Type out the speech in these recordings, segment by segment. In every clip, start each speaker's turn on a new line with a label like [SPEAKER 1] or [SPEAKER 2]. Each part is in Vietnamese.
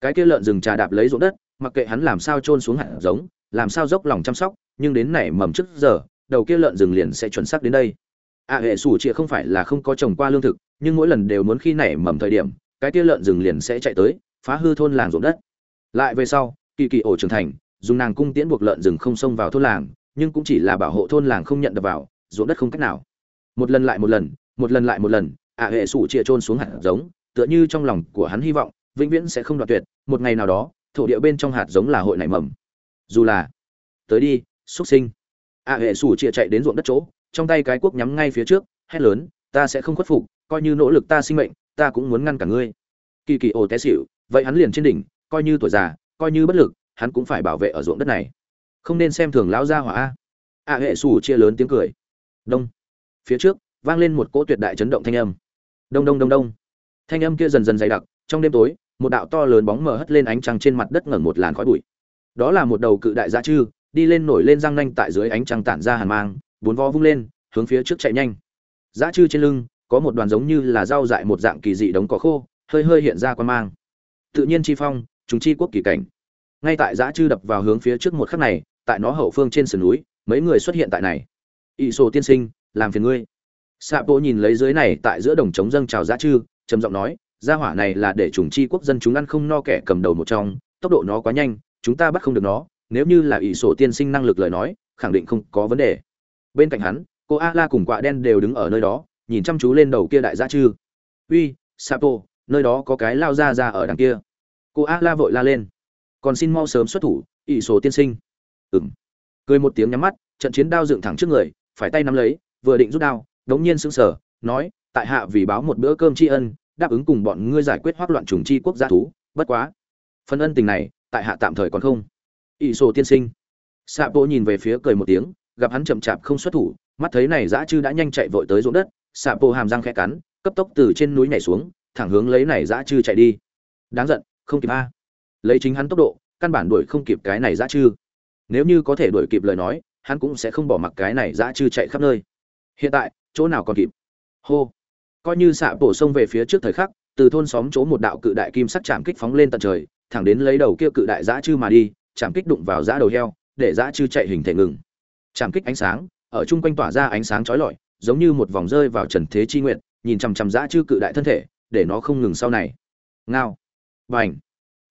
[SPEAKER 1] cái kia lợn rừng trà đạp lấy ruộng đất, mặc kệ hắn làm sao trôn xuống hạt giống, làm sao dốc lòng chăm sóc, nhưng đến nảy mầm trước giờ, đầu kia lợn rừng liền sẽ chuẩn xác đến đây. Ạ hệ sủ chịa không phải là không có trồng qua lương thực, nhưng mỗi lần đều muốn khi nảy mầm thời điểm, cái kia lợn rừng liền sẽ chạy tới, phá hư thôn làng ruộng đất. Lại về sau, kỳ kỳ ổ trưởng thành, dùng nàng cung tiễn buộc lợn rừng không xông vào thôn làng, nhưng cũng chỉ là bảo hộ thôn làng không nhận đập vào, ruộng đất không cách nào. Một lần lại một lần một lần lại một lần ạ hệ sủ chịa trôn xuống hạt giống, tựa như trong lòng của hắn hy vọng vĩnh viễn sẽ không đoạt tuyệt, một ngày nào đó, thổ địa bên trong hạt giống là hội nảy mầm. Dù là, tới đi, xuất sinh. Ạ hệ sủ chia chạy đến ruộng đất chỗ, trong tay cái cuốc nhắm ngay phía trước, hét lớn, ta sẽ không khuất phục, coi như nỗ lực ta sinh mệnh, ta cũng muốn ngăn cả ngươi. Kỳ kỳ ồ té xỉu, vậy hắn liền trên đỉnh, coi như tuổi già, coi như bất lực, hắn cũng phải bảo vệ ở ruộng đất này. Không nên xem thường lão gia hỏa a. A hệ xù chia lớn tiếng cười. Đông. Phía trước, vang lên một cỗ tuyệt đại chấn động thanh âm. Đông đông đông đông. Thanh âm kia dần dần dày đặc, trong đêm tối một đạo to lớn bóng mờ hất lên ánh trăng trên mặt đất ngẩng một làn khói bụi. Đó là một đầu cự đại dã chư, đi lên nổi lên răng nanh tại dưới ánh trăng tản ra hàn mang, bốn vó vung lên, hướng phía trước chạy nhanh. Dã chư trên lưng, có một đoàn giống như là rau dại một dạng kỳ dị đống cỏ khô, hơi hơi hiện ra quan mang. Tự nhiên chi phong, chúng chi quốc kỳ cảnh. Ngay tại dã chư đập vào hướng phía trước một khắc này, tại nó hậu phương trên sườn núi, mấy người xuất hiện tại này. Y sổ tiên sinh, làm phiền ngươi. Xạ bộ nhìn lấy dưới này tại giữa đồng trống dâng trào dã chư, trầm giọng nói gia hỏa này là để chủng chi quốc dân chúng ăn không no kẻ cầm đầu một trong, tốc độ nó quá nhanh, chúng ta bắt không được nó, nếu như là ỷ sổ tiên sinh năng lực lời nói, khẳng định không có vấn đề. Bên cạnh hắn, cô a la cùng quạ đen đều đứng ở nơi đó, nhìn chăm chú lên đầu kia đại gia chư. Uy, sapo, nơi đó có cái lao ra ra ở đằng kia. Cô a la vội la lên. Còn xin mau sớm xuất thủ, ỷ sổ tiên sinh. Ừng cười một tiếng nhắm mắt, trận chiến đao dựng thẳng trước người, phải tay nắm lấy, vừa định rút đao, đống nhiên sững sờ, nói, tại hạ vì báo một bữa cơm tri ân đáp ứng cùng bọn ngươi giải quyết hoác loạn trùng chi quốc gia thú, bất quá. Phần ân tình này, tại hạ tạm thời còn không. Ỷ sổ tiên sinh. Xạ bộ nhìn về phía cười một tiếng, gặp hắn chậm chạp không xuất thủ, mắt thấy này dã chư đã nhanh chạy vội tới ruộng đất xạ bộ hàm răng khẽ cắn, cấp tốc từ trên núi nhảy xuống, thẳng hướng lấy này dã chư chạy đi. Đáng giận, không kịp a. Lấy chính hắn tốc độ, căn bản đuổi không kịp cái này dã chư. Nếu như có thể đuổi kịp lời nói, hắn cũng sẽ không bỏ mặc cái này dã chư chạy khắp nơi. Hiện tại, chỗ nào còn kịp? Hô coi như xạ bổ sông về phía trước thời khắc, từ thôn xóm chỗ một đạo cự đại kim sắc chạm kích phóng lên tận trời, thẳng đến lấy đầu kia cự đại giã chư mà đi, chạm kích đụng vào giã đầu heo, để giã chư chạy hình thể ngừng. Chạm kích ánh sáng, ở chung quanh tỏa ra ánh sáng chói lọi, giống như một vòng rơi vào trần thế chi nguyện nhìn chằm chằm giã chư cự đại thân thể, để nó không ngừng sau này. Ngao. Vành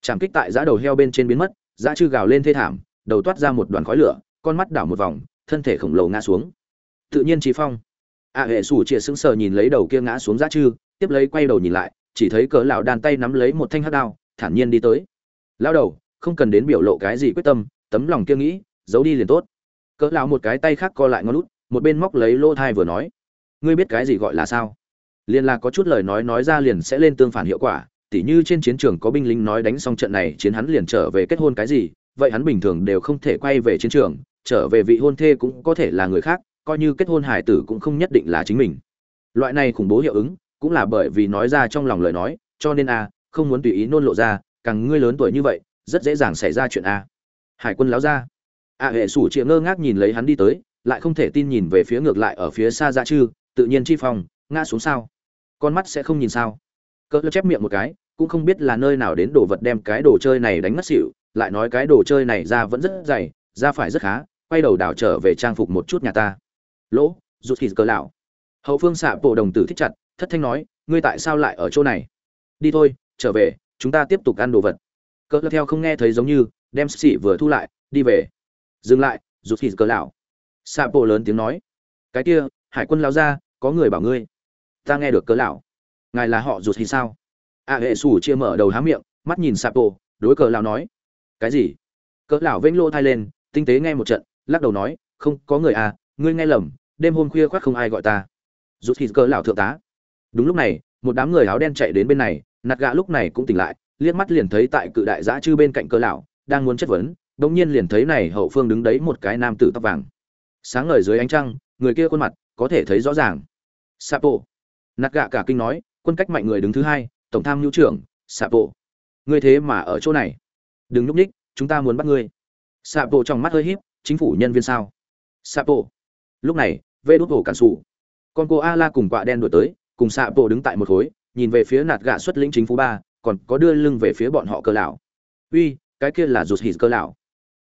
[SPEAKER 1] chạm kích tại giã đầu heo bên trên biến mất, giã chư gào lên thê thảm, đầu toát ra một đoàn khói lửa, con mắt đảo một vòng, thân thể khổng lồ ngã xuống. Tự nhiên trí phong a hệ sủ chĩa sững sờ nhìn lấy đầu kia ngã xuống giá chư, tiếp lấy quay đầu nhìn lại, chỉ thấy cỡ lão đàn tay nắm lấy một thanh hắc đao, thản nhiên đi tới. Lão đầu, không cần đến biểu lộ cái gì quyết tâm, tấm lòng kia nghĩ, giấu đi liền tốt. Cỡ lão một cái tay khác co lại ngón út, một bên móc lấy lô thai vừa nói. Ngươi biết cái gì gọi là sao? Liền là có chút lời nói nói ra liền sẽ lên tương phản hiệu quả, tỉ như trên chiến trường có binh lính nói đánh xong trận này chiến hắn liền trở về kết hôn cái gì, vậy hắn bình thường đều không thể quay về chiến trường, trở về vị hôn thê cũng có thể là người khác coi như kết hôn hải tử cũng không nhất định là chính mình. Loại này khủng bố hiệu ứng cũng là bởi vì nói ra trong lòng lời nói, cho nên a, không muốn tùy ý nôn lộ ra, càng ngươi lớn tuổi như vậy, rất dễ dàng xảy ra chuyện a. Hải quân láo ra. A hệ sủ chịa ngơ ngác nhìn lấy hắn đi tới, lại không thể tin nhìn về phía ngược lại ở phía xa ra chư, tự nhiên chi phòng ngã xuống sao. Con mắt sẽ không nhìn sao. Cỡ chép miệng một cái, cũng không biết là nơi nào đến đồ vật đem cái đồ chơi này đánh ngất xỉu, lại nói cái đồ chơi này ra vẫn rất dày, ra phải rất khá, quay đầu đảo trở về trang phục một chút nhà ta lỗ, rụt thịt cờ lão. Hậu phương xạ bộ đồng tử thích chặt, thất thanh nói, ngươi tại sao lại ở chỗ này? Đi thôi, trở về, chúng ta tiếp tục ăn đồ vật. Cỡ theo không nghe thấy giống như, đem xỉ vừa thu lại, đi về. Dừng lại, rụt thịt cờ lão. Xạ bộ lớn tiếng nói, cái kia, hải quân lao ra có người bảo ngươi. Ta nghe được cờ lão. Ngài là họ rụt thì sao? A hệ sủ chia mở đầu há miệng, mắt nhìn xạ bộ đối cờ lão nói, cái gì? Cờ lão vênh lô thai lên, tinh tế nghe một trận, lắc đầu nói, không, có người à ngươi nghe lầm đêm hôm khuya khoác không ai gọi ta. Rút thịt cỡ lão thượng tá. Đúng lúc này, một đám người áo đen chạy đến bên này, nạt gạ lúc này cũng tỉnh lại, liếc mắt liền thấy tại cự đại giã chư bên cạnh cơ lão, đang muốn chất vấn đống nhiên liền thấy này hậu phương đứng đấy một cái nam tử tóc vàng. Sáng ngời dưới ánh trăng, người kia khuôn mặt có thể thấy rõ ràng. Sapo. Nạt gạ cả kinh nói, quân cách mạnh người đứng thứ hai, tổng tham nhu trưởng, sapo. Ngươi thế mà ở chỗ này. Đừng núp ních chúng ta muốn bắt ngươi. Sapo trong mắt hơi híp, chính phủ nhân viên sao? Sapo. Lúc này vê đốt hổ cản xù, con cô a la cùng quạ đen đổi tới cùng xạ bộ đứng tại một khối nhìn về phía nạt gạ xuất lĩnh chính phủ ba còn có đưa lưng về phía bọn họ cơ lão. Uy cái kia là rụt hỉ cơ lão.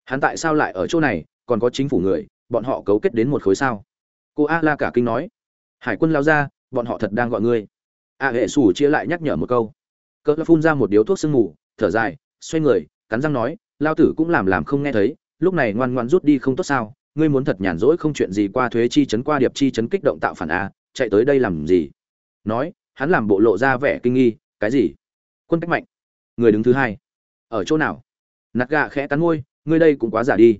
[SPEAKER 1] Hắn tại sao lại ở chỗ này còn có chính phủ người bọn họ cấu kết đến một khối sao? Cô a la cả kinh nói. Hải quân lao ra bọn họ thật đang gọi ngươi. A hệ sủ chia lại nhắc nhở một câu. Cỡ phun ra một điếu thuốc sương mù thở dài xoay người cắn răng nói lao tử cũng làm làm không nghe thấy lúc này ngoan ngoan rút đi không tốt sao? Ngươi muốn thật nhàn rỗi không chuyện gì qua thuế chi chấn qua điệp chi chấn kích động tạo phản a, chạy tới đây làm gì? Nói, hắn làm bộ lộ ra vẻ kinh nghi, cái gì? Quân cách mạnh. Người đứng thứ hai. Ở chỗ nào? Nạt gà khẽ cắn môi, ngươi đây cũng quá giả đi.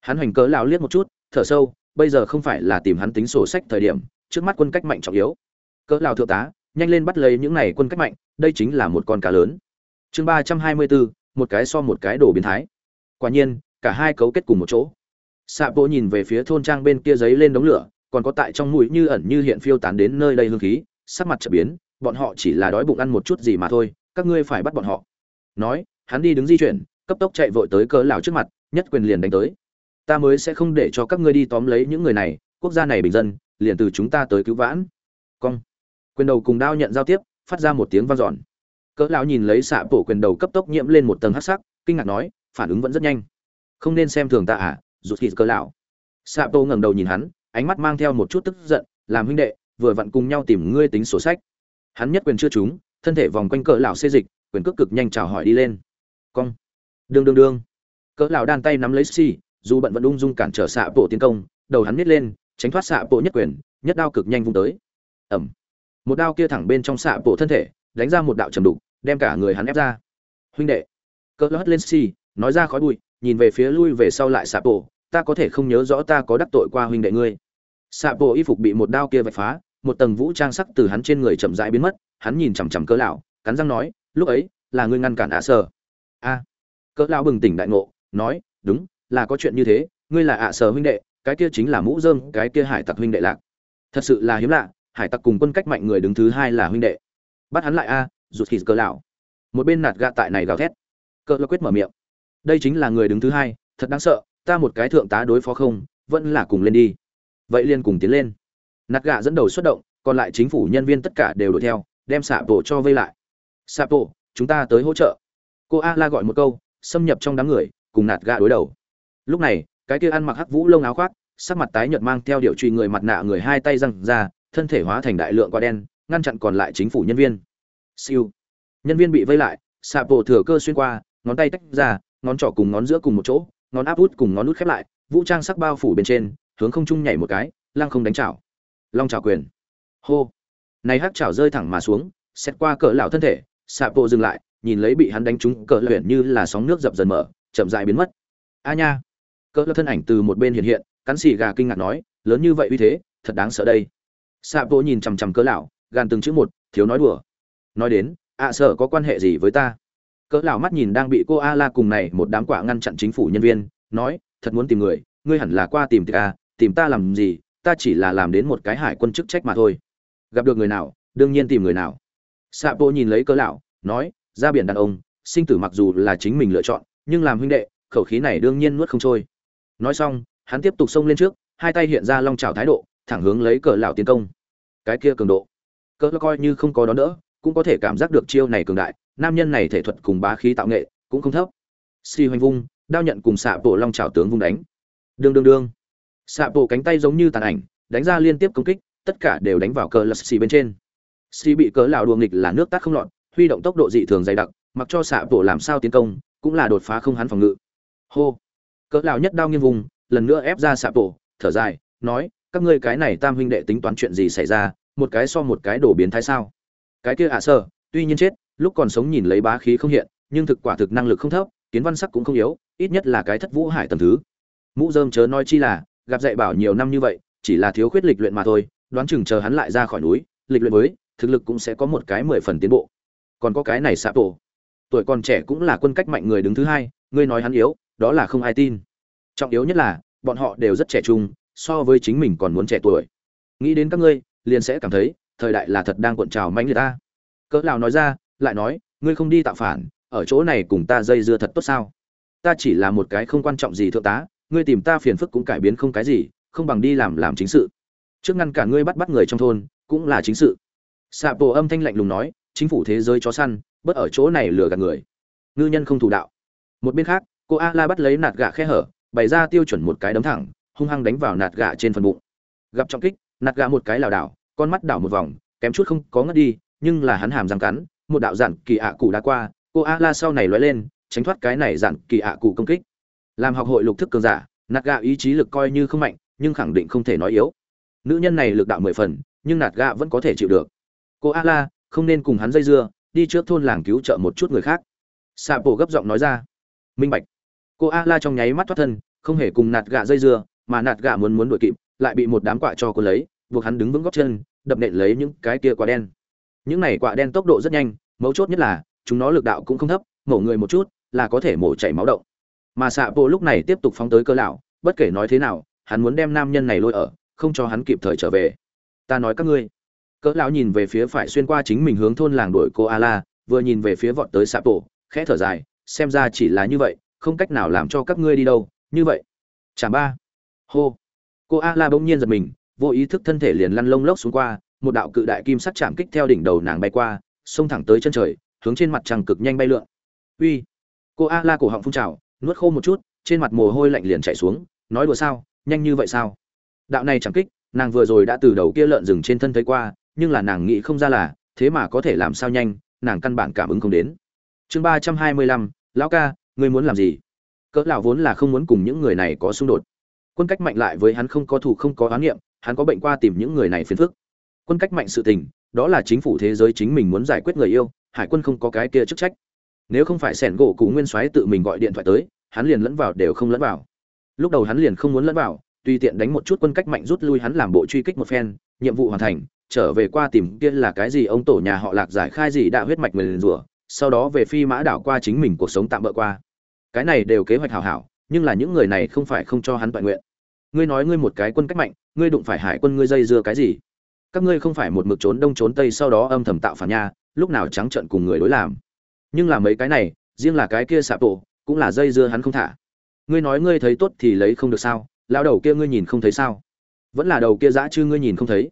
[SPEAKER 1] Hắn hoành cớ lao liếc một chút, thở sâu, bây giờ không phải là tìm hắn tính sổ sách thời điểm, trước mắt quân cách mạnh trọng yếu. Cỡ lao thượng tá, nhanh lên bắt lấy những này quân cách mạnh, đây chính là một con cá lớn. Chương ba trăm hai mươi bốn một cái so một cái đồ biến thái. Quả nhiên, cả hai cấu kết cùng một chỗ xạ bộ nhìn về phía thôn trang bên kia giấy lên đống lửa, còn có tại trong mũi như ẩn như hiện phiêu tán đến nơi đây hương khí, sắc mặt trở biến, bọn họ chỉ là đói bụng ăn một chút gì mà thôi, các ngươi phải bắt bọn họ. Nói, hắn đi đứng di chuyển, cấp tốc chạy vội tới cỡ lão trước mặt, nhất quyền liền đánh tới. Ta mới sẽ không để cho các ngươi đi tóm lấy những người này, quốc gia này bình dân, liền từ chúng ta tới cứu vãn. Cong. Quyền đầu cùng đao nhận giao tiếp, phát ra một tiếng vang dọn. Cỡ lão nhìn lấy xạ bộ quyền đầu cấp tốc nhiễm lên một tầng hắc sắc, kinh ngạc nói, phản ứng vẫn rất nhanh. Không nên xem thường ta à? Rụt thịt cỡ lão. Xạ tô ngẩng đầu nhìn hắn, ánh mắt mang theo một chút tức giận, làm huynh đệ, vừa vặn cùng nhau tìm ngươi tính sổ sách. Hắn nhất quyền chưa trúng, thân thể vòng quanh cỡ lão xê dịch, quyền cước cực nhanh chào hỏi đi lên. Cong. Đương đương đương. Cỡ lão đan tay nắm lấy xi dù bận vẫn ung dung cản trở xạ bộ tiến công, đầu hắn nít lên, tránh thoát xạ bộ nhất quyền, nhất đao cực nhanh vung tới. Ẩm một đao kia thẳng bên trong xạ bộ thân thể, đánh ra một đạo trầm đục, đem cả người hắn ép ra. Huynh đệ. Cỡ lão hất lên xi nói ra khói bụi, nhìn về phía lui về sau lại xạ bộ ta có thể không nhớ rõ ta có đắc tội qua huynh đệ ngươi. Xạ bộ y phục bị một đao kia vạch phá, một tầng vũ trang sắc từ hắn trên người chậm rãi biến mất, hắn nhìn chằm chằm cỡ lão, cắn răng nói, lúc ấy, là ngươi ngăn cản ạ sở. A. Cỡ lão bừng tỉnh đại ngộ, nói, đúng, là có chuyện như thế, ngươi là ạ sở huynh đệ, cái kia chính là mũ dơm cái kia hải tặc huynh đệ lạc. Thật sự là hiếm lạ, hải tặc cùng quân cách mạnh người đứng thứ hai là huynh đệ. Bắt hắn lại a, rụt thịt cỡ lão. Một bên nạt gạ tại này gào thét. Cỡ lão quyết mở miệng. Đây chính là người đứng thứ hai, thật đáng sợ ta một cái thượng tá đối phó không, vẫn là cùng lên đi. Vậy liền cùng tiến lên. Nạt gạ dẫn đầu xuất động, còn lại chính phủ nhân viên tất cả đều đuổi theo, đem xạ bộ cho vây lại. Xạ bộ chúng ta tới hỗ trợ. Cô a la gọi một câu, xâm nhập trong đám người, cùng nạt gạ đối đầu. Lúc này, cái kia ăn mặc hắc vũ lông áo khoác, sắc mặt tái nhợt mang theo điệu truy người mặt nạ người hai tay răng ra, thân thể hóa thành đại lượng quả đen, ngăn chặn còn lại chính phủ nhân viên. Siêu. Nhân viên bị vây lại xạ bộ thừa cơ xuyên qua, ngón tay tách ra, ngón trỏ cùng ngón giữa cùng một chỗ ngón áp út cùng ngón nút khép lại, vũ trang sắc bao phủ bên trên, hướng không trung nhảy một cái, lăng không đánh chảo. Long chảo quyền. Hô. Này hắc chảo rơi thẳng mà xuống xét qua cỡ lão thân thể xạ bộ dừng lại, nhìn lấy bị hắn đánh trúng, cỡ luyện như là sóng nước dập dần mở, chậm rãi biến mất. A nha. Cỡ lão thân ảnh từ một bên hiện hiện, cắn xì gà kinh ngạc nói, lớn như vậy uy thế, thật đáng sợ đây. Xạ bộ nhìn chằm chằm cỡ lão gan từng chữ một, thiếu nói đùa. Nói đến ạ sợ có quan hệ gì với ta? Cỡ lão mắt nhìn đang bị cô a la cùng này một đám quả ngăn chặn chính phủ nhân viên, nói, thật muốn tìm người, ngươi hẳn là qua tìm ta tìm ta làm gì, ta chỉ là làm đến một cái hải quân chức trách mà thôi. Gặp được người nào, đương nhiên tìm người nào. Xạ bộ nhìn lấy cỡ lão nói, ra biển đàn ông, sinh tử mặc dù là chính mình lựa chọn, nhưng làm huynh đệ, khẩu khí này đương nhiên nuốt không trôi. Nói xong, hắn tiếp tục xông lên trước, hai tay hiện ra long trào thái độ, thẳng hướng lấy cỡ lão tiến công. Cái kia cường độ. Cỡ coi như không có đó nữa cũng có thể cảm giác được chiêu này cường đại nam nhân này thể thuật cùng bá khí tạo nghệ cũng không thấp. Si hoành vung, đao nhận cùng xạ bộ long trào tướng vung đánh. Đương đương đương. Xạ bộ cánh tay giống như tàn ảnh, đánh ra liên tiếp công kích, tất cả đều đánh vào cờ lật xì bên trên. Xì bị cớ lão đùa nghịch là nước tắt không lọt, huy động tốc độ dị thường dày đặc, mặc cho xạ bộ làm sao tiến công, cũng là đột phá không hắn phòng ngự. Hô. Cỡ lão nhất đao nghiêng vùng, lần nữa ép ra xạ bộ thở dài, nói, các ngươi cái này tam huynh đệ tính toán chuyện gì xảy ra, một cái so một cái đổ biến thái sao? Cái kia ạ à sơ tuy nhiên chết lúc còn sống nhìn lấy bá khí không hiện, nhưng thực quả thực năng lực không thấp, kiến văn sắc cũng không yếu, ít nhất là cái thất vũ hải tầm thứ. Mũ dơm chớ nói chi là, gặp dạy bảo nhiều năm như vậy, chỉ là thiếu khuyết lịch luyện mà thôi, đoán chừng chờ hắn lại ra khỏi núi, lịch luyện mới, thực lực cũng sẽ có một cái mười phần tiến bộ. Còn có cái này xạ tổ. Tuổi còn trẻ cũng là quân cách mạnh người đứng thứ hai, ngươi nói hắn yếu, đó là không ai tin. Trọng yếu nhất là, bọn họ đều rất trẻ trung, so với chính mình còn muốn trẻ tuổi. Nghĩ đến các ngươi, liền sẽ cảm thấy, thời đại là thật đang cuộn trào mạnh người ta. Cỡ nào nói ra lại nói, ngươi không đi tạo phản, ở chỗ này cùng ta dây dưa thật tốt sao? Ta chỉ là một cái không quan trọng gì thượng tá, ngươi tìm ta phiền phức cũng cải biến không cái gì, không bằng đi làm làm chính sự. Trước ngăn cả ngươi bắt bắt người trong thôn, cũng là chính sự. Xạ bộ âm thanh lạnh lùng nói, chính phủ thế giới chó săn, bất ở chỗ này lừa gạt người. Ngư nhân không thủ đạo. Một bên khác, cô a la bắt lấy nạt gạ khe hở, bày ra tiêu chuẩn một cái đấm thẳng, hung hăng đánh vào nạt gạ trên phần bụng. Gặp trọng kích, nạt gạ một cái lảo đảo, con mắt đảo một vòng, kém chút không có ngất đi, nhưng là hắn hàm răng cắn một đạo dạn kỳ ạ cụ đã qua, cô a la sau này lóe lên, tránh thoát cái này dạn kỳ ạ cụ công kích. Làm học hội lục thức cường giả nạt gạ ý chí lực coi như không mạnh, nhưng khẳng định không thể nói yếu. Nữ nhân này lực đạo mười phần, nhưng nạt gạ vẫn có thể chịu được. Cô a la, không nên cùng hắn dây dưa, đi trước thôn làng cứu trợ một chút người khác. Xạ bộ gấp giọng nói ra. Minh bạch. Cô a la trong nháy mắt thoát thân, không hề cùng nạt gạ dây dưa, mà nạt gạ muốn muốn đuổi kịp, lại bị một đám quạ cho cô lấy, buộc hắn đứng vững góc chân, đập nện lấy những cái kia quả đen những này quả đen tốc độ rất nhanh, mấu chốt nhất là, chúng nó lực đạo cũng không thấp, mổ người một chút là có thể mổ chảy máu động. Mà xạ bộ lúc này tiếp tục phóng tới cơ lão, bất kể nói thế nào, hắn muốn đem nam nhân này lôi ở, không cho hắn kịp thời trở về. Ta nói các ngươi. Cỡ lão nhìn về phía phải xuyên qua chính mình hướng thôn làng đuổi cô a la, vừa nhìn về phía vọt tới xạ bộ khẽ thở dài, xem ra chỉ là như vậy, không cách nào làm cho các ngươi đi đâu, như vậy. Chả ba. Hô. Cô a la bỗng nhiên giật mình, vô ý thức thân thể liền lăn lông lốc xuống qua một đạo cự đại kim sắc chạm kích theo đỉnh đầu nàng bay qua, xông thẳng tới chân trời, hướng trên mặt trăng cực nhanh bay lượn. Uy! Cô a la cổ họng phun trào, nuốt khô một chút, trên mặt mồ hôi lạnh liền chảy xuống, nói đùa sao, nhanh như vậy sao? Đạo này chẳng kích, nàng vừa rồi đã từ đầu kia lợn rừng trên thân thấy qua, nhưng là nàng nghĩ không ra là, thế mà có thể làm sao nhanh, nàng căn bản cảm ứng không đến. Chương ba trăm hai mươi lăm, lão ca, ngươi muốn làm gì? Cỡ lão vốn là không muốn cùng những người này có xung đột. Quân cách mạnh lại với hắn không có thù không có oán niệm, hắn có bệnh qua tìm những người này phiền phức quân cách mạnh sự tình, đó là chính phủ thế giới chính mình muốn giải quyết người yêu, hải quân không có cái kia chức trách. Nếu không phải sẻn gỗ cụ nguyên soái tự mình gọi điện thoại tới, hắn liền lẫn vào đều không lẫn vào. Lúc đầu hắn liền không muốn lẫn vào, tùy tiện đánh một chút quân cách mạnh rút lui hắn làm bộ truy kích một phen, nhiệm vụ hoàn thành, trở về qua tìm kia là cái gì ông tổ nhà họ lạc giải khai gì đã huyết mạch mình rủa, sau đó về phi mã đảo qua chính mình cuộc sống tạm bỡ qua. Cái này đều kế hoạch hảo hảo, nhưng là những người này không phải không cho hắn toàn nguyện. Ngươi nói ngươi một cái quân cách mạnh, ngươi đụng phải hải quân ngươi dây dưa cái gì? Các ngươi không phải một mực trốn đông trốn tây sau đó âm thầm tạo phản nha, lúc nào trắng trợn cùng người đối làm. Nhưng là mấy cái này, riêng là cái kia sạp tổ, cũng là dây dưa hắn không thả. Ngươi nói ngươi thấy tốt thì lấy không được sao lao đầu kia ngươi nhìn không thấy sao? Vẫn là đầu kia dã chứ ngươi nhìn không thấy.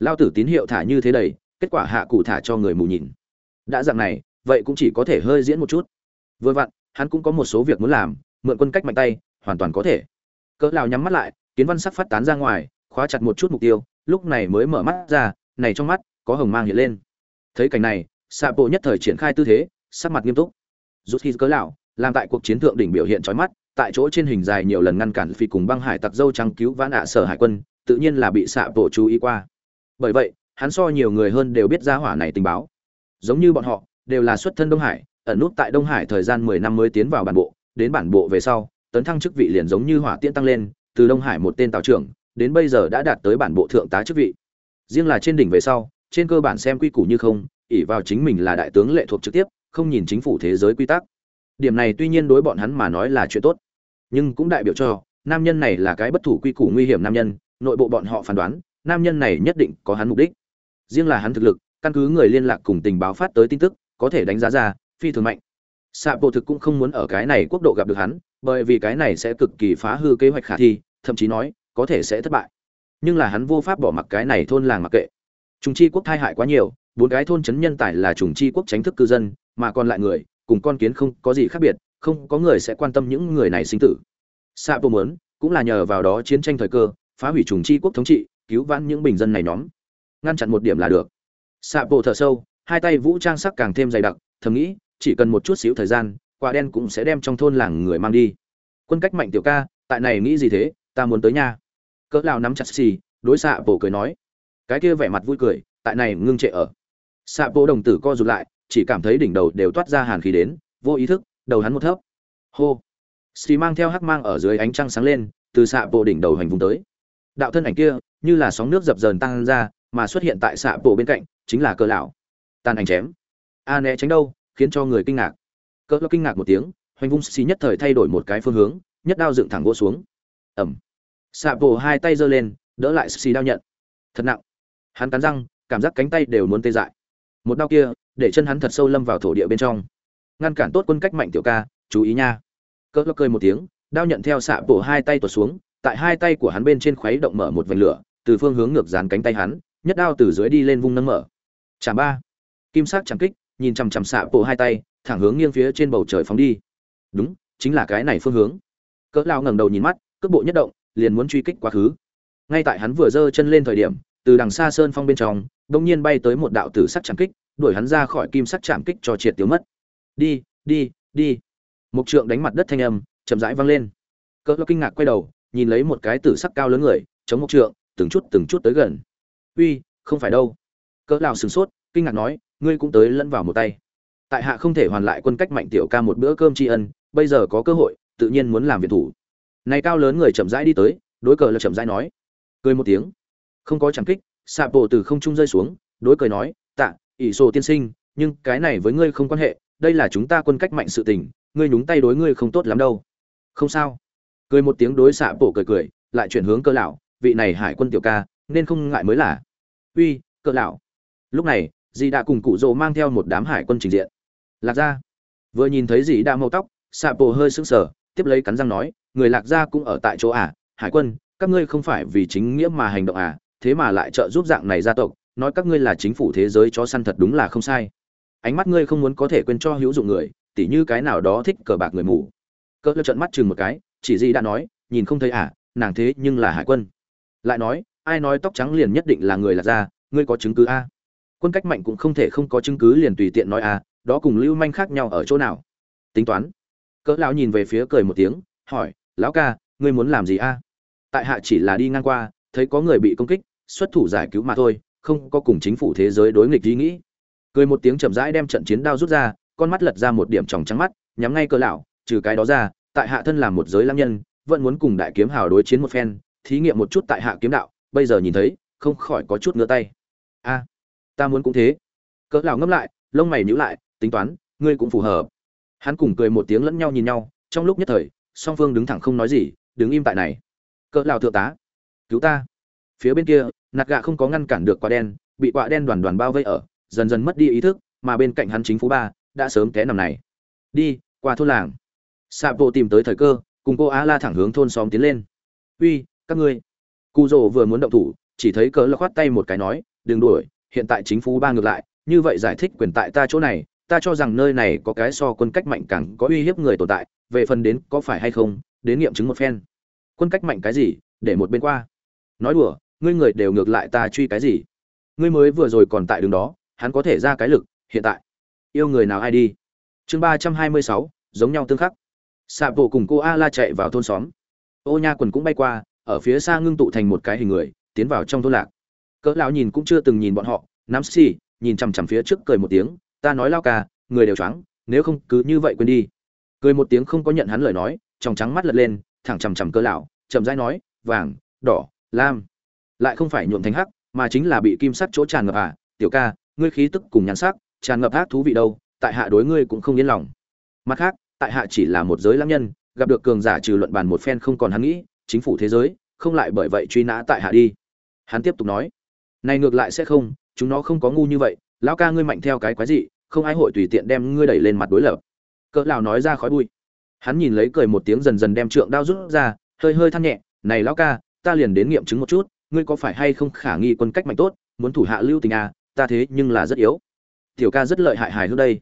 [SPEAKER 1] Lao tử tín hiệu thả như thế đầy, kết quả hạ cụ thả cho người mù nhìn. Đã dạng này, vậy cũng chỉ có thể hơi diễn một chút. Vừa vặn, hắn cũng có một số việc muốn làm, mượn quân cách mạnh tay, hoàn toàn có thể. Cỡ lao nhắm mắt lại, kiến văn sắc phát tán ra ngoài, khóa chặt một chút mục tiêu lúc này mới mở mắt ra, này trong mắt, có hồng mang hiện lên. Thấy cảnh này xạ bộ nhất thời triển khai tư thế, sắc mặt nghiêm túc. Rút khi cớ lão, làm tại cuộc chiến thượng đỉnh biểu hiện trói mắt, tại chỗ trên hình dài nhiều lần ngăn cản phi cùng băng hải tặc dâu trắng cứu vãn ạ sở hải quân, tự nhiên là bị xạ bộ chú ý qua. Bởi vậy, hắn so nhiều người hơn đều biết ra hỏa này tình báo. Giống như bọn họ, đều là xuất thân đông hải, ẩn nút tại đông hải thời gian mười năm mới tiến vào bản bộ, đến bản bộ về sau, tấn thăng chức vị liền giống như hỏa tiễn tăng lên, từ đông hải một tên tàu trưởng đến bây giờ đã đạt tới bản bộ thượng tá chức vị. Riêng là trên đỉnh về sau, trên cơ bản xem quy củ như không, ỷ vào chính mình là đại tướng lệ thuộc trực tiếp, không nhìn chính phủ thế giới quy tắc. Điểm này tuy nhiên đối bọn hắn mà nói là chuyện tốt, nhưng cũng đại biểu cho, nam nhân này là cái bất thủ quy củ nguy hiểm nam nhân, nội bộ bọn họ phán đoán, nam nhân này nhất định có hắn mục đích. Riêng là hắn thực lực, căn cứ người liên lạc cùng tình báo phát tới tin tức, có thể đánh giá ra, phi thường mạnh. Xạ bộ thực cũng không muốn ở cái này quốc độ gặp được hắn, bởi vì cái này sẽ cực kỳ phá hư kế hoạch khả thi, thậm chí nói có thể sẽ thất bại. Nhưng là hắn vô pháp bỏ mặc cái này thôn làng mặc kệ. Trùng chi quốc thai hại quá nhiều, bốn cái thôn trấn nhân tài là trùng chi quốc tránh thức cư dân, mà còn lại người, cùng con kiến không có gì khác biệt, không có người sẽ quan tâm những người này sinh tử. Xạ bộ muốn cũng là nhờ vào đó chiến tranh thời cơ, phá hủy trùng chi quốc thống trị, cứu vãn những bình dân này nhóm. Ngăn chặn một điểm là được. Xạ bộ thở sâu, hai tay vũ trang sắc càng thêm dày đặc, thầm nghĩ, chỉ cần một chút xíu thời gian, quả đen cũng sẽ đem trong thôn làng người mang đi. Quân cách mạnh tiểu ca, tại này nghĩ gì thế, ta muốn tới nhà cỡ lao nắm chặt xì, đối xạ bộ cười nói. Cái kia vẻ mặt vui cười, tại này ngưng trệ ở. Xạ bộ đồng tử co rụt lại, chỉ cảm thấy đỉnh đầu đều toát ra hàn khí đến, vô ý thức, đầu hắn một thấp. Hô. Xì mang theo hắc mang ở dưới ánh trăng sáng lên, từ xạ bộ đỉnh đầu hành vùng tới. Đạo thân ảnh kia, như là sóng nước dập dờn tăng ra, mà xuất hiện tại xạ bộ bên cạnh, chính là cỡ lão. Tàn ảnh chém. A né tránh đâu, khiến cho người kinh ngạc. Cỡ lão kinh ngạc một tiếng hoành vung xì nhất thời thay đổi một cái phương hướng, nhất đao dựng thẳng gỗ xuống. Ẩm xạ bộ hai tay giơ lên, đỡ lại xì đao nhận. Thật nặng. Hắn cắn răng, cảm giác cánh tay đều muốn tê dại. Một đao kia, để chân hắn thật sâu lâm vào thổ địa bên trong. Ngăn cản tốt quân cách mạnh tiểu ca, chú ý nha. Cỡ lão cười một tiếng đao nhận theo xạ bộ hai tay tuột xuống, tại hai tay của hắn bên trên khuấy động mở một vành lửa, từ phương hướng ngược dán cánh tay hắn, nhất đao từ dưới đi lên vung nâng mở. Chạm ba. Kim sắc chẳng kích, nhìn chằm chằm xạ bộ hai tay, thẳng hướng nghiêng phía trên bầu trời phóng đi. Đúng, chính là cái này phương hướng. Cỡ lao ngẩng đầu nhìn mắt, cước bộ nhất động liền muốn truy kích quá khứ. Ngay tại hắn vừa giơ chân lên thời điểm, từ đằng xa sơn phong bên trong bỗng nhiên bay tới một đạo tử sắc chạm kích, đuổi hắn ra khỏi kim sắc chạm kích cho triệt tiêu mất. Đi đi đi. Mục trượng đánh mặt đất thanh âm, chậm rãi vang lên. Cỡ kinh ngạc quay đầu, nhìn lấy một cái tử sắc cao lớn người, chống mục trượng, từng chút từng chút tới gần. Uy, không phải đâu. Cỡ lão sửng sốt, kinh ngạc nói, ngươi cũng tới lẫn vào một tay. Tại hạ không thể hoàn lại quân cách mạnh tiểu ca một bữa cơm tri ân, bây giờ có cơ hội, tự nhiên muốn làm việc thủ này cao lớn người chậm rãi đi tới, đối cờ là chậm rãi nói. Cười một tiếng. Không có chẳng kích xạ bộ từ không trung rơi xuống, đối cười nói, tạ, ỷ sổ tiên sinh, nhưng cái này với ngươi không quan hệ, đây là chúng ta quân cách mạnh sự tình, ngươi nhúng tay đối ngươi không tốt lắm đâu. Không sao. Cười một tiếng đối xạ bộ cười cười, lại chuyển hướng cơ lão, vị này hải quân tiểu ca, nên không ngại mới là. Uy cơ lão. Lúc này dì đã cùng cụ rồ mang theo một đám hải quân trình diện. Lạc gia vừa nhìn thấy dì đã màu tóc xạ bộ hơi sững sờ, tiếp lấy cắn răng nói người lạc gia cũng ở tại chỗ à? Hải quân các ngươi không phải vì chính nghĩa mà hành động à? Thế mà lại trợ giúp dạng này gia tộc nói các ngươi là chính phủ thế giới cho săn thật đúng là không sai. Ánh mắt ngươi không muốn có thể quên cho hữu dụng người tỉ như cái nào đó thích cờ bạc người mù. Cỡ lập trận mắt chừng một cái chỉ gì đã nói nhìn không thấy à? Nàng thế nhưng là hải quân. Lại nói ai nói tóc trắng liền nhất định là người lạc gia ngươi có chứng cứ a quân cách mạnh cũng không thể không có chứng cứ liền tùy tiện nói à, đó cùng lưu manh khác nhau ở chỗ nào? Tính toán. Cỡ lão nhìn về phía cười một tiếng hỏi lão ca, ngươi muốn làm gì a? Tại hạ chỉ là đi ngang qua, thấy có người bị công kích, xuất thủ giải cứu mà thôi, không có cùng chính phủ thế giới đối nghịch ý nghĩ. Cười một tiếng chậm rãi đem trận chiến đao rút ra, con mắt lật ra một điểm tròng trắng mắt, nhắm ngay cơ lão, trừ cái đó ra, tại hạ thân làm một giới lam nhân, vẫn muốn cùng đại kiếm hào đối chiến một phen, thí nghiệm một chút tại hạ kiếm đạo, bây giờ nhìn thấy, không khỏi có chút ngứa tay. A, ta muốn cũng thế. Cỡ lão ngấp lại, lông mày nhíu lại, tính toán, ngươi cũng phù hợp. Hắn cùng cười một tiếng lẫn nhau nhìn nhau, trong lúc nhất thời song phương đứng thẳng không nói gì đứng im tại này cỡ lào thượng tá cứu ta phía bên kia nạt gạ không có ngăn cản được quả đen bị quả đen đoàn đoàn bao vây ở dần dần mất đi ý thức mà bên cạnh hắn chính phú ba đã sớm té nằm này đi qua thôn làng xạ Bộ tìm tới thời cơ, cùng cô Á La thẳng hướng thôn xóm tiến lên. "Uy, các ngươi!" cụ Dụ vừa muốn động thủ, chỉ thấy cớ là khoát tay một cái nói, "Đừng đuổi, hiện tại chính phủ ba ngược lại, như vậy giải thích quyền tại ta chỗ này, ta cho rằng nơi này có cái so quân cách mạnh càng có uy hiếp người tồn tại, về phần đến có phải hay không, đến nghiệm chứng một phen." Quân cách mạnh cái gì, để một bên qua. Nói đùa, ngươi người đều ngược lại ta truy cái gì? Ngươi mới vừa rồi còn tại đường đó, hắn có thể ra cái lực, hiện tại yêu người nào ai đi. Chương ba trăm hai mươi sáu giống nhau tương khắc xạ bộ cùng cô a la chạy vào thôn xóm ô nha quần cũng bay qua ở phía xa ngưng tụ thành một cái hình người tiến vào trong thôn lạc cỡ lão nhìn cũng chưa từng nhìn bọn họ nắm xì nhìn chằm chằm phía trước cười một tiếng ta nói lao ca người đều choáng nếu không cứ như vậy quên đi cười một tiếng không có nhận hắn lời nói, trong trắng mắt lật lên, thẳng chằm chằm cỡ lão, chậm rãi nói, vàng, đỏ, lam. Lại không phải nhuộm thành hắc, mà chính là bị kim sắt chỗ tràn ngập à tiểu ca, ngươi khí tức cùng nhắn sắc, tràn ngập ác thú vị đâu, tại hạ đối ngươi cũng không yên lòng. Mặt khác, tại hạ chỉ là một giới lãng nhân, gặp được cường giả trừ luận bàn một phen không còn hắn nghĩ, chính phủ thế giới, không lại bởi vậy truy nã tại hạ đi. Hắn tiếp tục nói, này ngược lại sẽ không, chúng nó không có ngu như vậy, lão ca ngươi mạnh theo cái quái gì không ai hội tùy tiện đem ngươi đẩy lên mặt đối lập cỡ lão nói ra khói bụi. Hắn nhìn lấy cười một tiếng dần dần đem trượng đao rút ra, hơi hơi than nhẹ, này lão ca, ta liền đến nghiệm chứng một chút, ngươi có phải hay không khả nghi quân cách mạnh tốt, muốn thủ hạ lưu tình à ta thế nhưng là rất yếu. Tiểu ca rất lợi hại hài hước đây.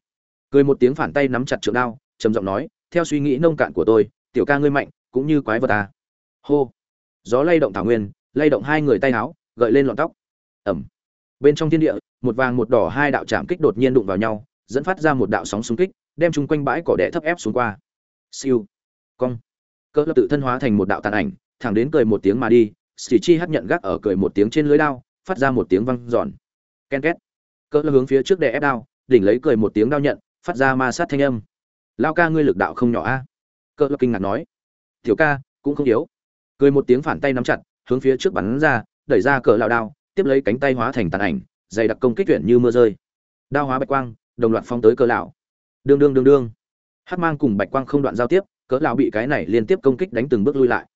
[SPEAKER 1] Cười một tiếng phản tay nắm chặt trượng đao, trầm giọng nói, theo suy nghĩ nông cạn của tôi, tiểu ca ngươi mạnh, cũng như quái vật ta hô. Gió lay động thảo nguyên, lay động hai người tay áo, gợi lên lọn tóc. Ẩm. Bên trong thiên địa, một vàng một đỏ hai đạo chạm kích đột nhiên đụng vào nhau, dẫn phát ra một đạo sóng xung kích đem chung quanh bãi cỏ đẻ thấp ép xuống qua. Siêu. Cong. Cơ lập tự thân hóa thành một đạo tàn ảnh, thẳng đến cười một tiếng mà đi xì chi hấp nhận gác ở cười một tiếng trên lưới đao, phát ra một tiếng văng giòn ken két. Cơ lập hướng phía trước đè ép đao, đỉnh lấy cười một tiếng đao nhận, phát ra ma sát thanh âm. Lao ca ngươi lực đạo không nhỏ a. À? lập kinh ngạc nói. Tiểu ca, cũng không yếu. Cười một tiếng phản tay nắm chặt, hướng phía trước bắn ra, đẩy ra cỡ lao đao, tiếp lấy cánh tay hóa thành tàn ảnh, dày đặc công kích tuyển như mưa rơi. Đao hóa bạch quang, đồng loạt phong tới cỡ lão đương đương đương đương. Hát mang cùng bạch quang không đoạn giao tiếp, cỡ lão bị cái này liên tiếp công kích đánh từng bước lui lại.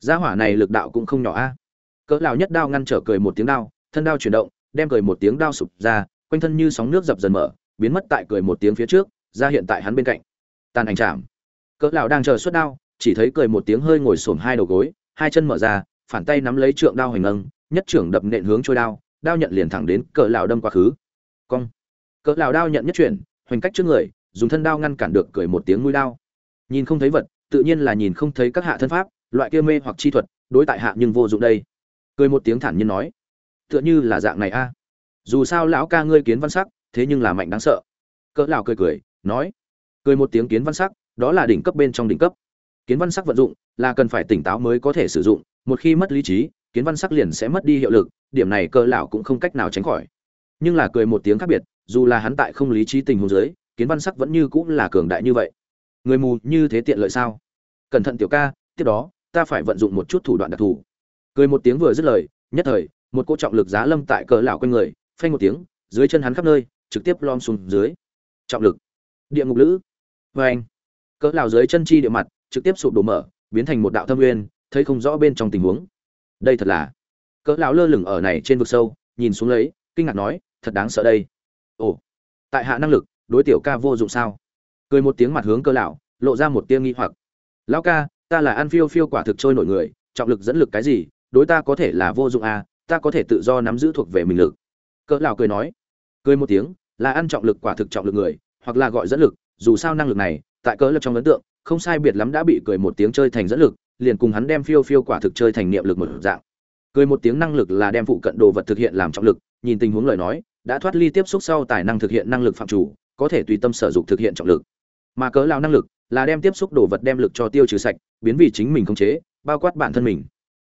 [SPEAKER 1] Gia hỏa này lực đạo cũng không nhỏ a. Cỡ lão nhất đao ngăn trở cười một tiếng đao, thân đao chuyển động, đem cười một tiếng đao sụp ra, quanh thân như sóng nước dập dần mở, biến mất tại cười một tiếng phía trước, ra hiện tại hắn bên cạnh. Tàn ảnh chạm. Cỡ lão đang chờ xuất đao, chỉ thấy cười một tiếng hơi ngồi sồn hai đầu gối, hai chân mở ra, phản tay nắm lấy trượng đao hoành ngâng nhất trưởng đập nện hướng trôi đao đao nhận liền thẳng đến cỡ lão đâm quá khứ. Cong. Cỡ lão đao nhận nhất chuyển, hoành cách trước người dùng thân đao ngăn cản được cười một tiếng mũi đao. Nhìn không thấy vật, tự nhiên là nhìn không thấy các hạ thân pháp, loại kia mê hoặc chi thuật, đối tại hạ nhưng vô dụng đây. Cười một tiếng thản nhiên nói, tựa như là dạng này a. Dù sao lão ca ngươi kiến văn sắc, thế nhưng là mạnh đáng sợ. Cỡ lão cười cười, nói, cười một tiếng kiến văn sắc, đó là đỉnh cấp bên trong đỉnh cấp. Kiến văn sắc vận dụng, là cần phải tỉnh táo mới có thể sử dụng, một khi mất lý trí, kiến văn sắc liền sẽ mất đi hiệu lực, điểm này cỡ lão cũng không cách nào tránh khỏi. Nhưng là cười một tiếng khác biệt, dù là hắn tại không lý trí tình huống dưới kiến văn sắc vẫn như cũng là cường đại như vậy. Người mù như thế tiện lợi sao? Cẩn thận tiểu ca, tiếp đó, ta phải vận dụng một chút thủ đoạn đặc thù. Cười một tiếng vừa dứt lời, nhất thời, một cô trọng lực giá lâm tại cỡ lão quanh người, phanh một tiếng, dưới chân hắn khắp nơi, trực tiếp lom xuống dưới. Trọng lực. Địa ngục lữ. Vâng. Vê anh cỡ lão dưới chân chi địa mặt, trực tiếp sụp đổ mở, biến thành một đạo thâm nguyên, thấy không rõ bên trong tình huống. Đây thật là. Cỡ lão lơ lửng ở này trên vực sâu, nhìn xuống lấy, kinh ngạc nói, thật đáng sợ đây. Ồ. Tại hạ năng lực đối tiểu ca vô dụng sao? Cười một tiếng mặt hướng cơ lão, lộ ra một tia nghi hoặc. Lão ca, ta là ăn phiêu phiêu quả thực trôi nổi người, trọng lực dẫn lực cái gì, đối ta có thể là vô dụng à ta có thể tự do nắm giữ thuộc về mình lực. Cỡ lão cười nói. Cười một tiếng, là ăn trọng lực quả thực trọng lực người, hoặc là gọi dẫn lực, dù sao năng lực này, tại cỡ lập trong ấn tượng, không sai biệt lắm đã bị cười một tiếng chơi thành dẫn lực, liền cùng hắn đem phiêu phiêu quả thực chơi thành niệm lực một dạng. Cười một tiếng năng lực là đem phụ cận đồ vật thực hiện làm trọng lực, nhìn tình huống lời nói, đã thoát ly tiếp xúc sau tài năng thực hiện năng lực phạm chủ có thể tùy tâm sở dụng thực hiện trọng lực. Mà cỡ lao năng lực là đem tiếp xúc đồ vật đem lực cho tiêu trừ sạch, biến vì chính mình khống chế, bao quát bản thân mình.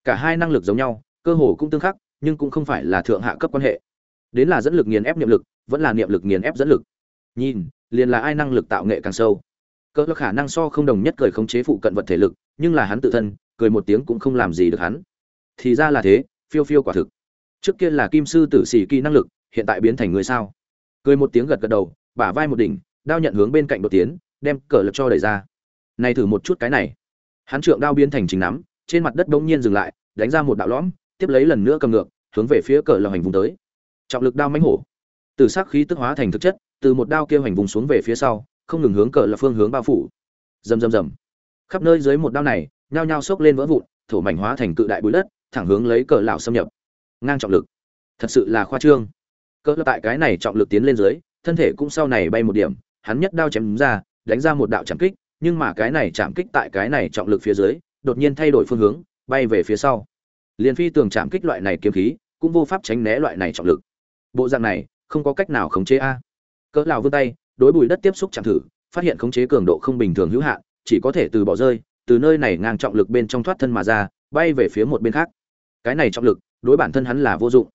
[SPEAKER 1] Cả hai năng lực giống nhau, cơ hồ cũng tương khắc, nhưng cũng không phải là thượng hạ cấp quan hệ. Đến là dẫn lực nghiền ép niệm lực, vẫn là niệm lực nghiền ép dẫn lực. Nhìn, liền là ai năng lực tạo nghệ càng sâu. Cỡ khả năng so không đồng nhất cười khống chế phụ cận vật thể lực, nhưng là hắn tự thân, cười một tiếng cũng không làm gì được hắn. Thì ra là thế, phiêu phiêu quả thực. Trước kia là kim sư tử sĩ kỳ năng lực, hiện tại biến thành người sao? Cười một tiếng gật gật đầu bả vai một đỉnh, đao nhận hướng bên cạnh đột tiến, đem cờ lực cho đẩy ra. Này thử một chút cái này. Hắn trượng đao biến thành chính nắm, trên mặt đất bỗng nhiên dừng lại, đánh ra một đạo lõm, tiếp lấy lần nữa cầm ngược, hướng về phía cờ lực hành vùng tới. Trọng lực đao mãnh hổ. Từ sắc khí tức hóa thành thực chất, từ một đao kia hành vùng xuống về phía sau, không ngừng hướng cờ lực phương hướng bao phủ. Rầm rầm rầm. Khắp nơi dưới một đao này, nhao nhao sốc lên vỡ vụn, thổ mảnh hóa thành cự đại bụi đất, thẳng hướng lấy cờ lão xâm nhập. Ngang trọng lực. Thật sự là khoa trương. Cỡ tại cái này trọng lực tiến lên dưới thân thể cũng sau này bay một điểm, hắn nhất đao chém ra, đánh ra một đạo chạm kích, nhưng mà cái này chạm kích tại cái này trọng lực phía dưới, đột nhiên thay đổi phương hướng, bay về phía sau. Liên phi tường chạm kích loại này kiếm khí, cũng vô pháp tránh né loại này trọng lực. Bộ dạng này, không có cách nào khống chế a. Cỡ lão vươn tay, đối bụi đất tiếp xúc chạm thử, phát hiện khống chế cường độ không bình thường hữu hạn, chỉ có thể từ bỏ rơi, từ nơi này ngang trọng lực bên trong thoát thân mà ra, bay về phía một bên khác. Cái này trọng lực, đối bản thân hắn là vô dụng.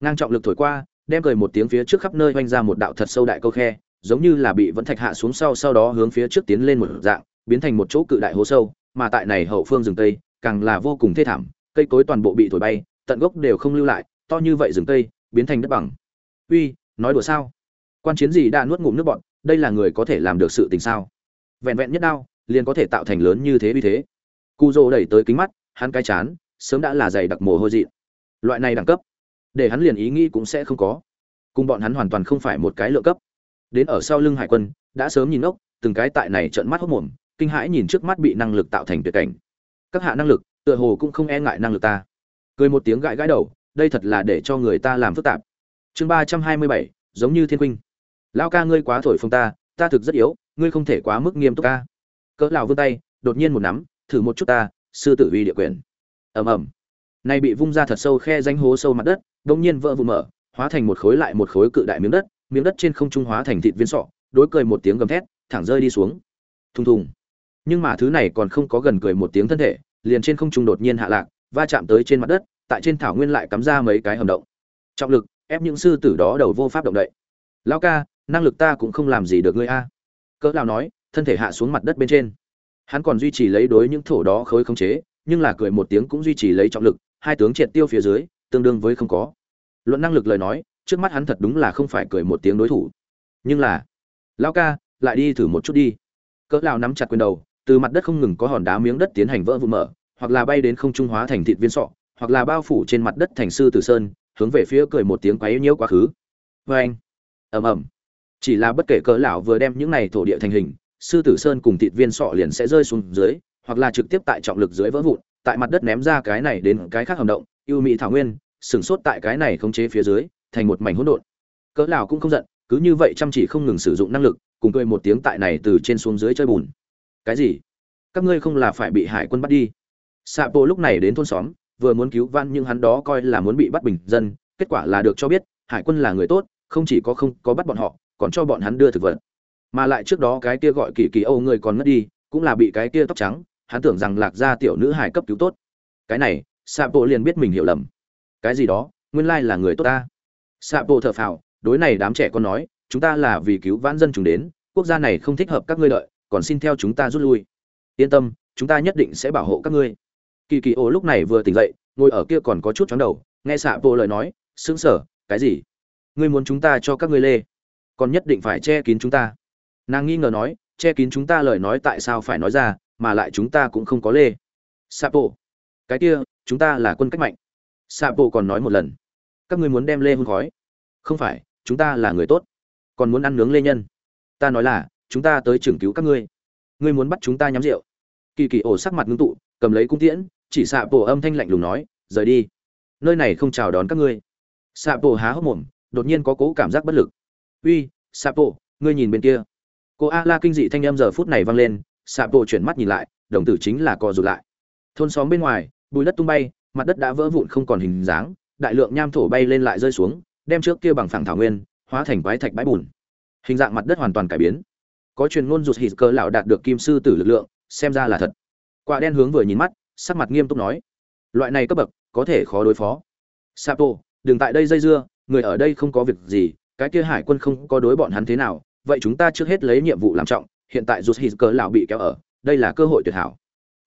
[SPEAKER 1] Ngang trọng lực thổi qua đem cười một tiếng phía trước khắp nơi oanh ra một đạo thật sâu đại câu khe, giống như là bị vẫn thạch hạ xuống sau sau đó hướng phía trước tiến lên một dạng, biến thành một chỗ cự đại hố sâu, mà tại này hậu phương rừng tây, càng là vô cùng thê thảm, cây cối toàn bộ bị thổi bay, tận gốc đều không lưu lại, to như vậy rừng tây, biến thành đất bằng. Uy, nói đùa sao? Quan chiến gì đã nuốt ngụm nước bọn đây là người có thể làm được sự tình sao? Vẹn vẹn nhất đao, liền có thể tạo thành lớn như thế uy thế. Cujo đẩy tới kính mắt, hắn cái chán, sớm đã là dày đặc mồ hôi dị loại này đẳng cấp để hắn liền ý nghĩ cũng sẽ không có. Cùng bọn hắn hoàn toàn không phải một cái lựa cấp. Đến ở sau lưng hải quân, đã sớm nhìn ốc từng cái tại này trận mắt hốc mồm, kinh hãi nhìn trước mắt bị năng lực tạo thành tuyệt cảnh. Các hạ năng lực, tựa hồ cũng không e ngại năng lực ta. Cười một tiếng gãi gãi đầu, đây thật là để cho người ta làm phức tạp. Chương ba trăm hai mươi bảy, giống như thiên huynh lao ca ngươi quá thổi phồng ta ta thực rất yếu, ngươi không thể quá mức nghiêm túc ca cỡ lào vươn tay, đột nhiên một nắm, thử một chút ta, sư tử uy địa quyền. Ầm ầm này bị vung ra thật sâu khe danh hố sâu mặt đất đông nhiên vỡ vụn mở, hóa thành một khối lại một khối cự đại miếng đất miếng đất trên không trung hóa thành thịt viên sọ, đối cười một tiếng gầm thét, thẳng rơi đi xuống. Thùng thùng. Nhưng mà thứ này còn không có gần cười một tiếng thân thể, liền trên không trung đột nhiên hạ lạc, va chạm tới trên mặt đất, tại trên thảo nguyên lại cắm ra mấy cái hầm động. Trọng lực, ép những sư tử đó đầu vô pháp động đậy. Lao ca, năng lực ta cũng không làm gì được ngươi a. Cỡ lao nói, thân thể hạ xuống mặt đất bên trên. Hắn còn duy trì lấy đối những thổ đó khối khống chế, nhưng là cười một tiếng cũng duy trì lấy trọng lực hai tướng triệt tiêu phía dưới, tương đương với không có. Luận năng lực lời nói, trước mắt hắn thật đúng là không phải cười một tiếng đối thủ. Nhưng là lao ca, lại đi thử một chút đi. Cỡ lao nắm chặt quyền đầu, từ mặt đất không ngừng có hòn đá miếng đất tiến hành vỡ vụ mở, hoặc là bay đến không trung hóa thành thịt viên sọ, hoặc là bao phủ trên mặt đất thành sư tử sơn, hướng về phía cười một tiếng quấy nhiễu quá khứ. Vê anh, ầm ầm. Chỉ là bất kể cỡ lão vừa đem những này thổ địa thành hình, sư tử sơn cùng thịt viên sọ liền sẽ rơi xuống dưới, hoặc là trực tiếp tại trọng lực dưới vỡ vụn tại mặt đất ném ra cái này đến cái khác hầm động ưu mỹ thảo nguyên, sừng sốt tại cái này khống chế phía dưới, thành một mảnh hỗn độn. Cỡ nào cũng không giận, cứ như vậy chăm chỉ không ngừng sử dụng năng lực, cùng cười một tiếng tại này từ trên xuống dưới chơi bùn. Cái gì? Các ngươi không là phải bị hải quân bắt đi? Xạ bộ lúc này đến thôn xóm, vừa muốn cứu van nhưng hắn đó coi là muốn bị bắt bình dân, kết quả là được cho biết, hải quân là người tốt, không chỉ có không có bắt bọn họ, còn cho bọn hắn đưa thực vật. Mà lại trước đó cái kia gọi kỳ kỳ âu người còn mất đi, cũng là bị cái kia tóc trắng hắn tưởng rằng lạc gia tiểu nữ hải cấp cứu tốt. Cái này xạ bộ liền biết mình hiểu lầm. Cái gì đó, nguyên lai là người tốt ta. Xạ bộ thở phào, đối này đám trẻ con nói, chúng ta là vì cứu vãn dân chúng đến, quốc gia này không thích hợp các ngươi lợi còn xin theo chúng ta rút lui. Yên tâm, chúng ta nhất định sẽ bảo hộ các ngươi. Kỳ kỳ ô lúc này vừa tỉnh dậy, ngồi ở kia còn có chút chóng đầu, nghe xạ bộ lời nói sững sờ cái gì? Ngươi muốn chúng ta cho các ngươi lê, còn nhất định phải che kín chúng ta. Nàng nghi ngờ nói, che kín chúng ta lời nói tại sao phải nói ra mà lại chúng ta cũng không có lê. Sapo. Cái kia, chúng ta là quân cách mạnh. Sapo còn nói một lần. Các ngươi muốn đem lê hôn khói. Không phải, chúng ta là người tốt. Còn muốn ăn nướng lê nhân. Ta nói là, chúng ta tới trưởng cứu các ngươi. Ngươi muốn bắt chúng ta nhắm rượu. Kỳ kỳ ổ sắc mặt ngưng tụ, cầm lấy cung tiễn, chỉ xạ bộ âm thanh lạnh lùng nói, rời đi. Nơi này không chào đón các ngươi. Xạ bộ há hốc mồm, đột nhiên có cố cảm giác bất lực. Uy xạ bộ ngươi nhìn bên kia. Cô a la kinh dị thanh âm giờ phút này vang lên xạ bộ chuyển mắt nhìn lại, đồng tử chính là co rụt lại. Thôn xóm bên ngoài, bùi đất tung bay, mặt đất đã vỡ vụn không còn hình dáng, đại lượng nham thổ bay lên lại rơi xuống, đem trước kia bằng phẳng thảo nguyên, hóa thành quái thạch bãi bùn. Hình dạng mặt đất hoàn toàn cải biến. Có truyền ngôn rụt hít cơ lão đạt được kim sư tử lực lượng, xem ra là thật. Quả đen hướng vừa nhìn mắt, sắc mặt nghiêm túc nói, loại này cấp bậc, có thể khó đối phó. Sapo, đừng tại đây dây dưa, người ở đây không có việc gì, cái kia hải quân không có đối bọn hắn thế nào, vậy chúng ta trước hết lấy nhiệm vụ làm trọng hiện tại rút hít cỡ lão bị kéo ở, đây là cơ hội tuyệt hảo.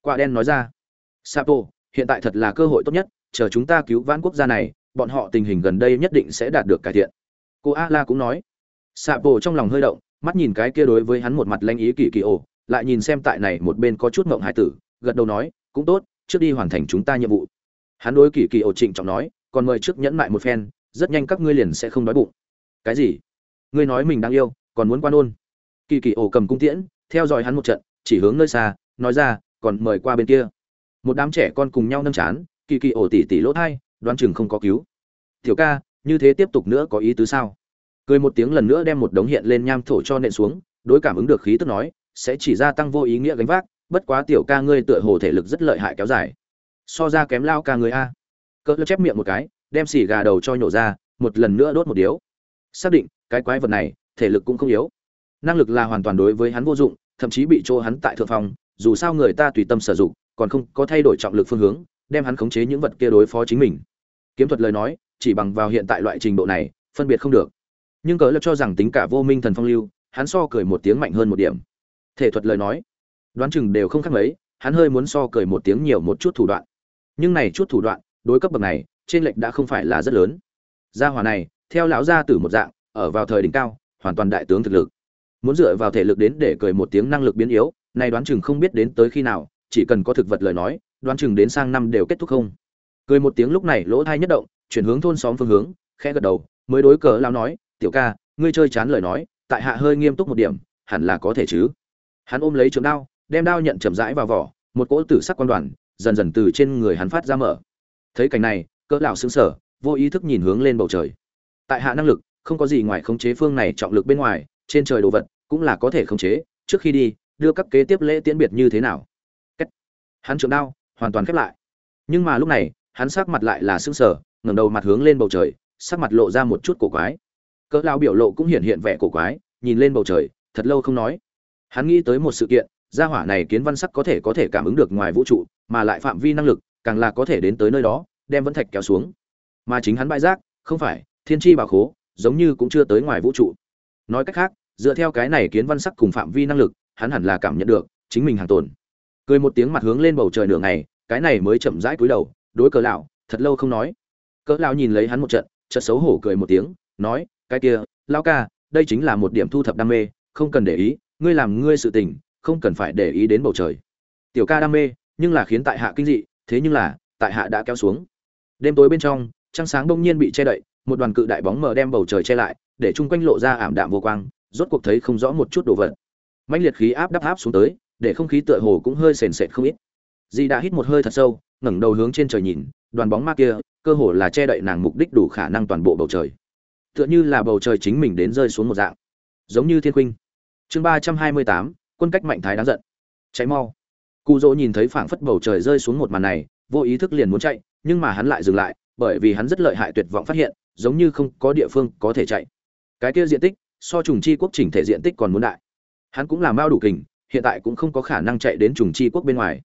[SPEAKER 1] Quả đen nói ra sapo hiện tại thật là cơ hội tốt nhất, chờ chúng ta cứu vãn quốc gia này, bọn họ tình hình gần đây nhất định sẽ đạt được cải thiện. Cô a la cũng nói. Sapo trong lòng hơi động, mắt nhìn cái kia đối với hắn một mặt lanh ý kỳ kỳ ồ lại nhìn xem tại này một bên có chút ngộng hải tử, gật đầu nói, cũng tốt, trước đi hoàn thành chúng ta nhiệm vụ. Hắn đối kỳ kỳ ồ trịnh trọng nói, còn mời trước nhẫn lại một phen, rất nhanh các ngươi liền sẽ không đói bụng. Cái gì? Ngươi nói mình đang yêu, còn muốn quan ôn kỳ kỳ ổ cầm cung tiễn, theo dõi hắn một trận, chỉ hướng nơi xa, nói ra, còn mời qua bên kia. Một đám trẻ con cùng nhau nâm chán, kỳ kỳ ổ tỉ tỉ lỗ thai, đoán chừng không có cứu. Tiểu ca, như thế tiếp tục nữa có ý tứ sao? Cười một tiếng lần nữa đem một đống hiện lên nham thổ cho nện xuống, đối cảm ứng được khí tức nói, sẽ chỉ gia tăng vô ý nghĩa gánh vác, bất quá tiểu ca ngươi tựa hồ thể lực rất lợi hại kéo dài. So ra kém lao ca người a. Cỡ chép miệng một cái, đem xì gà đầu cho nhổ ra, một lần nữa đốt một điếu. Xác định, cái quái vật này, thể lực cũng không yếu năng lực là hoàn toàn đối với hắn vô dụng, thậm chí bị chỗ hắn tại thượng phòng dù sao người ta tùy tâm sử dụng, còn không có thay đổi trọng lực phương hướng, đem hắn khống chế những vật kia đối phó chính mình. Kiếm thuật lời nói, chỉ bằng vào hiện tại loại trình độ này, phân biệt không được. Nhưng cớ lập cho rằng tính cả vô minh thần phong lưu, hắn so cười một tiếng mạnh hơn một điểm. Thể thuật lời nói, đoán chừng đều không khác mấy, hắn hơi muốn so cười một tiếng nhiều một chút thủ đoạn. Nhưng này chút thủ đoạn, đối cấp bậc này, trên lệnh đã không phải là rất lớn. Gia hỏa này, theo lão gia tử một dạng, ở vào thời đỉnh cao, hoàn toàn đại tướng thực lực muốn dựa vào thể lực đến để cười một tiếng năng lực biến yếu này đoán chừng không biết đến tới khi nào, chỉ cần có thực vật lời nói, đoán chừng đến sang năm đều kết thúc không. Cười một tiếng lúc này lỗ thai nhất động, chuyển hướng thôn xóm phương hướng, khẽ gật đầu, mới đối cờ lao nói, tiểu ca, ngươi chơi chán lời nói, tại hạ hơi nghiêm túc một điểm, hẳn là có thể chứ? Hắn ôm lấy trường đao, đem đao nhận chậm rãi vào vỏ, một cỗ tử sắc quan đoàn, dần dần từ trên người hắn phát ra mở. Thấy cảnh này, cỡ lão sững sờ, vô ý thức nhìn hướng lên bầu trời. Tại hạ năng lực, không có gì ngoài khống chế phương này trọng lực bên ngoài trên trời đồ vật cũng là có thể khống chế, trước khi đi, đưa các kế tiếp lễ tiễn biệt như thế nào. Cách. hắn trượng đao, hoàn toàn khép lại. Nhưng mà lúc này, hắn sắc mặt lại là sững sờ, ngẩng đầu mặt hướng lên bầu trời, sắc mặt lộ ra một chút cổ quái. Cỡ lão biểu lộ cũng hiện hiện vẻ cổ quái, nhìn lên bầu trời, thật lâu không nói. Hắn nghĩ tới một sự kiện, gia hỏa này kiến văn sắc có thể có thể cảm ứng được ngoài vũ trụ, mà lại phạm vi năng lực, càng là có thể đến tới nơi đó, đem vẫn thạch kéo xuống. Mà chính hắn bãi rác, không phải, thiên tri bảo khố, giống như cũng chưa tới ngoài vũ trụ nói cách khác, dựa theo cái này kiến văn sắc cùng phạm vi năng lực, hắn hẳn là cảm nhận được chính mình hàng tồn. Cười một tiếng mặt hướng lên bầu trời nửa ngày, cái này mới chậm rãi cúi đầu, đối cỡ lão, thật lâu không nói. Cỡ lão nhìn lấy hắn một trận, chợt xấu hổ cười một tiếng, nói, cái kia, lão ca, đây chính là một điểm thu thập đam mê, không cần để ý, ngươi làm ngươi sự tình, không cần phải để ý đến bầu trời. Tiểu ca đam mê, nhưng là khiến tại hạ kinh dị, thế nhưng là, tại hạ đã kéo xuống. Đêm tối bên trong, trăng sáng bỗng nhiên bị che đậy, một đoàn cự đại bóng mờ đem bầu trời che lại để chung quanh lộ ra ảm đạm vô quang, rốt cuộc thấy không rõ một chút đồ vật. Mạnh liệt khí áp đắp áp xuống tới, để không khí tựa hồ cũng hơi sền sệt không ít. Di đã hít một hơi thật sâu, ngẩng đầu hướng trên trời nhìn, đoàn bóng ma kia, cơ hồ là che đậy nàng mục đích đủ khả năng toàn bộ bầu trời. Tựa như là bầu trời chính mình đến rơi xuống một dạng. Giống như thiên khuynh. Chương ba trăm hai mươi tám, quân cách mạnh thái đáng giận. Cháy mau. Cụ dỗ nhìn thấy phảng phất bầu trời rơi xuống một màn này, vô ý thức liền muốn chạy, nhưng mà hắn lại dừng lại, bởi vì hắn rất lợi hại tuyệt vọng phát hiện, giống như không có địa phương có thể chạy cái kia diện tích, so trùng chi quốc chỉnh thể diện tích còn muốn đại. Hắn cũng là mao đủ kình, hiện tại cũng không có khả năng chạy đến trùng chi quốc bên ngoài.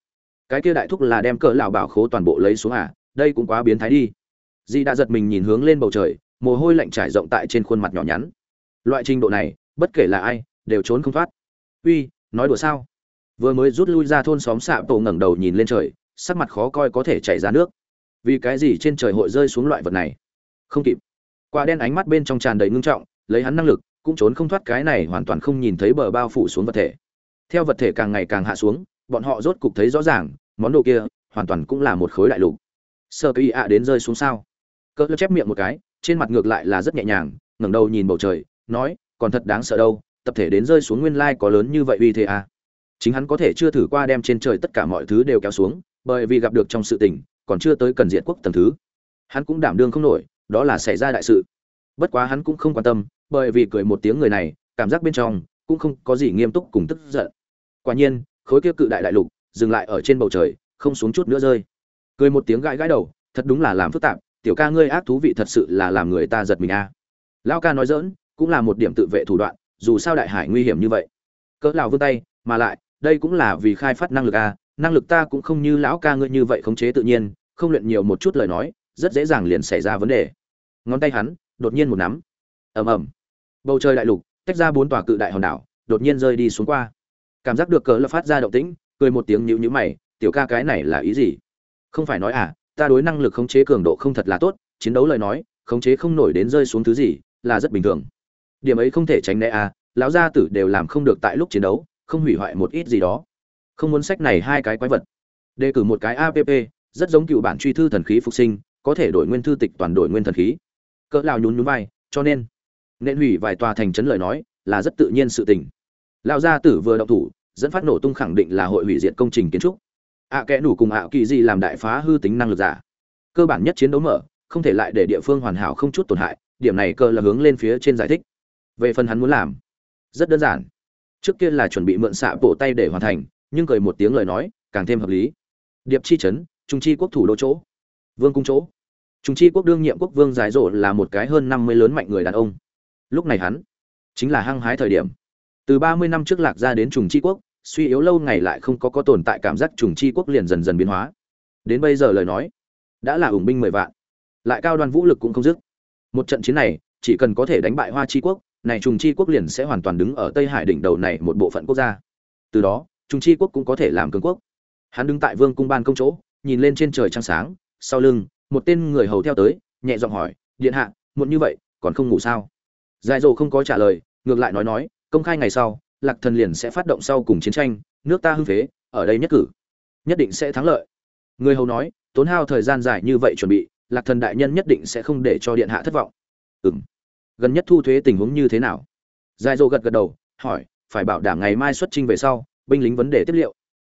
[SPEAKER 1] Cái kia đại thúc là đem cỡ lão bảo khố toàn bộ lấy xuống à đây cũng quá biến thái đi. Di đã giật mình nhìn hướng lên bầu trời, mồ hôi lạnh trải rộng tại trên khuôn mặt nhỏ nhắn. Loại trình độ này, bất kể là ai, đều trốn không thoát. Uy, nói đùa sao? Vừa mới rút lui ra thôn xóm xạ tổ ngẩng đầu nhìn lên trời, sắc mặt khó coi có thể chảy ra nước. Vì cái gì trên trời hội rơi xuống loại vật này? Không kịp. Quả đen ánh mắt bên trong tràn đầy ngưng trọng lấy hắn năng lực, cũng trốn không thoát cái này hoàn toàn không nhìn thấy bờ bao phủ xuống vật thể. Theo vật thể càng ngày càng hạ xuống, bọn họ rốt cục thấy rõ ràng, món đồ kia hoàn toàn cũng là một khối đại lục. Sơ kỳ ạ đến rơi xuống sao? Cỡ chép miệng một cái, trên mặt ngược lại là rất nhẹ nhàng, ngẩng đầu nhìn bầu trời, nói, còn thật đáng sợ đâu, tập thể đến rơi xuống nguyên lai có lớn như vậy uy thế à? Chính hắn có thể chưa thử qua đem trên trời tất cả mọi thứ đều kéo xuống, bởi vì gặp được trong sự tình, còn chưa tới cần diện quốc tầng thứ. Hắn cũng đảm đương không nổi, đó là xảy ra đại sự bất quá hắn cũng không quan tâm, bởi vì cười một tiếng người này, cảm giác bên trong cũng không có gì nghiêm túc cùng tức giận. Quả nhiên, khối kia cự đại đại lục dừng lại ở trên bầu trời, không xuống chút nữa rơi. Cười một tiếng gãi gãi đầu, thật đúng là làm phức tạp, tiểu ca ngươi ác thú vị thật sự là làm người ta giật mình a. À. lão ca nói dỡn cũng là một điểm tự vệ thủ đoạn, dù sao đại hải nguy hiểm như vậy. Cỡ lão vươn tay, mà lại, đây cũng là vì khai phát năng lực a, năng lực ta cũng không như lão ca ngươi như vậy khống chế tự nhiên, không luyện nhiều một chút lời nói, rất dễ dàng liền xảy ra vấn đề. Ngón tay hắn đột nhiên một nắm. Ầm ầm. Bầu trời đại lục, tách ra bốn tòa cự đại hòn đảo, đột nhiên rơi đi xuống qua. Cảm giác được cờ lập phát ra động tĩnh, cười một tiếng nhíu nhíu mày, tiểu ca cái này là ý gì? Không phải nói à ta đối năng lực khống chế cường độ không thật là tốt, chiến đấu lời nói, khống chế không nổi đến rơi xuống thứ gì, là rất bình thường. Điểm ấy không thể tránh né à lão gia tử đều làm không được tại lúc chiến đấu, không hủy hoại một ít gì đó. Không muốn sách này hai cái quái vật. Đề cử một cái app rất giống cựu bản truy thư thần khí phục sinh, có thể đổi nguyên thư tịch toàn đổi nguyên thần khí cỡ lao nhún nhún vai cho nên nên hủy vài tòa thành trấn lời nói là rất tự nhiên sự tình. Lão gia tử vừa động thủ dẫn phát nổ tung khẳng định là hội hủy diệt công trình kiến trúc. Ạ à, kẽ đủ cùng ạ kỳ gì làm đại phá hư tính năng lực giả. Cơ bản nhất chiến đấu mở không thể lại để địa phương hoàn hảo không chút tổn hại điểm này cơ là hướng lên phía trên giải thích. Về phần hắn muốn làm rất đơn giản. Trước kia là chuẩn bị mượn xạ bổ tay để hoàn thành nhưng cười một tiếng lời nói càng thêm hợp lý. Điệp chi trấn, trung chi quốc thủ đô chỗ. Vương cung chỗ trung chi quốc đương nhiệm quốc vương giải rộ là một cái hơn năm mươi lớn mạnh người đàn ông. Lúc này hắn chính là hăng hái thời điểm. Từ ba mươi năm trước lạc ra đến trùng chi quốc, suy yếu lâu ngày lại không có có tồn tại cảm giác trùng chi quốc liền dần dần biến hóa. Đến bây giờ lời nói, đã là ủng binh mười vạn. Lại cao đoan vũ lực cũng không dứt. Một trận chiến này, chỉ cần có thể đánh bại hoa chi quốc, này trùng chi quốc liền sẽ hoàn toàn đứng ở tây hải đỉnh đầu này một bộ phận quốc gia. Từ đó trùng chi quốc cũng có thể làm cường quốc. Hắn đứng tại vương cung ban công chỗ, nhìn lên trên trời trăng sáng, sau lưng một tên người hầu theo tới, nhẹ giọng hỏi, điện hạ, muộn như vậy, còn không ngủ sao? Dài dồ không có trả lời, ngược lại nói nói, công khai ngày sau, lạc thần liền sẽ phát động sau cùng chiến tranh, nước ta hưng phế, ở đây nhất cử, nhất định sẽ thắng lợi. Người hầu nói, tốn hao thời gian dài như vậy chuẩn bị, lạc thần đại nhân nhất định sẽ không để cho điện hạ thất vọng. Ừng gần nhất thu thuế tình huống như thế nào? Dài dồ gật gật đầu, hỏi, phải bảo đảm ngày mai xuất trình về sau, binh lính vấn đề tiếp liệu.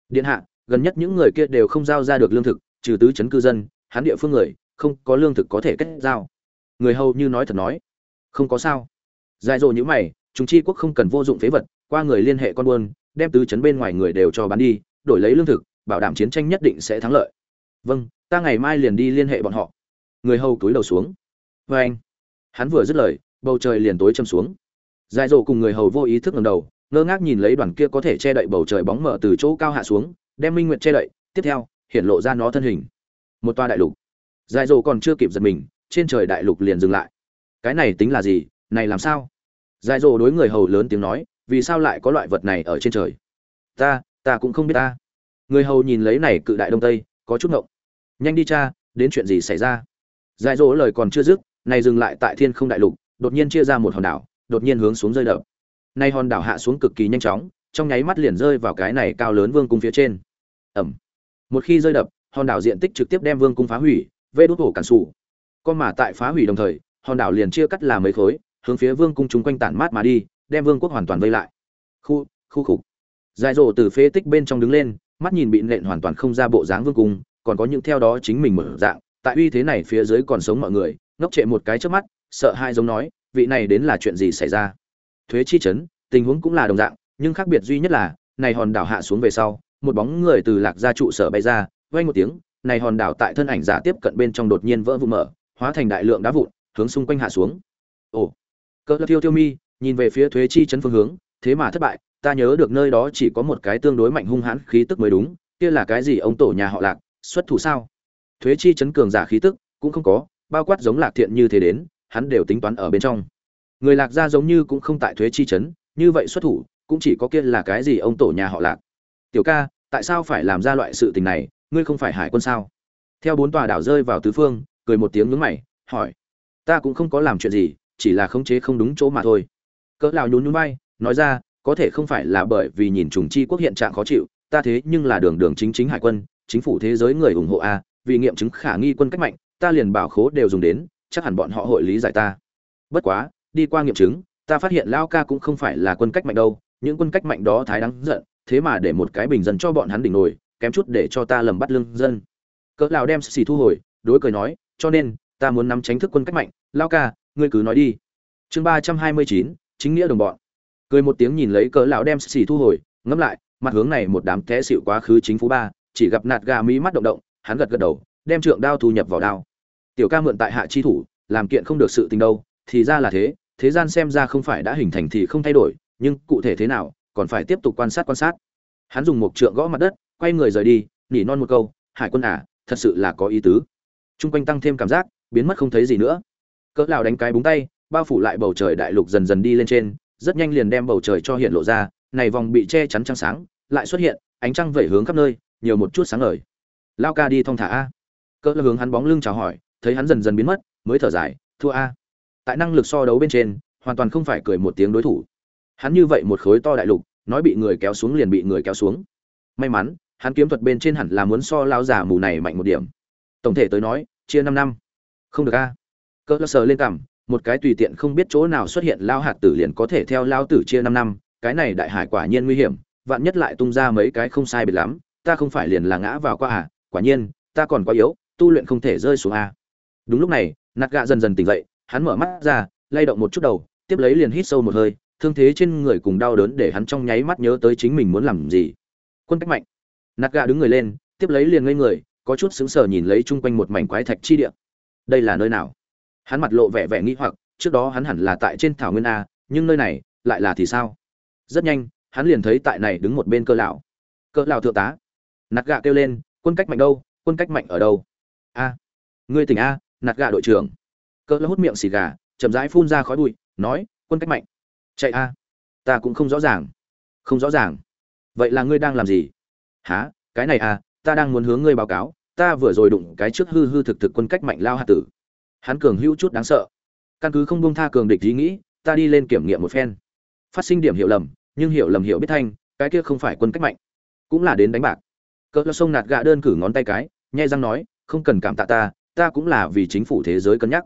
[SPEAKER 1] Điện hạ, gần nhất những người kia đều không giao ra được lương thực, trừ tứ chấn cư dân hắn địa phương người, không có lương thực có thể kết giao. Người hầu như nói thật nói, không có sao. Dài dồ như mày, chúng chi quốc không cần vô dụng phế vật, qua người liên hệ con buôn, đem tứ chấn bên ngoài người đều cho bán đi, đổi lấy lương thực, bảo đảm chiến tranh nhất định sẽ thắng lợi. Vâng ta ngày mai liền đi liên hệ bọn họ. Người hầu túi đầu xuống. Vê anh. Hắn vừa dứt lời, bầu trời liền tối châm xuống. Dài dồ cùng người hầu vô ý thức ngầm đầu, ngơ ngác nhìn lấy đoàn kia có thể che đậy bầu trời bóng mở từ chỗ cao hạ xuống, đem minh nguyệt che đậy. Tiếp theo hiện lộ ra nó thân hình một toa đại lục. Dài rộ còn chưa kịp giật mình, trên trời đại lục liền dừng lại. Cái này tính là gì? Này làm sao? Dài rộ đối người hầu lớn tiếng nói, vì sao lại có loại vật này ở trên trời? Ta ta cũng không biết ta. Người hầu nhìn lấy này cự đại đông tây, có chút ngộng. Nhanh đi cha, đến chuyện gì xảy ra? Dài rộ lời còn chưa dứt, này dừng lại tại thiên không đại lục, đột nhiên chia ra một hòn đảo, đột nhiên hướng xuống rơi đập. Nay hòn đảo hạ xuống cực kỳ nhanh chóng, trong nháy mắt liền rơi vào cái này cao lớn vương cung phía trên. Ẩm. Một khi rơi đập hòn đảo diện tích trực tiếp đem vương cung phá hủy, vê đốt hổ cản sủ. Con mà tại phá hủy đồng thời, hòn đảo liền chia cắt làm mấy khối, hướng phía vương cung chúng quanh tản mát mà đi, đem vương quốc hoàn toàn vây lại. Khu khu khục. Dài rổ từ phế tích bên trong đứng lên, mắt nhìn bị nện hoàn toàn không ra bộ dáng vương cung, còn có những theo đó chính mình mở dạng, tại uy thế này phía dưới còn sống mọi người, ngốc trệ một cái trước mắt, sợ hai giống nói, vị này đến là chuyện gì xảy ra? Thuế chi chấn, tình huống cũng là đồng dạng, nhưng khác biệt duy nhất là, này hòn đảo hạ xuống về sau, một bóng người từ lạc gia trụ sở bay ra vang một tiếng, này hòn đảo tại thân ảnh giả tiếp cận bên trong đột nhiên vỡ vụn mở, hóa thành đại lượng đá vụn, hướng xung quanh hạ xuống. Ồ, cỡ thiêu thiêu mi, nhìn về phía thuế chi chấn phương hướng, thế mà thất bại, ta nhớ được nơi đó chỉ có một cái tương đối mạnh hung hãn khí tức mới đúng, kia là cái gì ông tổ nhà họ lạc, xuất thủ sao? Thuế chi chấn cường giả khí tức cũng không có, bao quát giống lạc thiện như thế đến, hắn đều tính toán ở bên trong. Người lạc gia giống như cũng không tại thuế chi chấn, như vậy xuất thủ, cũng chỉ có kia là cái gì ông tổ nhà họ lạc. Tiểu ca, tại sao phải làm ra loại sự tình này? Ngươi không phải hải quân sao? Theo bốn tòa đảo rơi vào tứ phương, cười một tiếng nhướng mày, hỏi. Ta cũng không có làm chuyện gì, chỉ là khống chế không đúng chỗ mà thôi. Cỡ lão nhún nhún vai, nói ra, có thể không phải là bởi vì nhìn trùng chi quốc hiện trạng khó chịu, ta thế nhưng là đường đường chính chính hải quân, chính phủ thế giới người ủng hộ a, vì nghiệm chứng khả nghi quân cách mạnh, ta liền bảo khố đều dùng đến, chắc hẳn bọn họ hội lý giải ta. Bất quá, đi qua nghiệm chứng, ta phát hiện lao ca cũng không phải là quân cách mạnh đâu, những quân cách mạnh đó thái đáng giận, thế mà để một cái bình dân cho bọn hắn đỉnh nổi kém chút để cho ta lầm bắt lương dân. Cỡ lão đem xì thu hồi, đối cười nói, cho nên, ta muốn nắm tránh thức quân cách mạnh. Lao ca, ngươi cứ nói đi. Chương ba trăm hai mươi chín, chính nghĩa đồng bọn. Cười một tiếng nhìn lấy cỡ lão đem xì thu hồi, ngẫm lại, mặt hướng này một đám té xịu quá khứ chính phủ ba, chỉ gặp nạt gà mí mắt động động, hắn gật gật đầu, đem trượng đao thu nhập vào đao. Tiểu ca mượn tại hạ chi thủ, làm kiện không được sự tình đâu, thì ra là thế thế gian xem ra không phải đã hình thành thì không thay đổi, nhưng cụ thể thế nào, còn phải tiếp tục quan sát quan sát. Hắn dùng một trượng gõ mặt đất quay người rời đi, nỉ non một câu, hải quân à thật sự là có ý tứ. Trung quanh tăng thêm cảm giác, biến mất không thấy gì nữa. Cỡ lão đánh cái búng tay, bao phủ lại bầu trời đại lục dần dần đi lên trên, rất nhanh liền đem bầu trời cho hiện lộ ra, này vòng bị che chắn trăng sáng, lại xuất hiện, ánh trăng vẩy hướng khắp nơi, nhiều một chút sáng ngời. Lao ca đi thong thả a. Cỡ là hướng hắn bóng lưng chào hỏi, thấy hắn dần dần biến mất, mới thở dài, thua a. Tại năng lực so đấu bên trên, hoàn toàn không phải cười một tiếng đối thủ. Hắn như vậy một khối to đại lục, nói bị người kéo xuống liền bị người kéo xuống. May mắn hắn kiếm thuật bên trên hẳn là muốn so lao giả mù này mạnh một điểm. Tổng thể tới nói, chia năm năm. Không được a. Cỡ sờ lên cảm, một cái tùy tiện không biết chỗ nào xuất hiện lao hạt tử liền có thể theo lao tử chia năm năm, cái này đại hải quả nhiên nguy hiểm, vạn nhất lại tung ra mấy cái không sai biệt lắm, ta không phải liền là ngã vào qua à quả nhiên, ta còn quá yếu, tu luyện không thể rơi xuống a. Đúng lúc này, nạt gạ dần dần tỉnh dậy, hắn mở mắt ra, lay động một chút đầu, tiếp lấy liền hít sâu một hơi, thương thế trên người cùng đau đớn để hắn trong nháy mắt nhớ tới chính mình muốn làm gì. Quân cách mạnh nạt gạ đứng người lên, tiếp lấy liền ngây người, có chút sững sờ nhìn lấy chung quanh một mảnh quái thạch chi địa. Đây là nơi nào? Hắn mặt lộ vẻ vẻ nghi hoặc, trước đó hắn hẳn là tại trên thảo nguyên a, nhưng nơi này lại là thì sao? Rất nhanh, hắn liền thấy tại này đứng một bên cơ lão. Cơ lão thượng tá. Nạt gạ kêu lên, quân cách mạnh đâu? Quân cách mạnh ở đâu? A, ngươi tỉnh a, nạt gạ đội trưởng. Cơ lão hút miệng xì gà, chậm rãi phun ra khói bụi, nói, quân cách mạnh. Chạy a, ta cũng không rõ ràng. Không rõ ràng. Vậy là ngươi đang làm gì? Há, cái này à ta đang muốn hướng ngươi báo cáo, ta vừa rồi đụng cái trước hư hư thực thực quân cách mạnh lao hạt tử. Hắn cường hữu chút đáng sợ. Căn cứ không bông tha cường địch ý nghĩ, ta đi lên kiểm nghiệm một phen. Phát sinh điểm hiểu lầm, nhưng hiểu lầm hiểu biết thanh, cái kia không phải quân cách mạnh, cũng là đến đánh bạc. Cỡ lo sông nạt gạ đơn cử ngón tay cái nhai răng nói, không cần cảm tạ ta ta cũng là vì chính phủ thế giới cân nhắc.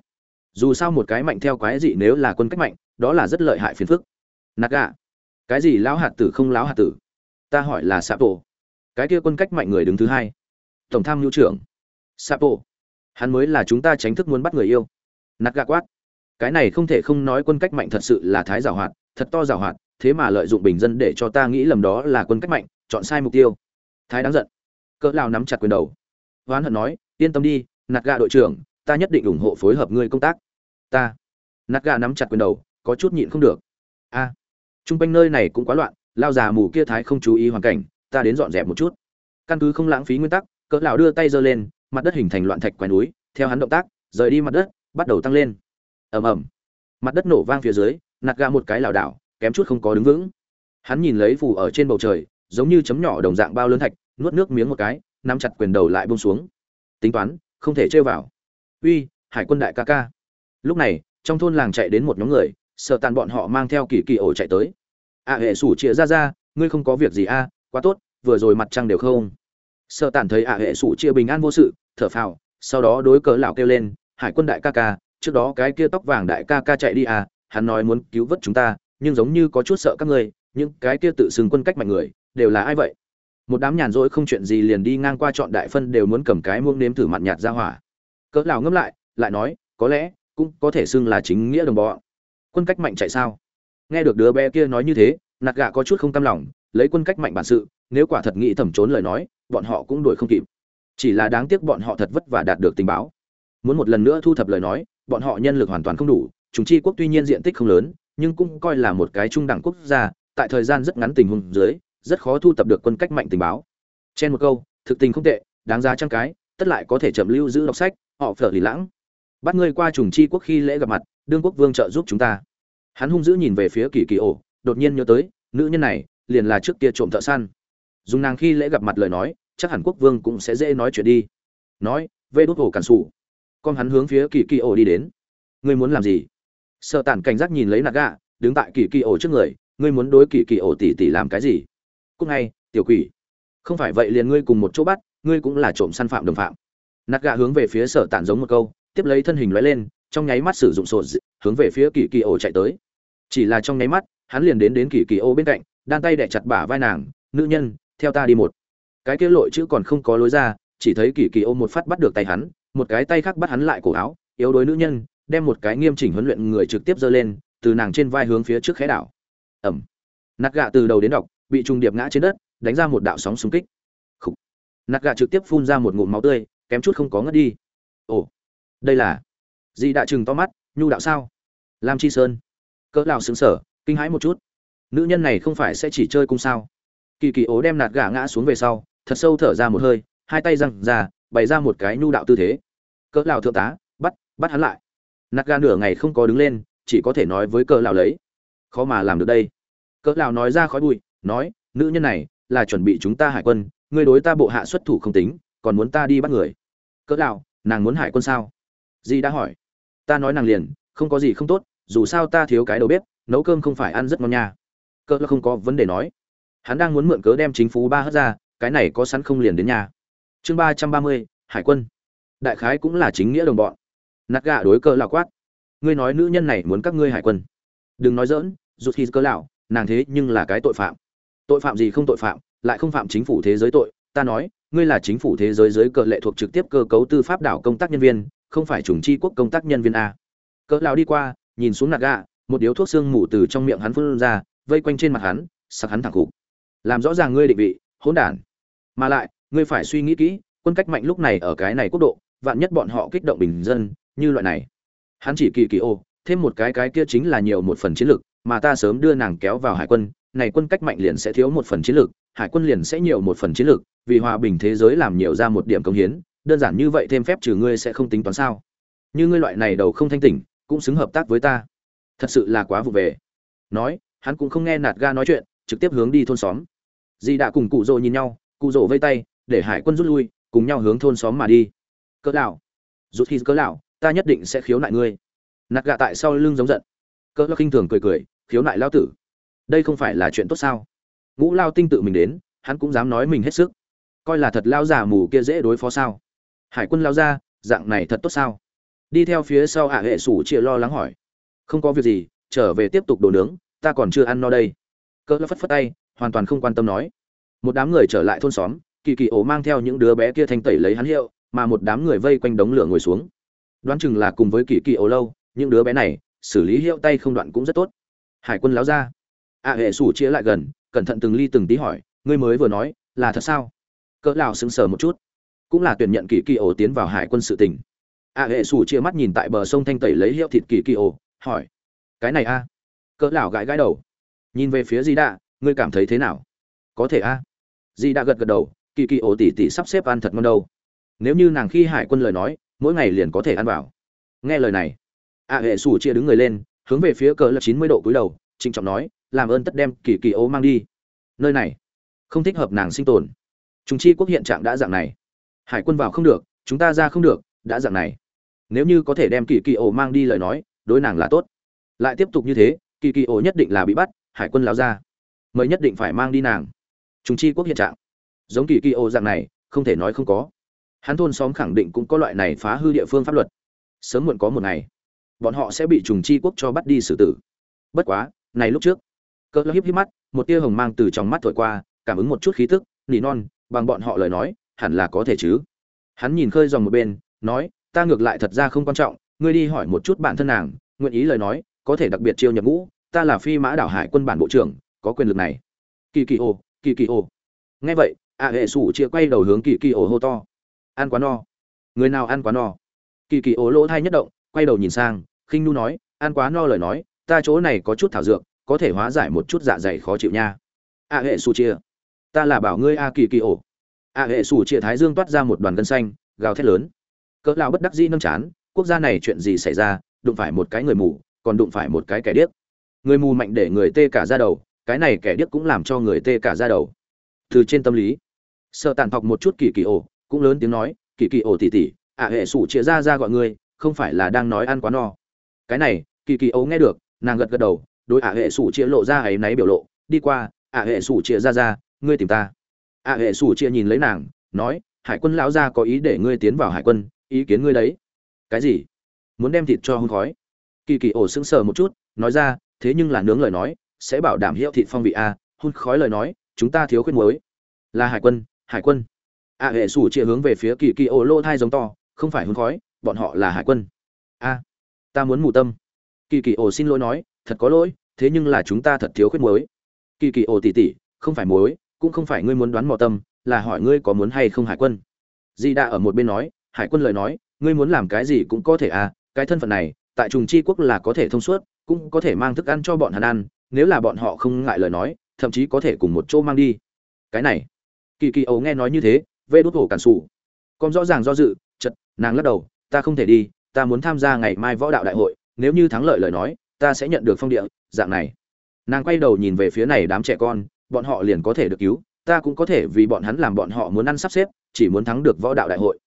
[SPEAKER 1] Dù sao một cái mạnh theo quái gì nếu là quân cách mạnh, đó là rất lợi hại phiền phức. Nạt gạ, cái gì lão hạt tử không lão hạt tử? Ta hỏi là sapo cái kia quân cách mạnh người đứng thứ hai. Tổng tham mưu trưởng sapo. Hắn mới là chúng ta tránh thức muốn bắt người yêu. Nạt gạ quát cái này không thể không nói quân cách mạnh thật sự là thái giảo hoạt thật to giảo hoạt thế mà lợi dụng bình dân để cho ta nghĩ lầm đó là quân cách mạnh chọn sai mục tiêu. Thái đáng giận. Cỡ lao nắm chặt quyền đầu. Hoán hận nói yên tâm đi nạt gà đội trưởng ta nhất định ủng hộ phối hợp ngươi công tác. Ta. Nạt gà nắm chặt quyền đầu có chút nhịn không được. A. À, chung quanh nơi này cũng quá loạn lao già mù kia thái không chú ý hoàn cảnh ta đến dọn dẹp một chút. Căn cứ không lãng phí nguyên tắc, cỡ lão đưa tay giơ lên, mặt đất hình thành loạn thạch quái núi, theo hắn động tác, rời đi mặt đất, bắt đầu tăng lên. Ầm ầm. Mặt đất nổ vang phía dưới, nạt gạ một cái lảo đảo, kém chút không có đứng vững. Hắn nhìn lấy phù ở trên bầu trời, giống như chấm nhỏ đồng dạng bao lớn thạch, nuốt nước miếng một cái, nắm chặt quyền đầu lại buông xuống. Tính toán, không thể chơi vào. Uy, hải quân đại ca ca. Lúc này, trong thôn làng chạy đến một nhóm người, sợ tàn bọn họ mang theo kỳ kỳ ổ chạy tới. A hệ sủ chia ra ra, ngươi không có việc gì a quá tốt, vừa rồi mặt trăng đều không. Sợ tản thấy a hệ sủ chia bình an vô sự, thở phào, sau đó đối cớ lão kêu lên, hải quân đại ca ca, trước đó cái kia tóc vàng đại ca ca chạy đi à hắn nói muốn cứu vớt chúng ta, nhưng giống như có chút sợ các ngươi, những cái kia tự xưng quân cách mạnh người, đều là ai vậy? Một đám nhàn rỗi không chuyện gì liền đi ngang qua chọn đại phân đều muốn cầm cái muông nếm thử mặn nhạt ra hỏa. Cỡ lão ngâm lại lại nói, có lẽ cũng có thể xưng là chính nghĩa đồng bọn. Quân cách mạnh chạy sao? Nghe được đứa bé kia nói như thế, nạt gạ có chút không cam lòng lấy quân cách mạnh bản sự, nếu quả thật nghĩ thẩm trốn lời nói, bọn họ cũng đuổi không kịp. Chỉ là đáng tiếc bọn họ thật vất vả đạt được tình báo. Muốn một lần nữa thu thập lời nói, bọn họ nhân lực hoàn toàn không đủ, chúng chi quốc tuy nhiên diện tích không lớn, nhưng cũng coi là một cái trung đẳng quốc gia, tại thời gian rất ngắn tình huống dưới, rất khó thu thập được quân cách mạnh tình báo. Trên một câu, thực tình không tệ, đáng giá trăm cái, tất lại có thể chậm lưu giữ đọc sách, họ phở lì lãng. Bắt ngươi qua trùng chi quốc khi lễ gặp mặt, đương quốc vương trợ giúp chúng ta. Hắn hung dữ nhìn về phía kỳ kỳ ổ, đột nhiên nhớ tới, nữ nhân này liền là trước kia trộm thợ săn. Dùng nàng khi lễ gặp mặt lời nói, chắc hẳn quốc vương cũng sẽ dễ nói chuyện đi. Nói vê đốt hồ cản sủ. Con hắn hướng phía kỳ kỳ ổ đi đến. Ngươi muốn làm gì? Sợ tản cảnh giác nhìn lấy nạt gạ đứng tại kỳ kỳ ổ trước người, ngươi muốn đối kỳ kỳ ổ tỉ tỉ làm cái gì? Cúc ngay, tiểu quỷ. Không phải vậy liền ngươi cùng một chỗ bắt, ngươi cũng là trộm săn phạm đồng phạm. Nạt gạ hướng về phía sở tản giống một câu, tiếp lấy thân hình lóe lên, trong nháy mắt sử dụng sột hướng về phía kỳ kỳ ổ chạy tới. Chỉ là trong nháy mắt, hắn liền đến đến kỳ kỳ ổ bên cạnh đan tay đẻ chặt bả vai nàng, nữ nhân, theo ta đi một. Cái kia lội chữ còn không có lối ra, chỉ thấy kỳ kỳ ôm một phát bắt được tay hắn, một cái tay khác bắt hắn lại cổ áo, yếu đuối nữ nhân, đem một cái nghiêm chỉnh huấn luyện người trực tiếp giơ lên, từ nàng trên vai hướng phía trước khẽ đảo. Ẩm. Nạt gạ từ đầu đến đọc, bị trùng điệp ngã trên đất, đánh ra một đạo sóng xung kích. Khủ. nạt gạ trực tiếp phun ra một ngụm máu tươi, kém chút không có ngất đi. Ồ. Đây là dị đạ chừng to mắt, nhu đạo sao? Lam chi sơn. Cỡ lào xứng sở kinh hãi một chút nữ nhân này không phải sẽ chỉ chơi cung sao? Kỳ kỳ ố đem nạt gà ngã xuống về sau, thật sâu thở ra một hơi, hai tay răng ra, bày ra một cái nhu đạo tư thế. Cỡ lão thượng tá, bắt bắt hắn lại. Nạt gà nửa ngày không có đứng lên, chỉ có thể nói với cỡ lão lấy. Khó mà làm được đây. Cỡ lão nói ra khói bụi, nói, nữ nhân này là chuẩn bị chúng ta hải quân, ngươi đối ta bộ hạ xuất thủ không tính, còn muốn ta đi bắt người. Cỡ lão nàng muốn hải quân sao? Di đã hỏi. Ta nói nàng liền, không có gì không tốt, dù sao ta thiếu cái đầu bếp, nấu cơm không phải ăn rất ngon nha cỡ là không có vấn đề nói. Hắn đang muốn mượn cớ đem chính phủ ba hất ra, cái này có sẵn không liền đến nhà. Chương ba trăm ba mươi, hải quân. Đại khái cũng là chính nghĩa đồng bọn. Nạt gà đối cỡ là quát. Ngươi nói nữ nhân này muốn các ngươi hải quân. Đừng nói dỡn rụt khi cỡ lão, nàng thế nhưng là cái tội phạm. Tội phạm gì không tội phạm, lại không phạm chính phủ thế giới tội. Ta nói, ngươi là chính phủ thế giới giới cờ lệ thuộc trực tiếp cơ cấu tư pháp đảo công tác nhân viên, không phải chủng chi quốc công tác nhân viên a. Cỡ lão đi qua, nhìn xuống nạt gà một điếu thuốc xương mù từ trong miệng hắn phun ra vây quanh trên mặt hắn, sặc hắn thẳng cục làm rõ ràng ngươi định vị, hỗn đản. Mà lại, ngươi phải suy nghĩ kỹ, quân cách mạnh lúc này ở cái này quốc độ, vạn nhất bọn họ kích động bình dân, như loại này. Hắn chỉ kỳ kỳ ô, thêm một cái cái kia chính là nhiều một phần chiến lược mà ta sớm đưa nàng kéo vào hải quân, này quân cách mạnh liền sẽ thiếu một phần chiến lược hải quân liền sẽ nhiều một phần chiến lược vì hòa bình thế giới làm nhiều ra một điểm công hiến, đơn giản như vậy thêm phép trừ ngươi sẽ không tính toán sao. Như ngươi loại này đầu không thanh tỉnh, cũng xứng hợp tác với ta. Thật sự là quá vụ về. Nói hắn cũng không nghe nạt ga nói chuyện, trực tiếp hướng đi thôn xóm. Dì đã cùng cụ rỗ nhìn nhau, cụ rỗ vây tay, để hải quân rút lui, cùng nhau hướng thôn xóm mà đi. Cỡ lão, rút khi cỡ lão, ta nhất định sẽ khiếu nại ngươi. Nạt gạ tại sau lưng giống giận. Cỡ lão khinh thường cười cười, khiếu nại lao tử. Đây không phải là chuyện tốt sao? Ngũ lao tinh tự mình đến, hắn cũng dám nói mình hết sức. Coi là thật lao già mù kia dễ đối phó sao? Hải quân lao ra dạng này thật tốt sao? Đi theo phía sau hạ hệ sủ chia lo lắng hỏi. Không có việc gì, trở về tiếp tục đồ nướng ta còn chưa ăn no đây. Cỡ phất phất tay, hoàn toàn không quan tâm nói. Một đám người trở lại thôn xóm, kỳ kỳ ổ mang theo những đứa bé kia thanh tẩy lấy hắn hiệu, mà một đám người vây quanh đống lửa ngồi xuống. Đoán chừng là cùng với kỳ kỳ ổ lâu, những đứa bé này, xử lý hiệu tay không đoạn cũng rất tốt. Hải quân láo ra. A hệ sủ chia lại gần, cẩn thận từng ly từng tí hỏi, ngươi mới vừa nói, là thật sao? Cỡ lào sững sờ một chút. Cũng là tuyển nhận kỳ kỳ ổ tiến vào hải quân sự tình a hệ sủ chia mắt nhìn tại bờ sông thanh tẩy lấy hiệu thịt kỳ kỳ ổ, hỏi, cái này a? Cỡ lão gãi gãi đầu. Nhìn về phía di đạ, ngươi cảm thấy thế nào? Có thể a. À? di đạ gật gật đầu, kỳ kỳ ổ tỉ tỉ sắp xếp ăn thật ngon đâu. Nếu như nàng khi hải quân lời nói, mỗi ngày liền có thể ăn vào. Nghe lời này, a hệ sủ chia đứng người lên, hướng về phía cỡ lập chín mươi độ cúi đầu, trịnh trọng nói, làm ơn tất đem kỳ kỳ ố mang đi. Nơi này, không thích hợp nàng sinh tồn. Chúng chi quốc hiện trạng đã dạng này. Hải quân vào không được, chúng ta ra không được, đã dạng này. Nếu như có thể đem kỳ kỳ ố mang đi lời nói, đối nàng là tốt. Lại tiếp tục như thế kỳ kỳ ổ nhất định là bị bắt, hải quân lao ra. Mới nhất định phải mang đi nàng. Chúng chi quốc hiện trạng. Giống kỳ kỳ ổ dạng này, không thể nói không có. Hắn thôn xóm khẳng định cũng có loại này phá hư địa phương pháp luật. Sớm muộn có một ngày, bọn họ sẽ bị trùng chi quốc cho bắt đi xử tử. Bất quá, này lúc trước, cỡ lo híp híp mắt, một tia hồng mang từ trong mắt thổi qua, cảm ứng một chút khí tức, nỉ non, bằng bọn họ lời nói, hẳn là có thể chứ. Hắn nhìn khơi dòng một bên, nói, ta ngược lại thật ra không quan trọng, ngươi đi hỏi một chút bản thân nàng, nguyện ý lời nói có thể đặc biệt chiêu nhập ngũ, ta là phi mã đảo hải quân bản bộ trưởng, có quyền lực này. Kỳ kỳ ô kỳ kỳ ô nghe vậy ạ hệ sủ chia quay đầu hướng kỳ kỳ ô hô to. Ăn quá no. Người nào ăn quá no? Kỳ kỳ ô lỗ thai nhất động, quay đầu nhìn sang, khinh nu nói, ăn quá no lời nói, ta chỗ này có chút thảo dược, có thể hóa giải một chút dạ dày khó chịu nha. Ạ hệ sủ chia ta là bảo ngươi a kỳ kỳ ô ạ hệ sủ chia thái dương toát ra một đoàn gân xanh, gào thét lớn. Cỡ lao bất đắc dĩ nâng chán, quốc gia này chuyện gì xảy ra, đụng phải một cái người mù còn đụng phải một cái kẻ điếc. Người mù mạnh để người tê cả ra đầu, cái này kẻ điếc cũng làm cho người tê cả ra đầu. Từ trên tâm lý, sợ tàn thọc một chút kỳ kỳ ổ, cũng lớn tiếng nói, kỳ kỳ ổ tỉ tỉ, ạ hệ sủ chia ra ra gọi ngươi, không phải là đang nói ăn quá no. Cái này, kỳ kỳ ấu nghe được, nàng gật gật đầu, đối ạ hệ sủ chia lộ ra ấy náy biểu lộ, đi qua, ạ hệ sủ chia ra ra, ngươi tìm ta. ạ hệ sủ chia nhìn lấy nàng, nói, hải quân lão gia có ý để ngươi tiến vào hải quân, ý kiến ngươi đấy. Cái gì? Muốn đem thịt cho hôn khói? Kỳ kỳ ổ sững sờ một chút, nói ra, thế nhưng là nướng lời nói, sẽ bảo đảm hiệu thị phong vị a, hun khói lời nói, chúng ta thiếu khuyên muối. Là hải quân hải quân. A hệ sủ chia hướng về phía kỳ kỳ ổ lô thai giống to, không phải hun khói, bọn họ là hải quân. A, ta muốn mù tâm. Kỳ kỳ ổ xin lỗi nói, thật có lỗi, thế nhưng là chúng ta thật thiếu khuyết muối. Kỳ kỳ ổ tỉ tỉ, không phải muối, cũng không phải ngươi muốn đoán mò tâm, là hỏi ngươi có muốn hay không hải quân. Di đã ở một bên nói, hải quân lời nói, ngươi muốn làm cái gì cũng có thể à cái thân phận này tại trùng chi quốc là có thể thông suốt, cũng có thể mang thức ăn cho bọn hắn ăn, nếu là bọn họ không ngại lời nói, thậm chí có thể cùng một chỗ mang đi. Cái này, kỳ kỳ ấu nghe nói như thế, vê đốt hổ cản sủ. Con rõ ràng do dự, chật, nàng lắc đầu, ta không thể đi, ta muốn tham gia ngày mai võ đạo đại hội, nếu như thắng lợi lời nói, ta sẽ nhận được phong địa, dạng này. Nàng quay đầu nhìn về phía này đám trẻ con, bọn họ liền có thể được cứu, ta cũng có thể vì bọn hắn làm bọn họ muốn ăn sắp xếp, chỉ muốn thắng được võ đạo đại hội.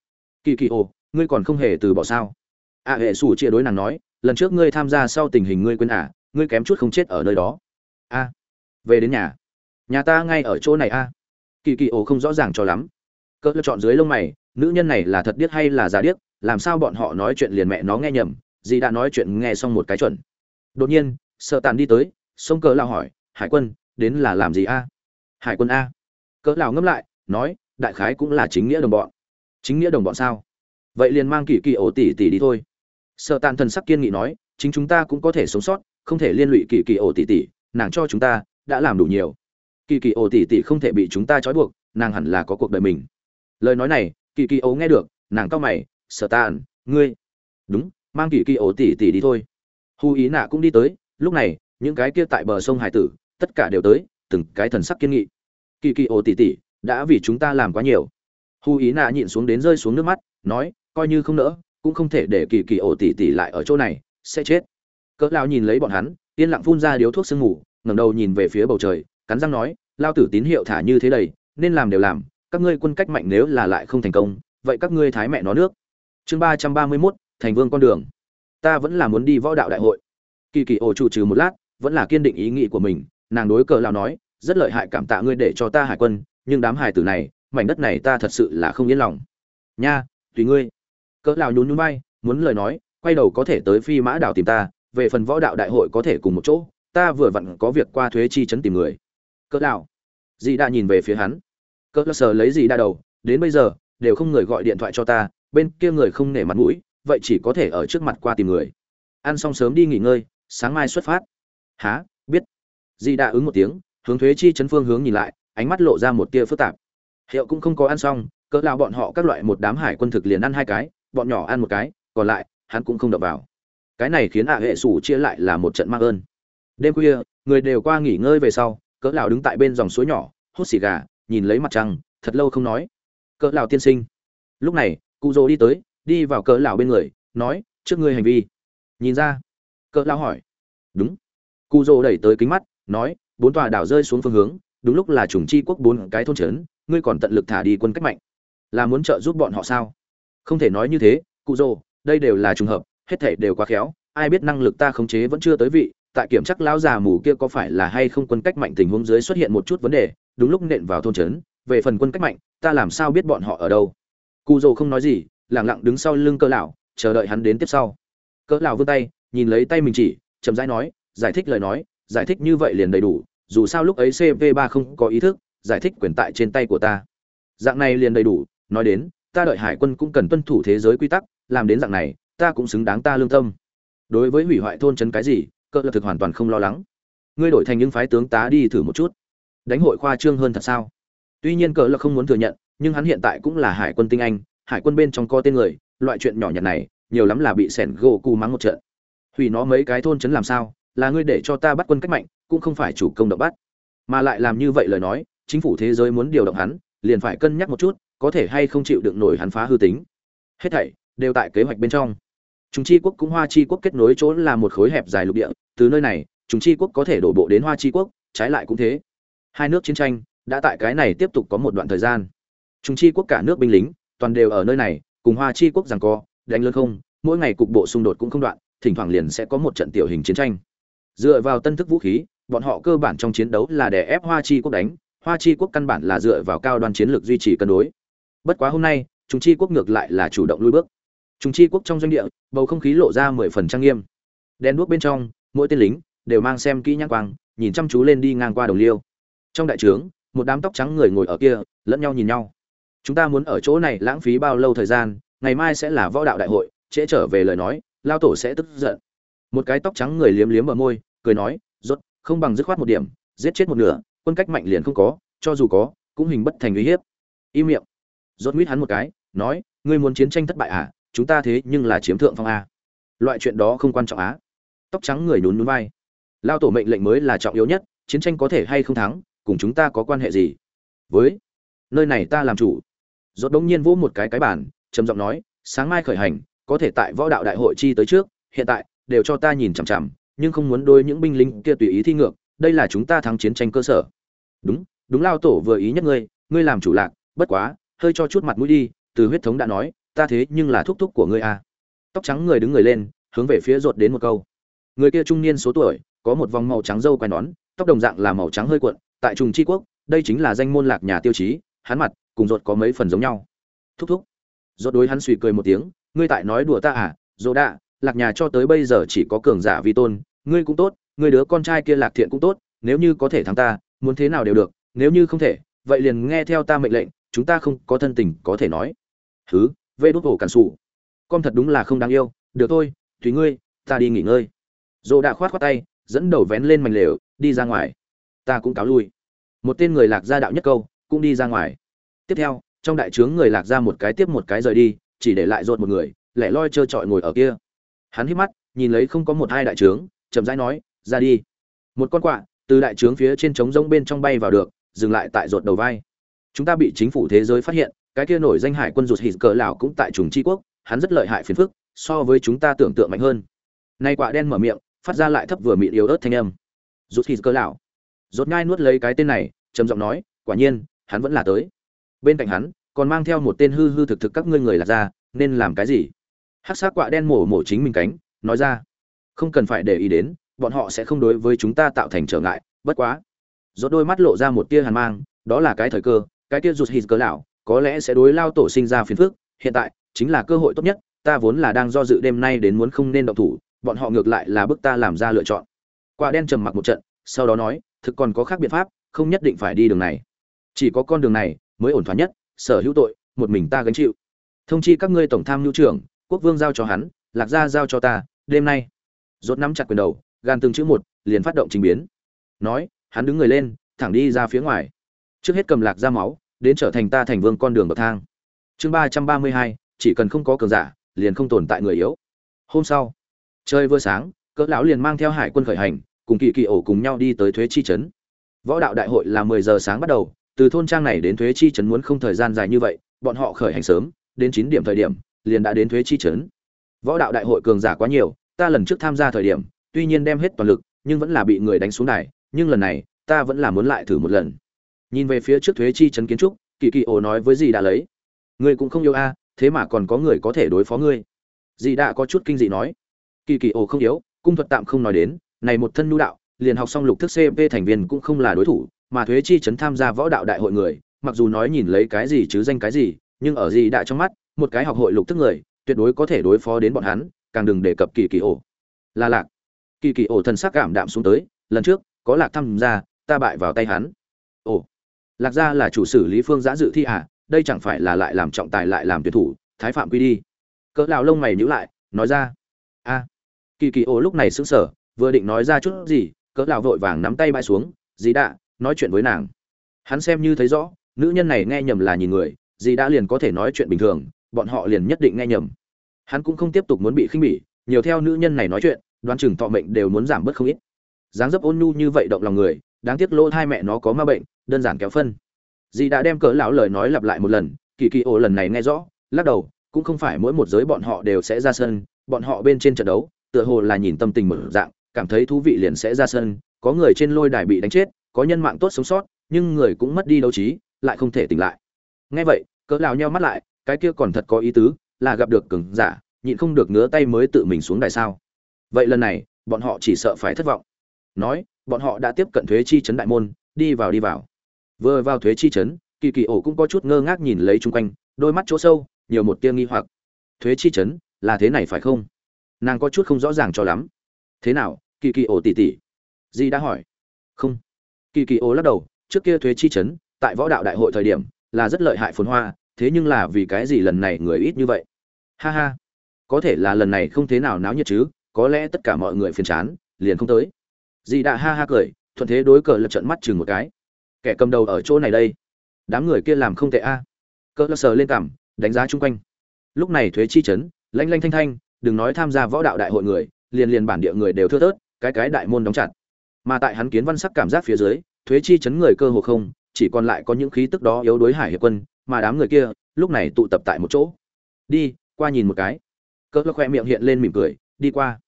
[SPEAKER 1] Kỳ kỳ ồ ngươi còn không hề từ bỏ sao? A hệ sủ chia đối nàng nói, lần trước ngươi tham gia sau tình hình ngươi quên à ngươi kém chút không chết ở nơi đó. A, về đến nhà. Nhà ta ngay ở chỗ này a. Kỳ kỳ ồ không rõ ràng cho lắm. Cỡ lựa chọn dưới lông mày, nữ nhân này là thật điếc hay là giả điếc, làm sao bọn họ nói chuyện liền mẹ nó nghe nhầm, dì đã nói chuyện nghe xong một cái chuẩn. Đột nhiên, sợ tàn đi tới sông cỡ lao hỏi, hải quân, đến là làm gì a? Hải quân a. Cỡ lao ngâm lại, nói, đại khái cũng là chính nghĩa đồng bọn. Chính nghĩa đồng bọn sao? Vậy liền mang kỳ kỳ ổ tỷ tỷ đi thôi sợ tàn thần sắc kiên nghị nói, chính chúng ta cũng có thể sống sót, không thể liên lụy kỳ kỳ ổ tỷ tỷ nàng cho chúng ta đã làm đủ nhiều. Kỳ kỳ ổ tỷ tỷ không thể bị chúng ta trói buộc, nàng hẳn là có cuộc đời mình. Lời nói này, kỳ kỳ ổ nghe được, nàng cao mày sợ tàn, ngươi đúng, mang kỳ kỳ ổ tỷ tỷ đi thôi. Hù ý nạ cũng đi tới, lúc này, những cái kia tại bờ sông hải tử, tất cả đều tới, từng cái thần sắc kiên nghị. Kỳ kỳ ổ tỷ tỷ đã vì chúng ta làm quá nhiều. Hù ý nạ nhịn xuống đến rơi xuống nước mắt, nói, coi như không nỡ cũng không thể để kỳ kỳ ổ tỉ tỉ lại ở chỗ này, sẽ chết. Cỡ lao nhìn lấy bọn hắn, yên lặng phun ra điếu thuốc sương mù, ngẩng đầu nhìn về phía bầu trời, cắn răng nói lao tử tín hiệu thả như thế đầy, nên làm đều làm, các ngươi quân cách mạnh nếu là lại không thành công, vậy các ngươi thái mẹ nó nước. Chương ba trăm ba mươi mốt, thành vương con đường. Ta vẫn là muốn đi võ đạo đại hội. Kỳ kỳ ổ chủ trừ một lát, vẫn là kiên định ý nghĩ của mình, nàng đối cờ lao nói, rất lợi hại cảm tạ ngươi để cho ta hải quân, nhưng đám hải tử này, mảnh đất này ta thật sự là không yên lòng. Nha, tùy ngươi cỡ lão nhún nhún vai, muốn lời nói, quay đầu có thể tới phi mã đảo tìm ta, về phần võ đạo đại hội có thể cùng một chỗ, ta vừa vặn có việc qua thuế chi chấn tìm người. Cỡ lão dì đã nhìn về phía hắn. Cỡ sờ lấy dì đã đầu, đến bây giờ, đều không người gọi điện thoại cho ta, bên kia người không nể mặt mũi, vậy chỉ có thể ở trước mặt qua tìm người. Ăn xong sớm đi nghỉ ngơi, sáng mai xuất phát. Há biết. Dì đã ứng một tiếng, hướng thuế chi chấn phương hướng nhìn lại, ánh mắt lộ ra một tia phức tạp. Hiệu cũng không có ăn xong, cỡ lão bọn họ các loại một đám hải quân thực liền ăn hai cái bọn nhỏ ăn một cái, còn lại, hắn cũng không đập vào. Cái này khiến ạ hệ sủ chia lại là một trận mang ơn. Đêm khuya, người đều qua nghỉ ngơi về sau, cỡ lão đứng tại bên dòng suối nhỏ, hút xì gà, nhìn lấy mặt trăng, thật lâu không nói. Cỡ lão tiên sinh. Lúc này, cụ dô đi tới, đi vào cỡ lão bên người, nói, trước ngươi hành vi. Nhìn ra. Cỡ lão hỏi. Đúng. Cụ dô đẩy tới kính mắt, nói, bốn tòa đảo rơi xuống phương hướng, đúng lúc là trùng chi quốc bốn cái thôn trấn, ngươi còn tận lực thả đi quân cách mạnh. Là muốn trợ giúp bọn họ sao? Không thể nói như thế, cụ rồ, đây đều là trùng hợp, hết thể đều quá khéo, ai biết năng lực ta khống chế vẫn chưa tới vị, tại kiểm chắc lão già mù kia có phải là hay không quân cách mạnh tình huống dưới xuất hiện một chút vấn đề, đúng lúc nện vào thôn trấn, về phần quân cách mạnh, ta làm sao biết bọn họ ở đâu. Cụ rồ không nói gì lẳng lặng đứng sau lưng cơ lão, chờ đợi hắn đến tiếp sau. Cỡ lão vươn tay, nhìn lấy tay mình chỉ, chậm rãi nói, giải thích lời nói, giải thích như vậy liền đầy đủ, dù sao lúc ấy cv ba không có ý thức, giải thích quyền tại trên tay của ta. Dạng này liền đầy đủ, nói đến ta đợi hải quân cũng cần tuân thủ thế giới quy tắc, làm đến dạng này, ta cũng xứng đáng ta lương tâm. Đối với hủy hoại thôn trấn cái gì, cơ lập thực hoàn toàn không lo lắng. Ngươi đổi thành những phái tướng tá đi thử một chút. Đánh hội khoa trương hơn thật sao? Tuy nhiên cờ lập không muốn thừa nhận, nhưng hắn hiện tại cũng là hải quân tinh anh, hải quân bên trong co tên người, loại chuyện nhỏ nhặt này, nhiều lắm là bị sẻn gỗ cù mắng một trận. Hủy nó mấy cái thôn trấn làm sao, là ngươi để cho ta bắt quân cách mạnh, cũng không phải chủ công động bắt. Mà lại làm như vậy lời nói, chính phủ thế giới muốn điều động hắn, liền phải cân nhắc một chút có thể hay không chịu đựng nổi hắn phá hư tính. Hết thảy đều tại kế hoạch bên trong. Chúng chi quốc cũng hoa chi quốc kết nối chỗ là một khối hẹp dài lục địa, từ nơi này chúng chi quốc có thể đổ bộ đến hoa chi quốc, trái lại cũng thế. Hai nước chiến tranh đã tại cái này tiếp tục có một đoạn thời gian. Chúng chi quốc cả nước binh lính toàn đều ở nơi này, cùng hoa chi quốc rằng co, đánh lớn không, mỗi ngày cục bộ xung đột cũng không đoạn, thỉnh thoảng liền sẽ có một trận tiểu hình chiến tranh. Dựa vào tân thức vũ khí, bọn họ cơ bản trong chiến đấu là để ép hoa chi quốc đánh, hoa chi quốc căn bản là dựa vào cao đoan chiến lược duy trì cân đối bất quá hôm nay chúng chi quốc ngược lại là chủ động lui bước. Chúng chi quốc trong doanh địa, bầu không khí lộ ra mười phần trang nghiêm. Đen đuốc bên trong, mỗi tên lính đều mang xem kỹ nhãn quang, nhìn chăm chú lên đi ngang qua đồng liêu. Trong đại trướng, một đám tóc trắng người ngồi ở kia, lẫn nhau nhìn nhau. Chúng ta muốn ở chỗ này lãng phí bao lâu thời gian, ngày mai sẽ là võ đạo đại hội, trễ trở về lời nói, lao tổ sẽ tức giận. Một cái tóc trắng người liếm liếm ở môi, cười nói, rốt, không bằng dứt khoát một điểm, giết chết một nửa, quân cách mạnh liền không có, cho dù có, cũng hình bất thành uy hiếp. Im miệng rốt nguyết hắn một cái, nói, ngươi muốn chiến tranh thất bại à? Chúng ta thế nhưng là chiếm thượng phong a. Loại chuyện đó không quan trọng á. Tóc trắng người nhún nhún vai. Lao tổ mệnh lệnh mới là trọng yếu nhất, chiến tranh có thể hay không thắng, cùng chúng ta có quan hệ gì? Với nơi này ta làm chủ. Rốt đống nhiên vỗ một cái cái bàn, trầm giọng nói, sáng mai khởi hành, có thể tại võ đạo đại hội chi tới trước, hiện tại đều cho ta nhìn chằm chằm, nhưng không muốn đôi những binh lính kia tùy ý thi ngược, đây là chúng ta thắng chiến tranh cơ sở. Đúng đúng lao tổ vừa ý nhất ngươi ngươi làm chủ lạc, bất quá hơi cho chút mặt mũi đi, từ huyết thống đã nói, ta thế nhưng là thúc thúc của ngươi à. tóc trắng người đứng người lên, hướng về phía ruột đến một câu. Người kia trung niên số tuổi, có một vòng màu trắng râu quai nón, tóc đồng dạng là màu trắng hơi cuộn, tại trùng tri quốc, đây chính là danh môn lạc nhà tiêu chí, hắn mặt cùng ruột có mấy phần giống nhau. Thúc thúc. Ruột đối hắn suy cười một tiếng, ngươi tại nói đùa ta à? Dỗ đạ, lạc nhà cho tới bây giờ chỉ có cường giả vi tôn, ngươi cũng tốt, ngươi đứa con trai kia lạc thiện cũng tốt, nếu như có thể thắng ta, muốn thế nào đều được, nếu như không thể, vậy liền nghe theo ta mệnh lệnh chúng ta không có thân tình có thể nói. Thứ vê đốt hồ cản sủ. Con thật đúng là không đáng yêu. Được thôi, tùy ngươi, ta đi nghỉ ngơi. Dồ đã khoát khoát tay, dẫn đầu vén lên mảnh lều, đi ra ngoài. Ta cũng cáo lui. Một tên người lạc gia đạo nhất câu, cũng đi ra ngoài. Tiếp theo, trong đại trướng người lạc ra một cái tiếp một cái rời đi, chỉ để lại rột một người, lẻ loi trơ trọi ngồi ở kia. Hắn hít mắt, nhìn lấy không có một hai đại trướng, chậm rãi nói, ra đi. Một con quạ, từ đại trướng phía trên trống rông bên trong bay vào được, dừng lại tại rột đầu vai chúng ta bị chính phủ thế giới phát hiện, cái kia nổi danh hải quân rụt hít cờ lão cũng tại trùng tri quốc, hắn rất lợi hại phiền phức, so với chúng ta tưởng tượng mạnh hơn. Nay quạ đen mở miệng, phát ra lại thấp vừa mịn yếu ớt thanh âm. Rụt hít cờ lão. Rốt ngai nuốt lấy cái tên này, trầm giọng nói, quả nhiên, hắn vẫn là tới. Bên cạnh hắn, còn mang theo một tên hư hư thực thực các ngươi người lạc ra, nên làm cái gì? Hắc xác quạ đen mổ mổ chính mình cánh, nói ra. Không cần phải để ý đến, bọn họ sẽ không đối với chúng ta tạo thành trở ngại, bất quá. Rốt đôi mắt lộ ra một tia hàn mang, đó là cái thời cơ cái kia rụt hít cớ lão, có lẽ sẽ đối lao tổ sinh ra phiền phức, hiện tại chính là cơ hội tốt nhất, ta vốn là đang do dự đêm nay đến muốn không nên động thủ, bọn họ ngược lại là bức ta làm ra lựa chọn. Quả đen trầm mặc một trận, sau đó nói, thực còn có khác biện pháp, không nhất định phải đi đường này. Chỉ có con đường này mới ổn thỏa nhất, sở hữu tội, một mình ta gánh chịu. Thông chi các ngươi tổng tham mưu trưởng, quốc vương giao cho hắn, lạc gia giao cho ta, đêm nay. Rốt nắm chặt quyền đầu, gan từng chữ một, liền phát động trình biến. Nói, hắn đứng người lên, thẳng đi ra phía ngoài. Trước hết cầm lạc ra máu đến trở thành ta thành vương con đường bậc thang. Chương ba trăm ba mươi hai, chỉ cần không có cường giả, liền không tồn tại người yếu. Hôm sau, trời vừa sáng, cỡ lão liền mang theo hải quân khởi hành, cùng kỳ kỳ ổ cùng nhau đi tới thuế chi trấn. Võ đạo đại hội là mười giờ sáng bắt đầu, từ thôn trang này đến thuế chi trấn muốn không thời gian dài như vậy, bọn họ khởi hành sớm, đến chín điểm thời điểm, liền đã đến thuế chi trấn. Võ đạo đại hội cường giả quá nhiều, ta lần trước tham gia thời điểm, tuy nhiên đem hết toàn lực, nhưng vẫn là bị người đánh xuống đài, nhưng lần này, ta vẫn là muốn lại thử một lần nhìn về phía trước thuế chi trấn kiến trúc, kỳ kỳ ổ nói với gì đã lấy. Ngươi cũng không yêu a, thế mà còn có người có thể đối phó ngươi. Dì đã có chút kinh dị nói. Kỳ kỳ ổ không yếu, cung thuật tạm không nói đến, này một thân nhu đạo, liền học xong lục thức cp thành viên cũng không là đối thủ, mà thuế chi trấn tham gia võ đạo đại hội người, mặc dù nói nhìn lấy cái gì chứ danh cái gì, nhưng ở gì đã trong mắt, một cái học hội lục thức người, tuyệt đối có thể đối phó đến bọn hắn, càng đừng đề cập kỳ kỳ ổ là lạc. Kỳ kỳ ổ thần sắc cảm đạm xuống tới, lần trước, có lạc tham gia, ta bại vào tay hắn. Ồ lạc gia là chủ sử lý phương giã dự thi à đây chẳng phải là lại làm trọng tài lại làm tuyệt thủ, thái phạm quy đi. Cỡ lão lông mày nhíu lại, nói ra, a. Kỳ kỳ ô lúc này sững sờ, vừa định nói ra chút gì, cỡ lão vội vàng nắm tay bãi xuống, dì đã nói chuyện với nàng. Hắn xem như thấy rõ, nữ nhân này nghe nhầm là nhìn người, dì đã liền có thể nói chuyện bình thường, bọn họ liền nhất định nghe nhầm. Hắn cũng không tiếp tục muốn bị khinh bỉ, nhiều theo nữ nhân này nói chuyện, đoán chừng thọ mệnh đều muốn giảm bớt không ít. Dáng dấp ôn nhu như vậy động lòng người đáng tiếc lỗ hai mẹ nó có ma bệnh, đơn giản kéo phân. Dì đã đem cỡ lão lời nói lặp lại một lần, kỳ kỳ ổ lần này nghe rõ, lắc đầu, cũng không phải mỗi một giới bọn họ đều sẽ ra sân, bọn họ bên trên trận đấu, tựa hồ là nhìn tâm tình mở dạng, cảm thấy thú vị liền sẽ ra sân, có người trên lôi đài bị đánh chết, có nhân mạng tốt sống sót, nhưng người cũng mất đi đấu trí, lại không thể tỉnh lại. Nghe vậy, cỡ lão nheo mắt lại, cái kia còn thật có ý tứ, là gặp được cường giả, nhịn không được ngứa tay mới tự mình xuống đài sao. Vậy lần này, bọn họ chỉ sợ phải thất vọng. Nói bọn họ đã tiếp cận thuế chi chấn đại môn, đi vào đi vào. Vừa vào thuế chi chấn, kỳ kỳ ổ cũng có chút ngơ ngác nhìn lấy chung quanh, đôi mắt chỗ sâu, nhiều một tia nghi hoặc. Thuế chi chấn là thế này phải không? Nàng có chút không rõ ràng cho lắm. Thế nào, kỳ kỳ ổ tỉ tỉ di đã hỏi. Không. Kỳ kỳ ổ lắc đầu, trước kia thuế chi chấn, tại võ đạo đại hội thời điểm, là rất lợi hại phồn hoa, thế nhưng là vì cái gì lần này người ít như vậy? Ha ha. Có thể là lần này không thế nào náo nhiệt chứ, có lẽ tất cả mọi người phiền chán, liền không tới dì đã ha ha cười, thuận thế đối cờ lật trận mắt chừng một cái. Kẻ cầm đầu ở chỗ này đây. Đám người kia làm không tệ a. À. cờ lật sờ lên cảm đánh giá chung quanh. Lúc này thuế chi chấn lanh lanh thanh thanh, đừng nói tham gia võ đạo đại hội người, liền liền bản địa người đều thưa thớt, cái cái đại môn đóng chặt. Mà tại hắn kiến văn sắc cảm giác phía dưới, thuế chi chấn người cơ hồ không, chỉ còn lại có những khí tức đó yếu đối hải hiệp quân, mà đám người kia, lúc này tụ tập tại một chỗ. Đi, qua nhìn một cái. Cỡ lơ khoe miệng hiện lên mỉm cười, đi qua.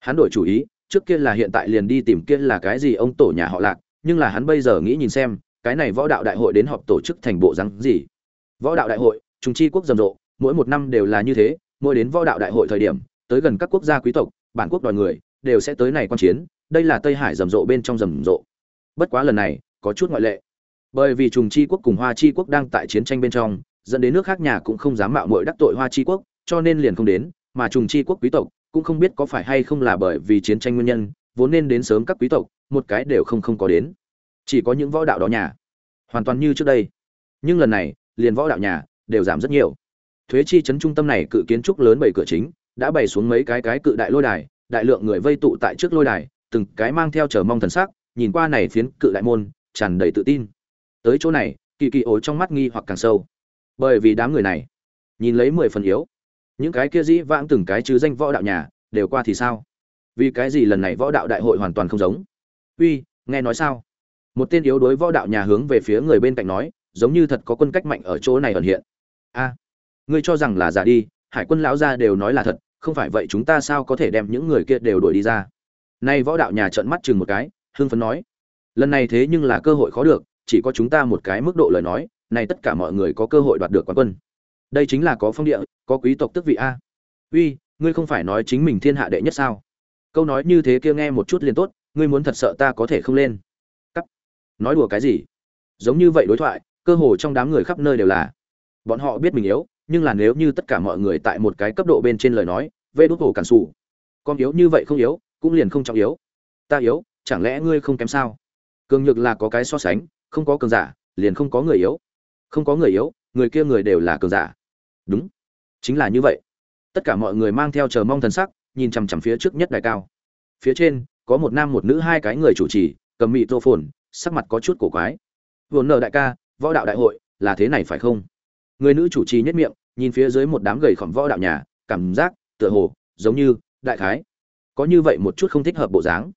[SPEAKER 1] Hắn đổi chủ ý trước kia là hiện tại liền đi tìm kia là cái gì ông tổ nhà họ lạc, nhưng là hắn bây giờ nghĩ nhìn xem, cái này võ đạo đại hội đến họp tổ chức thành bộ rắn gì. Võ đạo đại hội chúng chi quốc rầm rộ, mỗi một năm đều là như thế, mỗi đến võ đạo đại hội thời điểm, tới gần các quốc gia quý tộc, bản quốc đòi người, đều sẽ tới này quan chiến, đây là tây hải rầm rộ bên trong rầm rộ. Bất quá lần này, có chút ngoại lệ. Bởi vì trùng chi quốc cùng hoa chi quốc đang tại chiến tranh bên trong, dẫn đến nước khác nhà cũng không dám mạo muội đắc tội hoa chi quốc, cho nên liền không đến, mà trùng chi quốc quý tộc cũng không biết có phải hay không là bởi vì chiến tranh nguyên nhân, vốn nên đến sớm các quý tộc, một cái đều không không có đến. Chỉ có những võ đạo đó nhà. Hoàn toàn như trước đây. Nhưng lần này, liền võ đạo nhà, đều giảm rất nhiều. Thuế chi chấn trung tâm này cự kiến trúc lớn bảy cửa chính, đã bày xuống mấy cái cái cự đại lôi đài, đại lượng người vây tụ tại trước lôi đài, từng cái mang theo chờ mong thần sắc, nhìn qua này phiến cự đại môn, tràn đầy tự tin. Tới chỗ này, kỳ kỳ ổ trong mắt nghi hoặc càng sâu. Bởi vì đám người này, nhìn lấy mười phần yếu những cái kia dĩ vãng từng cái chứ danh võ đạo nhà, đều qua thì sao? Vì cái gì lần này võ đạo đại hội hoàn toàn không giống? Uy, nghe nói sao? Một tên yếu đối võ đạo nhà hướng về phía người bên cạnh nói, giống như thật có quân cách mạnh ở chỗ này ẩn hiện. A, ngươi cho rằng là giả đi, hải quân lão gia đều nói là thật, không phải vậy chúng ta sao có thể đem những người kia đều đuổi đi ra? Nay võ đạo nhà trợn mắt chừng một cái, hưng phấn nói, lần này thế nhưng là cơ hội khó được, chỉ có chúng ta một cái mức độ lời nói này tất cả mọi người có cơ hội đoạt được quán quân đây chính là có phong địa, có quý tộc tức vị a. Uy, ngươi không phải nói chính mình thiên hạ đệ nhất sao? Câu nói như thế kia nghe một chút liền tốt, ngươi muốn thật sợ ta có thể không lên. Cắt. Nói đùa cái gì? Giống như vậy đối thoại, cơ hồ trong đám người khắp nơi đều là. Bọn họ biết mình yếu, nhưng là nếu như tất cả mọi người tại một cái cấp độ bên trên lời nói, vê đốt hồ cản xù con yếu như vậy không yếu, cũng liền không trọng yếu. Ta yếu, chẳng lẽ ngươi không kém sao? Cường nhược là có cái so sánh, không có cường giả, liền không có người yếu. Không có người yếu, người kia người đều là cường giả đúng. Chính là như vậy. Tất cả mọi người mang theo chờ mong thần sắc, nhìn chằm chằm phía trước nhất đại cao. Phía trên, có một nam một nữ hai cái người chủ trì, cầm mị tô phồn sắc mặt có chút cổ quái. Vồn nợ đại ca, võ đạo đại hội, là thế này phải không? Người nữ chủ trì nhất miệng, nhìn phía dưới một đám gầy khỏm võ đạo nhà, cảm giác, tựa hồ, giống như, đại khái. Có như vậy một chút không thích hợp bộ dáng.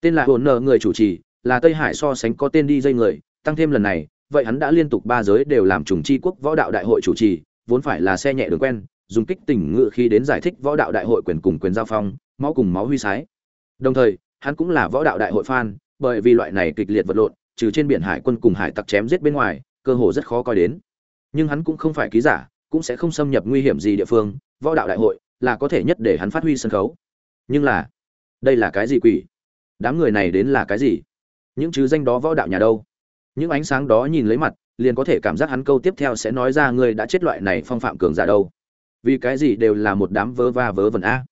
[SPEAKER 1] Tên là hồn nợ người chủ trì, là tây hải so sánh có tên đi dây người, tăng thêm lần này, vậy hắn đã liên tục ba giới đều làm trùng chi quốc võ đạo đại hội chủ trì vốn phải là xe nhẹ đường quen, dùng kích tình ngự khi đến giải thích võ đạo đại hội quyền cùng quyền giao phong, máu cùng máu huy sái. Đồng thời, hắn cũng là võ đạo đại hội fan, bởi vì loại này kịch liệt vật lộn, trừ trên biển hải quân cùng hải tặc chém giết bên ngoài, cơ hồ rất khó coi đến. Nhưng hắn cũng không phải ký giả, cũng sẽ không xâm nhập nguy hiểm gì địa phương, võ đạo đại hội là có thể nhất để hắn phát huy sân khấu. Nhưng là, đây là cái gì quỷ? Đám người này đến là cái gì? Những chứ danh đó võ đạo nhà đâu? Những ánh sáng đó nhìn lấy mặt liền có thể cảm giác hắn câu tiếp theo sẽ nói ra người đã chết loại này phong phạm cường giả đâu. Vì cái gì đều là một đám vớ va vớ vẩn a?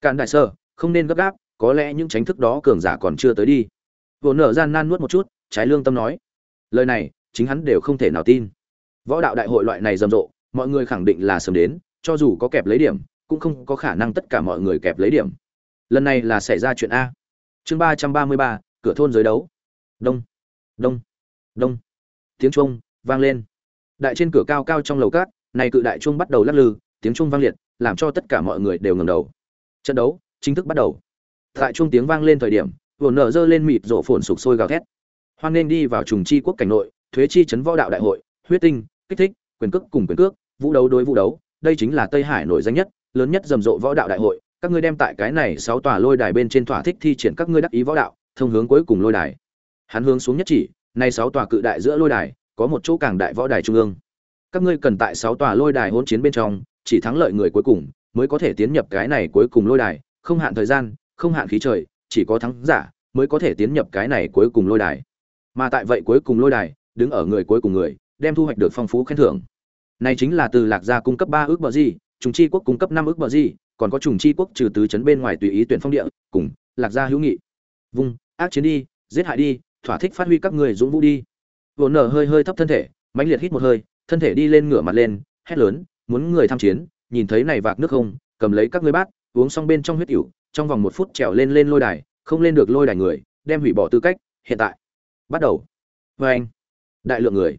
[SPEAKER 1] Càn đại sơ, không nên gấp gáp, có lẽ những tránh thức đó cường giả còn chưa tới đi. Vô nở gian nan nuốt một chút, trái lương tâm nói. Lời này, chính hắn đều không thể nào tin. Võ đạo đại hội loại này rầm rộ, mọi người khẳng định là sớm đến, cho dù có kẹp lấy điểm, cũng không có khả năng tất cả mọi người kẹp lấy điểm. Lần này là xảy ra chuyện a. Chương ba trăm ba mươi ba, cửa thôn giới đấu. Đông. Đông. Đông. Tiếng chuông vang lên. Đại trên cửa cao cao trong lầu cát này cự đại chuông bắt đầu lắc lư, tiếng chuông vang liệt, làm cho tất cả mọi người đều ngẩng đầu. Trận đấu chính thức bắt đầu. Tại chuông tiếng vang lên thời điểm, vừa nở dơ lên mịt rộ phồn sục sôi gào thét. Hoan nên đi vào trùng chi quốc cảnh nội, thuế chi chấn võ đạo đại hội, huyết tinh, kích thích, quyền cước cùng quyền cước, vũ đấu đối vũ đấu, đây chính là tây hải nổi danh nhất, lớn nhất rầm rộ võ đạo đại hội. Các ngươi đem tại cái này sáu tòa lôi đài bên trên thỏa thích thi triển các ngươi đắc ý võ đạo, thông hướng cuối cùng lôi đài. Hắn hướng xuống nhất chỉ nay sáu tòa cự đại giữa lôi đài có một chỗ càng đại võ đài trung ương. Các ngươi cần tại sáu tòa lôi đài hỗn chiến bên trong, chỉ thắng lợi người cuối cùng, mới có thể tiến nhập cái này cuối cùng lôi đài, không hạn thời gian, không hạn khí trời, chỉ có thắng giả, mới có thể tiến nhập cái này cuối cùng lôi đài. Mà tại vậy cuối cùng lôi đài, đứng ở người cuối cùng người, đem thu hoạch được phong phú khen thưởng. Này chính là từ lạc gia cung cấp ba ước bờ gì, trùng chi quốc cung cấp năm ước bờ gì, còn có trùng chi quốc trừ tứ chấn bên ngoài tùy ý tuyển phong địa, cùng lạc gia hữu nghị. Vung, ác chiến đi, giết hại đi, thỏa thích phát huy các người dũng vũ đi vồn nở hơi hơi thấp thân thể, mãnh liệt hít một hơi, thân thể đi lên ngửa mặt lên, hét lớn, muốn người tham chiến, nhìn thấy này vạc nước không, cầm lấy các ngươi bát, uống xong bên trong huyết ỉu trong vòng một phút trèo lên lên lôi đài, không lên được lôi đài người, đem hủy bỏ tư cách, hiện tại. Bắt đầu. Vê anh. Đại lượng người.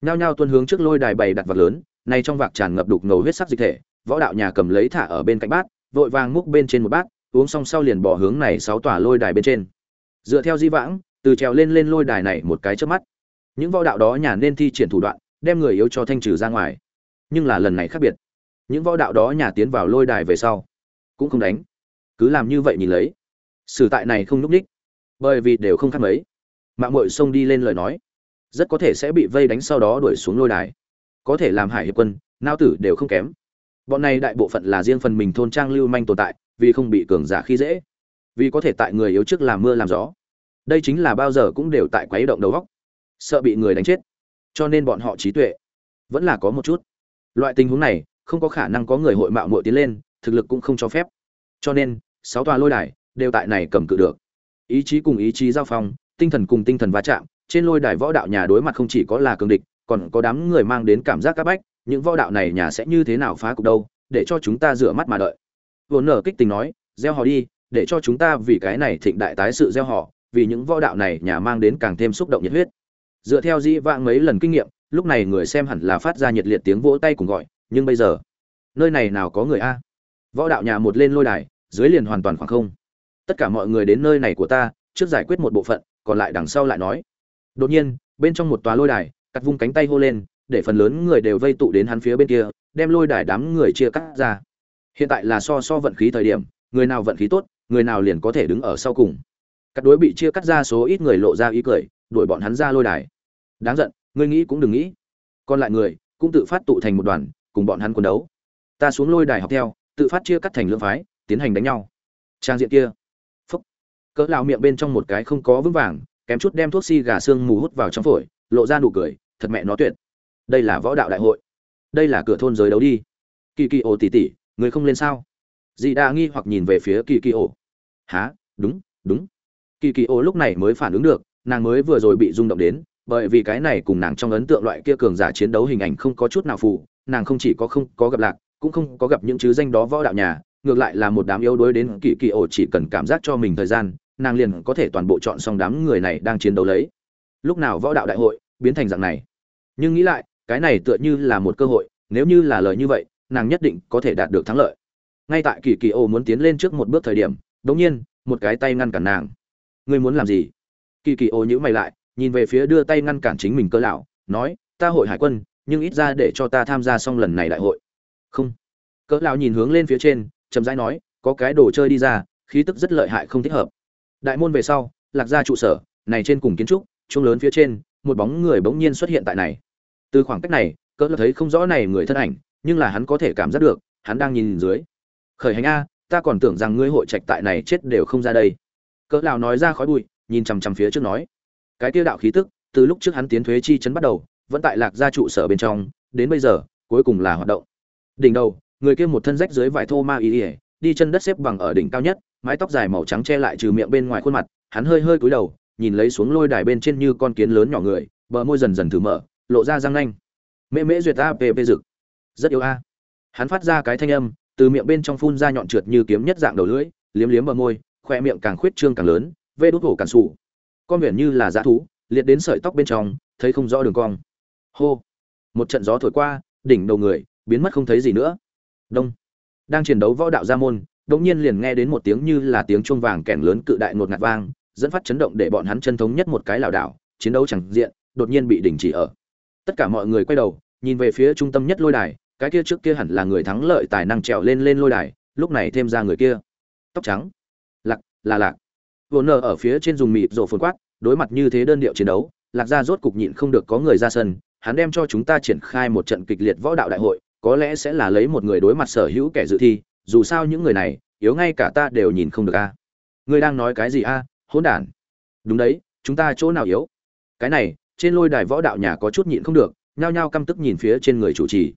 [SPEAKER 1] Nhao nhao tuân hướng trước lôi đài bày đặt vạc lớn nay trong vạc tràn ngập đục ngầu huyết sắc dịch thể, võ đạo nhà cầm lấy thả ở bên cạnh bát, vội vàng múc bên trên một bát, uống xong sau liền bỏ hướng này sáu tòa lôi đài bên trên. Dựa theo di vãng, từ trèo lên lên lôi đài này một cái trước mắt những võ đạo đó nhà nên thi triển thủ đoạn, đem người yếu cho thanh trừ ra ngoài. Nhưng là lần này khác biệt. Những võ đạo đó nhà tiến vào lôi đài về sau, cũng không đánh. Cứ làm như vậy nhìn lấy. Sử tại này không núp ních bởi vì đều không khác mấy. Mạng mội xông đi lên lời nói. Rất có thể sẽ bị vây đánh sau đó đuổi xuống lôi đài. Có thể làm hải hiệp quân, nao tử đều không kém. Bọn này đại bộ phận là riêng phần mình thôn trang lưu manh tồn tại, vì không bị cường giả khi dễ. Vì có thể tại người yếu trước làm mưa làm gió. Đây chính là bao giờ cũng đều tại quấy động đầu góc sợ bị người đánh chết. Cho nên bọn họ trí tuệ vẫn là có một chút. Loại tình huống này, không có khả năng có người hội mạo muội tiến lên, thực lực cũng không cho phép. Cho nên, sáu tòa lôi đài đều tại này cầm cự được. Ý chí cùng ý chí giao phong, tinh thần cùng tinh thần va chạm, trên lôi đài võ đạo nhà đối mặt không chỉ có là cường địch, còn có đám người mang đến cảm giác các bách, những võ đạo này nhà sẽ như thế nào phá cục đâu, để cho chúng ta rửa mắt mà đợi. Vốn nở kích tình nói, gieo họ đi, để cho chúng ta vì cái này thịnh đại tái sự gieo họ vì những võ đạo này nhà mang đến càng thêm xúc động nhiệt huyết dựa theo dĩ vãng mấy lần kinh nghiệm, lúc này người xem hẳn là phát ra nhiệt liệt tiếng vỗ tay cùng gọi, nhưng bây giờ, nơi này nào có người a? Võ đạo nhà một lên lôi đài, dưới liền hoàn toàn khoảng không. Tất cả mọi người đến nơi này của ta, trước giải quyết một bộ phận, còn lại đằng sau lại nói. Đột nhiên, bên trong một tòa lôi đài, cắt vung cánh tay hô lên, để phần lớn người đều vây tụ đến hắn phía bên kia, đem lôi đài đám người chia cắt ra. Hiện tại là so so vận khí thời điểm, người nào vận khí tốt, người nào liền có thể đứng ở sau cùng. Cắt đối bị chia cắt ra số ít người lộ ra ý cười, đuổi bọn hắn ra lôi đài đáng giận, ngươi nghĩ cũng đừng nghĩ. Còn lại người, cũng tự phát tụ thành một đoàn, cùng bọn hắn quân đấu. Ta xuống lôi đài học theo, tự phát chia cắt thành lưỡng phái, tiến hành đánh nhau. Trang diện kia. Phúc. Cỡ lao miệng bên trong một cái không có vững vàng, kém chút đem thuốc si gà xương mù hút vào trong phổi, lộ ra nụ cười, thật mẹ nó tuyệt. Đây là võ đạo đại hội. Đây là cửa thôn giới đấu đi. Kỳ kỳ ổ tỉ tỉ người không lên sao? Dì đa nghi hoặc nhìn về phía kỳ kỳ ổ há đúng đúng. Kỳ kỳ ổ lúc này mới phản ứng được, nàng mới vừa rồi bị rung động đến bởi vì cái này cùng nàng trong ấn tượng loại kia cường giả chiến đấu hình ảnh không có chút nào phù, nàng không chỉ có không có gặp lạc, cũng không có gặp những chứ danh đó võ đạo nhà, ngược lại là một đám yếu đuối đến kỳ kỳ ổ chỉ cần cảm giác cho mình thời gian, nàng liền có thể toàn bộ chọn xong đám người này đang chiến đấu lấy. Lúc nào võ đạo đại hội, biến thành dạng này. Nhưng nghĩ lại, cái này tựa như là một cơ hội, nếu như là lời như vậy, nàng nhất định có thể đạt được thắng lợi. Ngay tại kỳ kỳ ổ muốn tiến lên trước một bước thời điểm, đột nhiên, một cái tay ngăn cản nàng. Ngươi muốn làm gì? Kỳ kỳ ổ nhữ mày lại nhìn về phía đưa tay ngăn cản chính mình cơ lão, nói, ta hội hải quân, nhưng ít ra để cho ta tham gia xong lần này đại hội. Không. Cỡ lão nhìn hướng lên phía trên, chậm rãi nói, có cái đồ chơi đi ra, khí tức rất lợi hại không thích hợp. Đại môn về sau, lạc ra trụ sở, này trên cùng kiến trúc trung lớn phía trên, một bóng người bỗng nhiên xuất hiện tại này. Từ khoảng cách này cỡ lão thấy không rõ này người thân ảnh, nhưng là hắn có thể cảm giác được, hắn đang nhìn dưới. Khởi hành a, ta còn tưởng rằng ngươi hội trạch tại này chết đều không ra đây. Cỡ lão nói ra khói bụi, nhìn chằm chằm phía trước nói cái tiêu đạo khí tức, từ lúc trước hắn tiến thuế chi chấn bắt đầu, vẫn tại lạc gia trụ sở bên trong, đến bây giờ, cuối cùng là hoạt động. Đỉnh đầu, người kia một thân rách dưới vải thô ma y ỉa đi chân đất xếp bằng ở đỉnh cao nhất, mái tóc dài màu trắng che lại trừ miệng bên ngoài khuôn mặt, hắn hơi hơi cúi đầu, nhìn lấy xuống lôi đài bên trên như con kiến lớn nhỏ người, bờ môi dần dần thử mở, lộ ra răng nanh. Mễ mễ duyệt a pp rực rất yếu a. Hắn phát ra cái thanh âm, từ miệng bên trong phun ra nhọn trượt như kiếm nhất dạng đầu lưỡi, liếm liếm bờ môi, khoe miệng càng khuyết trương càng lớn, vê đốt hổ càng sụ con biển như là dã thú, liệt đến sợi tóc bên trong, thấy không rõ đường cong. Hô! Một trận gió thổi qua, đỉnh đầu người, biến mất không thấy gì nữa. Đông! Đang chiến đấu võ đạo gia môn, đột nhiên liền nghe đến một tiếng như là tiếng chuông vàng kèn lớn cự đại ngột ngạt vang, dẫn phát chấn động để bọn hắn chân thống nhất một cái lảo đảo, chiến đấu chẳng diện, đột nhiên bị đình chỉ ở. Tất cả mọi người quay đầu, nhìn về phía trung tâm nhất lôi đài, cái kia trước kia hẳn là người thắng lợi tài năng trèo lên lên lôi đài, lúc này thêm ra người kia. Tóc trắng. Lạc, là lạc vồn nở ở phía trên dùng mịt rổ phồn quát, đối mặt như thế đơn điệu chiến đấu, lạc gia rốt cục nhịn không được có người ra sân, hắn đem cho chúng ta triển khai một trận kịch liệt võ đạo đại hội, có lẽ sẽ là lấy một người đối mặt sở hữu kẻ dự thi, dù sao những người này, yếu ngay cả ta đều nhìn không được a à. ngươi đang nói cái gì a à? hỗn đản đúng đấy, chúng ta chỗ nào yếu cái này, trên lôi đài võ đạo nhà có chút nhịn không được, nhao nhao căm tức nhìn phía trên người chủ trì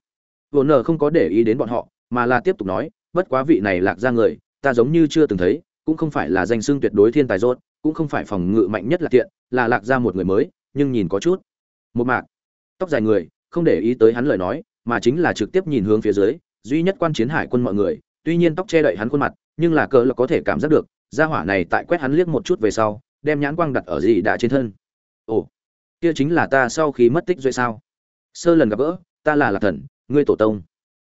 [SPEAKER 1] vồn nở không có để ý đến bọn họ, mà là tiếp tục nói, bất quá vị này lạc ra người, ta giống như chưa từng thấy cũng không phải là danh xưng tuyệt đối thiên tài rốt, cũng không phải phòng ngự mạnh nhất là tiện, là lạc ra một người mới, nhưng nhìn có chút. Một mạc. Tóc dài người, không để ý tới hắn lời nói, mà chính là trực tiếp nhìn hướng phía dưới, duy nhất quan chiến hải quân mọi người, tuy nhiên tóc che đậy hắn khuôn mặt, nhưng là cờ là có thể cảm giác được, gia hỏa này tại quét hắn liếc một chút về sau, đem nhãn quang đặt ở gì đã trên thân. Ồ, kia chính là ta sau khi mất tích rồi sao? Sơ lần gặp gỡ, ta là lạc thần, ngươi tổ tông.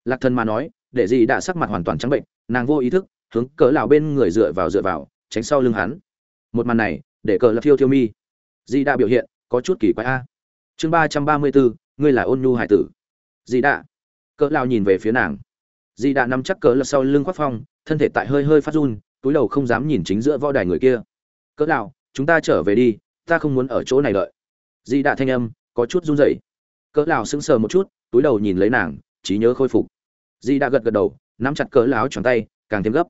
[SPEAKER 1] Lạc thần mà nói, để gì đã sắc mặt hoàn toàn trắng bệnh, nàng vô ý thức hướng cỡ lão bên người dựa vào dựa vào, tránh sau lưng hắn. Một màn này, để cỡ lập thiêu thiêu mi. Di đã biểu hiện, có chút kỳ quái a. Chương ba trăm ba mươi bốn, ngươi là ôn nhu hải tử. Di đã cỡ lão nhìn về phía nàng. Di đã nắm chắc cỡ lập sau lưng khoác phong, thân thể tại hơi hơi phát run, túi đầu không dám nhìn chính giữa võ đài người kia. Cỡ lão, chúng ta trở về đi, ta không muốn ở chỗ này đợi. Di đã thanh âm, có chút run rẩy. Cỡ lão sững sờ một chút, túi đầu nhìn lấy nàng, trí nhớ khôi phục. Di đã gật gật đầu, nắm chặt cỡ lão tròn tay càng thêm gấp.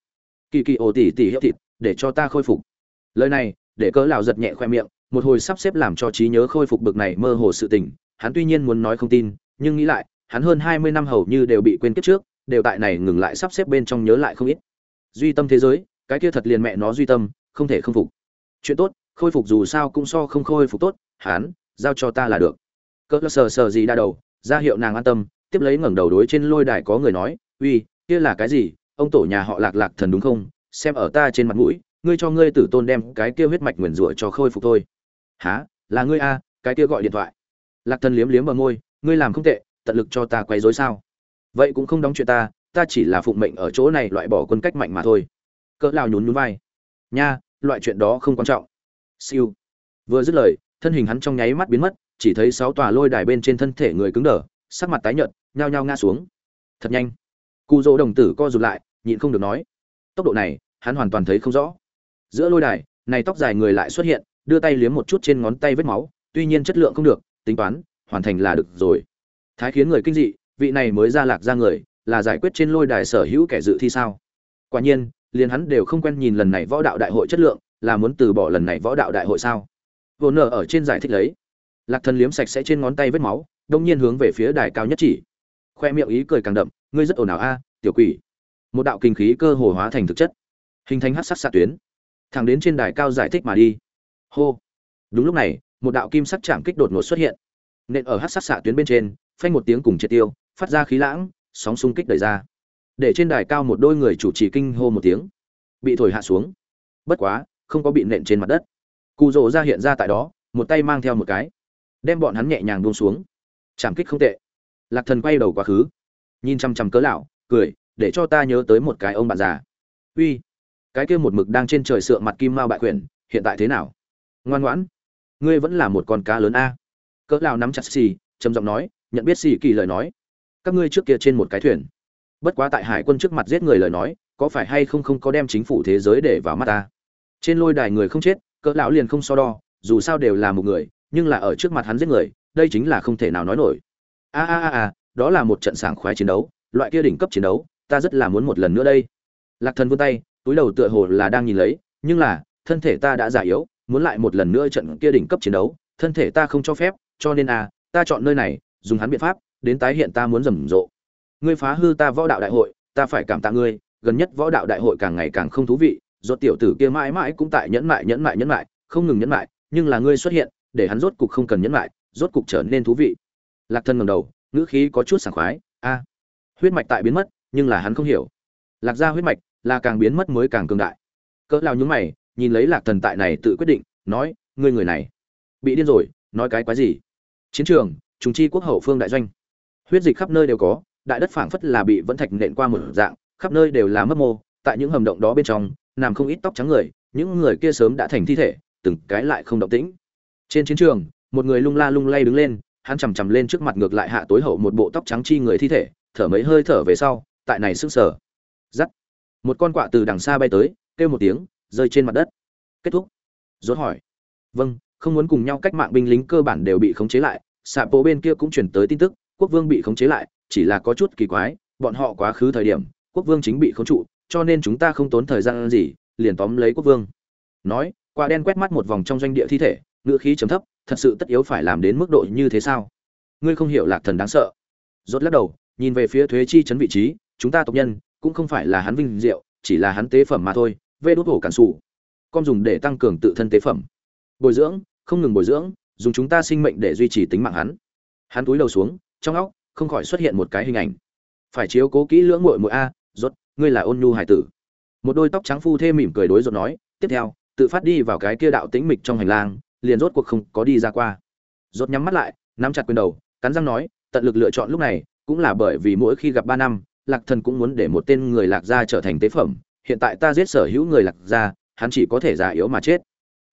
[SPEAKER 1] Kỳ kỳ ổ tỉ tỉ hiệu thịt, để cho ta khôi phục. Lời này, để cỡ lão giật nhẹ khoe miệng, một hồi sắp xếp làm cho trí nhớ khôi phục bực này mơ hồ sự tình, hắn tuy nhiên muốn nói không tin, nhưng nghĩ lại, hắn hơn hai mươi năm hầu như đều bị quên kiếp trước, đều tại này ngừng lại sắp xếp bên trong nhớ lại không ít. Duy tâm thế giới, cái kia thật liền mẹ nó duy tâm, không thể không phục. Chuyện tốt, khôi phục dù sao cũng so không khôi phục tốt, hắn, giao cho ta là được. Cỡ sờ sờ gì đa đầu, ra hiệu nàng an tâm, tiếp lấy ngẩng đầu đối trên lôi đài có người nói, uy, kia là cái gì? Ông tổ nhà họ lạc lạc thần đúng không? Xem ở ta trên mặt mũi, ngươi cho ngươi tử tôn đem cái kia huyết mạch nguyền rủa cho khôi phục thôi. Há là ngươi a cái kia gọi điện thoại. Lạc thần liếm liếm vào môi, ngươi làm không tệ, tận lực cho ta quấy rối sao? Vậy cũng không đóng chuyện ta ta chỉ là phụng mệnh ở chỗ này loại bỏ quân cách mạnh mà thôi. Cỡ lao nhún nhún vai. Nha, loại chuyện đó không quan trọng. Siêu. Vừa dứt lời, thân hình hắn trong nháy mắt biến mất, chỉ thấy sáu tòa lôi đài bên trên thân thể người cứng đờ, sắc mặt tái nhợt, nhao nhao ngã xuống. Thật nhanh cụ dỗ đồng tử co rụt lại, nhịn không được nói. Tốc độ này, hắn hoàn toàn thấy không rõ. Giữa lôi đài, này tóc dài người lại xuất hiện, đưa tay liếm một chút trên ngón tay vết máu, tuy nhiên chất lượng không được, tính toán, hoàn thành là được rồi. Thái khiến người kinh dị, vị này mới ra lạc ra người, là giải quyết trên lôi đài sở hữu kẻ dự thi sao? Quả nhiên, liền hắn đều không quen nhìn lần này võ đạo đại hội chất lượng, là muốn từ bỏ lần này võ đạo đại hội sao? Vô nở ở trên giải thích lấy. Lạc thần liếm sạch sẽ trên ngón tay vết máu, đông nhiên hướng về phía đài cao nhất chỉ khoe miệng ý cười càng đậm, ngươi rất ồn ào a, tiểu quỷ. Một đạo kinh khí cơ hồ hóa thành thực chất, hình thành hát sắc xạ tuyến, thẳng đến trên đài cao giải thích mà đi. Hô. Đúng lúc này, một đạo kim sắc chạm kích đột ngột xuất hiện. Nện ở hát sắc xạ tuyến bên trên, phanh một tiếng cùng triệt tiêu, phát ra khí lãng, sóng xung kích đẩy ra. Để trên đài cao một đôi người chủ trì kinh hô một tiếng, bị thổi hạ xuống. Bất quá, không có bị nện trên mặt đất. Cụ rỗ ra hiện ra tại đó, một tay mang theo một cái, đem bọn hắn nhẹ nhàng buông xuống. Chạm kích không tệ lạc thần quay đầu quá khứ, nhìn chăm chăm cớ lão, cười, để cho ta nhớ tới một cái ông bạn già. Uy, cái kia một mực đang trên trời sượng mặt kim mao bại quyển, hiện tại thế nào? Ngoan ngoãn, ngươi vẫn là một con cá lớn a. Cỡ lão nắm chặt xì, trầm giọng nói, nhận biết xì kỳ lời nói. Các ngươi trước kia trên một cái thuyền. Bất quá tại hải quân trước mặt giết người lời nói, có phải hay không không có đem chính phủ thế giới để vào mắt ta? Trên lôi đài người không chết, cỡ lão liền không so đo, dù sao đều là một người, nhưng là ở trước mặt hắn giết người, đây chính là không thể nào nói nổi a a a đó là một trận sảng khoái chiến đấu loại kia đỉnh cấp chiến đấu ta rất là muốn một lần nữa đây. Lạc thần vươn tay túi đầu tựa hồ là đang nhìn lấy nhưng là thân thể ta đã già yếu muốn lại một lần nữa trận kia đỉnh cấp chiến đấu thân thể ta không cho phép cho nên à, ta chọn nơi này dùng hắn biện pháp đến tái hiện ta muốn rầm rộ. Ngươi phá hư ta võ đạo đại hội ta phải cảm tạ ngươi gần nhất võ đạo đại hội càng ngày càng không thú vị do tiểu tử kia mãi mãi cũng tại nhẫn mại nhẫn mại nhẫn mại không ngừng nhẫn mại nhưng là ngươi xuất hiện để hắn rốt cục không cần nhẫn mại rốt cục trở nên thú vị lạc thần ngầm đầu, ngữ khí có chút sảng khoái, a, huyết mạch tại biến mất, nhưng là hắn không hiểu. Lạc gia huyết mạch là càng biến mất mới càng cường đại. Cỡ lao nhúng mày, nhìn lấy lạc thần tại này tự quyết định, nói, ngươi người này bị điên rồi, nói cái quái gì? Chiến trường chúng chi quốc hậu phương đại doanh. Huyết dịch khắp nơi đều có, đại đất phảng phất là bị vẫn thạch nện qua một dạng, khắp nơi đều là mất mô, tại những hầm động đó bên trong, nằm không ít tóc trắng người, những người kia sớm đã thành thi thể, từng cái lại không động tĩnh. Trên chiến trường, một người lung la lung lay đứng lên hắn chằm chằm lên trước mặt ngược lại hạ tối hậu một bộ tóc trắng chi người thi thể, thở mấy hơi thở về sau, tại này sức sở giắt. Một con quạ từ đằng xa bay tới, kêu một tiếng, rơi trên mặt đất. Kết thúc. Rốt hỏi. Vâng không muốn cùng nhau cách mạng binh lính cơ bản đều bị khống chế lại xạ bố bên kia cũng chuyển tới tin tức, quốc vương bị khống chế lại, chỉ là có chút kỳ quái, bọn họ quá khứ thời điểm, quốc vương chính bị khống trụ, cho nên chúng ta không tốn thời gian gì, liền tóm lấy quốc vương. Nói quả đen quét mắt một vòng trong doanh địa thi thể ngựa khí chấm thấp thật sự tất yếu phải làm đến mức độ như thế sao? Ngươi không hiểu lạc thần đáng sợ. Rốt lắc đầu, nhìn về phía thuế chi chấn vị trí, chúng ta tộc nhân, cũng không phải là hắn vinh diệu, chỉ là hắn tế phẩm mà thôi, vê đốt hổ cản sủ. Con dùng để tăng cường tự thân tế phẩm. Bồi dưỡng, không ngừng bồi dưỡng, dùng chúng ta sinh mệnh để duy trì tính mạng hắn. Hắn túi đầu xuống, trong óc, không khỏi xuất hiện một cái hình ảnh. Phải chiếu cố kỹ lưỡng muội muội a, rốt, ngươi là ôn nhu hải tử. Một đôi tóc trắng phu thê mỉm cười đối rốt nói, tiếp theo, tự phát đi vào cái kia đạo tĩnh mịch trong hành lang liền rốt cuộc không có đi ra qua. Rốt nhắm mắt lại, nắm chặt quyền đầu, cắn răng nói, tận lực lựa chọn lúc này, cũng là bởi vì mỗi khi gặp ba năm, lạc thần cũng muốn để một tên người lạc gia trở thành tế phẩm. Hiện tại ta giết sở hữu người lạc gia, hắn chỉ có thể già yếu mà chết.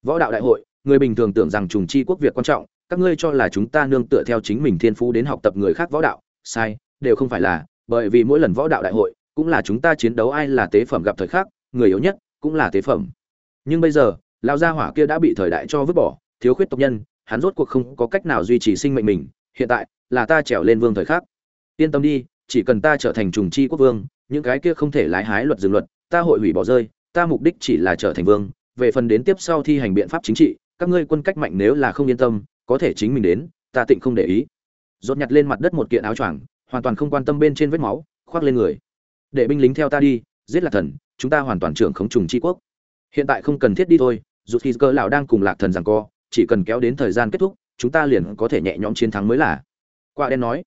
[SPEAKER 1] Võ đạo đại hội, người bình thường tưởng rằng trùng chi quốc việc quan trọng, các ngươi cho là chúng ta nương tựa theo chính mình thiên phú đến học tập người khác võ đạo. Sai, đều không phải là, bởi vì mỗi lần võ đạo đại hội, cũng là chúng ta chiến đấu ai là tế phẩm gặp thời khắc, người yếu nhất cũng là tế phẩm. Nhưng bây giờ, lão gia hỏa kia đã bị thời đại cho vứt bỏ thiếu khuyết tộc nhân, hắn rốt cuộc không có cách nào duy trì sinh mệnh mình, hiện tại là ta trèo lên vương thời khắc. Yên tâm đi, chỉ cần ta trở thành trùng chi quốc vương, những cái kia không thể lái hái luật dừng luật, ta hội hủy bỏ rơi, ta mục đích chỉ là trở thành vương. Về phần đến tiếp sau thi hành biện pháp chính trị, các ngươi quân cách mạnh nếu là không yên tâm, có thể chính mình đến, ta tịnh không để ý. Rốt nhặt lên mặt đất một kiện áo choàng, hoàn toàn không quan tâm bên trên vết máu, khoác lên người. Để binh lính theo ta đi, giết lạc thần, chúng ta hoàn toàn trưởng khống trùng chi quốc. Hiện tại không cần thiết đi thôi, dù khi cơ lão đang cùng lạc thần rằng co chỉ cần kéo đến thời gian kết thúc, chúng ta liền có thể nhẹ nhõm chiến thắng mới là. Quả đen nói,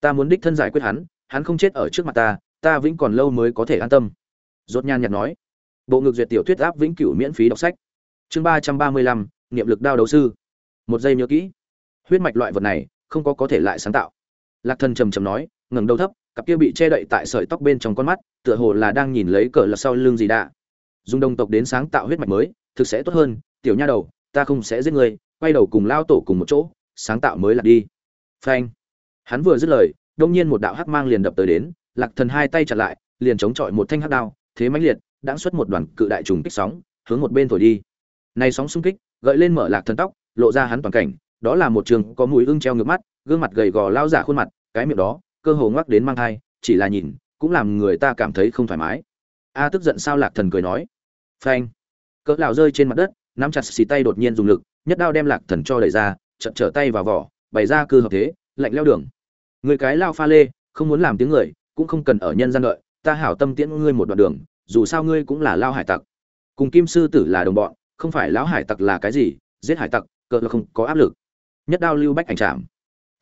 [SPEAKER 1] ta muốn đích thân giải quyết hắn hắn không chết ở trước mặt ta ta vĩnh còn lâu mới có thể an tâm. Rốt nhan nhạt nói, bộ ngực duyệt tiểu thuyết áp vĩnh cửu miễn phí đọc sách. Chương ba trăm ba mươi lăm, niệm lực đao đấu sư. Một giây nhớ kỹ. Huyết mạch loại vật này, không có có thể lại sáng tạo. Lạc thần trầm trầm nói, ngẩng đầu thấp, cặp kia bị che đậy tại sợi tóc bên trong con mắt, tựa hồ là đang nhìn lấy cờ là sau lưng gì đã dùng đồng tộc đến sáng tạo huyết mạch mới, thực sẽ tốt hơn, tiểu nha đầu ta không sẽ giết người quay đầu cùng lao tổ cùng một chỗ, sáng tạo mới là đi. Phanh. Hắn vừa dứt lời, đông nhiên một đạo hắc mang liền đập tới đến, lạc thần hai tay chặn lại, liền chống chọi một thanh hắc đao, thế mãnh liệt, đã xuất một đoàn cự đại trùng kích sóng, hướng một bên thổi đi. Này sóng xung kích, gợi lên mở lạc thần tóc, lộ ra hắn toàn cảnh, đó là một trường có mùi ưng treo ngược mắt, gương mặt gầy gò lao giả khuôn mặt, cái miệng đó, cơ hồ ngoắc đến mang thai, chỉ là nhìn, cũng làm người ta cảm thấy không thoải mái. A, tức giận sao lạc thần cười nói. Phanh. Cỡ lão rơi trên mặt đất nắm chặt xì tay đột nhiên dùng lực, nhất đao đem lạc thần cho đẩy ra chật trở tay vào vỏ, bày ra cư hợp thế, lạnh leo đường. Người cái lao pha lê, không muốn làm tiếng người, cũng không cần ở nhân gian đợi, ta hảo tâm tiễn ngươi một đoạn đường, dù sao ngươi cũng là lao hải tặc. Cùng kim sư tử là đồng bọn, không phải lão hải tặc là cái gì, giết hải tặc, cỡ là không có áp lực. Nhất đao lưu bách ảnh chạm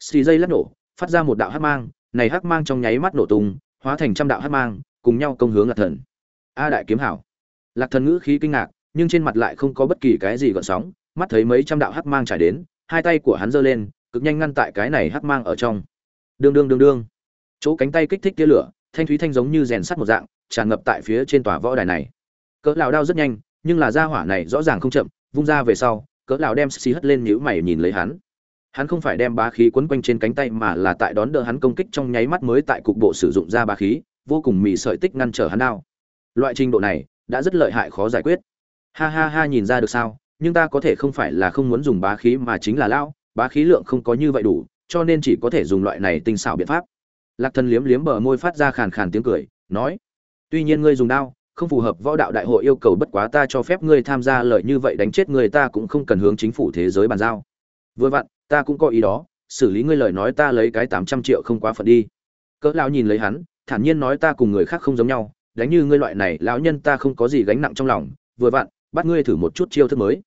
[SPEAKER 1] xì dây lắc nổ, phát ra một đạo hắc mang, này hắc mang trong nháy mắt nổ tung, hóa thành trăm đạo hắc mang, cùng nhau công hướng lạc thần. A đại kiếm hảo. Lạc thần ngữ khí kinh ngạc nhưng trên mặt lại không có bất kỳ cái gì gợn sóng, mắt thấy mấy trăm đạo hắc mang trải đến, hai tay của hắn giơ lên, cực nhanh ngăn tại cái này hắc mang ở trong. Đương đương đương đương. Chỗ cánh tay kích thích tia lửa, thanh thúy thanh giống như rèn sắt một dạng, tràn ngập tại phía trên tòa võ đài này. Cỡ lão đao rất nhanh, nhưng là gia hỏa này rõ ràng không chậm, vung ra về sau, cỡ lão đem xì hất lên nhíu mày nhìn lấy hắn. Hắn không phải đem bá khí quấn quanh trên cánh tay mà là tại đón đỡ hắn công kích trong nháy mắt mới tại cục bộ sử dụng ra bá khí, vô cùng mị sợi tích ngăn trở hắn đao. Loại trình độ này, đã rất lợi hại khó giải quyết ha ha ha nhìn ra được sao, nhưng ta có thể không phải là không muốn dùng bá khí mà chính là lao bá khí lượng không có như vậy đủ, cho nên chỉ có thể dùng loại này tinh xảo biện pháp. Lạc thần liếm liếm bờ môi phát ra khàn khàn tiếng cười, nói, tuy nhiên ngươi dùng đao, không phù hợp võ đạo đại hội yêu cầu bất quá ta cho phép ngươi tham gia lợi như vậy đánh chết người ta cũng không cần hướng chính phủ thế giới bàn giao. Vừa vặn, ta cũng có ý đó, xử lý ngươi lời nói ta lấy cái tám trăm triệu không quá phận đi. Cỡ lão nhìn lấy hắn, thản nhiên nói ta cùng người khác không giống nhau, đánh như ngươi loại này, lão nhân ta không có gì gánh nặng trong lòng. Vừa vặn bắt ngươi thử một chút chiêu thức mới.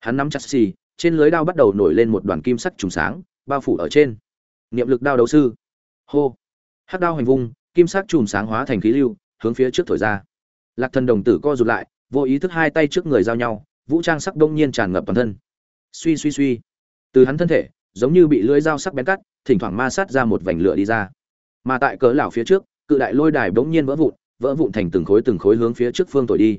[SPEAKER 1] Hắn nắm chặt xì, trên lưới đao bắt đầu nổi lên một đoàn kim sắc trùng sáng, bao phủ ở trên. Niệm lực đao đấu sư. Hô. Hắc đao hành vung, kim sắc trùng sáng hóa thành khí lưu, hướng phía trước thổi ra. Lạc thần đồng tử co rụt lại, vô ý thức hai tay trước người giao nhau, vũ trang sắc đông nhiên tràn ngập toàn thân. Suy suy suy. Từ hắn thân thể, giống như bị lưỡi dao sắc bén cắt, thỉnh thoảng ma sát ra một vành lửa đi ra. Mà tại cỡ lão phía trước, cự đại lôi đài bỗng nhiên vỡ vụn vỡ vụn thành từng khối từng khối hướng phía trước phương thổi đi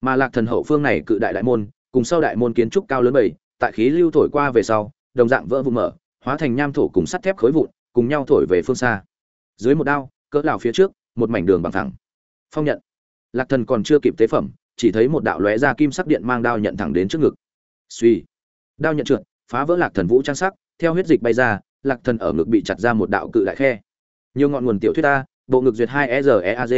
[SPEAKER 1] mà lạc thần hậu phương này cự đại đại môn, cùng sau đại môn kiến trúc cao lớn bảy, tại khí lưu thổi qua về sau, đồng dạng vỡ vụn mở, hóa thành nham thổ cùng sắt thép khối vụn, cùng nhau thổi về phương xa. Dưới một đao, cỡ lão phía trước, một mảnh đường bằng thẳng. Phong nhận. Lạc thần còn chưa kịp tế phẩm, chỉ thấy một đạo lóe ra kim sắc điện mang đao nhận thẳng đến trước ngực. Suy đao nhận trượt, phá vỡ lạc thần vũ trang sắc, theo huyết dịch bay ra, lạc thần ở ngực bị chặt ra một đạo cự đại khe. Nhiều ngọn nguồn tiểu thuyết ta bộ ngực duyệt hai e r e a g.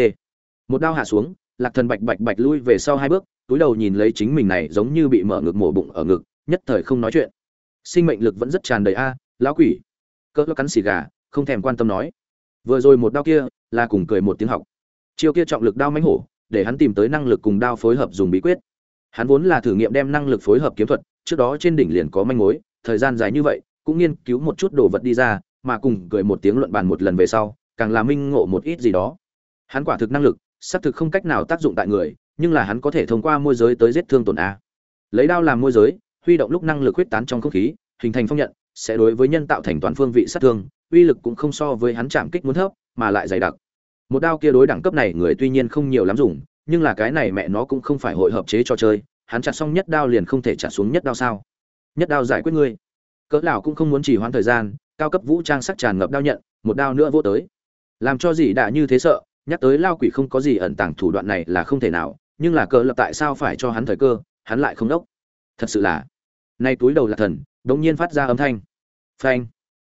[SPEAKER 1] Một đao hạ xuống lạc thần bạch bạch bạch lui về sau hai bước, túi đầu nhìn lấy chính mình này giống như bị mở ngực mổ bụng ở ngực, nhất thời không nói chuyện. Sinh mệnh lực vẫn rất tràn đầy a, lão quỷ. Cỡ cắn xì gà, không thèm quan tâm nói. Vừa rồi một đao kia, là cùng cười một tiếng học. Chiêu kia trọng lực đao mánh hổ, để hắn tìm tới năng lực cùng đao phối hợp dùng bí quyết. Hắn vốn là thử nghiệm đem năng lực phối hợp kiếm thuật, trước đó trên đỉnh liền có manh mối, thời gian dài như vậy, cũng nghiên cứu một chút đồ vật đi ra, mà cùng cười một tiếng luận bàn một lần về sau, càng là minh ngộ một ít gì đó. Hắn quả thực năng lực xác thực không cách nào tác dụng tại người, nhưng là hắn có thể thông qua môi giới tới giết thương tổn a. Lấy đao làm môi giới, huy động lúc năng lực huyết tán trong không khí, hình thành phong nhận, sẽ đối với nhân tạo thành toàn phương vị sát thương, uy lực cũng không so với hắn chạm kích muốn thấp, mà lại dày đặc. Một đao kia đối đẳng cấp này người tuy nhiên không nhiều lắm dùng, nhưng là cái này mẹ nó cũng không phải hội hợp chế cho chơi, hắn chặt xong nhất đao liền không thể chặt xuống nhất đao sao? Nhất đao giải quyết ngươi. Cỡ lão cũng không muốn chỉ hoãn thời gian, cao cấp vũ trang sắc tràn ngập đao nhận, một đao nữa vô tới. Làm cho gì đã như thế sợ nhắc tới lao quỷ không có gì ẩn tàng thủ đoạn này là không thể nào, nhưng là cờ lập tại sao phải cho hắn thời cơ, hắn lại không đốc. Thật sự là, nay túi đầu là thần, đống nhiên phát ra âm thanh. Phanh.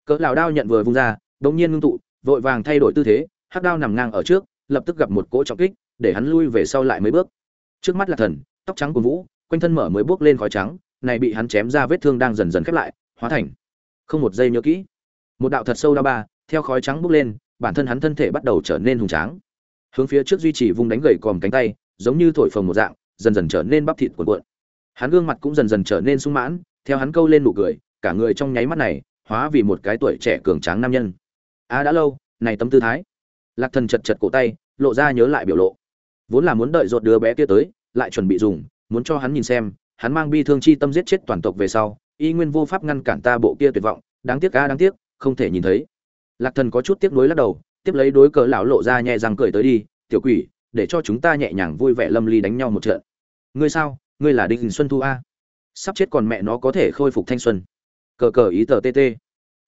[SPEAKER 1] Cỡ lão đao nhận vừa vung ra, đống nhiên ngưng tụ, vội vàng thay đổi tư thế, hắc đao nằm ngang ở trước, lập tức gặp một cỗ trọng kích, để hắn lui về sau lại mấy bước. Trước mắt là thần, tóc trắng của vũ, quanh thân mở mới bước lên khói trắng, này bị hắn chém ra vết thương đang dần dần khép lại, hóa thành không một giây nhớ kỹ. Một đạo thật sâu đao ba, theo khói trắng bước lên bản thân hắn thân thể bắt đầu trở nên hùng tráng. Hướng phía trước duy trì vùng đánh gậy còm cánh tay, giống như thổi phồng một dạng, dần dần trở nên bắp thịt cuộn cuộn. Hắn gương mặt cũng dần dần trở nên sung mãn, theo hắn câu lên nụ cười, cả người trong nháy mắt này, hóa vì một cái tuổi trẻ cường tráng nam nhân. A đã lâu, này tấm tư thái. Lạc thần chật chật cổ tay, lộ ra nhớ lại biểu lộ. Vốn là muốn đợi ruột đứa bé kia tới, lại chuẩn bị dùng, muốn cho hắn nhìn xem, hắn mang bi thương chi tâm giết chết toàn tộc về sau, y nguyên vô pháp ngăn cản ta bộ kia tuyệt vọng, đáng tiếc a đáng tiếc, không thể nhìn thấy lạc thần có chút tiếc nuối lắc đầu, tiếp lấy đối cờ lão lộ ra nhẹ răng cười tới đi, tiểu quỷ, để cho chúng ta nhẹ nhàng vui vẻ lâm ly đánh nhau một trận. Ngươi sao? Ngươi là đinh xuân thu a? Sắp chết còn mẹ nó có thể khôi phục thanh xuân. Cờ cờ ý tờ tt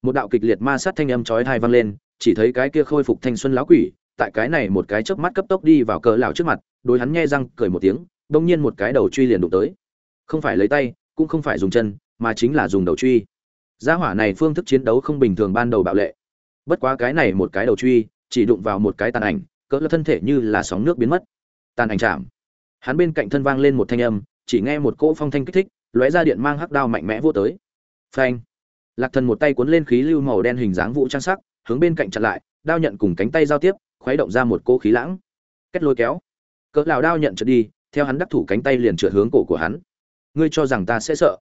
[SPEAKER 1] một đạo kịch liệt ma sát thanh âm chói tai vang lên, chỉ thấy cái kia khôi phục thanh xuân lão quỷ, tại cái này một cái chớp mắt cấp tốc đi vào cờ lão trước mặt, đối hắn nhẹ răng cười một tiếng, đông nhiên một cái đầu truy liền đụng tới. Không phải lấy tay, cũng không phải dùng chân, mà chính là dùng đầu truy. Gia hỏa này phương thức chiến đấu không bình thường ban đầu bạo lệ bất quá cái này một cái đầu truy, chỉ đụng vào một cái tàn ảnh, cỡ thân thể như là sóng nước biến mất. Tàn ảnh chạm. Hắn bên cạnh thân vang lên một thanh âm, chỉ nghe một cỗ phong thanh kích thích, lóe ra điện mang hắc đao mạnh mẽ vô tới. Phanh. Lạc thần một tay cuốn lên khí lưu màu đen hình dáng vũ trang sắc, hướng bên cạnh chặn lại, đao nhận cùng cánh tay giao tiếp, khuấy động ra một cỗ khí lãng. Kết lôi kéo. Cỡ lão đao nhận trượt đi, theo hắn đắc thủ cánh tay liền trượt hướng cổ của hắn. Ngươi cho rằng ta sẽ sợ?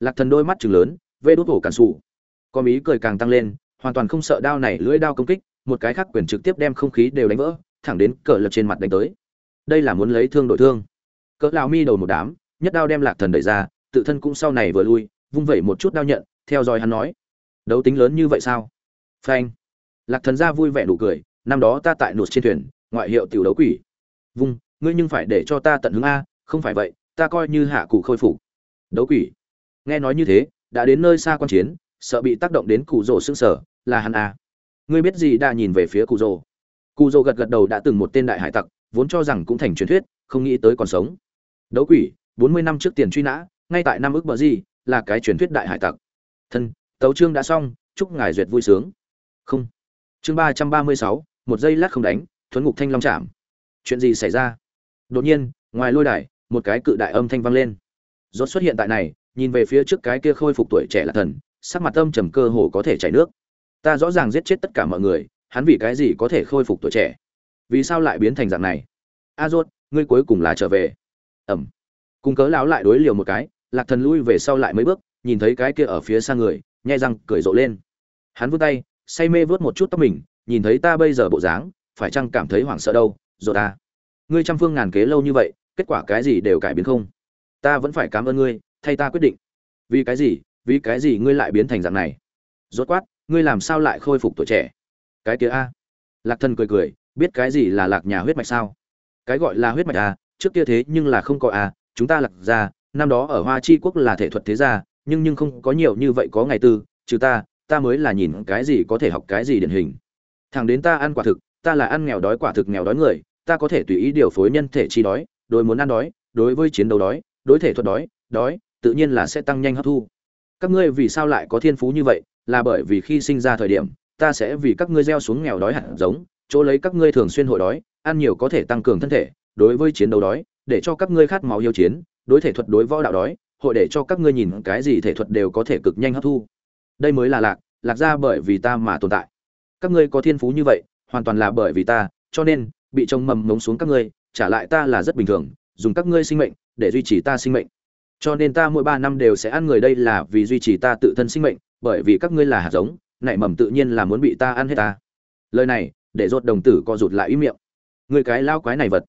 [SPEAKER 1] Lạc thần đôi mắt trừng lớn, vê đốt cổ cản sụ. Có ý cười càng tăng lên hoàn toàn không sợ đao này lưỡi đao công kích, một cái khác quyền trực tiếp đem không khí đều đánh vỡ, thẳng đến cỡ lật trên mặt đánh tới. Đây là muốn lấy thương đổi thương. Cỡ lão mi đầu một đám, nhất đao đem lạc thần đẩy ra, tự thân cũng sau này vừa lui, vung vẩy một chút đao nhận, theo dõi hắn nói, đấu tính lớn như vậy sao? Phanh. Lạc thần ra vui vẻ đủ cười, năm đó ta tại nụt trên thuyền, ngoại hiệu tiểu đấu quỷ. Vung, ngươi nhưng phải để cho ta tận hứng a, không phải vậy, ta coi như hạ cụ khôi phục. Đấu quỷ. Nghe nói như thế, đã đến nơi xa quan chiến, sợ bị tác động đến cụ rổ xương sở là hắn à? ngươi biết gì đã nhìn về phía cụ rồ cụ rồ gật gật đầu đã từng một tên đại hải tặc, vốn cho rằng cũng thành truyền thuyết, không nghĩ tới còn sống. Đấu quỷ, bốn mươi năm trước tiền truy nã, ngay tại năm ước bờ gì, là cái truyền thuyết đại hải tặc. Thân, tấu chương đã xong, chúc ngài duyệt vui sướng. Không. Chương ba trăm ba mươi sáu, một giây lát không đánh, thuấn ngục thanh long chạm. Chuyện gì xảy ra? Đột nhiên, ngoài lôi đài, một cái cự đại âm thanh vang lên. Rốt xuất hiện tại này, nhìn về phía trước cái kia khôi phục tuổi trẻ là thần, sắc mặt âm trầm cơ hồ có thể chảy nước ta rõ ràng giết chết tất cả mọi người, hắn vì cái gì có thể khôi phục tuổi trẻ? Vì sao lại biến thành dạng này? A dốt ngươi cuối cùng là trở về. Ẩm. Cùng cớ lão lại đối liều một cái, lạc thần lui về sau lại mấy bước, nhìn thấy cái kia ở phía xa người nhai răng cười rộ lên. Hắn vươn tay, say mê vớt một chút tóc mình, nhìn thấy ta bây giờ bộ dáng, phải chăng cảm thấy hoảng sợ đâu? Rồi ta à, ngươi trăm phương ngàn kế lâu như vậy, kết quả cái gì đều cải biến không? Ta vẫn phải cảm ơn ngươi, thay ta quyết định. Vì cái gì? Vì cái gì ngươi lại biến thành dạng này? Rốt quát ngươi làm sao lại khôi phục tuổi trẻ? Cái kia a. Lạc thần cười cười, biết cái gì là lạc nhà huyết mạch sao? Cái gọi là huyết mạch a trước kia thế nhưng là không có a chúng ta lạc ra năm đó ở hoa chi quốc là thể thuật thế gia, nhưng nhưng không có nhiều như vậy có ngày tư, trừ ta ta mới là nhìn cái gì có thể học cái gì điển hình. Thằng đến ta ăn quả thực, ta là ăn nghèo đói quả thực nghèo đói người, ta có thể tùy ý điều phối nhân thể chi đói, đối muốn ăn đói, đối với chiến đấu đói, đối thể thuật đói đói, tự nhiên là sẽ tăng nhanh hấp thu các ngươi vì sao lại có thiên phú như vậy? Là bởi vì khi sinh ra thời điểm, ta sẽ vì các ngươi gieo xuống nghèo đói hạt giống, chỗ lấy các ngươi thường xuyên hội đói, ăn nhiều có thể tăng cường thân thể, đối với chiến đấu đói, để cho các ngươi khát máu yêu chiến, đối thể thuật đối võ đạo đói, hội để cho các ngươi nhìn cái gì thể thuật đều có thể cực nhanh hấp thu. Đây mới là lạc lạc ra bởi vì ta mà tồn tại. Các ngươi có thiên phú như vậy, hoàn toàn là bởi vì ta, cho nên, bị trông mầm ngống xuống các ngươi, trả lại ta là rất bình thường, dùng các ngươi sinh mệnh, để duy trì ta sinh mệnh cho nên ta mỗi ba năm đều sẽ ăn người đây là vì duy trì ta tự thân sinh mệnh, bởi vì các ngươi là hạt giống, nảy mầm tự nhiên là muốn bị ta ăn hết ta. Lời này, để rốt đồng tử co rụt lại ý miệng. Người cái lao quái này vật.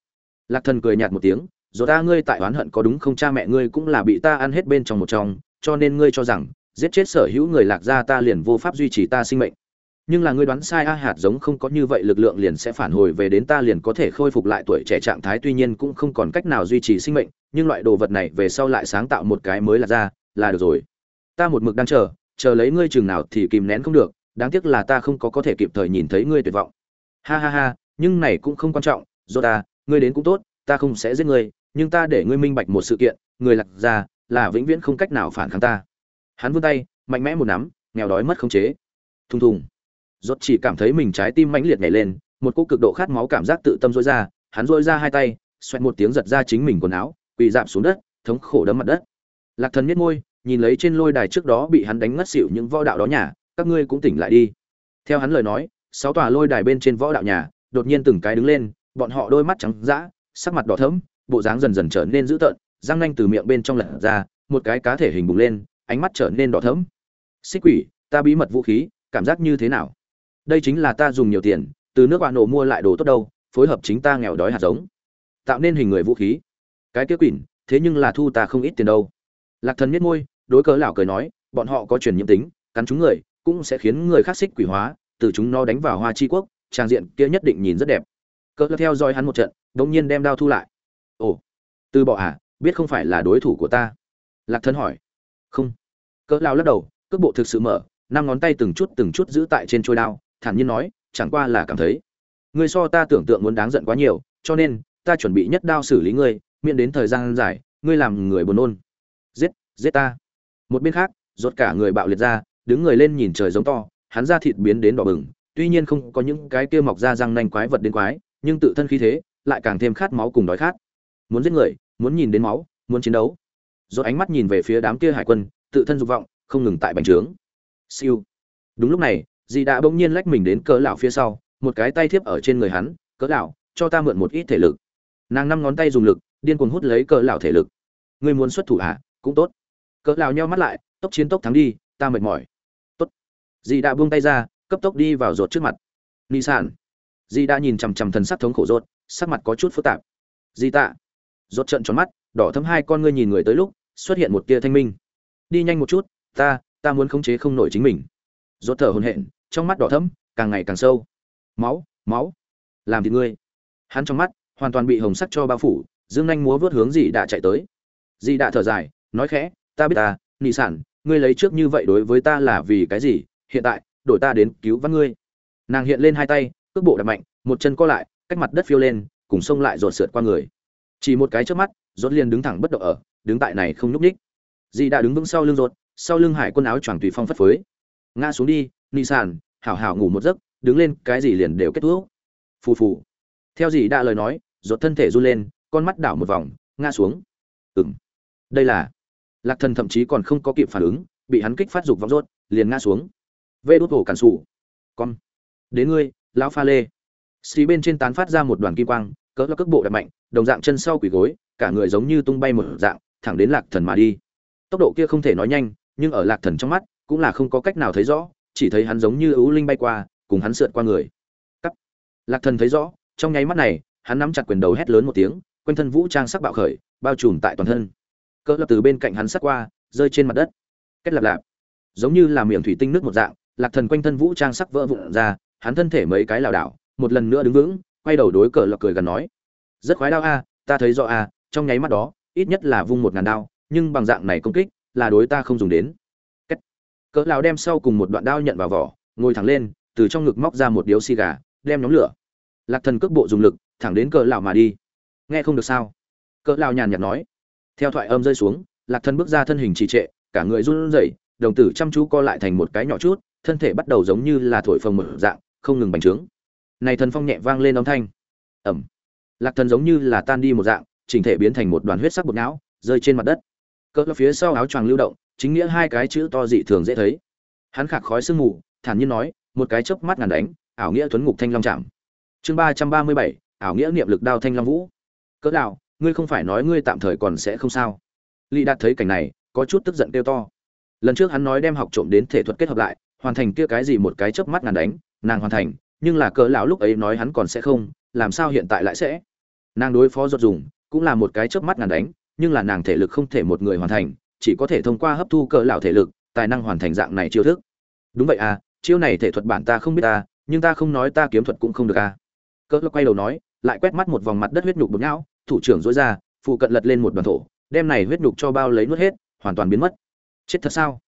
[SPEAKER 1] Lạc thần cười nhạt một tiếng rồi ta ngươi tại oán hận có đúng không cha mẹ ngươi cũng là bị ta ăn hết bên trong một trong, cho nên ngươi cho rằng, giết chết sở hữu người lạc gia ta liền vô pháp duy trì ta sinh mệnh. Nhưng là ngươi đoán sai a, hạt giống không có như vậy lực lượng liền sẽ phản hồi về đến ta liền có thể khôi phục lại tuổi trẻ trạng thái, tuy nhiên cũng không còn cách nào duy trì sinh mệnh nhưng loại đồ vật này về sau lại sáng tạo một cái mới là ra, là được rồi. Ta một mực đang chờ chờ lấy ngươi chừng nào thì kìm nén không được, đáng tiếc là ta không có có thể kịp thời nhìn thấy ngươi tuyệt vọng. Ha ha ha, nhưng này cũng không quan trọng do ta ngươi đến cũng tốt, ta không sẽ giết ngươi, nhưng ta để ngươi minh bạch một sự kiện, người lạc ra, là vĩnh viễn không cách nào phản kháng ta. Hắn vươn tay, mạnh mẽ một nắm, nghèo đói mất khống chế. Thùng thùng. Giót chỉ cảm thấy mình trái tim mãnh liệt nhảy lên, một cô cực độ khát máu cảm giác tự tâm dối ra, hắn dối ra hai tay, xoẹt một tiếng giật ra chính mình quần áo quỳ dạp xuống đất, thống khổ đấm mặt đất. Lạc thần miết môi, nhìn lấy trên lôi đài trước đó bị hắn đánh ngất xỉu những võ đạo đó nhà, các ngươi cũng tỉnh lại đi. Theo hắn lời nói, sáu tòa lôi đài bên trên võ đạo nhà, đột nhiên từng cái đứng lên, bọn họ đôi mắt trắng dã, sắc mặt đỏ thẫm, bộ dáng dần dần trở nên dữ tợn, răng nanh từ miệng bên trong lật ra, một cái cá thể hình bùng lên, ánh mắt trở nên đỏ thẫm. Xích quỷ, ta bí mật vũ khí, cảm giác như thế nào? Đây chính là ta dùng nhiều tiền, từ nước bạn nổ mua lại đồ tốt đâu, phối hợp chính ta nghèo đói hạt giống. Tạo nên hình người vũ khí cái kia quỷ thế nhưng là thu ta không ít tiền đâu. Lạc thần miết môi, đối cớ lão cười nói, bọn họ có truyền nhiễm tính, cắn chúng người, cũng sẽ khiến người khác xích quỷ hóa, từ chúng nó đánh vào hoa chi quốc, trang diện kia nhất định nhìn rất đẹp. Cớ theo dõi hắn một trận, đống nhiên đem đao thu lại. Ồ, từ bỏ à biết không phải là đối thủ của ta? Lạc thần hỏi. Không. Cớ lão lắc đầu, cước bộ thực sự mở, năm ngón tay từng chút từng chút giữ tại trên trôi đao, thản nhiên nói, chẳng qua là cảm thấy, ngươi so ta tưởng tượng muốn đáng giận quá nhiều, cho nên, ta chuẩn bị nhất đao xử lý ngươi miễn đến thời gian dài, ngươi làm người buồn nôn. Giết giết ta. Một bên khác, rốt cả người bạo liệt ra, đứng người lên nhìn trời giống to, hắn ra thịt biến đến đỏ bừng, tuy nhiên không có những cái kia mọc ra răng nanh quái vật đến quái, nhưng tự thân khí thế lại càng thêm khát máu cùng đói khát. Muốn giết người, muốn nhìn đến máu, muốn chiến đấu. Rốt ánh mắt nhìn về phía đám kia hải quân, tự thân dục vọng không ngừng tại bành trướng. Siêu. Đúng lúc này dì đã bỗng nhiên lách mình đến cỡ lão phía sau, một cái tay thiếp ở trên người hắn, cỡ lão, cho ta mượn một ít thể lực. Nàng năm ngón tay dùng lực điên cuồng hút lấy cỡ lão thể lực. Ngươi muốn xuất thủ à? Cũng tốt. Cỡ lão nheo mắt lại, tốc chiến tốc thắng đi, ta mệt mỏi. Tốt. Dì đã buông tay ra, cấp tốc đi vào rột trước mặt. Ni sản dì đã nhìn chằm chằm thần sắc thống khổ rột sắc mặt có chút phức tạp. Dì tạ. Rột trợn tròn mắt, đỏ thấm hai con ngươi nhìn người tới lúc, xuất hiện một tia thanh minh. Đi nhanh một chút, ta ta muốn khống chế không nổi chính mình. Rột thở hổn hển, trong mắt đỏ thẫm, càng ngày càng sâu. Máu máu. Làm thì ngươi. Hắn trong mắt hoàn toàn bị hồng sắc cho bao phủ dương anh múa vớt hướng dị đã chạy tới. Dị đã thở dài, nói khẽ, ta biết ta, nị sản, ngươi lấy trước như vậy đối với ta là vì cái gì? Hiện tại, đổi ta đến cứu vãn ngươi. Nàng hiện lên hai tay, cước bộ đập mạnh, một chân co lại, cách mặt đất phiêu lên, cùng xông lại rột sượt qua người. Chỉ một cái trước mắt, rốt liền đứng thẳng bất động ở, đứng tại này không nhúc nhích. Dị đã đứng vững sau lưng rột sau lưng hải quân áo choàng tùy phong phất phới. Ngã xuống đi, nị sản, hảo hảo ngủ một giấc, đứng lên, cái gì liền đều kết thúc. Phù phù. Theo dị đã lời nói rột thân thể run lên con mắt đảo một vòng, ngã xuống. Ừng đây là, lạc thần thậm chí còn không có kịp phản ứng, bị hắn kích phát dục vọng rốt, liền ngã xuống. Vê đốt hổ cản sủ. Con. Đến ngươi, lão pha lê. Xì bên trên tán phát ra một đoàn kim quang, cỡ là cước bộ đập mạnh, đồng dạng chân sau quỷ gối, cả người giống như tung bay một dạng, thẳng đến lạc thần mà đi. Tốc độ kia không thể nói nhanh, nhưng ở lạc thần trong mắt, cũng là không có cách nào thấy rõ, chỉ thấy hắn giống như ưu linh bay qua, cùng hắn sượt qua người. Cắt. Lạc thần thấy rõ, trong nháy mắt này, hắn nắm chặt quyền đầu hét lớn một tiếng quanh thân vũ trang sắc bạo khởi, bao trùm tại toàn thân. Cỡ lập từ bên cạnh hắn sắc qua, rơi trên mặt đất. Kết lạp lạp. Giống như là miệng thủy tinh nước một dạng, lạc thần quanh thân vũ trang sắc vỡ vụn ra, hắn thân thể mấy cái lảo đảo, một lần nữa đứng vững, quay đầu đối cỡ lập cười gần nói, rất khoái đau a, ta thấy rõ a, trong nháy mắt đó, ít nhất là vung một ngàn đao, nhưng bằng dạng này công kích, là đối ta không dùng đến. Kết. cỡ lão đem sau cùng một đoạn đao nhận vào vỏ, ngồi thẳng lên, từ trong ngực móc ra một điếu xì gà, đem nhóm lửa. Lạc thần cước bộ dùng lực, thẳng đến cỡ lão mà đi nghe không được sao? Cỡ lão nhàn nhạt nói. Theo thoại âm rơi xuống, lạc thần bước ra thân hình trì trệ, cả người run rẩy, đồng tử chăm chú co lại thành một cái nhỏ chút, thân thể bắt đầu giống như là thổi phồng mở dạng, không ngừng bành trướng. Này thần phong nhẹ vang lên âm thanh. Ẩm. Lạc thần giống như là tan đi một dạng, chỉnh thể biến thành một đoàn huyết sắc bột não, rơi trên mặt đất. Cỡ phía sau áo choàng lưu động, chính nghĩa hai cái chữ to dị thường dễ thấy. Hắn khạc khói sương mù, thản nhiên nói, một cái chớp mắt ngàn đánh, ảo nghĩa tuấn ngục thanh long chạm. Chương ba trăm ba mươi bảy, ảo nghĩa niệm lực đao thanh long vũ cỡ đạo ngươi không phải nói ngươi tạm thời còn sẽ không sao. Lý đạt thấy cảnh này, có chút tức giận kêu to. Lần trước hắn nói đem học trộm đến thể thuật kết hợp lại, hoàn thành kia cái gì một cái chớp mắt ngàn đánh, nàng hoàn thành, nhưng là cỡ lão lúc ấy nói hắn còn sẽ không, làm sao hiện tại lại sẽ? Nàng đối phó ruột dùng, cũng là một cái chớp mắt ngàn đánh, nhưng là nàng thể lực không thể một người hoàn thành, chỉ có thể thông qua hấp thu cỡ lão thể lực, tài năng hoàn thành dạng này chiêu thức. Đúng vậy à chiêu này thể thuật bản ta không biết ta, nhưng ta không nói ta kiếm thuật cũng không được à. Cỡ lão quay đầu nói, lại quét mắt một vòng mặt đất huyết nhục bột nhão thủ trưởng dối ra, phụ cận lật lên một đoàn thổ, đem này huyết nhục cho bao lấy nuốt hết, hoàn toàn biến mất. Chết thật sao?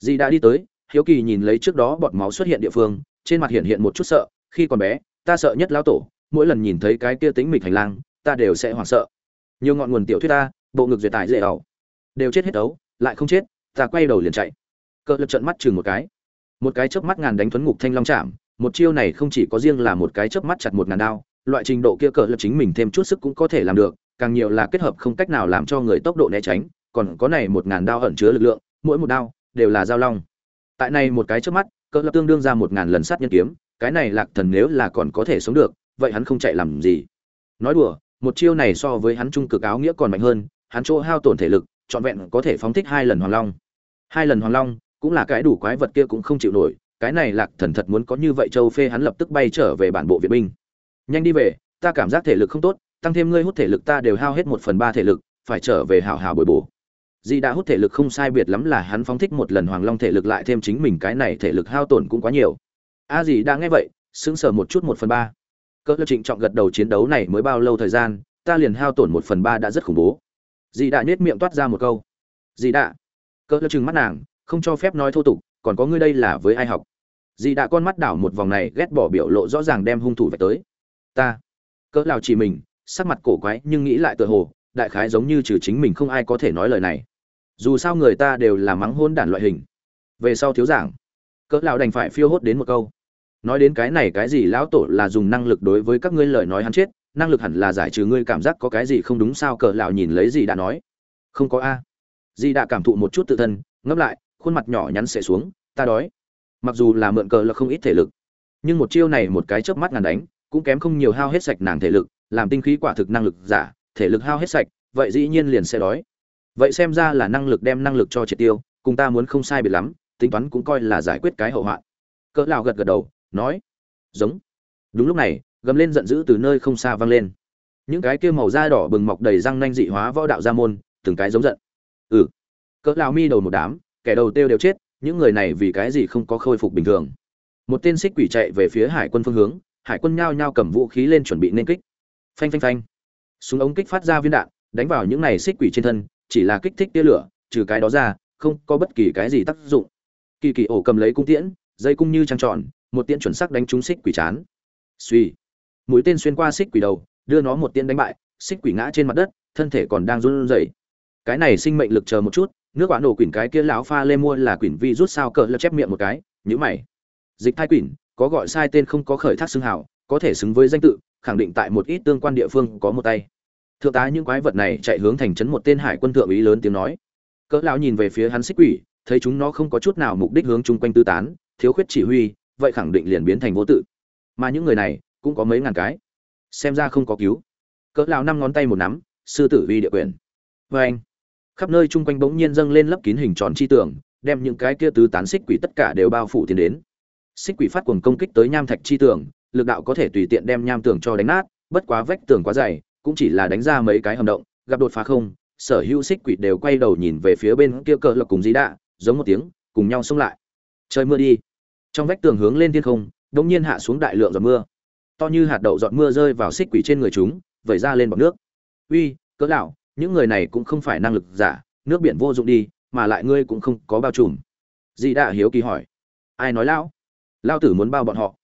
[SPEAKER 1] Dì đã đi tới, hiếu kỳ nhìn lấy trước đó bọt máu xuất hiện địa phương, trên mặt hiện hiện một chút sợ, khi còn bé, ta sợ nhất lão tổ, mỗi lần nhìn thấy cái kia tính mịch hành lang, ta đều sẽ hoảng sợ. Nhiều ngọn nguồn tiểu thuyết ta, bộ ngực duyệt tải dễ ẩu. Đều chết hết đấu lại không chết, ta quay đầu liền chạy. Cỡ lực trận mắt chừng một cái. Một cái chớp mắt ngàn đánh thuấn ngục thanh long chạm, một chiêu này không chỉ có riêng là một cái chớp mắt chặt một ngàn đao loại trình độ kia cờ lực chính mình thêm chút sức cũng có thể làm được, càng nhiều là kết hợp không cách nào làm cho người tốc độ né tránh, còn có này một ngàn đao ẩn chứa lực lượng, mỗi một đao đều là dao long. Tại này một cái chớp mắt, cỡ lập tương đương ra một ngàn lần sát nhân kiếm, cái này lạc thần nếu là còn có thể sống được, vậy hắn không chạy làm gì. Nói đùa, một chiêu này so với hắn trung cực áo nghĩa còn mạnh hơn, hắn chỗ hao tổn thể lực, trọn vẹn có thể phóng thích hai lần hoàng long. Hai lần hoàng long, cũng là cái đủ quái vật kia cũng không chịu nổi, cái này lạc thần thật muốn có như vậy châu phê hắn lập tức bay trở về bản bộ viện binh nhanh đi về, ta cảm giác thể lực không tốt, tăng thêm ngươi hút thể lực ta đều hao hết một phần ba thể lực, phải trở về hào hào bồi bổ. Di đã hút thể lực không sai biệt lắm là hắn phóng thích một lần hoàng long thể lực lại thêm chính mình cái này thể lực hao tổn cũng quá nhiều. A à đã nghe vậy, sững sờ một chút một phần ba. Cỡ trịnh trọng gật đầu chiến đấu này mới bao lâu thời gian, ta liền hao tổn một phần ba đã rất khủng bố. Dì đã nhếch miệng toát ra một câu. Dì đã. Cơ lập trừng mắt nàng, không cho phép nói thô tục, còn có ngươi đây là với ai học? Dì đã con mắt đảo một vòng này, ghét bỏ biểu lộ rõ ràng đem hung thủ về tới ta. Cỡ lào chỉ mình, sắc mặt cổ quái nhưng nghĩ lại tựa hồ, đại khái giống như trừ chính mình không ai có thể nói lời này. Dù sao người ta đều là mắng hôn đản loại hình. Về sau thiếu giảng, cỡ lão đành phải phiêu hốt đến một câu. Nói đến cái này cái gì lão tổ là dùng năng lực đối với các ngươi lời nói hắn chết, năng lực hẳn là giải trừ ngươi cảm giác có cái gì không đúng sao cỡ lão nhìn lấy gì đã nói. Không có a. Di đã cảm thụ một chút tự thân ngấp lại, khuôn mặt nhỏ nhắn sẽ xuống, ta đói. Mặc dù là mượn cờ là không ít thể lực, nhưng một chiêu này một cái chớp mắt ngàn đánh cũng kém không nhiều hao hết sạch nàng thể lực, làm tinh khí quả thực năng lực giả, thể lực hao hết sạch, vậy dĩ nhiên liền sẽ đói. Vậy xem ra là năng lực đem năng lực cho triệt tiêu, cùng ta muốn không sai biệt lắm, tính toán cũng coi là giải quyết cái hậu hoạn. Cỡ lão gật gật đầu, nói, giống. Đúng lúc này, gầm lên giận dữ từ nơi không xa vang lên. Những cái kia màu da đỏ bừng mọc đầy răng nanh dị hóa võ đạo gia môn, từng cái giống giận. Ừ. Cỡ lão mi đầu một đám, kẻ đầu tiêu đều chết, những người này vì cái gì không có khôi phục bình thường? Một tên xích quỷ chạy về phía hải quân phương hướng hải quân nhao nhao cầm vũ khí lên chuẩn bị nên kích. Phanh phanh phanh. Súng ống kích phát ra viên đạn, đánh vào những này xích quỷ trên thân, chỉ là kích thích tia lửa, trừ cái đó ra, không có bất kỳ cái gì tác dụng. Kỳ kỳ ổ cầm lấy cung tiễn, dây cung như trăng tròn, một tiễn chuẩn xác đánh trúng xích quỷ chán. Suy mũi tên xuyên qua xích quỷ đầu, đưa nó một tiễn đánh bại, xích quỷ ngã trên mặt đất, thân thể còn đang run rẩy. Cái này sinh mệnh lực chờ một chút, nước quả nổ quỷ cái kia lão pha lê mua là quỷ vi rút sao cỡ lật chép miệng một cái nhữ mày. Dịch thai quỷ có gọi sai tên không có khởi thác xưng hào, có thể xứng với danh tự, khẳng định tại một ít tương quan địa phương có một tay. Thượng tá những quái vật này chạy hướng thành trấn một tên hải quân thượng ý lớn tiếng nói. Cỡ lão nhìn về phía hắn xích quỷ, thấy chúng nó không có chút nào mục đích hướng chung quanh tư tán, thiếu khuyết chỉ huy, vậy khẳng định liền biến thành vô tự. Mà những người này, cũng có mấy ngàn cái. Xem ra không có cứu. Cỡ lão năm ngón tay một nắm, sư tử vi địa quyền. Vê anh, khắp nơi chung quanh bỗng nhiên dâng lên lấp kín hình tròn chi tường, đem những cái kia tứ tán xích quỷ tất cả đều bao phủ tiến đến xích quỷ phát cuồng công kích tới nham thạch chi tường, lực đạo có thể tùy tiện đem nham tường cho đánh nát, bất quá vách tường quá dày, cũng chỉ là đánh ra mấy cái hầm động, gặp đột phá không, sở hữu xích quỷ đều quay đầu nhìn về phía bên kia cờ lộc cùng dĩ đạ, giống một tiếng, cùng nhau xông lại. Trời mưa đi. Trong vách tường hướng lên thiên không, đống nhiên hạ xuống đại lượng giọt mưa. To như hạt đậu giọt mưa rơi vào xích quỷ trên người chúng, vẩy ra lên bọc nước. Uy, cỡ lão, những người này cũng không phải năng lực giả, nước biển vô dụng đi, mà lại ngươi cũng không có bao trùm. Dĩ đạ hiếu kỳ hỏi. Ai nói lão? Lão tử muốn bao bọn họ.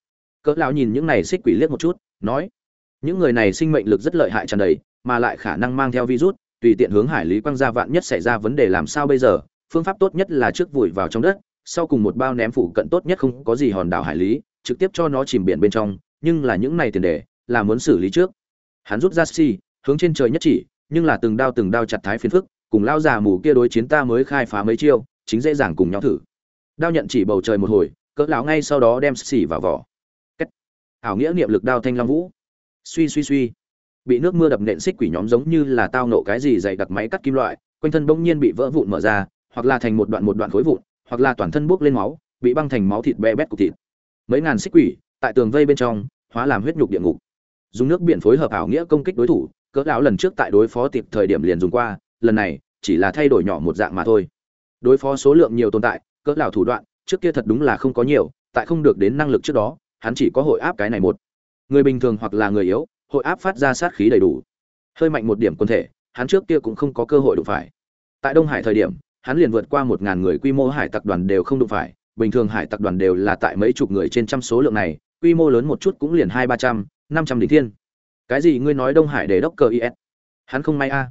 [SPEAKER 1] Cỡ lão nhìn những này xích quỷ liếc một chút, nói, những người này sinh mệnh lực rất lợi hại tràn đầy, mà lại khả năng mang theo virus, tùy tiện hướng hải lý quang gia vạn nhất xảy ra vấn đề làm sao bây giờ? Phương pháp tốt nhất là trước vùi vào trong đất, sau cùng một bao ném phụ cận tốt nhất không có gì hòn đảo hải lý, trực tiếp cho nó chìm biển bên trong, nhưng là những này tiền đề, là muốn xử lý trước. Hắn rút ra xi hướng trên trời nhất chỉ, nhưng là từng đao từng đao chặt thái phiến phức, cùng lao già mù kia đối chiến ta mới khai phá mấy chiêu, chính dễ dàng cùng nhau thử. Đao nhận chỉ bầu trời một hồi cỡ lão ngay sau đó đem xỉ vào vỏ. Cách. ảo nghĩa niệm lực đao thanh long vũ. Suy suy suy. Bị nước mưa đập nện xích quỷ nhóm giống như là tao nộ cái gì dày đặc máy cắt kim loại, quanh thân bỗng nhiên bị vỡ vụn mở ra, hoặc là thành một đoạn một đoạn khối vụn, hoặc là toàn thân bốc lên máu, bị băng thành máu thịt bè bét cục thịt. Mấy ngàn xích quỷ, tại tường vây bên trong, hóa làm huyết nhục địa ngục. Dùng nước biển phối hợp ảo nghĩa công kích đối thủ, cỡ lão lần trước tại đối phó tiệp thời điểm liền dùng qua, lần này chỉ là thay đổi nhỏ một dạng mà thôi. Đối phó số lượng nhiều tồn tại, cỡ lão thủ đoạn trước kia thật đúng là không có nhiều, tại không được đến năng lực trước đó, hắn chỉ có hội áp cái này một. Người bình thường hoặc là người yếu, hội áp phát ra sát khí đầy đủ. Hơi mạnh một điểm quân thể, hắn trước kia cũng không có cơ hội đụng phải. Tại đông hải thời điểm, hắn liền vượt qua một ngàn người quy mô hải tặc đoàn đều không đụng phải, bình thường hải tặc đoàn đều là tại mấy chục người trên trăm số lượng này, quy mô lớn một chút cũng liền hai ba trăm, năm trăm đỉnh thiên. Cái gì ngươi nói đông hải để đốc cơ is hắn không may a.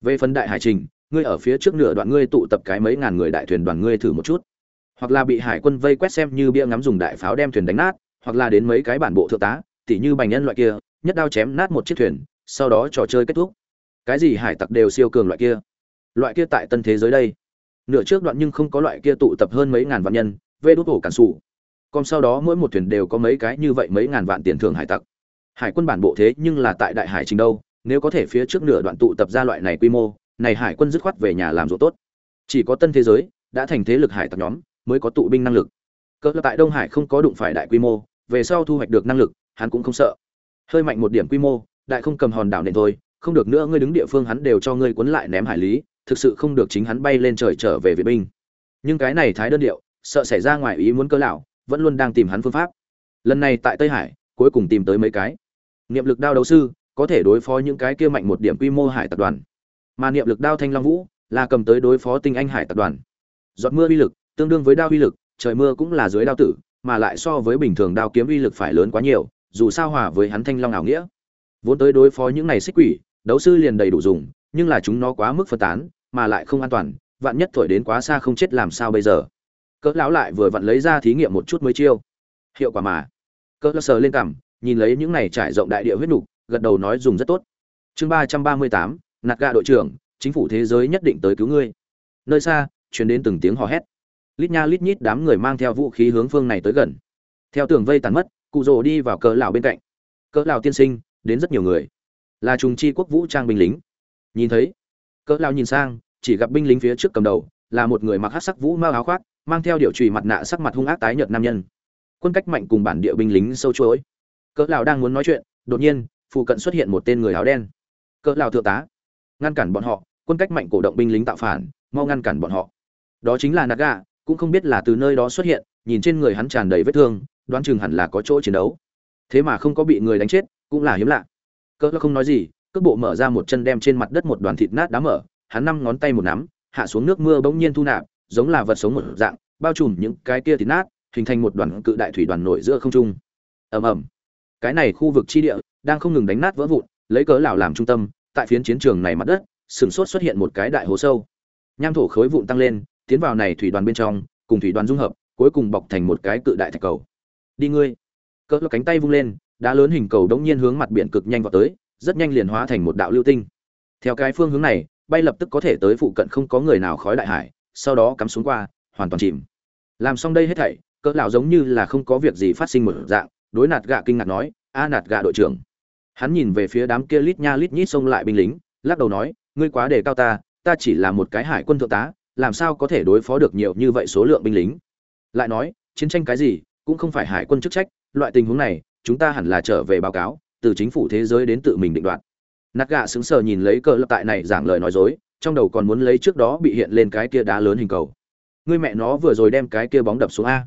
[SPEAKER 1] Về phần đại hải trình, ngươi ở phía trước nửa đoạn ngươi tụ tập cái mấy ngàn người đại thuyền đoàn ngươi thử một chút hoặc là bị hải quân vây quét xem như bia ngắm dùng đại pháo đem thuyền đánh nát, hoặc là đến mấy cái bản bộ thượng tá, tỉ như bành nhân loại kia, nhất đao chém nát một chiếc thuyền, sau đó trò chơi kết thúc. Cái gì hải tặc đều siêu cường loại kia. Loại kia tại tân thế giới đây. Nửa trước đoạn nhưng không có loại kia tụ tập hơn mấy ngàn vạn nhân, vê đốt ổ cản sủ. Còn sau đó mỗi một thuyền đều có mấy cái như vậy mấy ngàn vạn tiền thưởng hải tặc. Hải quân bản bộ thế nhưng là tại đại hải trình đâu, nếu có thể phía trước nửa đoạn tụ tập ra loại này quy mô, này hải quân dứt khoát về nhà làm ruộng tốt. Chỉ có tân thế giới đã thành thế lực hải tặc nhóm mới có tụ binh năng lực. Cỡ tại đông hải không có đụng phải đại quy mô, về sau thu hoạch được năng lực, hắn cũng không sợ. Hơi mạnh một điểm quy mô, đại không cầm hòn đảo nền thôi, không được nữa ngươi đứng địa phương hắn đều cho ngươi cuốn lại ném hải lý, thực sự không được chính hắn bay lên trời trở về vệ binh. Nhưng cái này thái đơn điệu, sợ xảy ra ngoài ý muốn cơ lão, vẫn luôn đang tìm hắn phương pháp. Lần này tại tây hải, cuối cùng tìm tới mấy cái. Niệm lực đao đấu sư, có thể đối phó những cái kia mạnh một điểm quy mô hải tập đoàn. Mà niệm lực đao thanh long vũ, là cầm tới đối phó tinh anh hải tập đoàn. Giọt mưa uy lực tương đương với đao uy lực, trời mưa cũng là dưới đao tử, mà lại so với bình thường đao kiếm uy lực phải lớn quá nhiều, dù sao hòa với hắn thanh long ảo nghĩa. Vốn tới đối phó những này xích quỷ, đấu sư liền đầy đủ dùng, nhưng là chúng nó quá mức phân tán, mà lại không an toàn, vạn nhất thổi đến quá xa không chết làm sao bây giờ? Cỡ lão lại vừa vặn lấy ra thí nghiệm một chút mới chiêu. Hiệu quả mà. Cỡ lão sờ lên cằm, nhìn lấy những này trải rộng đại địa huyết nục, gật đầu nói dùng rất tốt. Chương ba trăm ba mươi tám, nạt gạ đội trưởng, chính phủ thế giới nhất định tới cứu ngươi. Nơi xa, truyền đến từng tiếng hò hét lít nha lít nhít đám người mang theo vũ khí hướng phương này tới gần. Theo tường vây tàn mất, cụ rồ đi vào cỡ lão bên cạnh. Cỡ lão tiên sinh, đến rất nhiều người. Là trùng chi quốc vũ trang binh lính. Nhìn thấy, cỡ lão nhìn sang, chỉ gặp binh lính phía trước cầm đầu, là một người mặc hắc sắc vũ mao áo khoác, mang theo điệu trùy mặt nạ sắc mặt hung ác tái nhợt nam nhân. Quân cách mạnh cùng bản địa binh lính sâu chuỗi. Cỡ lão đang muốn nói chuyện, đột nhiên, phụ cận xuất hiện một tên người áo đen. Cỡ lão thượng tá, ngăn cản bọn họ, quân cách mạnh cổ động binh lính tạo phản, mau ngăn cản bọn họ. Đó chính là naga cũng không biết là từ nơi đó xuất hiện, nhìn trên người hắn tràn đầy vết thương, đoán chừng hẳn là có chỗ chiến đấu. Thế mà không có bị người đánh chết, cũng là hiếm lạ. Cỡ không nói gì, cước bộ mở ra một chân đem trên mặt đất một đoàn thịt nát đá mở, hắn năm ngón tay một nắm, hạ xuống nước mưa bỗng nhiên thu nạp, giống là vật sống một dạng, bao trùm những cái kia thịt nát, hình thành một đoàn cự đại thủy đoàn nổi giữa không trung. Ầm ầm. Cái này khu vực chi địa, đang không ngừng đánh nát vỡ vụn, lấy cớ lão làm trung tâm, tại phiến chiến trường này mặt đất, sừng sốt xuất hiện một cái đại hố sâu. Nham thổ khối vụn tăng lên tiến vào này thủy đoàn bên trong, cùng thủy đoàn dung hợp, cuối cùng bọc thành một cái cự đại thạch cầu. Đi ngươi. Cỡ cánh tay vung lên, đá lớn hình cầu đống nhiên hướng mặt biển cực nhanh vào tới, rất nhanh liền hóa thành một đạo lưu tinh. Theo cái phương hướng này, bay lập tức có thể tới phụ cận không có người nào khói đại hải, sau đó cắm xuống qua, hoàn toàn chìm. Làm xong đây hết thảy, cỡ lão giống như là không có việc gì phát sinh một dạng, đối nạt gạ kinh ngạc nói, a nạt gạ đội trưởng. Hắn nhìn về phía đám kia lít nha lít nhít xông lại binh lính, lắc đầu nói, ngươi quá đề cao ta ta chỉ là một cái hải quân thượng tá làm sao có thể đối phó được nhiều như vậy số lượng binh lính? Lại nói, chiến tranh cái gì cũng không phải hải quân chức trách, loại tình huống này, chúng ta hẳn là trở về báo cáo, từ chính phủ thế giới đến tự mình định đoạt. Nạt gạ sững sờ nhìn lấy cờ lập tại này giảng lời nói dối, trong đầu còn muốn lấy trước đó bị hiện lên cái kia đá lớn hình cầu. Người mẹ nó vừa rồi đem cái kia bóng đập xuống a.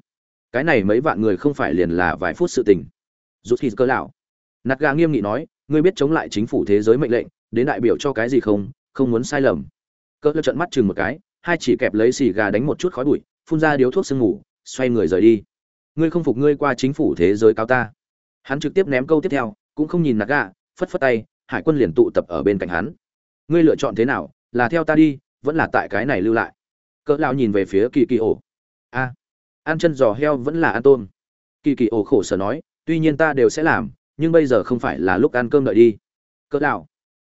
[SPEAKER 1] Cái này mấy vạn người không phải liền là vài phút sự tình. Rút khi cơ lão. Nạt gà nghiêm nghị nói, ngươi biết chống lại chính phủ thế giới mệnh lệnh, đến đại biểu cho cái gì không? Không muốn sai lầm. Cỡ trận mắt chừng một cái hai chỉ kẹp lấy xì gà đánh một chút khói bụi, phun ra điếu thuốc sương ngủ xoay người rời đi. Ngươi không phục ngươi qua chính phủ thế giới cao ta. Hắn trực tiếp ném câu tiếp theo, cũng không nhìn nạt gà, phất phất tay, hải quân liền tụ tập ở bên cạnh hắn. Ngươi lựa chọn thế nào, là theo ta đi, vẫn là tại cái này lưu lại. Cỡ lão nhìn về phía kỳ kỳ ổ. A, ăn chân giò heo vẫn là ăn tôm. Kỳ kỳ ổ khổ sở nói, tuy nhiên ta đều sẽ làm, nhưng bây giờ không phải là lúc ăn cơm đợi đi. Cỡ lão,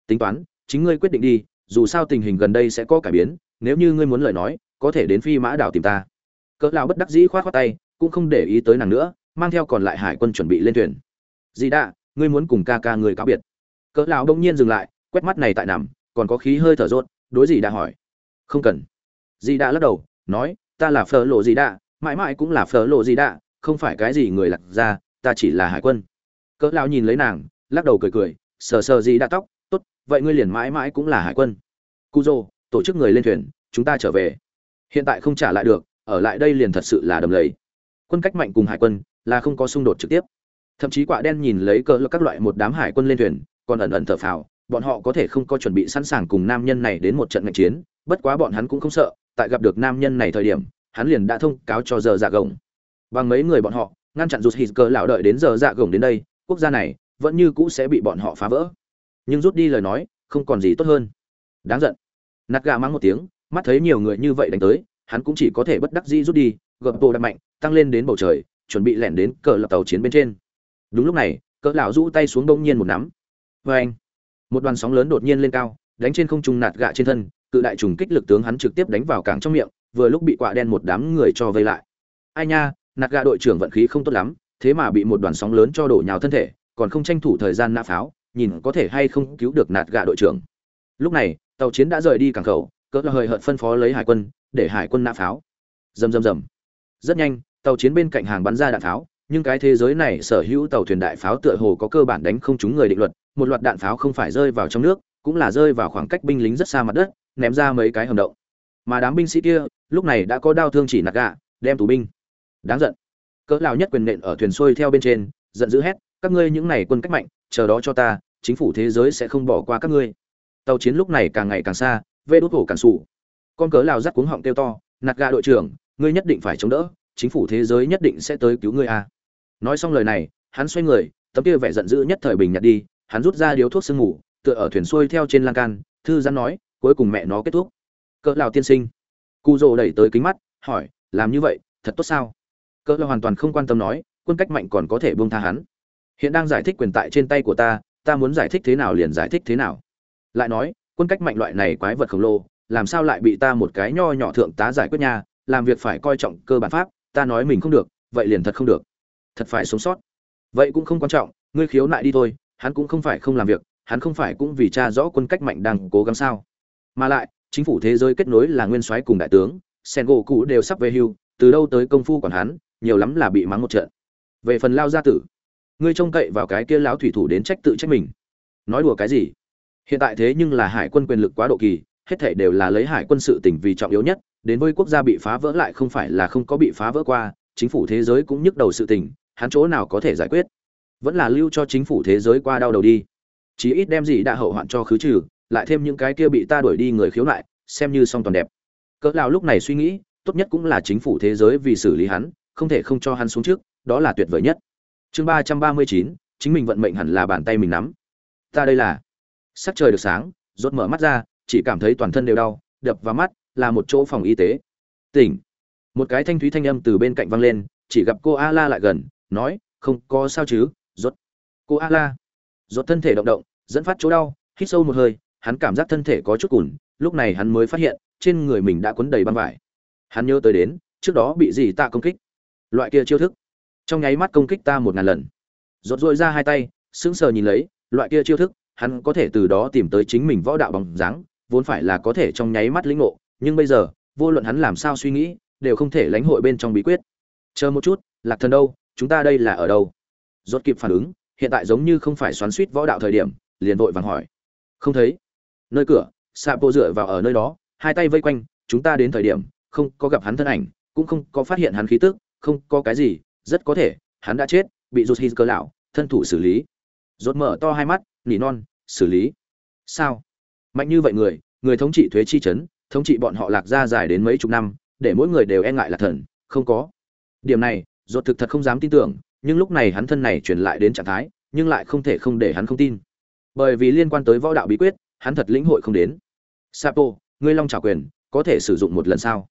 [SPEAKER 1] tính toán, chính ngươi quyết định đi, dù sao tình hình gần đây sẽ có cải biến nếu như ngươi muốn lời nói, có thể đến phi mã đảo tìm ta. Cỡ lão bất đắc dĩ khoát khoát tay, cũng không để ý tới nàng nữa, mang theo còn lại hải quân chuẩn bị lên thuyền. Dì đã ngươi muốn cùng ca ca người cáo biệt. Cỡ lão đông nhiên dừng lại, quét mắt này tại nằm, còn có khí hơi thở rốt, đối dì đã hỏi. Không cần. Dì đã lắc đầu, nói, ta là phở lộ dì đã mãi mãi cũng là phở lộ dì đã không phải cái gì người lạc ra ta chỉ là hải quân. Cỡ lão nhìn lấy nàng, lắc đầu cười cười, sờ sờ dì đã tóc, tốt, vậy ngươi liền mãi mãi cũng là hải quân. Cujo tổ chức người lên thuyền, chúng ta trở về. Hiện tại không trả lại được, ở lại đây liền thật sự là đầm lầy. Quân cách mạnh cùng hải quân, là không có xung đột trực tiếp. Thậm chí quả đen nhìn lấy cỡ các loại một đám hải quân lên thuyền, còn ẩn ẩn thở phào, bọn họ có thể không có chuẩn bị sẵn sàng cùng nam nhân này đến một trận ngạch chiến, bất quá bọn hắn cũng không sợ, tại gặp được nam nhân này thời điểm, hắn liền đã thông cáo cho giờ dạ gồng. Bằng mấy người bọn họ, ngăn chặn rút hít cờ lão đợi đến giờ dạ gồng đến đây, quốc gia này vẫn như cũ sẽ bị bọn họ phá vỡ. Nhưng rút đi lời nói, không còn gì tốt hơn. Đáng giận nạt gà mắng một tiếng, mắt thấy nhiều người như vậy đánh tới, hắn cũng chỉ có thể bất đắc dĩ rút đi gập bộ đập mạnh, tăng lên đến bầu trời, chuẩn bị lẻn đến cờ lập tàu chiến bên trên. Đúng lúc này, cỡ lão rũ tay xuống đông nhiên một nắm. Vê anh, một đoàn sóng lớn đột nhiên lên cao, đánh trên không trung nạt gạ trên thân, cự đại trùng kích lực tướng hắn trực tiếp đánh vào cảng trong miệng, vừa lúc bị quạ đen một đám người cho vây lại. Ai nha, nạt gạ đội trưởng vận khí không tốt lắm, thế mà bị một đoàn sóng lớn cho đổ nhào thân thể, còn không tranh thủ thời gian nã pháo, nhìn có thể hay không cứu được nạt gạ đội trưởng. Lúc này tàu chiến đã rời đi cảng khẩu, cỡ là hời hợt phân phó lấy hải quân, để hải quân nã pháo. Rầm rầm rầm. Rất nhanh, tàu chiến bên cạnh hàng bắn ra đạn pháo, nhưng cái thế giới này sở hữu tàu thuyền đại pháo tựa hồ có cơ bản đánh không trúng người định luật, một loạt đạn pháo không phải rơi vào trong nước, cũng là rơi vào khoảng cách binh lính rất xa mặt đất, ném ra mấy cái hầm động. Mà đám binh sĩ kia, lúc này đã có đao thương chỉ nạt gạ đem tù binh. Đáng giận. Cỡ lao nhất quyền nện ở thuyền xuôi theo bên trên, giận dữ hét, các ngươi những này quân cách mạnh, chờ đó cho ta, chính phủ thế giới sẽ không bỏ qua các ngươi tàu chiến lúc này càng ngày càng xa, vê đốt hổ càng sụ con cớ lào rắc cuống họng kêu to, nạt gạ đội trưởng, ngươi nhất định phải chống đỡ, chính phủ thế giới nhất định sẽ tới cứu ngươi a nói xong lời này, hắn xoay người, tấm kia vẻ giận dữ nhất thời bình nhặt đi, hắn rút ra điếu thuốc sương ngủ tựa ở thuyền xuôi theo trên lan can, thư giãn nói, cuối cùng mẹ nó kết thúc. Cỡ Lào tiên sinh. Cu rồ đẩy tới kính mắt, hỏi, làm như vậy, thật tốt sao? Cỡ Lào hoàn toàn không quan tâm nói, quân cách mạnh còn có thể buông tha hắn. Hiện đang giải thích quyền tại trên tay của ta ta muốn giải thích thế nào liền giải thích thế nào lại nói, quân cách mạnh loại này quái vật khổng lồ, làm sao lại bị ta một cái nho nhỏ thượng tá giải quyết nha? Làm việc phải coi trọng cơ bản pháp, ta nói mình không được, vậy liền thật không được. Thật phải sống sót. Vậy cũng không quan trọng, ngươi khiếu nại đi thôi, hắn cũng không phải không làm việc, hắn không phải cũng vì cha rõ quân cách mạnh đang cố gắng sao? Mà lại, chính phủ thế giới kết nối là nguyên soái cùng đại tướng, sen gỗ cũ đều sắp về hưu, từ đâu tới công phu còn hắn, nhiều lắm là bị mắng một trận. Về phần lao gia tử, ngươi trông cậy vào cái kia lão thủy thủ đến trách tự trách mình. Nói đùa cái gì? Hiện tại thế nhưng là hải quân quyền lực quá độ kỳ, hết thể đều là lấy hải quân sự tỉnh vì trọng yếu nhất, đến với quốc gia bị phá vỡ lại không phải là không có bị phá vỡ qua, chính phủ thế giới cũng nhức đầu sự tình, hắn chỗ nào có thể giải quyết? Vẫn là lưu cho chính phủ thế giới qua đau đầu đi. Chí ít đem gì đã hậu hoạn cho khứ trừ, lại thêm những cái kia bị ta đuổi đi người khiếu nại, xem như song toàn đẹp. Cỡ nào lúc này suy nghĩ, tốt nhất cũng là chính phủ thế giới vì xử lý hắn, không thể không cho hắn xuống trước, đó là tuyệt vời nhất. Chương ba trăm ba mươi chín, chính mình vận mệnh hẳn là bàn tay mình nắm. Ta đây là sắc trời được sáng, rốt mở mắt ra, chỉ cảm thấy toàn thân đều đau, đập vào mắt là một chỗ phòng y tế. Tỉnh. Một cái thanh thúy thanh âm từ bên cạnh vang lên, chỉ gặp cô a la lại gần, nói, không có sao chứ, rốt. Cô a la rốt thân thể động động, dẫn phát chỗ đau, hít sâu một hơi, hắn cảm giác thân thể có chút cùn, lúc này hắn mới phát hiện, trên người mình đã cuốn đầy băng vải. Hắn nhớ tới đến, trước đó bị gì ta công kích. Loại kia chiêu thức. Trong nháy mắt công kích ta một ngàn lần. Rốt rội ra hai tay, sững sờ nhìn lấy, loại kia chiêu thức hắn có thể từ đó tìm tới chính mình võ đạo bằng dáng, vốn phải là có thể trong nháy mắt lĩnh ngộ, nhưng bây giờ, vô luận hắn làm sao suy nghĩ, đều không thể lãnh hội bên trong bí quyết. Chờ một chút, lạc thần đâu? Chúng ta đây là ở đâu? Rốt kịp phản ứng, hiện tại giống như không phải xoắn suýt võ đạo thời điểm, liền vội vàng hỏi. Không thấy. Nơi cửa xạ bộ dựa vào ở nơi đó, hai tay vây quanh, chúng ta đến thời điểm, không có gặp hắn thân ảnh, cũng không có phát hiện hắn khí tức, không có cái gì, rất có thể, hắn đã chết, bị rút hít cơ lão, thân thủ xử lý. Rốt mở to hai mắt, nỉ non xử lý. Sao? Mạnh như vậy người người thống trị thuế chi chấn, thống trị bọn họ lạc ra dài đến mấy chục năm, để mỗi người đều e ngại là thần, không có. Điểm này rốt thực thật không dám tin tưởng, nhưng lúc này hắn thân này truyền lại đến trạng thái, nhưng lại không thể không để hắn không tin. Bởi vì liên quan tới võ đạo bí quyết, hắn thật lĩnh hội không đến. Sapo, ngươi long trào quyền, có thể sử dụng một lần sao?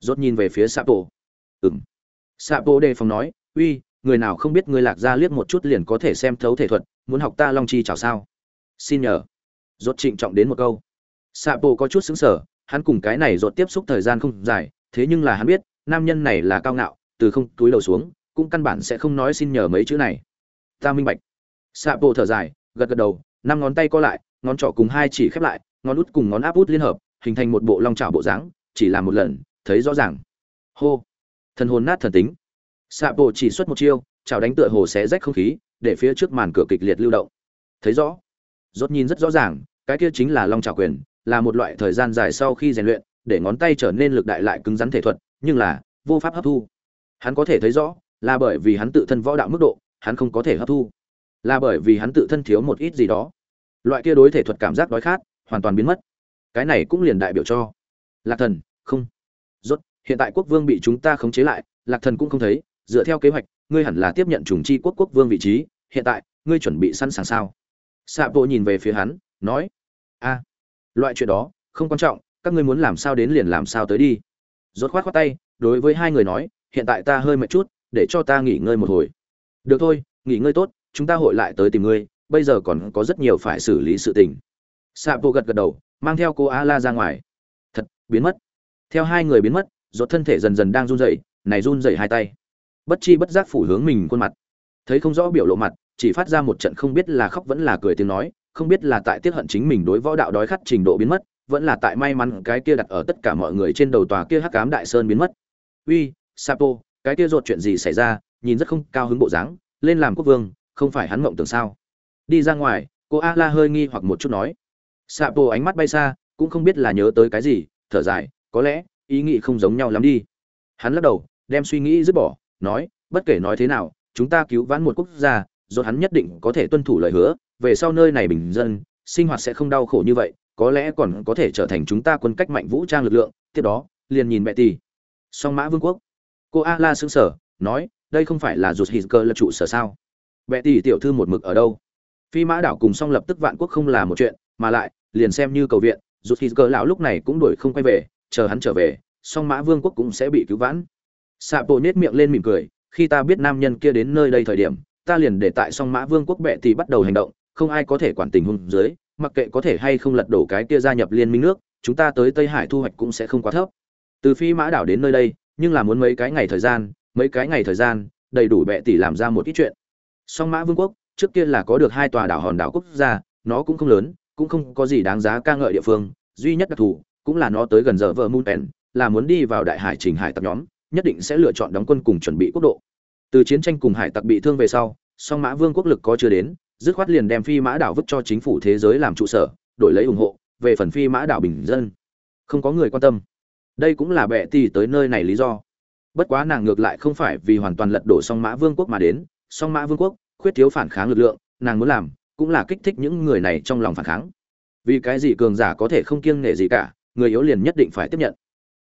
[SPEAKER 1] Rốt nhìn về phía sapo. Ừm. Sapo đề phòng nói, uy, người nào không biết ngươi lạc ra liếc một chút liền có thể xem thấu thể thuật, muốn học ta long chi trào sao? Xin nhờ. Rốt trịnh trọng đến một câu. Sapo có chút sững sờ, hắn cùng cái này rốt tiếp xúc thời gian không dài, thế nhưng là hắn biết, nam nhân này là cao ngạo, từ không túi đầu xuống, cũng căn bản sẽ không nói xin nhờ mấy chữ này. Ta minh bạch. Sapo thở dài, gật gật đầu, năm ngón tay co lại, ngón trỏ cùng hai chỉ khép lại, ngón út cùng ngón áp út liên hợp, hình thành một bộ long trào bộ dáng, chỉ làm một lần, thấy rõ ràng. Hô. Thần hồn nát thần tính. Xạ bộ chỉ xuất một chiêu chào đánh tựa hồ xé rách không khí, để phía trước màn cửa kịch liệt lưu động. Thấy rõ rốt nhìn rất rõ ràng, cái kia chính là long trảo quyền, là một loại thời gian dài sau khi rèn luyện, để ngón tay trở nên lực đại lại cứng rắn thể thuật, nhưng là, vô pháp hấp thu. Hắn có thể thấy rõ, là bởi vì hắn tự thân võ đạo mức độ, hắn không có thể hấp thu. Là bởi vì hắn tự thân thiếu một ít gì đó. Loại kia đối thể thuật cảm giác đói khát, hoàn toàn biến mất. Cái này cũng liền đại biểu cho lạc thần, không. Rốt, hiện tại quốc vương bị chúng ta khống chế lại, lạc thần cũng không thấy, dựa theo kế hoạch, ngươi hẳn là tiếp nhận trùng chi quốc quốc vương vị trí, hiện tại, ngươi chuẩn bị sẵn sàng sao? Xạ bộ nhìn về phía hắn, nói, a, loại chuyện đó không quan trọng, các ngươi muốn làm sao đến liền làm sao tới đi. Rốt khoát khoát tay, đối với hai người nói, hiện tại ta hơi mệt chút, để cho ta nghỉ ngơi một hồi. Được thôi, nghỉ ngơi tốt, chúng ta hội lại tới tìm ngươi, bây giờ còn có rất nhiều phải xử lý sự tình. Xạ bộ gật gật đầu, mang theo cô a la ra ngoài. Thật, biến mất. Theo hai người biến mất, rốt thân thể dần dần đang run rẩy, này run rẩy hai tay. Bất chi bất giác phủ hướng mình khuôn mặt. Thấy không rõ biểu lộ mặt chỉ phát ra một trận không biết là khóc vẫn là cười tiếng nói, không biết là tại tiết hận chính mình đối võ đạo đói khát trình độ biến mất, vẫn là tại may mắn cái kia đặt ở tất cả mọi người trên đầu tòa kia hắc ám đại sơn biến mất. Uy, sapo, cái kia rột chuyện gì xảy ra, nhìn rất không cao hứng bộ dáng, lên làm quốc vương, không phải hắn mộng tưởng sao? Đi ra ngoài, cô a la hơi nghi hoặc một chút nói. Sapo ánh mắt bay xa, cũng không biết là nhớ tới cái gì, thở dài, có lẽ, ý nghĩ không giống nhau lắm đi. Hắn lắc đầu, đem suy nghĩ dứt bỏ, nói, bất kể nói thế nào, chúng ta cứu vãn một quốc gia do hắn nhất định có thể tuân thủ lời hứa, về sau nơi này bình dân, sinh hoạt sẽ không đau khổ như vậy, có lẽ còn có thể trở thành chúng ta quân cách mạnh vũ trang lực lượng. Tiếp đó, liền nhìn mẹ tỷ. Song mã vương quốc. Cô a la xứng sở nói, đây không phải là rụt hít cơ là trụ sở sao? Mẹ tỷ tiểu thư một mực ở đâu? Phi mã đảo cùng song lập tức vạn quốc không là một chuyện, mà lại, liền xem như cầu viện, rụt hít cơ lão lúc này cũng đuổi không quay về, chờ hắn trở về, song mã vương quốc cũng sẽ bị cứu vãn. Xạ bộ nhếch miệng lên mỉm cười, khi ta biết nam nhân kia đến nơi đây thời điểm ta liền để tại song mã vương quốc bệ thì bắt đầu hành động, không ai có thể quản tình hôn dưới, mặc kệ có thể hay không lật đổ cái kia gia nhập liên minh nước, chúng ta tới tây hải thu hoạch cũng sẽ không quá thấp. Từ phi mã đảo đến nơi đây, nhưng là muốn mấy cái ngày thời gian, mấy cái ngày thời gian, đầy đủ bệ tỷ làm ra một ít chuyện. Song mã vương quốc, trước kia là có được hai tòa đảo hòn đảo quốc gia, nó cũng không lớn, cũng không có gì đáng giá ca ngợi địa phương, duy nhất đặc thù cũng là nó tới gần giờ vợ moon pen, là muốn đi vào đại hải trình hải tập nhóm, nhất định sẽ lựa chọn đóng quân cùng chuẩn bị quốc độ từ chiến tranh cùng hải tặc bị thương về sau, song mã vương quốc lực có chưa đến, dứt khoát liền đem phi mã đảo vứt cho chính phủ thế giới làm trụ sở, đổi lấy ủng hộ, về phần phi mã đảo bình dân. Không có người quan tâm. Đây cũng là bệ tỷ tới nơi này lý do. Bất quá nàng ngược lại không phải vì hoàn toàn lật đổ song mã vương quốc mà đến, song mã vương quốc khuyết thiếu phản kháng lực lượng, nàng muốn làm cũng là kích thích những người này trong lòng phản kháng. Vì cái gì cường giả có thể không kiêng nể gì cả, người yếu liền nhất định phải tiếp nhận.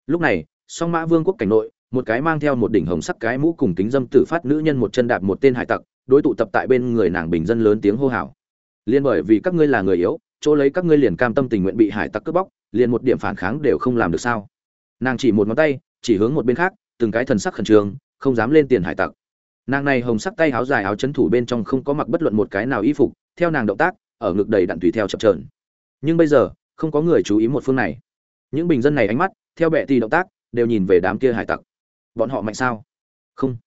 [SPEAKER 1] Lúc này, song mã vương quốc cảnh nội một cái mang theo một đỉnh hồng sắc cái mũ cùng kính dâm tử phát nữ nhân một chân đạp một tên hải tặc, đối tụ tập tại bên người nàng bình dân lớn tiếng hô hào. Liên bởi vì các ngươi là người yếu, chỗ lấy các ngươi liền cam tâm tình nguyện bị hải tặc cướp bóc, liền một điểm phản kháng đều không làm được sao? Nàng chỉ một ngón tay, chỉ hướng một bên khác, từng cái thần sắc khẩn trương, không dám lên tiền hải tặc. Nàng này hồng sắc tay áo dài áo chấn thủ bên trong không có mặc bất luận một cái nào y phục, theo nàng động tác, ở ngực đầy đặn tùy theo chập trờn nhưng bây giờ, không có người chú ý một phương này. Những bình dân này ánh mắt, theo bệ thì động tác, đều nhìn về đám kia hải tặc bọn họ mạnh sao? Không.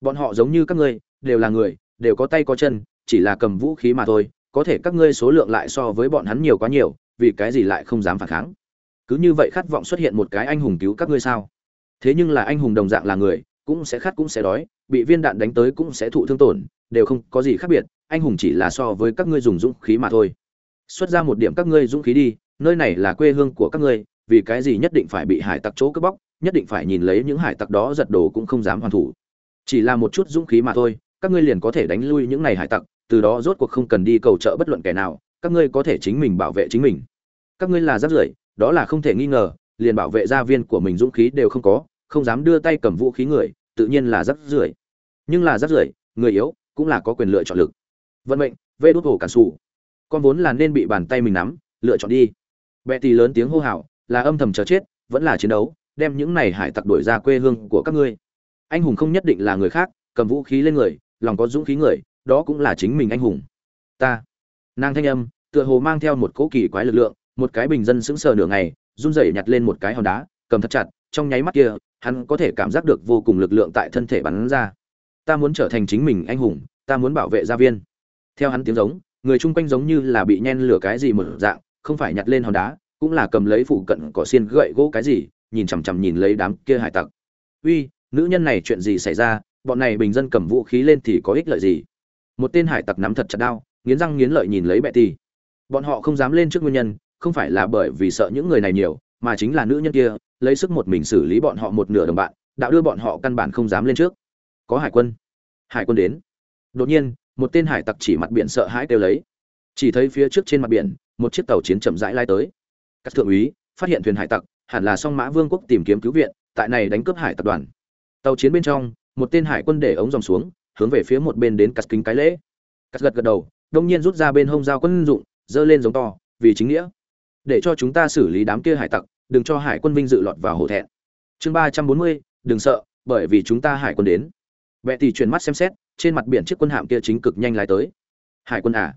[SPEAKER 1] Bọn họ giống như các ngươi, đều là người, đều có tay có chân, chỉ là cầm vũ khí mà thôi, có thể các ngươi số lượng lại so với bọn hắn nhiều quá nhiều, vì cái gì lại không dám phản kháng? Cứ như vậy khát vọng xuất hiện một cái anh hùng cứu các ngươi sao? Thế nhưng là anh hùng đồng dạng là người, cũng sẽ khát cũng sẽ đói, bị viên đạn đánh tới cũng sẽ thụ thương tổn, đều không có gì khác biệt, anh hùng chỉ là so với các ngươi dùng dũng khí mà thôi. Xuất ra một điểm các ngươi dũng khí đi, nơi này là quê hương của các ngươi, vì cái gì nhất định phải bị hải tặc chỗ cướp bóc? Nhất định phải nhìn lấy những hải tặc đó giật đồ cũng không dám hoàn thủ. Chỉ là một chút dũng khí mà thôi, các ngươi liền có thể đánh lui những này hải tặc, từ đó rốt cuộc không cần đi cầu trợ bất luận kẻ nào, các ngươi có thể chính mình bảo vệ chính mình. Các ngươi là rác rưởi, đó là không thể nghi ngờ, liền bảo vệ gia viên của mình dũng khí đều không có, không dám đưa tay cầm vũ khí người, tự nhiên là rác rưởi. Nhưng là rác rưởi, người yếu, cũng là có quyền lựa chọn lực. Vận mệnh, vê đốt hồ cản xù con vốn là nên bị bàn tay mình nắm, lựa chọn đi. Bệ tì lớn tiếng hô hào, là âm thầm chờ chết, vẫn là chiến đấu đem những này hải tặc đuổi ra quê hương của các ngươi. Anh hùng không nhất định là người khác, cầm vũ khí lên người, lòng có dũng khí người, đó cũng là chính mình anh hùng. Ta. Nàng thanh âm, tựa hồ mang theo một cỗ kỳ quái lực lượng, một cái bình dân sững sờ nửa ngày, run rẩy nhặt lên một cái hòn đá, cầm thật chặt, trong nháy mắt kia, hắn có thể cảm giác được vô cùng lực lượng tại thân thể bắn ra. Ta muốn trở thành chính mình anh hùng, ta muốn bảo vệ gia viên. Theo hắn tiếng giống, người chung quanh giống như là bị nhen lửa cái gì một dạng, không phải nhặt lên hòn đá, cũng là cầm lấy phụ cận cỏ xiên gậy gỗ cái gì nhìn chằm chằm nhìn lấy đám kia hải tặc. Uy, nữ nhân này chuyện gì xảy ra? Bọn này bình dân cầm vũ khí lên thì có ích lợi gì? Một tên hải tặc nắm thật chặt đao, nghiến răng nghiến lợi nhìn lấy bẹ tì bọn họ không dám lên trước nguyên nhân, không phải là bởi vì sợ những người này nhiều, mà chính là nữ nhân kia, lấy sức một mình xử lý bọn họ một nửa đồng bạn đã đưa bọn họ căn bản không dám lên trước. Có hải quân. Hải quân đến. Đột nhiên, một tên hải tặc chỉ mặt biển sợ hãi kêu lấy. Chỉ thấy phía trước trên mặt biển, một chiếc tàu chiến chậm rãi lai tới. Các thượng úy, phát hiện thuyền hải tặc hẳn là song mã vương quốc tìm kiếm cứu viện tại này đánh cướp hải tập đoàn. Tàu chiến bên trong một tên hải quân để ống dòng xuống hướng về phía một bên đến cắt kính cái lễ. Cắt gật gật đầu đông nhiên rút ra bên hông dao quân dụng giơ lên giống to vì chính nghĩa. Để cho chúng ta xử lý đám kia hải tặc đừng cho hải quân vinh dự lọt vào hổ thẹn. Chương ba trăm bốn mươi đừng sợ bởi vì chúng ta hải quân đến. Bệ tỷ chuyển mắt xem xét, trên mặt biển chiếc quân hạm kia chính cực nhanh lái tới. Hải quân à?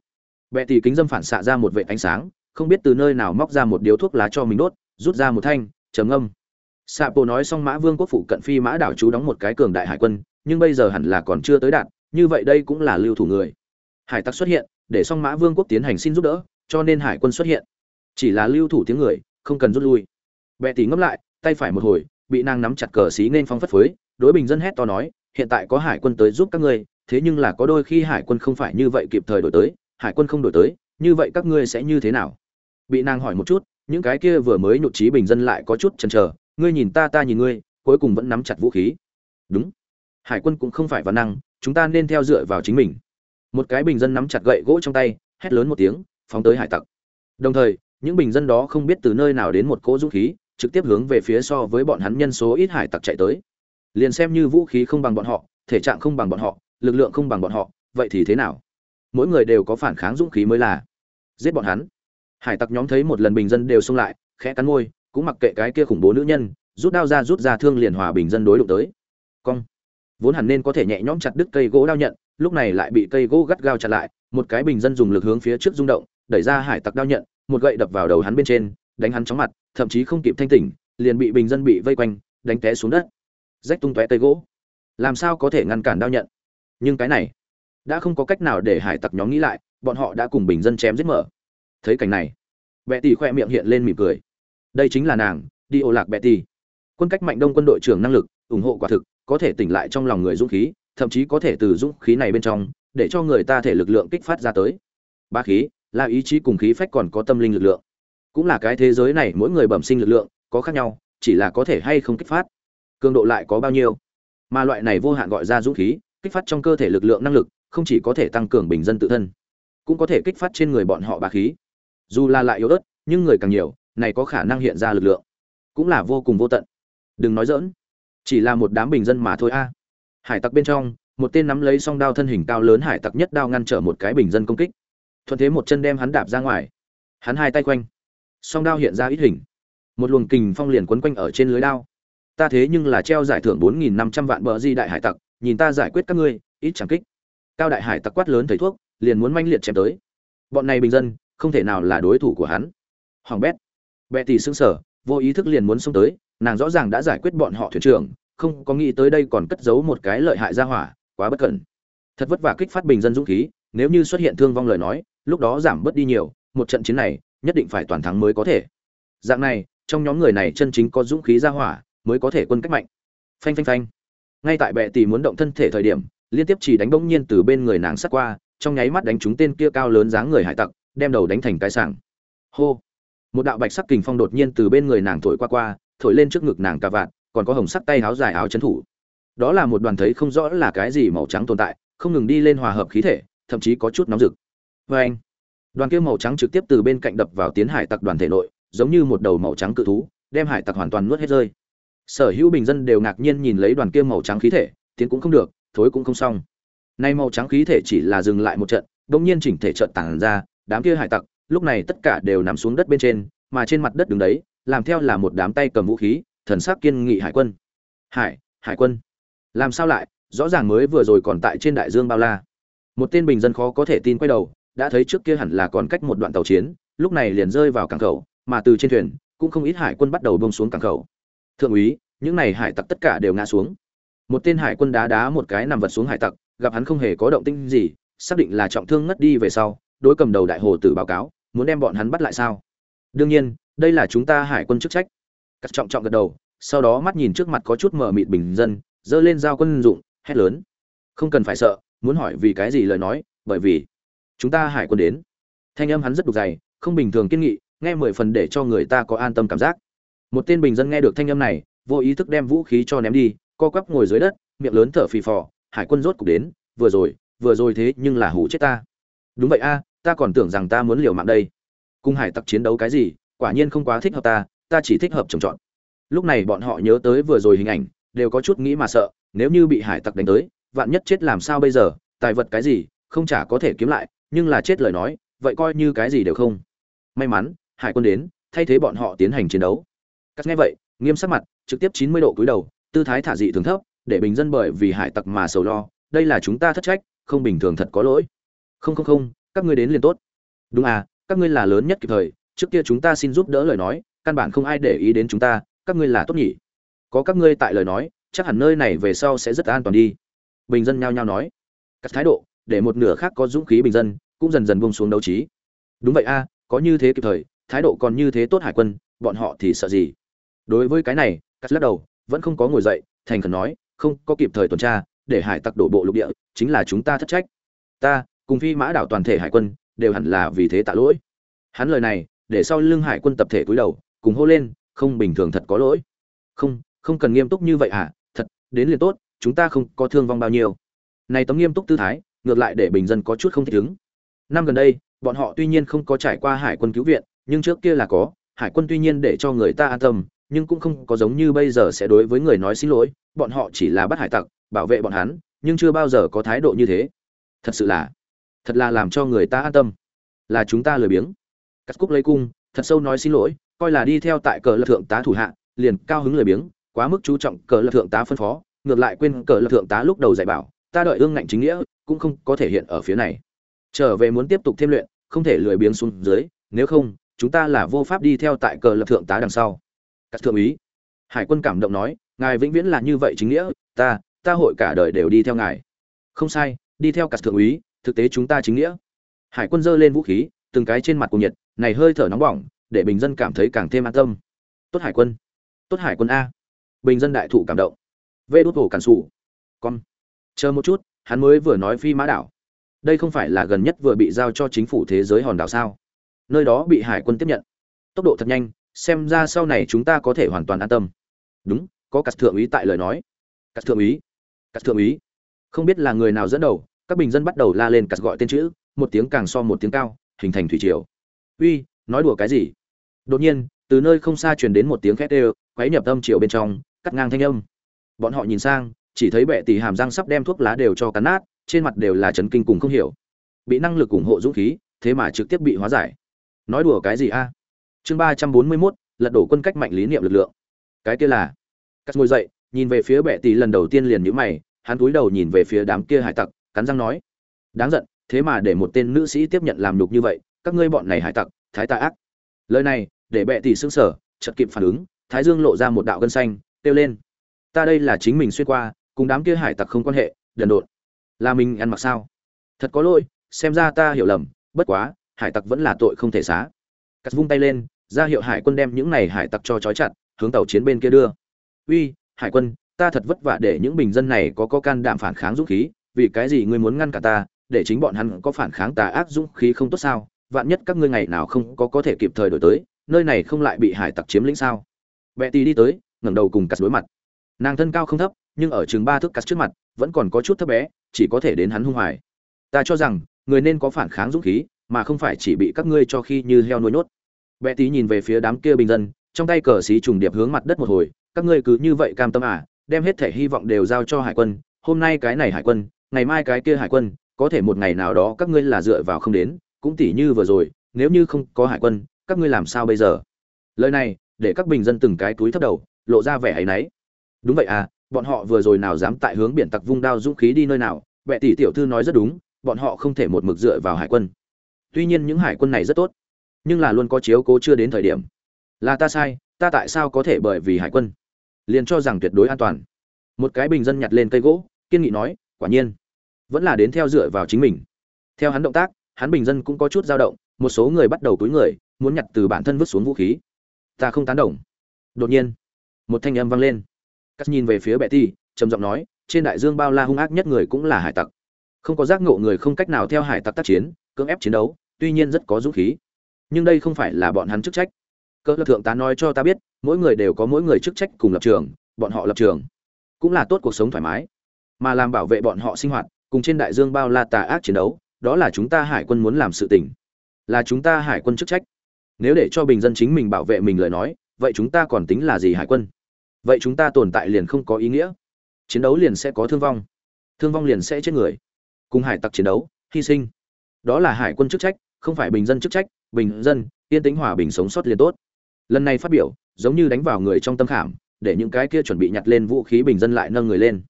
[SPEAKER 1] Bệ tỷ kính dâm phản xạ ra một vệt ánh sáng, không biết từ nơi nào móc ra một điếu thuốc lá cho mình đốt, rút ra một thanh, trầm âm. Sapo nói xong Mã Vương quốc phụ cận phi mã đảo chú đóng một cái cường đại hải quân, nhưng bây giờ hẳn là còn chưa tới đạt, như vậy đây cũng là lưu thủ người. Hải tặc xuất hiện, để xong Mã Vương quốc tiến hành xin giúp đỡ, cho nên hải quân xuất hiện. Chỉ là lưu thủ tiếng người, không cần rút lui. Bệ tỷ ngấp lại, tay phải một hồi, bị nàng nắm chặt cờ xí nên phong phất phới, đối bình dân hét to nói, hiện tại có hải quân tới giúp các ngươi thế nhưng là có đôi khi hải quân không phải như vậy kịp thời đổi tới hải quân không đổi tới như vậy các ngươi sẽ như thế nào bị nàng hỏi một chút những cái kia vừa mới nhụt trí bình dân lại có chút chần chờ, ngươi nhìn ta ta nhìn ngươi, cuối cùng vẫn nắm chặt vũ khí. Đúng. Hải quân cũng không phải văn năng, chúng ta nên theo dựa vào chính mình. Một cái bình dân nắm chặt gậy gỗ trong tay, hét lớn một tiếng, phóng tới hải tặc. Đồng thời, những bình dân đó không biết từ nơi nào đến một cỗ dũng khí, trực tiếp hướng về phía so với bọn hắn nhân số ít hải tặc chạy tới. Liền xem như vũ khí không bằng bọn họ, thể trạng không bằng bọn họ, lực lượng không bằng bọn họ, vậy thì thế nào? Mỗi người đều có phản kháng dũng khí mới là. Giết bọn hắn hải tặc nhóm thấy một lần bình dân đều xông lại, khẽ cắn môi, cũng mặc kệ cái kia khủng bố nữ nhân, rút đao ra rút ra thương liền hòa bình dân đối đụng tới. Cong. Vốn hẳn nên có thể nhẹ nhõm chặt đứt cây gỗ đao nhận, lúc này lại bị cây gỗ gắt gao chặt lại, một cái bình dân dùng lực hướng phía trước rung động, đẩy ra hải tặc đao nhận, một gậy đập vào đầu hắn bên trên, đánh hắn chóng mặt, thậm chí không kịp thanh tỉnh, liền bị bình dân bị vây quanh, đánh té xuống đất. Rách tung tóe cây gỗ. Làm sao có thể ngăn cản đao nhận? Nhưng cái này, đã không có cách nào để hải tặc nhóm nghĩ lại, bọn họ đã cùng bình dân chém giết mở thấy cảnh này. Bệ tỷ khoe miệng hiện lên mỉm cười. Đây chính là nàng, đi ô lạc bệ tỷ quân cách mạnh đông quân đội trưởng năng lực, ủng hộ quả thực, có thể tỉnh lại trong lòng người dũng khí, thậm chí có thể từ dũng khí này bên trong, để cho người ta thể lực lượng kích phát ra tới. Ba khí, là ý chí cùng khí phách còn có tâm linh lực lượng. Cũng là cái thế giới này, mỗi người bẩm sinh lực lượng, có khác nhau, chỉ là có thể hay không kích phát. Cường độ lại có bao nhiêu? Mà loại này vô hạn gọi ra dũng khí, kích phát trong cơ thể lực lượng năng lực, không chỉ có thể tăng cường bình dân tự thân, cũng có thể kích phát trên người bọn họ bá khí dù là lại yếu ớt, nhưng người càng nhiều, này có khả năng hiện ra lực lượng. Cũng là vô cùng vô tận. Đừng nói dỡn chỉ là một đám bình dân mà thôi a. Hải tặc bên trong, một tên nắm lấy song đao thân hình cao lớn hải tặc nhất đao ngăn trở một cái bình dân công kích. Thuận thế một chân đem hắn đạp ra ngoài. Hắn hai tay quanh. Song đao hiện ra ít hình. Một luồng kình phong liền quấn quanh ở trên lưới đao. Ta thế nhưng là treo giải thưởng bốn nghìn năm trăm vạn bờ di đại hải tặc, nhìn ta giải quyết các ngươi, ít chẳng kích. Cao đại hải tặc quát lớn thầy thuốc, liền muốn manh liệt chém tới. Bọn này bình dân không thể nào là đối thủ của hắn. Hoàng bét. Bệ tỷ xương sở vô ý thức liền muốn xông tới, nàng rõ ràng đã giải quyết bọn họ thuyền trưởng, không có nghĩ tới đây còn cất giấu một cái lợi hại ra hỏa, quá bất cẩn. Thật vất vả kích phát bình dân dũng khí, nếu như xuất hiện thương vong lời nói, lúc đó giảm bớt đi nhiều, một trận chiến này, nhất định phải toàn thắng mới có thể. Dạng này, trong nhóm người này chân chính có dũng khí ra hỏa, mới có thể quân cách mạnh. Phanh phanh phanh. Ngay tại bệ tỷ muốn động thân thể thời điểm, liên tiếp chỉ đánh bỗng nhiên từ bên người nàng sát qua, trong nháy mắt đánh trúng tên kia cao lớn dáng người hải tặc đem đầu đánh thành cái sảng. Hô. Một đạo bạch sắc kình phong đột nhiên từ bên người nàng thổi qua qua, thổi lên trước ngực nàng cà vạt, còn có hồng sắc tay áo dài áo chấn thủ. Đó là một đoàn thấy không rõ là cái gì màu trắng tồn tại, không ngừng đi lên hòa hợp khí thể, thậm chí có chút nóng rực. Vê anh, đoàn kia màu trắng trực tiếp từ bên cạnh đập vào tiến hải tặc đoàn thể nội, giống như một đầu màu trắng cự thú, đem hải tặc hoàn toàn nuốt hết rơi. Sở hữu bình dân đều ngạc nhiên nhìn lấy đoàn kia màu trắng khí thể, tiến cũng không được, thối cũng không xong. Nay màu trắng khí thể chỉ là dừng lại một trận, bỗng nhiên chỉnh thể trận tản ra đám kia hải tặc, lúc này tất cả đều nằm xuống đất bên trên, mà trên mặt đất đứng đấy, làm theo là một đám tay cầm vũ khí, thần sắc kiên nghị hải quân. Hải hải quân. Làm sao lại? Rõ ràng mới vừa rồi còn tại trên đại dương bao la. Một tên bình dân khó có thể tin quay đầu, đã thấy trước kia hẳn là còn cách một đoạn tàu chiến, lúc này liền rơi vào cảng khẩu, mà từ trên thuyền, cũng không ít hải quân bắt đầu bông xuống cảng khẩu. Thượng úy, những này hải tặc tất cả đều ngã xuống. Một tên hải quân đá đá một cái nằm vật xuống hải tặc, gặp hắn không hề có động tĩnh gì, xác định là trọng thương ngất đi về sau đối cầm đầu đại hồ tử báo cáo, muốn đem bọn hắn bắt lại sao? Đương nhiên, đây là chúng ta hải quân chức trách. Cắt trọng trọng gật đầu, sau đó mắt nhìn trước mặt có chút mờ mịt bình dân, giơ lên dao quân dụng, hét lớn. Không cần phải sợ, muốn hỏi vì cái gì lời nói, bởi vì chúng ta hải quân đến. Thanh âm hắn rất đục dày, không bình thường kiên nghị, nghe mười phần để cho người ta có an tâm cảm giác. Một tên bình dân nghe được thanh âm này, vô ý thức đem vũ khí cho ném đi, co quắp ngồi dưới đất, miệng lớn thở phì phò, hải quân rốt cục đến, vừa rồi vừa rồi thế nhưng là hủ chết ta. Đúng vậy a ta còn tưởng rằng ta muốn liều mạng đây. Cùng hải tặc chiến đấu cái gì, quả nhiên không quá thích hợp ta ta chỉ thích hợp trồng trọt. Lúc này bọn họ nhớ tới vừa rồi hình ảnh, đều có chút nghĩ mà sợ, nếu như bị hải tặc đánh tới, vạn nhất chết làm sao bây giờ, tài vật cái gì, không chả có thể kiếm lại, nhưng là chết lời nói, vậy coi như cái gì đều không. May mắn, hải quân đến, thay thế bọn họ tiến hành chiến đấu. Cắt nghe vậy, nghiêm sắc mặt, trực tiếp chín mươi độ cúi đầu, tư thái thả dị thường thấp, để bình dân bởi vì hải tặc mà sầu lo, đây là chúng ta thất trách, không bình thường thật có lỗi. Không không không các ngươi đến liền tốt. Đúng à các ngươi là lớn nhất kịp thời, trước kia chúng ta xin giúp đỡ lời nói, căn bản không ai để ý đến chúng ta, các ngươi là tốt nhỉ? Có các ngươi tại lời nói, chắc hẳn nơi này về sau sẽ rất an toàn đi. Bình dân nhao nhao nói. Các thái độ, để một nửa khác có dũng khí bình dân, cũng dần dần bông xuống đấu trí. Đúng vậy a, có như thế kịp thời, thái độ còn như thế tốt hải quân, bọn họ thì sợ gì? Đối với cái này cắt lắc đầu, vẫn không có ngồi dậy, thành khẩn nói, không có kịp thời tuần tra, để hải tặc đổ bộ lục địa, chính là chúng ta thất trách. Ta cùng phi mã đảo toàn thể hải quân, đều hẳn là vì thế tạ lỗi. Hắn lời này, để sau lưng hải quân tập thể cúi đầu, cùng hô lên, không bình thường thật có lỗi. Không không cần nghiêm túc như vậy à thật, đến liền tốt, chúng ta không có thương vong bao nhiêu. Này tấm nghiêm túc tư thái, ngược lại để bình dân có chút không thích ứng. Năm gần đây, bọn họ tuy nhiên không có trải qua hải quân cứu viện, nhưng trước kia là có, hải quân tuy nhiên để cho người ta an tâm, nhưng cũng không có giống như bây giờ sẽ đối với người nói xin lỗi, bọn họ chỉ là bắt hải tặc, bảo vệ bọn hắn, nhưng chưa bao giờ có thái độ như thế. Thật sự là thật là làm cho người ta an tâm. Là chúng ta lười biếng. Cắt cúc lấy cung, thật sâu nói xin lỗi, coi là đi theo tại cờ lập thượng tá thủ hạ, liền cao hứng lười biếng, quá mức chú trọng cờ lập thượng tá phân phó, ngược lại quên cờ lập thượng tá lúc đầu dạy bảo, ta đợi ương ngạnh chính nghĩa, cũng không có thể hiện ở phía này. Trở về muốn tiếp tục thêm luyện, không thể lười biếng xuống dưới, nếu không, chúng ta là vô pháp đi theo tại cờ lập thượng tá đằng sau. Các thượng úy. Hải quân cảm động nói, ngài vĩnh viễn là như vậy chính nghĩa, ta ta hội cả đời đều đi theo ngài. Không sai, đi theo cả thượng úy thực tế chúng ta chính nghĩa. Hải quân giơ lên vũ khí, từng cái trên mặt của nhiệt, này hơi thở nóng bỏng, để bình dân cảm thấy càng thêm an tâm. Tốt hải quân. Tốt hải quân a. Bình dân đại thụ cảm động. Vê đốt hổ cản sụ con. Chờ một chút, hắn mới vừa nói phi mã đảo. Đây không phải là gần nhất vừa bị giao cho chính phủ thế giới hòn đảo sao? Nơi đó bị hải quân tiếp nhận. Tốc độ thật nhanh, xem ra sau này chúng ta có thể hoàn toàn an tâm. Đúng, có cắt thượng úy tại lời nói. Cắt thượng úy. Cắt thượng úy. Không biết là người nào dẫn đầu các bình dân bắt đầu la lên cắt gọi tên chữ, một tiếng càng so một tiếng cao, hình thành thủy triều. Uy, nói đùa cái gì? Đột nhiên, từ nơi không xa truyền đến một tiếng khét đều, quấy nhập âm triều bên trong, cắt ngang thanh âm. Bọn họ nhìn sang, chỉ thấy bệ tỷ hàm răng sắp đem thuốc lá đều cho cắn nát, trên mặt đều là chấn kinh cùng không hiểu. Bị năng lực ủng hộ dũng khí, thế mà trực tiếp bị hóa giải. Nói đùa cái gì a? Chương ba trăm bốn mươi mốt, lật đổ quân cách mạnh lý niệm lực lượng. Cái kia là, cắt ngồi dậy, nhìn về phía bệ tỷ lần đầu tiên liền nhữ mày, hắn cúi đầu nhìn về phía đám kia hải tặc cắn răng nói. Đáng giận, thế mà để một tên nữ sĩ tiếp nhận làm nhục như vậy, các ngươi bọn này hải tặc, thái tà ác. Lời này, để bệ tỷ xương sở chợt kịp phản ứng, thái dương lộ ra một đạo gân xanh, kêu lên. Ta đây là chính mình xuyên qua, cùng đám kia hải tặc không quan hệ, đần độn. Là mình ăn mặc sao? Thật có lỗi, xem ra ta hiểu lầm, bất quá, hải tặc vẫn là tội không thể xá. Cắt vung tay lên, ra hiệu hải quân đem những này hải tặc cho trói chặt, hướng tàu chiến bên kia đưa. Uy, hải quân, ta thật vất vả để những bình dân này có có can đảm phản kháng dũng khí vì cái gì ngươi muốn ngăn cả ta, để chính bọn hắn có phản kháng tà ác dũng khí không tốt sao? Vạn nhất các ngươi ngày nào không có có thể kịp thời đổi tới, nơi này không lại bị hải tặc chiếm lĩnh sao? Vẽ tì đi tới, ngẩng đầu cùng cắt đối mặt. Nàng thân cao không thấp, nhưng ở chừng ba thước cắt trước mặt, vẫn còn có chút thấp bé, chỉ có thể đến hắn hung hoài. Ta cho rằng, người nên có phản kháng dũng khí, mà không phải chỉ bị các ngươi cho khi như heo nuôi nhốt. Vẽ tí nhìn về phía đám kia bình dân, trong tay cờ xí trùng điệp hướng mặt đất một hồi, các ngươi cứ như vậy cam tâm à đem hết thể hy vọng đều giao cho hải quân, hôm nay cái này hải quân ngày mai cái kia hải quân, có thể một ngày nào đó các ngươi là dựa vào không đến, cũng tỉ như vừa rồi, nếu như không có hải quân, các ngươi làm sao bây giờ? Lời này, để các bình dân từng cái túi thấp đầu, lộ ra vẻ áy náy. Đúng vậy à bọn họ vừa rồi nào dám tại hướng biển tặc vung đao dũng khí đi nơi nào vệ tỷ tiểu thư nói rất đúng, bọn họ không thể một mực dựa vào hải quân. Tuy nhiên những hải quân này rất tốt, nhưng là luôn có chiếu cố chưa đến thời điểm. Là ta sai, ta tại sao có thể bởi vì hải quân? Liền cho rằng tuyệt đối an toàn. Một cái bình dân nhặt lên cây gỗ, kiên nghị nói, quả nhiên vẫn là đến theo dựa vào chính mình. Theo hắn động tác, hắn bình dân cũng có chút dao động, một số người bắt đầu túi người, muốn nhặt từ bản thân vứt xuống vũ khí. Ta không tán đồng. Đột nhiên, một thanh âm vang lên. Cắt nhìn về phía bệ ti trầm giọng nói, trên đại dương bao la hung ác nhất người cũng là hải tặc. Không có giác ngộ người không cách nào theo hải tặc tác chiến, cưỡng ép chiến đấu, tuy nhiên rất có dũng khí. Nhưng đây không phải là bọn hắn chức trách. Cơ lập thượng tá nói cho ta biết, mỗi người đều có mỗi người chức trách cùng lập trường, bọn họ lập trường cũng là tốt cuộc sống thoải mái, mà làm bảo vệ bọn họ sinh hoạt cùng trên đại dương bao la tà ác chiến đấu, đó là chúng ta hải quân muốn làm sự tình. Là chúng ta hải quân chức trách. Nếu để cho bình dân chính mình bảo vệ mình lời nói, vậy chúng ta còn tính là gì hải quân? Vậy chúng ta tồn tại liền không có ý nghĩa. Chiến đấu liền sẽ có thương vong. Thương vong liền sẽ chết người. Cùng hải tặc chiến đấu, hy sinh. Đó là hải quân chức trách, không phải bình dân chức trách. Bình dân, yên tĩnh hòa bình sống sót liền tốt. Lần này phát biểu, giống như đánh vào người trong tâm khảm, để những cái kia chuẩn bị nhặt lên vũ khí bình dân lại nâng người lên.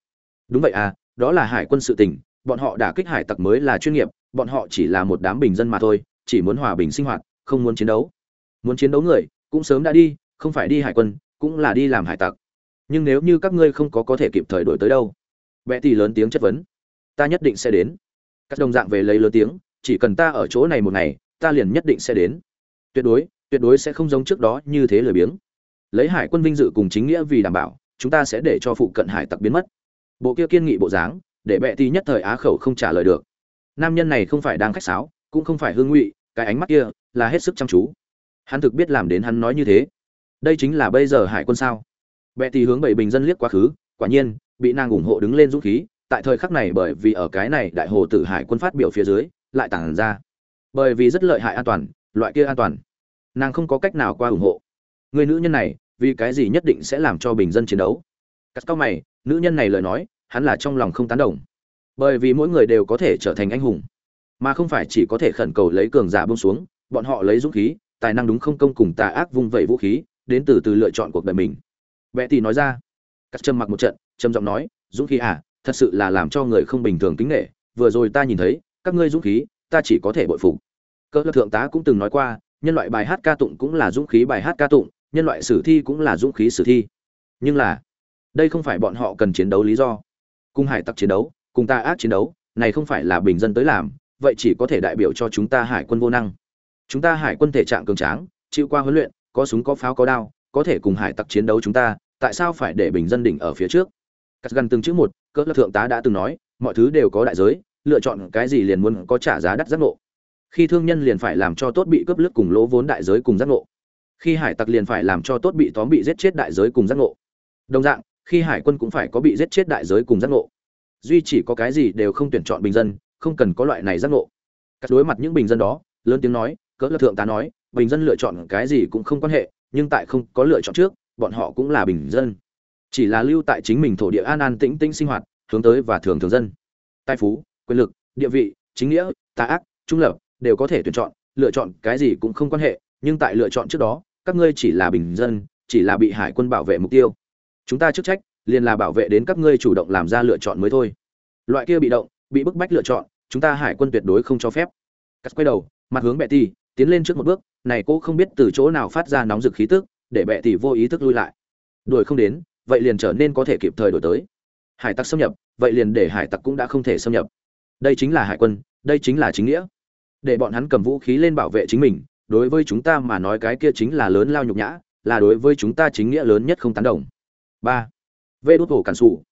[SPEAKER 1] Đúng vậy à đó là hải quân sự tình bọn họ đã kích hải tặc mới là chuyên nghiệp, bọn họ chỉ là một đám bình dân mà thôi, chỉ muốn hòa bình sinh hoạt, không muốn chiến đấu. Muốn chiến đấu người, cũng sớm đã đi, không phải đi hải quân, cũng là đi làm hải tặc. Nhưng nếu như các ngươi không có có thể kịp thời đổi tới đâu? Bệ tỷ lớn tiếng chất vấn. Ta nhất định sẽ đến. Các đồng dạng về lấy lớn tiếng, chỉ cần ta ở chỗ này một ngày, ta liền nhất định sẽ đến. Tuyệt đối tuyệt đối sẽ không giống trước đó như thế lười biếng. Lấy hải quân vinh dự cùng chính nghĩa vì đảm bảo, chúng ta sẽ để cho phụ cận hải tặc biến mất. Bộ kia kiên nghị bộ dáng để bệ tỷ nhất thời á khẩu không trả lời được. Nam nhân này không phải đang khách sáo, cũng không phải hương ngụy, cái ánh mắt kia là hết sức chăm chú. Hắn thực biết làm đến hắn nói như thế. Đây chính là bây giờ hải quân sao? Bệ tỷ hướng bảy bình dân liếc quá khứ, quả nhiên, bị nàng ủng hộ đứng lên dũng khí, tại thời khắc này bởi vì ở cái này đại hồ tử hải quân phát biểu phía dưới, lại tản ra. Bởi vì rất lợi hại an toàn, loại kia an toàn, nàng không có cách nào qua ủng hộ. Người nữ nhân này, vì cái gì nhất định sẽ làm cho bình dân chiến đấu? Cắt cao mày, nữ nhân này lời nói hắn là trong lòng không tán đồng. Bởi vì mỗi người đều có thể trở thành anh hùng, mà không phải chỉ có thể khẩn cầu lấy cường giả bông xuống, bọn họ lấy dũng khí, tài năng đúng không công cùng tà ác vung vẩy vũ khí, đến từ từ lựa chọn cuộc đời mình. Vẽ tỷ nói ra. Cắt trầm mặc một trận, trầm giọng nói, dũng khí à thật sự là làm cho người không bình thường kính nghệ vừa rồi ta nhìn thấy, các ngươi dũng khí, ta chỉ có thể bội phục. Cỡ thượng tá cũng từng nói qua, nhân loại bài hát ca tụng cũng là dũng khí bài hát ca tụng, nhân loại sử thi cũng là dũng khí sử thi. Nhưng là, đây không phải bọn họ cần chiến đấu lý do cùng hải tặc chiến đấu, cùng ta ác chiến đấu, này không phải là bình dân tới làm, vậy chỉ có thể đại biểu cho chúng ta hải quân vô năng. Chúng ta hải quân thể trạng cường tráng, chịu qua huấn luyện, có súng có pháo có đao, có thể cùng hải tặc chiến đấu chúng ta, tại sao phải để bình dân đỉnh ở phía trước? Cắt gần từng chữ một cỡ thượng tá đã từng nói, mọi thứ đều có đại giới, lựa chọn cái gì liền muốn có trả giá đắt giác ngộ. Khi thương nhân liền phải làm cho tốt bị cướp lướt cùng lỗ vốn đại giới cùng giác ngộ. Khi hải tặc liền phải làm cho tốt bị tóm bị giết chết đại giới cùng giác ngộ. Đồng dạng khi hải quân cũng phải có bị giết chết đại giới cùng giác ngộ. Duy chỉ có cái gì đều không tuyển chọn bình dân, không cần có loại này giác ngộ. Cắt đối mặt những bình dân đó, lớn tiếng nói, cỡ là thượng tá nói, bình dân lựa chọn cái gì cũng không quan hệ, nhưng tại không có lựa chọn trước, bọn họ cũng là bình dân. Chỉ là lưu tại chính mình thổ địa an an tĩnh tĩnh sinh hoạt, hướng tới và thường thường dân. Tài phú, quyền lực, địa vị, chính nghĩa, tà ác, trung lập, đều có thể tuyển chọn, lựa chọn cái gì cũng không quan hệ, nhưng tại lựa chọn trước đó, các ngươi chỉ là bình dân, chỉ là bị hải quân bảo vệ mục tiêu chúng ta chức trách liền là bảo vệ đến các ngươi chủ động làm ra lựa chọn mới thôi. Loại kia bị động, bị bức bách lựa chọn, chúng ta hải quân tuyệt đối không cho phép. Cắt quay đầu, mặt hướng bệ tỷ, tiến lên trước một bước, này cô không biết từ chỗ nào phát ra nóng rực khí tức, để bệ tỷ vô ý thức lui lại. Đuổi không đến, vậy liền trở nên có thể kịp thời đổi tới. Hải tặc xâm nhập, vậy liền để hải tặc cũng đã không thể xâm nhập. Đây chính là hải quân, đây chính là chính nghĩa. Để bọn hắn cầm vũ khí lên bảo vệ chính mình, đối với chúng ta mà nói cái kia chính là lớn lao nhục nhã, là đối với chúng ta chính nghĩa lớn nhất không tán đồng ba. Vê đốt hổ cản sủ.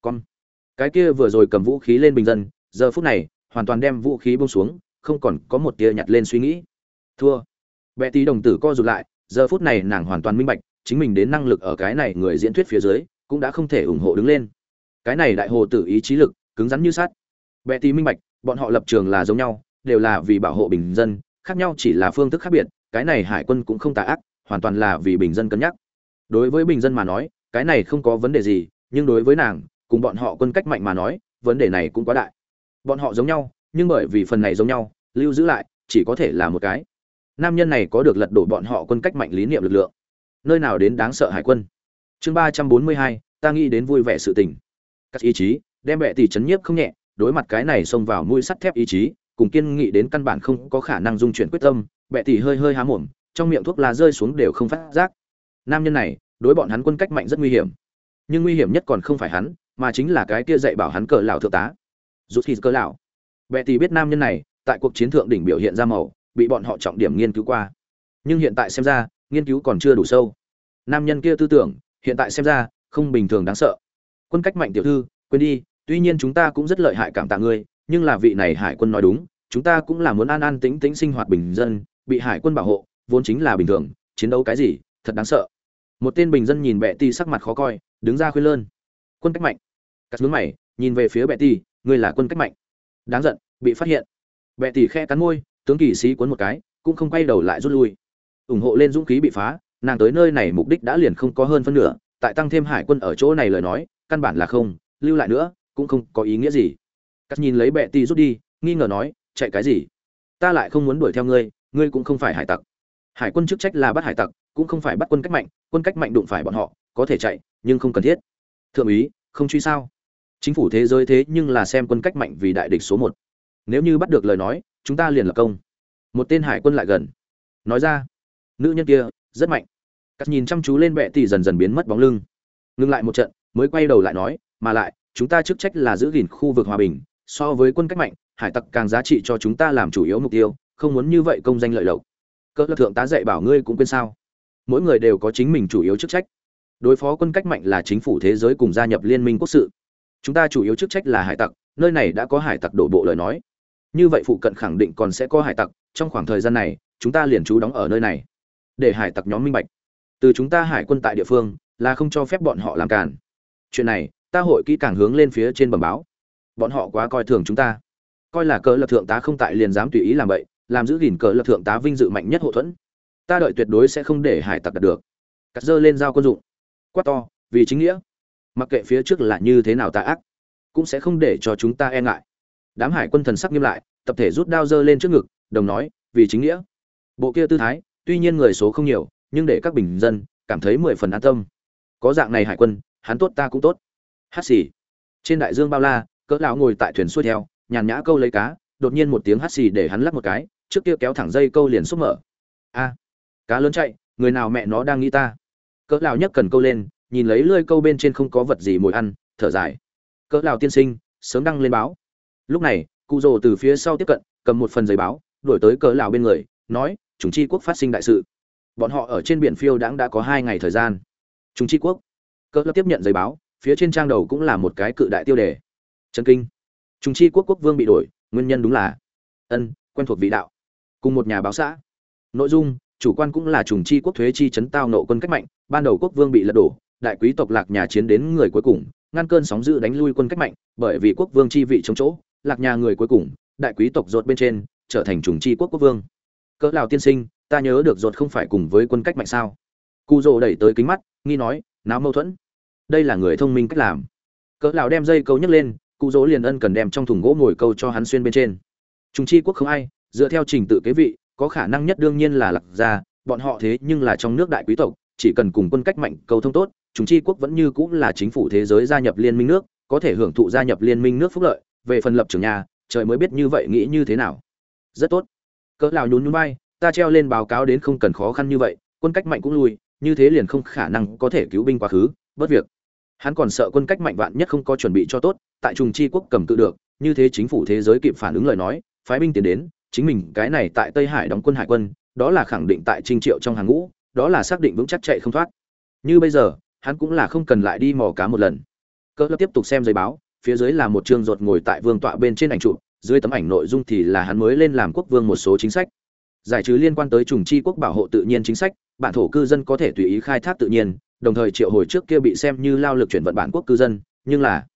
[SPEAKER 1] Con. Cái kia vừa rồi cầm vũ khí lên bình dân, giờ phút này, hoàn toàn đem vũ khí bông xuống, không còn có một tia nhặt lên suy nghĩ. Thua. Bệ tí đồng tử co rụt lại, giờ phút này nàng hoàn toàn minh bạch, chính mình đến năng lực ở cái này người diễn thuyết phía dưới, cũng đã không thể ủng hộ đứng lên. Cái này đại hồ tử ý chí lực, cứng rắn như sắt. Bệ tí minh bạch, bọn họ lập trường là giống nhau, đều là vì bảo hộ bình dân, khác nhau chỉ là phương thức khác biệt, cái này hải quân cũng không tà ác, hoàn toàn là vì bình dân cân nhắc. Đối với bình dân mà nói cái này không có vấn đề gì, nhưng đối với nàng, cùng bọn họ quân cách mạnh mà nói, vấn đề này cũng quá đại. Bọn họ giống nhau, nhưng bởi vì phần này giống nhau, lưu giữ lại, chỉ có thể là một cái. Nam nhân này có được lật đổ bọn họ quân cách mạnh lý niệm lực lượng. Nơi nào đến đáng sợ hải quân. Chương ba trăm bốn mươi hai, ta nghĩ đến vui vẻ sự tình. Các ý chí, đem bệ tỷ chấn nhiếp không nhẹ, đối mặt cái này xông vào mũi sắt thép ý chí, cùng kiên nghị đến căn bản không có khả năng dung chuyển quyết tâm, bệ tỷ hơi hơi há mồm, trong miệng thuốc lá rơi xuống đều không phát giác. Nam nhân này đối bọn hắn quân cách mạnh rất nguy hiểm. Nhưng nguy hiểm nhất còn không phải hắn, mà chính là cái kia dạy bảo hắn cờ lão thượng tá. Rút khi cờ lão. Bệ tỷ biết nam nhân này, tại cuộc chiến thượng đỉnh biểu hiện ra màu, bị bọn họ trọng điểm nghiên cứu qua. Nhưng hiện tại xem ra, nghiên cứu còn chưa đủ sâu. Nam nhân kia tư tưởng, hiện tại xem ra, không bình thường đáng sợ. Quân cách mạnh tiểu thư, quên đi, tuy nhiên chúng ta cũng rất lợi hại cảm tạ ngươi, nhưng là vị này hải quân nói đúng, chúng ta cũng là muốn an an tĩnh tĩnh sinh hoạt bình dân, bị hải quân bảo hộ, vốn chính là bình thường, chiến đấu cái gì, thật đáng sợ một tên bình dân nhìn bệ ti sắc mặt khó coi, đứng ra khuyên lơn. Quân cách mạnh. Cắt hướng mày, nhìn về phía bệ ti, ngươi là quân cách mạnh. Đáng giận, bị phát hiện. Bệ tỷ khe cắn môi, tướng kỳ sĩ cuốn một cái, cũng không quay đầu lại rút lui. Ủng hộ lên dũng khí bị phá, nàng tới nơi này mục đích đã liền không có hơn phân nửa, tại tăng thêm hải quân ở chỗ này lời nói, căn bản là không, lưu lại nữa, cũng không có ý nghĩa gì. Cắt nhìn lấy bệ tỷ rút đi, nghi ngờ nói, chạy cái gì? Ta lại không muốn đuổi theo ngươi ngươi cũng không phải hải tặc. Hải quân chức trách là bắt hải tặc cũng không phải bắt quân cách mạnh, quân cách mạnh đụng phải bọn họ, có thể chạy, nhưng không cần thiết. Thượng úy, không truy sao? Chính phủ thế giới thế nhưng là xem quân cách mạnh vì đại địch số một. Nếu như bắt được lời nói, chúng ta liền lập công. Một tên hải quân lại gần. Nói ra, nữ nhân kia, rất mạnh. Cắt nhìn chăm chú lên bệ tỷ dần dần biến mất bóng lưng. Ngừng lại một trận, mới quay đầu lại nói, mà lại, chúng ta chức trách là giữ gìn khu vực hòa bình, so với quân cách mạnh, hải tặc càng giá trị cho chúng ta làm chủ yếu mục tiêu, không muốn như vậy công danh lợi lộc. Cỡ thượng tá dạy bảo ngươi cũng quên sao? Mỗi người đều có chính mình chủ yếu chức trách. Đối phó quân cách mạnh là chính phủ thế giới cùng gia nhập liên minh quốc sự. Chúng ta chủ yếu chức trách là hải tặc, nơi này đã có hải tặc đổ bộ lời nói. Như vậy phụ cận khẳng định còn sẽ có hải tặc, trong khoảng thời gian này, chúng ta liền trú đóng ở nơi này. Để hải tặc nhóm minh bạch. Từ chúng ta hải quân tại địa phương, là không cho phép bọn họ làm cản chuyện này, ta hội kỹ càng hướng lên phía trên bẩm báo. Bọn họ quá coi thường chúng ta. Coi là cờ lập thượng tá không tại liền dám tùy ý làm vậy, làm giữ gìn cờ lập thượng tá vinh dự mạnh nhất hậu thuẫn ta đợi tuyệt đối sẽ không để hải tặc đạt được. Cắt dơ lên giao quân dụng. Quát to, vì chính nghĩa. Mặc kệ phía trước là như thế nào tà ác, cũng sẽ không để cho chúng ta e ngại. Đám hải quân thần sắc nghiêm lại, tập thể rút đao dơ lên trước ngực, đồng nói, vì chính nghĩa. Bộ kia tư thái, tuy nhiên người số không nhiều, nhưng để các bình dân cảm thấy mười phần an tâm. Có dạng này hải quân, hắn tốt ta cũng tốt. Hát xì. Trên đại dương bao la, cỡ lão ngồi tại thuyền xuôi theo, nhàn nhã câu lấy cá, đột nhiên một tiếng hát xì để hắn lắc một cái, trước kia kéo thẳng dây câu liền xúc mở. A cá lớn chạy, người nào mẹ nó đang nghĩ ta? Cỡ lão nhất cần câu lên, nhìn lấy lưỡi câu bên trên không có vật gì mồi ăn, thở dài. Cỡ lão tiên sinh, sớm đăng lên báo. Lúc này, cụ rồ từ phía sau tiếp cận, cầm một phần giấy báo, đuổi tới cỡ lão bên người, nói, chúng chi quốc phát sinh đại sự. Bọn họ ở trên biển phiêu đãng đã có hai ngày thời gian. Chúng chi quốc. Cỡ lão tiếp nhận giấy báo, phía trên trang đầu cũng là một cái cự đại tiêu đề. Chân kinh. Chúng chi quốc quốc vương bị đổi, nguyên nhân đúng là, ân, quen thuộc vị đạo. Cùng một nhà báo xã. Nội dung chủ quan cũng là trùng chi quốc thuế chi chấn tao nộ quân cách mạnh, ban đầu quốc vương bị lật đổ, đại quý tộc lạc nhà chiến đến người cuối cùng, ngăn cơn sóng dữ đánh lui quân cách mạnh, bởi vì quốc vương chi vị chống chỗ, lạc nhà người cuối cùng, đại quý tộc rột bên trên, trở thành trùng chi quốc quốc vương. Cỡ lào tiên sinh, ta nhớ được rột không phải cùng với quân cách mạnh sao? Cụ rồ đẩy tới kính mắt, nghi nói, náo mâu thuẫn. Đây là người thông minh cách làm. Cỡ lào đem dây câu nhấc lên cụ rỗ liền ân cần đem trong thùng gỗ ngồi câu cho hắn xuyên bên trên. Trùng chi quốc không ai, dựa theo trình tự kế vị có khả năng nhất đương nhiên là lạc gia, bọn họ thế nhưng là trong nước đại quý tộc, chỉ cần cùng quân cách mạnh, cầu thông tốt, chúng chi quốc vẫn như cũng là chính phủ thế giới gia nhập liên minh nước, có thể hưởng thụ gia nhập liên minh nước phúc lợi, về phần lập trường nhà, trời mới biết như vậy nghĩ như thế nào. Rất tốt. Cỡ lào nhún nhún bay ta treo lên báo cáo đến không cần khó khăn như vậy, quân cách mạnh cũng lui như thế liền không khả năng có thể cứu binh quá khứ bất việc. Hắn còn sợ quân cách mạnh vạn nhất không có chuẩn bị cho tốt, tại trùng chi quốc cầm cự được, như thế chính phủ thế giới kịp phản ứng lời nói, phái binh tiến đến chính mình, cái này tại tây hải đóng quân hải quân, đó là khẳng định tại trinh triệu trong hàng ngũ, đó là xác định vững chắc chạy không thoát. Như bây giờ, hắn cũng là không cần lại đi mò cá một lần. Cỡ tiếp tục xem giấy báo, phía dưới là một chương ruột ngồi tại vương tọa bên trên ảnh chụp, dưới tấm ảnh nội dung thì là hắn mới lên làm quốc vương một số chính sách. Giải trừ liên quan tới trùng chi quốc bảo hộ tự nhiên chính sách, bản thổ cư dân có thể tùy ý khai thác tự nhiên, đồng thời triệu hồi trước kia bị xem như lao lực chuyển vận bản quốc cư dân, nhưng là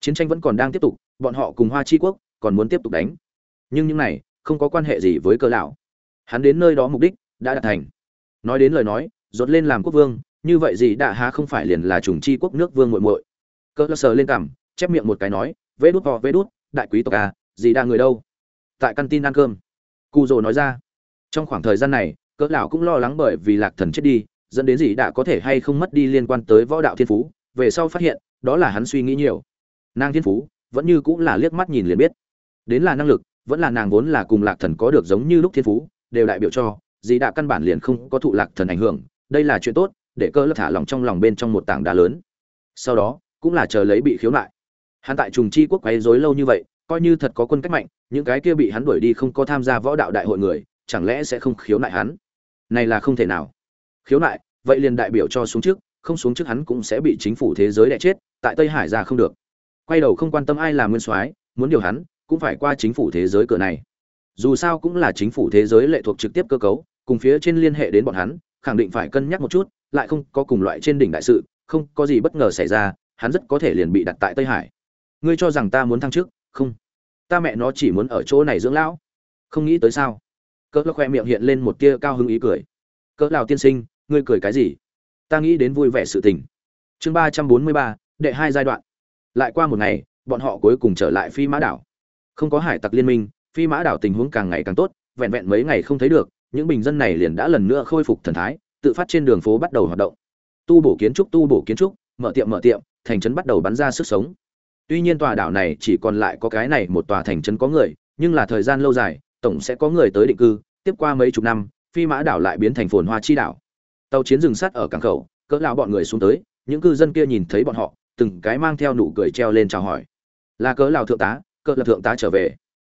[SPEAKER 1] chiến tranh vẫn còn đang tiếp tục, bọn họ cùng hoa chi quốc còn muốn tiếp tục đánh. Nhưng những này không có quan hệ gì với cơ lão. Hắn đến nơi đó mục đích đã đạt thành. Nói đến lời nói dột lên làm quốc vương, như vậy gì đã há không phải liền là trùng chi quốc nước vương muội muội. Cơ sờ lên cằm, chép miệng một cái nói vê đút vò vê đút, đại quý tộc à gì đa người đâu? Tại căn tin ăn cơm cụ rồ nói ra. Trong khoảng thời gian này cỡ lão cũng lo lắng bởi vì lạc thần chết đi, dẫn đến gì đã có thể hay không mất đi liên quan tới võ đạo thiên phú, về sau phát hiện, đó là hắn suy nghĩ nhiều. Nàng thiên phú vẫn như cũng là liếc mắt nhìn liền biết. Đến là năng lực vẫn là nàng vốn là cùng lạc thần có được giống như lúc thiên phú, đều đại biểu cho dì đạ căn bản liền không có thụ lạc thần ảnh hưởng, đây là chuyện tốt, để cơ lớp thả lòng trong lòng bên trong một tảng đá lớn. Sau đó, cũng là chờ lấy bị khiếu nại. Hắn tại trùng chi quốc quấy rối lâu như vậy, coi như thật có quân cách mạnh, những cái kia bị hắn đuổi đi không có tham gia võ đạo đại hội người, chẳng lẽ sẽ không khiếu nại hắn? Này là không thể nào. Khiếu nại, vậy liền đại biểu cho xuống trước, không xuống trước hắn cũng sẽ bị chính phủ thế giới đẻ chết, tại tây hải ra không được. Quay đầu không quan tâm ai là nguyên soái, muốn điều hắn cũng phải qua chính phủ thế giới cửa này. Dù sao cũng là chính phủ thế giới lệ thuộc trực tiếp cơ cấu, cùng phía trên liên hệ đến bọn hắn, khẳng định phải cân nhắc một chút, lại không có cùng loại trên đỉnh đại sự, không có gì bất ngờ xảy ra, hắn rất có thể liền bị đặt tại tây hải. Ngươi cho rằng ta muốn thăng chức? Không. Ta mẹ nó chỉ muốn ở chỗ này dưỡng lão. Không nghĩ tới sao? Cỡ lo khoe miệng hiện lên một tia cao hứng ý cười. Cỡ lào tiên sinh, ngươi cười cái gì? Ta nghĩ đến vui vẻ sự tình. Chương ba trăm bốn mươi ba, đệ hai giai đoạn. Lại qua một ngày, bọn họ cuối cùng trở lại phi mã đảo không có hải tặc liên minh, phi mã đảo tình huống càng ngày càng tốt, vẹn vẹn mấy ngày không thấy được, những bình dân này liền đã lần nữa khôi phục thần thái, tự phát trên đường phố bắt đầu hoạt động. Tu bổ kiến trúc, tu bổ kiến trúc, mở tiệm mở tiệm, thành trấn bắt đầu bắn ra sức sống. Tuy nhiên tòa đảo này chỉ còn lại có cái này một tòa thành trấn có người, nhưng là thời gian lâu dài, tổng sẽ có người tới định cư, tiếp qua mấy chục năm, phi mã đảo lại biến thành phồn hoa chi đảo. Tàu chiến dừng sát ở cảng khẩu, cỡ lão bọn người xuống tới, những cư dân kia nhìn thấy bọn họ, từng cái mang theo nụ cười treo lên chào hỏi. Là cỡ lão thượng tá cơ là thượng tá trở về.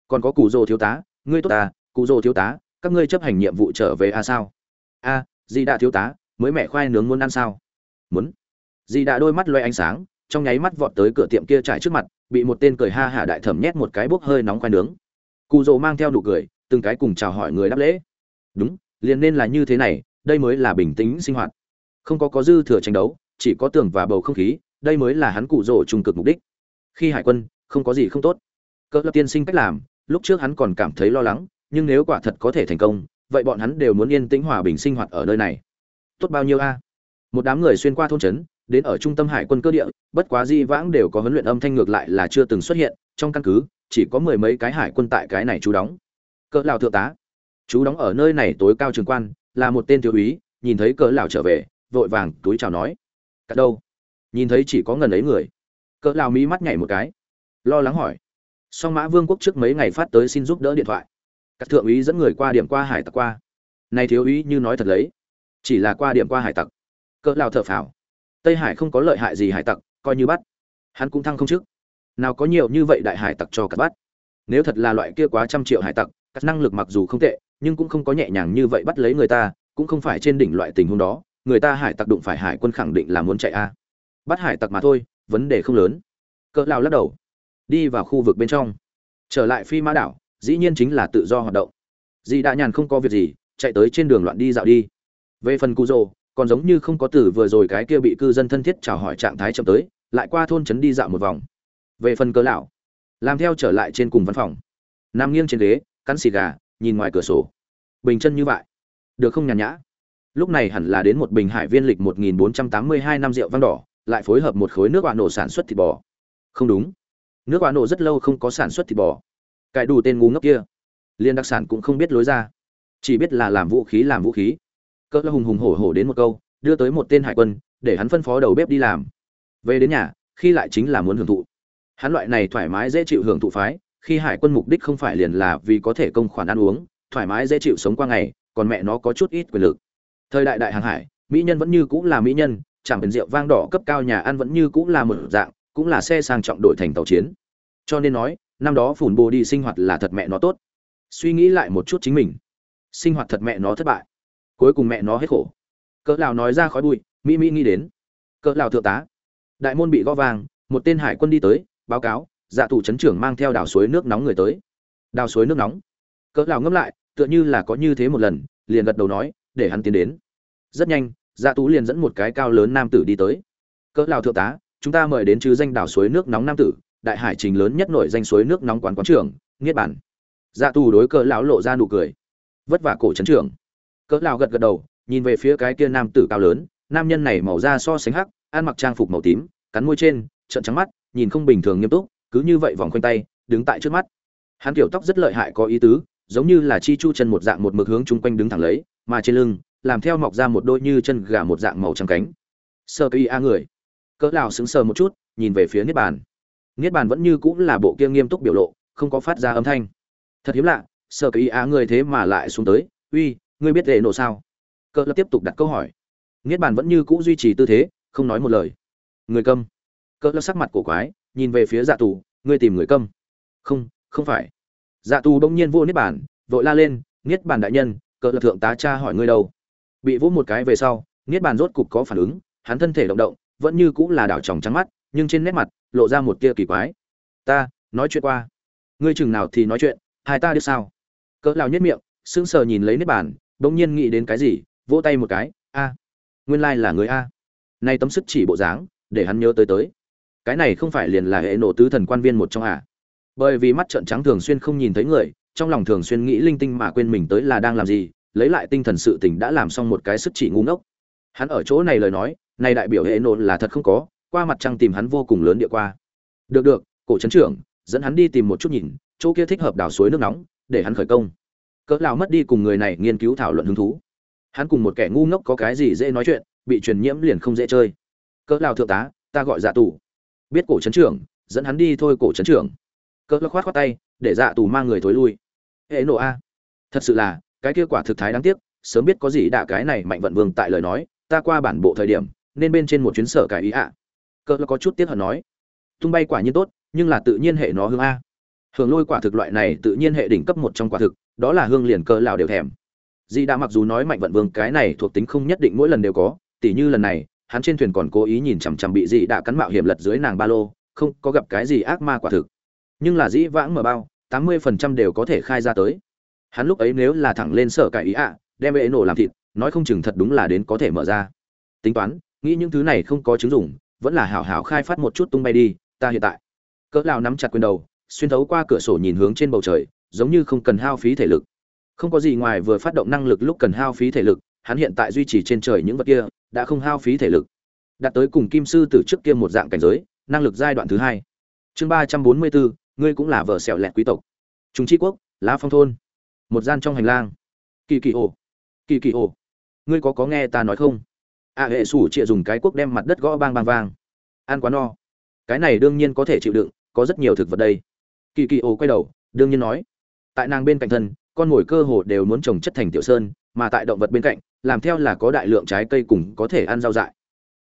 [SPEAKER 1] Còn có cụ rồ thiếu tá ngươi tốt ta cụ rồ thiếu tá các ngươi chấp hành nhiệm vụ trở về à sao? A à, di đã thiếu tá mới mẹ khoai nướng muốn ăn sao? Muốn. Di đã đôi mắt loay ánh sáng trong nháy mắt vọt tới cửa tiệm kia trải trước mặt bị một tên cười ha hả đại thẩm nhét một cái bốc hơi nóng khoai nướng. Cụ rồ mang theo nụ cười từng cái cùng chào hỏi người đáp lễ. Đúng liền nên là như thế này đây mới là bình tĩnh sinh hoạt. Không có có dư thừa tranh đấu chỉ có tường và bầu không khí đây mới là hắn cụ rồ trung cực mục đích. Khi hải quân không có gì không tốt cỡ lập tiên sinh cách làm, lúc trước hắn còn cảm thấy lo lắng, nhưng nếu quả thật có thể thành công, vậy bọn hắn đều muốn yên tĩnh hòa bình sinh hoạt ở nơi này. Tốt bao nhiêu a? Một đám người xuyên qua thôn trấn, đến ở trung tâm hải quân cơ địa, bất quá di vãng đều có huấn luyện âm thanh ngược lại là chưa từng xuất hiện, trong căn cứ, chỉ có mười mấy cái hải quân tại cái này chú đóng. Cỡ lào thượng tá. Chú đóng ở nơi này tối cao trường quan, là một tên thiếu úy, nhìn thấy cỡ lào trở về, vội vàng túi chào nói. Cắt đâu? Nhìn thấy chỉ có ngần ấy người. Cỡ lào mí mắt nhảy một cái. Lo lắng hỏi song mã vương quốc trước mấy ngày phát tới xin giúp đỡ điện thoại. Các thượng úy dẫn người qua điểm qua hải tặc qua. Này thiếu úy như nói thật lấy, chỉ là qua điểm qua hải tặc. Cỡ lao thở phào. Tây hải không có lợi hại gì hải tặc, coi như bắt. Hắn cũng thăng không trước. Nào có nhiều như vậy đại hải tặc cho cắt bắt. Nếu thật là loại kia quá trăm triệu hải tặc cắt năng lực mặc dù không tệ, nhưng cũng không có nhẹ nhàng như vậy bắt lấy người ta, cũng không phải trên đỉnh loại tình huống đó, người ta hải tặc đụng phải hải quân khẳng định là muốn chạy a. Bắt hải tặc mà thôi, vấn đề không lớn. Cỡ lao lắc đầu đi vào khu vực bên trong. Trở lại phi mã đảo, dĩ nhiên chính là tự do hoạt động. Dì đã nhàn không có việc gì, chạy tới trên đường loạn đi dạo đi. Về phần cụ rồ còn giống như không có từ vừa rồi cái kia bị cư dân thân thiết chào hỏi trạng thái chậm tới, lại qua thôn trấn đi dạo một vòng. Về phần cớ lão, làm theo trở lại trên cùng văn phòng. Nằm nghiêng trên ghế, cắn xì gà, nhìn ngoài cửa sổ. Bình chân như vậy. Được không nhàn nhã? Lúc này hẳn là đến một bình hải viên lịch 1482 năm rượu vang đỏ, lại phối hợp một khối nước bạn nổ sản xuất thịt bò. Không đúng nước quá nổ rất lâu không có sản xuất thịt bò. Cải đủ tên ngu ngốc kia liên đặc sản cũng không biết lối ra. Chỉ biết là làm vũ khí, làm vũ khí. Cỡ hùng hùng hổ hổ đến một câu, đưa tới một tên hải quân, để hắn phân phó đầu bếp đi làm. Về đến nhà, khi lại chính là muốn hưởng thụ. Hắn loại này thoải mái dễ chịu hưởng thụ phái, khi hải quân mục đích không phải liền là vì có thể công khoản ăn uống, thoải mái dễ chịu sống qua ngày, còn mẹ nó có chút ít quyền lực. Thời đại đại hàng hải, mỹ nhân vẫn như cũng là mỹ nhân, chẳng biển rượu vang đỏ cấp cao nhà ăn vẫn như cũng là một dạng cũng là xe sang trọng đổi thành tàu chiến. Cho nên nói, năm đó phủn bồ đi sinh hoạt là thật mẹ nó tốt. Suy nghĩ lại một chút chính mình. Sinh hoạt thật mẹ nó thất bại. Cuối cùng mẹ nó hết khổ. Cỡ lào nói ra khói bụi, mỹ mỹ nghĩ đến. Cỡ lào thượng tá. Đại môn bị gõ vàng, một tên hải quân đi tới, báo cáo dạ thủ chấn trưởng mang theo đào suối nước nóng người tới. Đào suối nước nóng. Cỡ lào ngâm lại, tựa như là có như thế một lần, liền gật đầu nói, để hắn tiến đến. Rất nhanh dạ tú liền dẫn một cái cao lớn nam tử đi tới. Cỡ lào thượng tá chúng ta mời đến chứ danh đảo suối nước nóng nam tử, đại hải trình lớn nhất nổi danh suối nước nóng quán quán trưởng niết bản. Dạ tù đối cỡ lão lộ ra nụ cười. Vất vả cổ trấn trưởng. Cỡ lão gật gật đầu, nhìn về phía cái kia nam tử cao lớn, nam nhân này màu da so sánh hắc, ăn mặc trang phục màu tím, cắn môi trên, trợn trắng mắt, nhìn không bình thường nghiêm túc, cứ như vậy vòng quanh tay, đứng tại trước mắt. Hắn kiểu tóc rất lợi hại có ý tứ, giống như là chi chu chân một dạng một mực hướng chung quanh đứng thẳng lấy, mà trên lưng, làm theo mọc ra một đôi như chân gà một dạng màu trắng cánh. Sơ kỳ a người cỡ lão sững sờ một chút, nhìn về phía niết bàn. Niết bàn vẫn như cũng là bộ kia nghiêm túc biểu lộ, không có phát ra âm thanh. Thật hiếm lạ sơ kỳ á người thế mà lại xuống tới, uy, ngươi biết lệ nổ sao? Cỡ lão tiếp tục đặt câu hỏi. Niết bàn vẫn như cũ duy trì tư thế, không nói một lời. Người câm. Cỡ lão sắc mặt cổ quái, nhìn về phía dạ tù, ngươi tìm người câm? Không không phải. Dạ tù đông nhiên vô niết bàn, vội la lên, niết bàn đại nhân, cỡ lão thượng tá cha hỏi ngươi đâu? Bị vỗ một cái về sau, niết bàn rốt cục có phản ứng, hắn thân thể động động vẫn như cũng là đảo tròng trắng mắt, nhưng trên nét mặt lộ ra một tia kỳ quái. Ta, nói chuyện qua. Ngươi chừng nào thì nói chuyện, hai ta đi sao? Cỡ lao nhất miệng, sững sờ nhìn lấy nếp bàn, bỗng nhiên nghĩ đến cái gì, vỗ tay một cái, a, nguyên lai là người a. Nay tấm sức chỉ bộ dáng, để hắn nhớ tới tới. Cái này không phải liền là hệ nổ tứ thần quan viên một trong à bởi vì mắt trợn trắng thường xuyên không nhìn thấy người, trong lòng thường xuyên nghĩ linh tinh mà quên mình tới là đang làm gì, lấy lại tinh thần sự tình đã làm xong một cái sức chỉ ngu ngốc. Hắn ở chỗ này lời nói này đại biểu hệ nổ là thật không có, qua mặt trăng tìm hắn vô cùng lớn địa qua. Được được, cổ trấn trưởng, dẫn hắn đi tìm một chút nhìn, chỗ kia thích hợp đào suối nước nóng, để hắn khởi công. Cỡ lão mất đi cùng người này nghiên cứu thảo luận hứng thú. Hắn cùng một kẻ ngu ngốc có cái gì dễ nói chuyện, bị truyền nhiễm liền không dễ chơi. Cỡ lão thượng tá, ta gọi dạ tù. Biết cổ trấn trưởng, dẫn hắn đi thôi cổ trấn trưởng. Cỡ lão khoát khoát tay, để dạ tù mang người thối lui. Hệ nổ a. Thật sự là, cái kia quả thực thái đáng tiếc, sớm biết có gì đạ cái này mạnh vận vương tại lời nói, ta qua bản bộ thời điểm nên bên trên một chuyến sở cải ý ạ. À. cỡ có chút tiếc hận nói, tung bay quả nhiên tốt, nhưng là tự nhiên hệ nó hương a. Hưởng lôi quả thực loại này tự nhiên hệ đỉnh cấp một trong quả thực, đó là hương liền cơ lào đều thèm. Di đã mặc dù nói mạnh vận vương cái này thuộc tính không nhất định mỗi lần đều có, tỉ như lần này, hắn trên thuyền còn cố ý nhìn chằm chằm bị dị đã cắn mạo hiểm lật dưới nàng ba lô, không có gặp cái gì ác ma quả thực. Nhưng là dĩ vãng mở bao, tám mươi phần trăm đều có thể khai ra tới. Hắn lúc ấy nếu là thẳng lên sở cải ý ạ, đem ế nổ làm thịt, nói không chừng thật đúng là đến có thể mở ra. Tính toán nghĩ những thứ này không có chứng dụng, vẫn là hảo hảo khai phát một chút tung bay đi, ta hiện tại. Cỡ lao nắm chặt quyền đầu, xuyên thấu qua cửa sổ nhìn hướng trên bầu trời, giống như không cần hao phí thể lực. Không có gì ngoài vừa phát động năng lực lúc cần hao phí thể lực, hắn hiện tại duy trì trên trời những vật kia, đã không hao phí thể lực. Đạt tới cùng kim sư từ trước kia một dạng cảnh giới, năng lực giai đoạn thứ hai. Chương ba trăm bốn mươi bốn, ngươi cũng là vợ sẹo lẹt quý tộc. Chúng tri quốc, lá phong thôn. Một gian trong hành lang. Kỳ kỳ ổ kỳ kỳ ổ ngươi có có nghe ta nói không? A à, hệ sủ chịa dùng cái cuốc đem mặt đất gõ bang bang vang. Ăn quá no. Cái này đương nhiên có thể chịu đựng có rất nhiều thực vật đây. Kỳ kỳ ồ quay đầu đương nhiên nói. Tại nàng bên cạnh thân con mồi cơ hồ đều muốn trồng chất thành tiểu sơn mà tại động vật bên cạnh làm theo là có đại lượng trái cây cùng có thể ăn rau dại.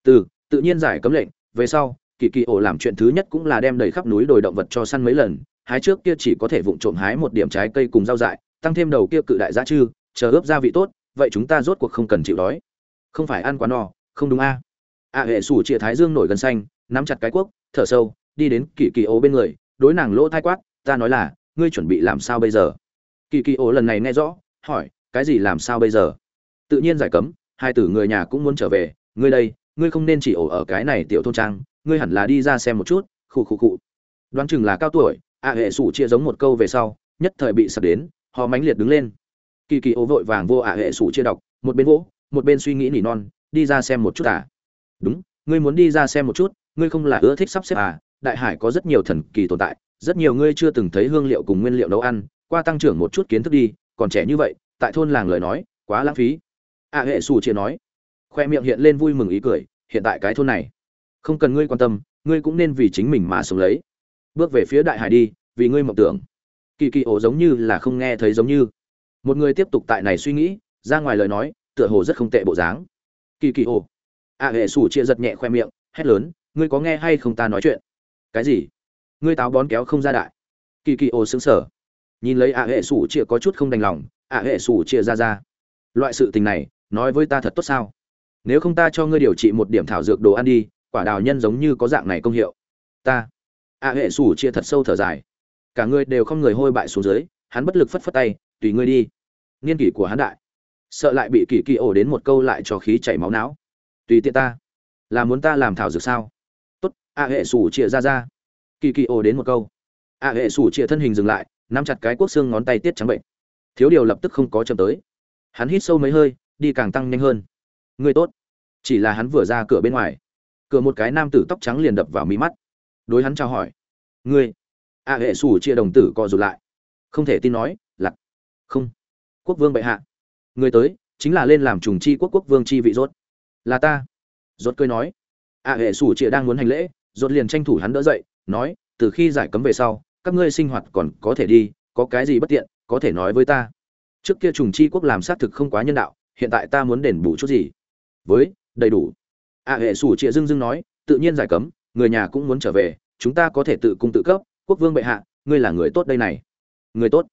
[SPEAKER 1] Từ tự nhiên giải cấm lệnh về sau kỳ kỳ ổ làm chuyện thứ nhất cũng là đem đầy khắp núi đồi động vật cho săn mấy lần hái trước kia chỉ có thể vụng trộm hái một điểm trái cây cùng rau dại tăng thêm đầu kia cự đại giá chư chờ ướp gia vị tốt vậy chúng ta rốt cuộc không cần chịu đói không phải ăn quá no, không đúng a. A hệ sủ chĩa thái dương nổi gần xanh, nắm chặt cái cuốc, thở sâu, đi đến kỳ kỳ ố bên người, đối nàng lỗ thai quát, ta nói là, ngươi chuẩn bị làm sao bây giờ? Kỳ kỳ ố lần này nghe rõ, hỏi, cái gì làm sao bây giờ? Tự nhiên giải cấm, hai tử người nhà cũng muốn trở về, ngươi đây, ngươi không nên chỉ ổ ở cái này tiểu thôn trang, ngươi hẳn là đi ra xem một chút, khụ khụ khụ. Đoán chừng là cao tuổi, a hệ sủ chia giống một câu về sau, nhất thời bị sập đến họ mãnh liệt đứng lên. Kỳ kỳ ố vội vàng vô a hệ sủ chia đọc, một bên vỗ một bên suy nghĩ nỉ non, đi ra xem một chút à? Đúng, ngươi muốn đi ra xem một chút, ngươi không là ưa thích sắp xếp à? Đại hải có rất nhiều thần kỳ tồn tại, rất nhiều ngươi chưa từng thấy hương liệu cùng nguyên liệu nấu ăn, qua tăng trưởng một chút kiến thức đi, còn trẻ như vậy, tại thôn làng lời nói, quá lãng phí. A hệ xù chia nói. Khoe miệng hiện lên vui mừng ý cười, hiện tại cái thôn này, không cần ngươi quan tâm, ngươi cũng nên vì chính mình mà sống lấy. Bước về phía đại hải đi, vì ngươi mộng tưởng. Kỳ kỳ ổ giống như là không nghe thấy giống như. Một người tiếp tục tại này suy nghĩ, ra ngoài lời nói tựa hồ rất không tệ bộ dáng. Kỳ kỳ ồ, a hệ sủ chia giật nhẹ khoe miệng hét lớn ngươi có nghe hay không ta nói chuyện? Cái gì? Ngươi táo bón kéo không ra đại. Kỳ kỳ ồ xứng sở nhìn lấy a hệ sủ chia có chút không đành lòng a hệ sủ chia ra ra. Loại sự tình này nói với ta thật tốt sao? Nếu không ta cho ngươi điều trị một điểm thảo dược đồ ăn đi quả đào nhân giống như có dạng này công hiệu. Ta. A hệ sủ chia thật sâu thở dài. Cả ngươi đều không người hôi bại xuống dưới hắn bất lực phất phất tay tùy ngươi đi. Niên kỷ của hắn đại sợ lại bị kỳ kỳ ổ đến một câu lại cho khí chảy máu não. Tùy tiện ta. Là muốn ta làm thảo dược sao? Tốt, a hệ sủ chia ra ra. Kỳ kỳ ổ đến một câu. A hệ sủ chia thân hình dừng lại, nắm chặt cái cuốc xương ngón tay tiết trắng bệnh. Thiếu điều lập tức không có chậm tới. Hắn hít sâu mấy hơi, đi càng tăng nhanh hơn. Người tốt. Chỉ là hắn vừa ra cửa bên ngoài. Cửa một cái nam tử tóc trắng liền đập vào mí mắt. Đối hắn chào hỏi. Ngươi a hệ sủ chia đồng tử co rụt lại. Không thể tin nói lặc không. Quốc vương bệ hạ người tới, chính là lên làm trùng chi quốc quốc vương chi vị rốt. Là ta. Rốt cười nói. A hệ sủ chia đang muốn hành lễ, rốt liền tranh thủ hắn đỡ dậy, nói, từ khi giải cấm về sau, các ngươi sinh hoạt còn có thể đi, có cái gì bất tiện, có thể nói với ta. Trước kia trùng chi quốc làm xác thực không quá nhân đạo, hiện tại ta muốn đền bù chút gì? Với, đầy đủ. A hệ sủ chia dưng dưng nói, tự nhiên giải cấm, người nhà cũng muốn trở về, chúng ta có thể tự cung tự cấp, quốc vương bệ hạ, ngươi là người tốt đây này. Người tốt.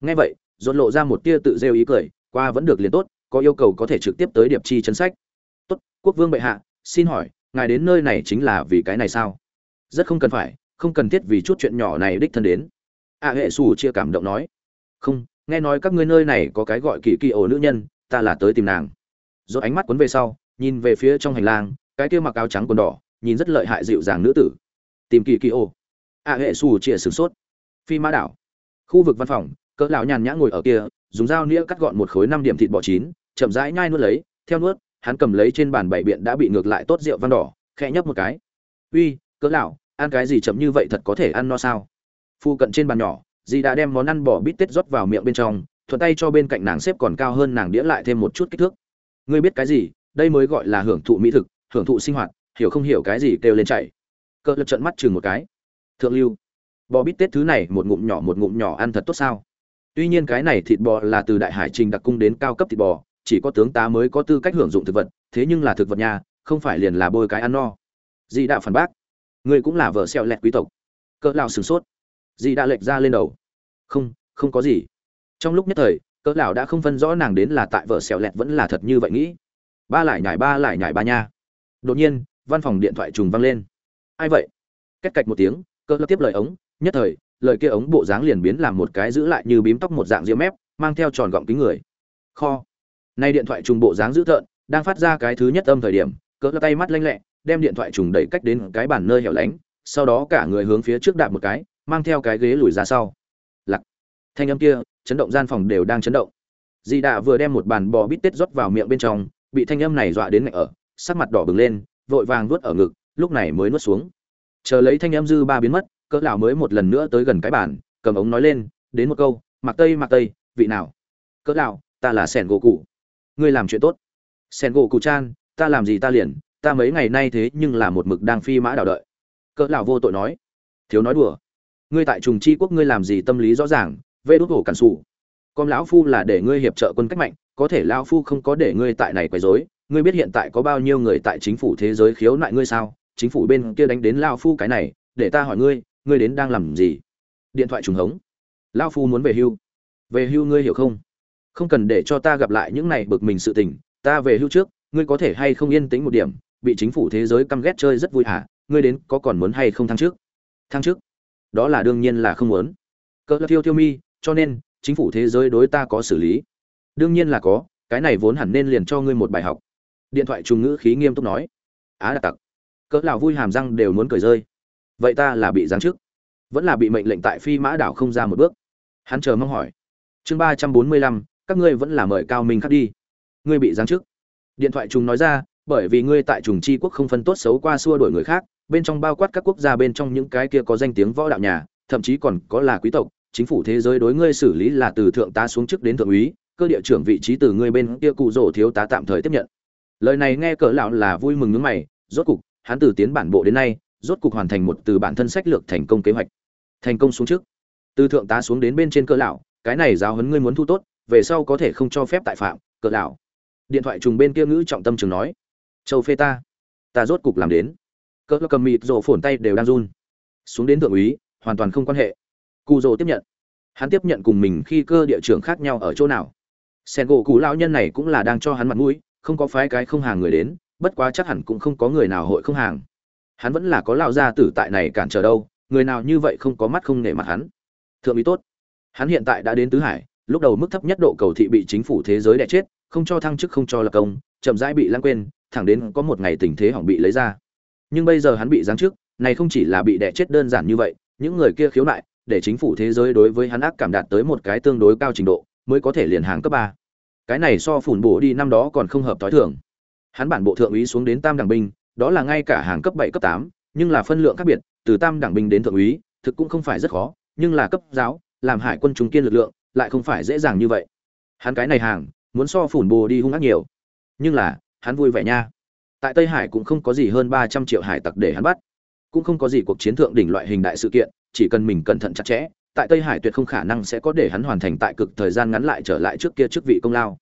[SPEAKER 1] Nghe vậy dồn lộ ra một tia tự rêu ý cười qua vẫn được liền tốt, có yêu cầu có thể trực tiếp tới điệp chi chân sách. Tốt, quốc vương bệ hạ, xin hỏi, ngài đến nơi này chính là vì cái này sao? Rất không cần phải, không cần thiết vì chút chuyện nhỏ này đích thân đến. A hệ xù chia cảm động nói. Không, nghe nói các ngươi nơi này có cái gọi kỳ kỳ ổ nữ nhân, ta là tới tìm nàng. Rồi ánh mắt quấn về sau, nhìn về phía trong hành lang, cái kia mặc áo trắng quần đỏ, nhìn rất lợi hại dịu dàng nữ tử. Tìm kỳ kỳ ổ. A hệ xù chia sửng sốt. Phi mã đảo. Khu vực văn phòng, cỡ lão nhàn nhã ngồi ở kia dùng dao nĩa cắt gọn một khối năm điểm thịt bò chín, chậm rãi nhai nuốt lấy, theo nuốt, hắn cầm lấy trên bàn bảy biện đã bị ngược lại tốt rượu vang đỏ, khẽ nhấp một cái. Uy, cỡ lão, ăn cái gì chậm như vậy thật có thể ăn no sao? Phu cận trên bàn nhỏ, dì đã đem món ăn bò bít tết rót vào miệng bên trong, thuận tay cho bên cạnh nàng xếp còn cao hơn nàng đĩa lại thêm một chút kích thước. Ngươi biết cái gì? Đây mới gọi là hưởng thụ mỹ thực, hưởng thụ sinh hoạt, hiểu không hiểu cái gì kêu lên chạy. Cỡ lật trận mắt chừng một cái. Thượng lưu, bò bít tết thứ này một ngụm nhỏ một ngụm nhỏ ăn thật tốt sao? Tuy nhiên cái này thịt bò là từ đại hải trình đặc cung đến cao cấp thịt bò, chỉ có tướng tá mới có tư cách hưởng dụng thực vật, thế nhưng là thực vật nha không phải liền là bôi cái ăn no. Dì đã phản bác người cũng là vợ xẹo lẹt quý tộc. Cỡ lão sửng sốt. Dì đã lệch ra lên đầu. Không không có gì. Trong lúc nhất thời, cỡ lão đã không phân rõ nàng đến là tại vợ xẹo lẹt vẫn là thật như vậy nghĩ. Ba lại nhảy, ba lại nhảy, ba nha. Đột nhiên, văn phòng điện thoại trùng vang lên. Ai vậy? Cách cạch một tiếng, cỡ lão tiếp lời ống, nhất thời lời kia ống bộ dáng liền biến làm một cái giữ lại như bím tóc một dạng ria mép, mang theo tròn gọng kính người. Kho. Nay điện thoại trùng bộ dáng dữ tợn, đang phát ra cái thứ nhất âm thời điểm, cỡ tay mắt lanh lẹ, đem điện thoại trùng đẩy cách đến cái bàn nơi hẻo lánh, sau đó cả người hướng phía trước đạp một cái, mang theo cái ghế lùi ra sau. Lặc. Thanh âm kia, chấn động gian phòng đều đang chấn động. Di đạ vừa đem một bàn bò bít tết rót vào miệng bên trong, bị thanh âm này dọa đến ngạch ở, sắc mặt đỏ bừng lên, vội vàng nuốt ở ngực, lúc này mới nuốt xuống. Chờ lấy thanh âm dư ba biến mất cỡ lão mới một lần nữa tới gần cái bàn, cầm ống nói lên, đến một câu mặc tây mặc tây, vị nào? Cỡ lão, ta là sẻn gỗ cụ. Ngươi làm chuyện tốt. Sẻn gỗ cụ chan, ta làm gì ta liền, ta mấy ngày nay thế nhưng là một mực đang phi mã đảo đợi. Cỡ lão vô tội nói. Thiếu nói đùa. Ngươi tại trùng chi quốc ngươi làm gì tâm lý rõ ràng, vê đốt hổ cản sụ. con lão phu là để ngươi hiệp trợ quân cách mạnh, có thể lão phu không có để ngươi tại này quấy rối. Ngươi biết hiện tại có bao nhiêu người tại chính phủ thế giới khiếu nại ngươi sao? Chính phủ bên kia đánh đến lão phu cái này, để ta hỏi ngươi ngươi đến đang làm gì? Điện thoại trùng hống. Lão phu muốn về hưu. Về hưu ngươi hiểu không? Không cần để cho ta gặp lại những này bực mình sự tình, ta về hưu trước, ngươi có thể hay không yên tĩnh một điểm, bị chính phủ thế giới căm ghét chơi rất vui hả? Ngươi đến có còn muốn hay không thăng trước thăng trước đó là đương nhiên là không muốn. Cỡ thiêu thiêu mi, cho nên, chính phủ thế giới đối ta có xử lý. Đương nhiên là có, cái này vốn hẳn nên liền cho ngươi một bài học. Điện thoại trùng ngữ khí nghiêm túc nói. Á đặc tặc. Cỡ lão vui hàm răng đều muốn cười rơi vậy ta là bị giáng chức, vẫn là bị mệnh lệnh tại phi mã đảo không ra một bước. Hắn chờ mong hỏi. Chương ba trăm bốn mươi lăm, các ngươi vẫn là mời cao minh khắc đi. Ngươi bị giáng chức. Điện thoại trùng nói ra, bởi vì ngươi tại trùng chi quốc không phân tốt xấu qua xua đổi người khác, bên trong bao quát các quốc gia bên trong những cái kia có danh tiếng võ đạo nhà, thậm chí còn có là quý tộc, chính phủ thế giới đối ngươi xử lý là từ thượng tá xuống chức đến thượng úy, cơ địa trưởng vị trí từ ngươi bên kia cụ rổ thiếu tá tạm thời tiếp nhận. Lời này nghe cỡ lão là vui mừng nước mày, rốt cục, hắn từ tiến bản bộ đến nay rốt cục hoàn thành một từ bản thân sách lược thành công kế hoạch. Thành công xuống trước. Từ thượng tá xuống đến bên trên cỡ lão, cái này giáo huấn ngươi muốn thu tốt, về sau có thể không cho phép tại phạm, cỡ lão. Điện thoại trùng bên kia ngữ trọng tâm trường nói, châu phê ta ta rốt cục làm đến. Cỡ cầm mịt rổ phổn tay đều đang run. Xuống đến thượng úy, hoàn toàn không quan hệ. Cụ rổ tiếp nhận. Hắn tiếp nhận cùng mình khi cơ địa trưởng khác nhau ở chỗ nào. Sen gỗ cụ lão nhân này cũng là đang cho hắn mặt mũi, không có phái cái không hàng người đến, bất quá chắc hẳn cũng không có người nào hội không hàng hắn vẫn là có lão gia tử tại này cản trở đâu, người nào như vậy không có mắt không nể mặt hắn. Thượng úy tốt. Hắn hiện tại đã đến tứ hải, lúc đầu mức thấp nhất độ cầu thị bị chính phủ thế giới đẻ chết, không cho thăng chức không cho lập công, chậm rãi bị lãng quên, thẳng đến có một ngày tình thế hỏng bị lấy ra. Nhưng bây giờ hắn bị giáng chức, này không chỉ là bị đẻ chết đơn giản như vậy, những người kia khiếu nại, để chính phủ thế giới đối với hắn ác cảm đạt tới một cái tương đối cao trình độ, mới có thể liền hàng cấp ba. Cái này so phủn bổ đi năm đó còn không hợp tối thường. Hắn bản bộ thượng úy xuống đến tam đẳng binh đó là ngay cả hàng cấp bảy, cấp tám, nhưng là phân lượng khác biệt, từ tam đẳng binh đến thượng úy, thực cũng không phải rất khó, nhưng là cấp giáo, làm hải quân trung kiên lực lượng, lại không phải dễ dàng như vậy. Hắn cái này hàng, muốn so phủn bồ đi hung ác nhiều. Nhưng là, hắn vui vẻ nha. Tại tây hải cũng không có gì hơn ba trăm triệu hải tặc để hắn bắt. Cũng không có gì cuộc chiến thượng đỉnh loại hình đại sự kiện, chỉ cần mình cẩn thận chặt chẽ, tại tây hải tuyệt không khả năng sẽ có để hắn hoàn thành tại cực thời gian ngắn lại trở lại trước kia chức vị công lao.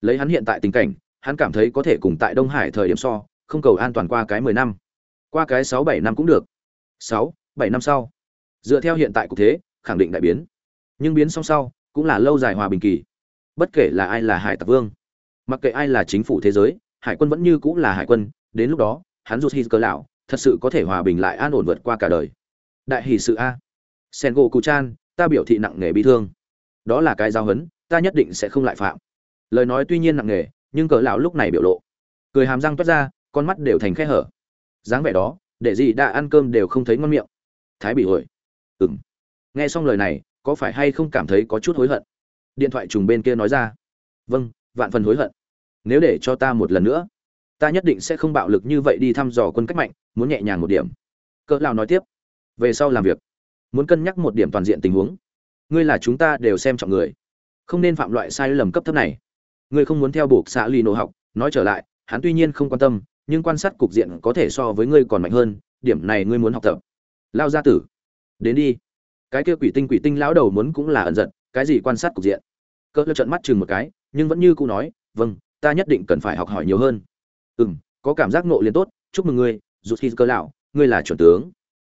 [SPEAKER 1] Lấy hắn hiện tại tình cảnh, hắn cảm thấy có thể cùng tại đông hải thời điểm so không cầu an toàn qua cái mười năm. Qua cái sáu bảy năm cũng được. Sáu, bảy năm sau. Dựa theo hiện tại cục thế, khẳng định đại biến. Nhưng biến xong sau, cũng là lâu dài hòa bình kỳ. Bất kể là ai là hải tặc vương, mặc kệ ai là chính phủ thế giới, hải quân vẫn như cũng là hải quân, đến lúc đó, hắn rút hít cớ lão, thật sự có thể hòa bình lại an ổn vượt qua cả đời. Đại hỷ sự a. Sen gỗ chan ta biểu thị nặng nề bị thương. Đó là cái giao hấn ta nhất định sẽ không lại phạm. Lời nói tuy nhiên nặng nề, nhưng cỡ lão lúc này biểu lộ. Cười hàm răng toát ra con mắt đều thành khe hở. Dáng vẻ đó, để gì đã ăn cơm đều không thấy ngon miệng. Thái bị hồi ừm. Nghe xong lời này, có phải hay không cảm thấy có chút hối hận? Điện thoại trùng bên kia nói ra. Vâng vạn phần hối hận. Nếu để cho ta một lần nữa, ta nhất định sẽ không bạo lực như vậy đi thăm dò quân cách mạnh, muốn nhẹ nhàng một điểm. Cỡ lão nói tiếp. Về sau làm việc, muốn cân nhắc một điểm toàn diện tình huống. Ngươi là chúng ta đều xem trọng người. Không nên phạm loại sai lầm cấp thấp này. Ngươi không muốn theo buộc xã ly nổ học. Nói trở lại, hắn tuy nhiên không quan tâm nhưng quan sát cục diện có thể so với ngươi còn mạnh hơn, điểm này ngươi muốn học tập. Lao gia tử, đến đi. Cái kia quỷ tinh quỷ tinh lão đầu muốn cũng là ẩn giận cái gì quan sát cục diện? Cỡ lơ trận mắt chừng một cái, nhưng vẫn như cũ nói vâng ta nhất định cần phải học hỏi nhiều hơn. Ừ m có cảm giác nộ liền tốt, chúc mừng ngươi rút khi cơ lão, ngươi là chuẩn tướng.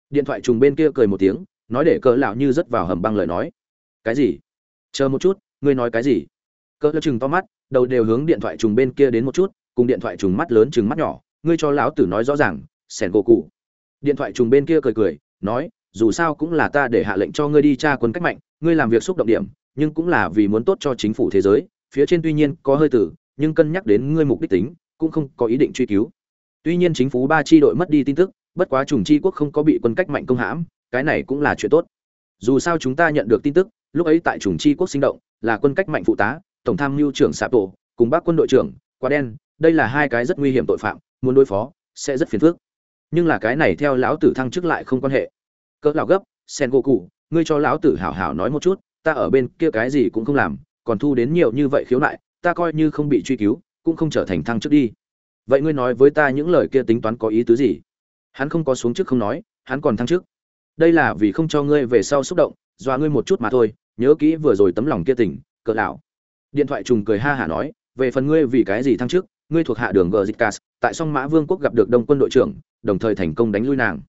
[SPEAKER 1] Điện thoại trùng bên kia cười một tiếng, nói để cỡ lão như rất vào hầm băng lời nói. Cái gì? Chờ một chút, ngươi nói cái gì? Cỡ lão chừng to mắt, đầu đều hướng điện thoại trùng bên kia đến một chút cùng điện thoại trùng mắt lớn trừng mắt nhỏ, ngươi cho lão tử nói rõ ràng, sẻn gỗ cụ. Điện thoại trùng bên kia cười cười, nói, dù sao cũng là ta để hạ lệnh cho ngươi đi tra quân cách mạnh, ngươi làm việc xúc động điểm, nhưng cũng là vì muốn tốt cho chính phủ thế giới, phía trên tuy nhiên có hơi tử, nhưng cân nhắc đến ngươi mục đích tính, cũng không có ý định truy cứu. Tuy nhiên chính phủ ba chi đội mất đi tin tức, bất quá trùng chi quốc không có bị quân cách mạnh công hãm, cái này cũng là chuyện tốt. Dù sao chúng ta nhận được tin tức, lúc ấy tại trùng chi quốc sinh động, là quân cách mạnh phụ tá, tổng tham mưu trưởng sạp tổ cùng bác quân đội trưởng, quá đen đây là hai cái rất nguy hiểm tội phạm, muốn đối phó, sẽ rất phiền phức. Nhưng là cái này theo lão tử thăng chức lại không quan hệ. Cỡ lão gấp, sen gỗ cụ ngươi cho lão tử hảo hảo nói một chút, ta ở bên kia cái gì cũng không làm, còn thu đến nhiều như vậy khiếu nại, ta coi như không bị truy cứu, cũng không trở thành thăng chức đi. Vậy ngươi nói với ta những lời kia tính toán có ý tứ gì? Hắn không có xuống trước không nói, hắn còn thăng chức. Đây là vì không cho ngươi về sau xúc động, dọa ngươi một chút mà thôi, nhớ kỹ vừa rồi tấm lòng kia tỉnh cỡ lão. Điện thoại trùng cười ha hả nói, về phần ngươi vì cái gì thăng chức ngươi thuộc hạ đường gờ dịch tại song mã vương quốc gặp được đông quân đội trưởng, đồng thời thành công đánh lui nàng.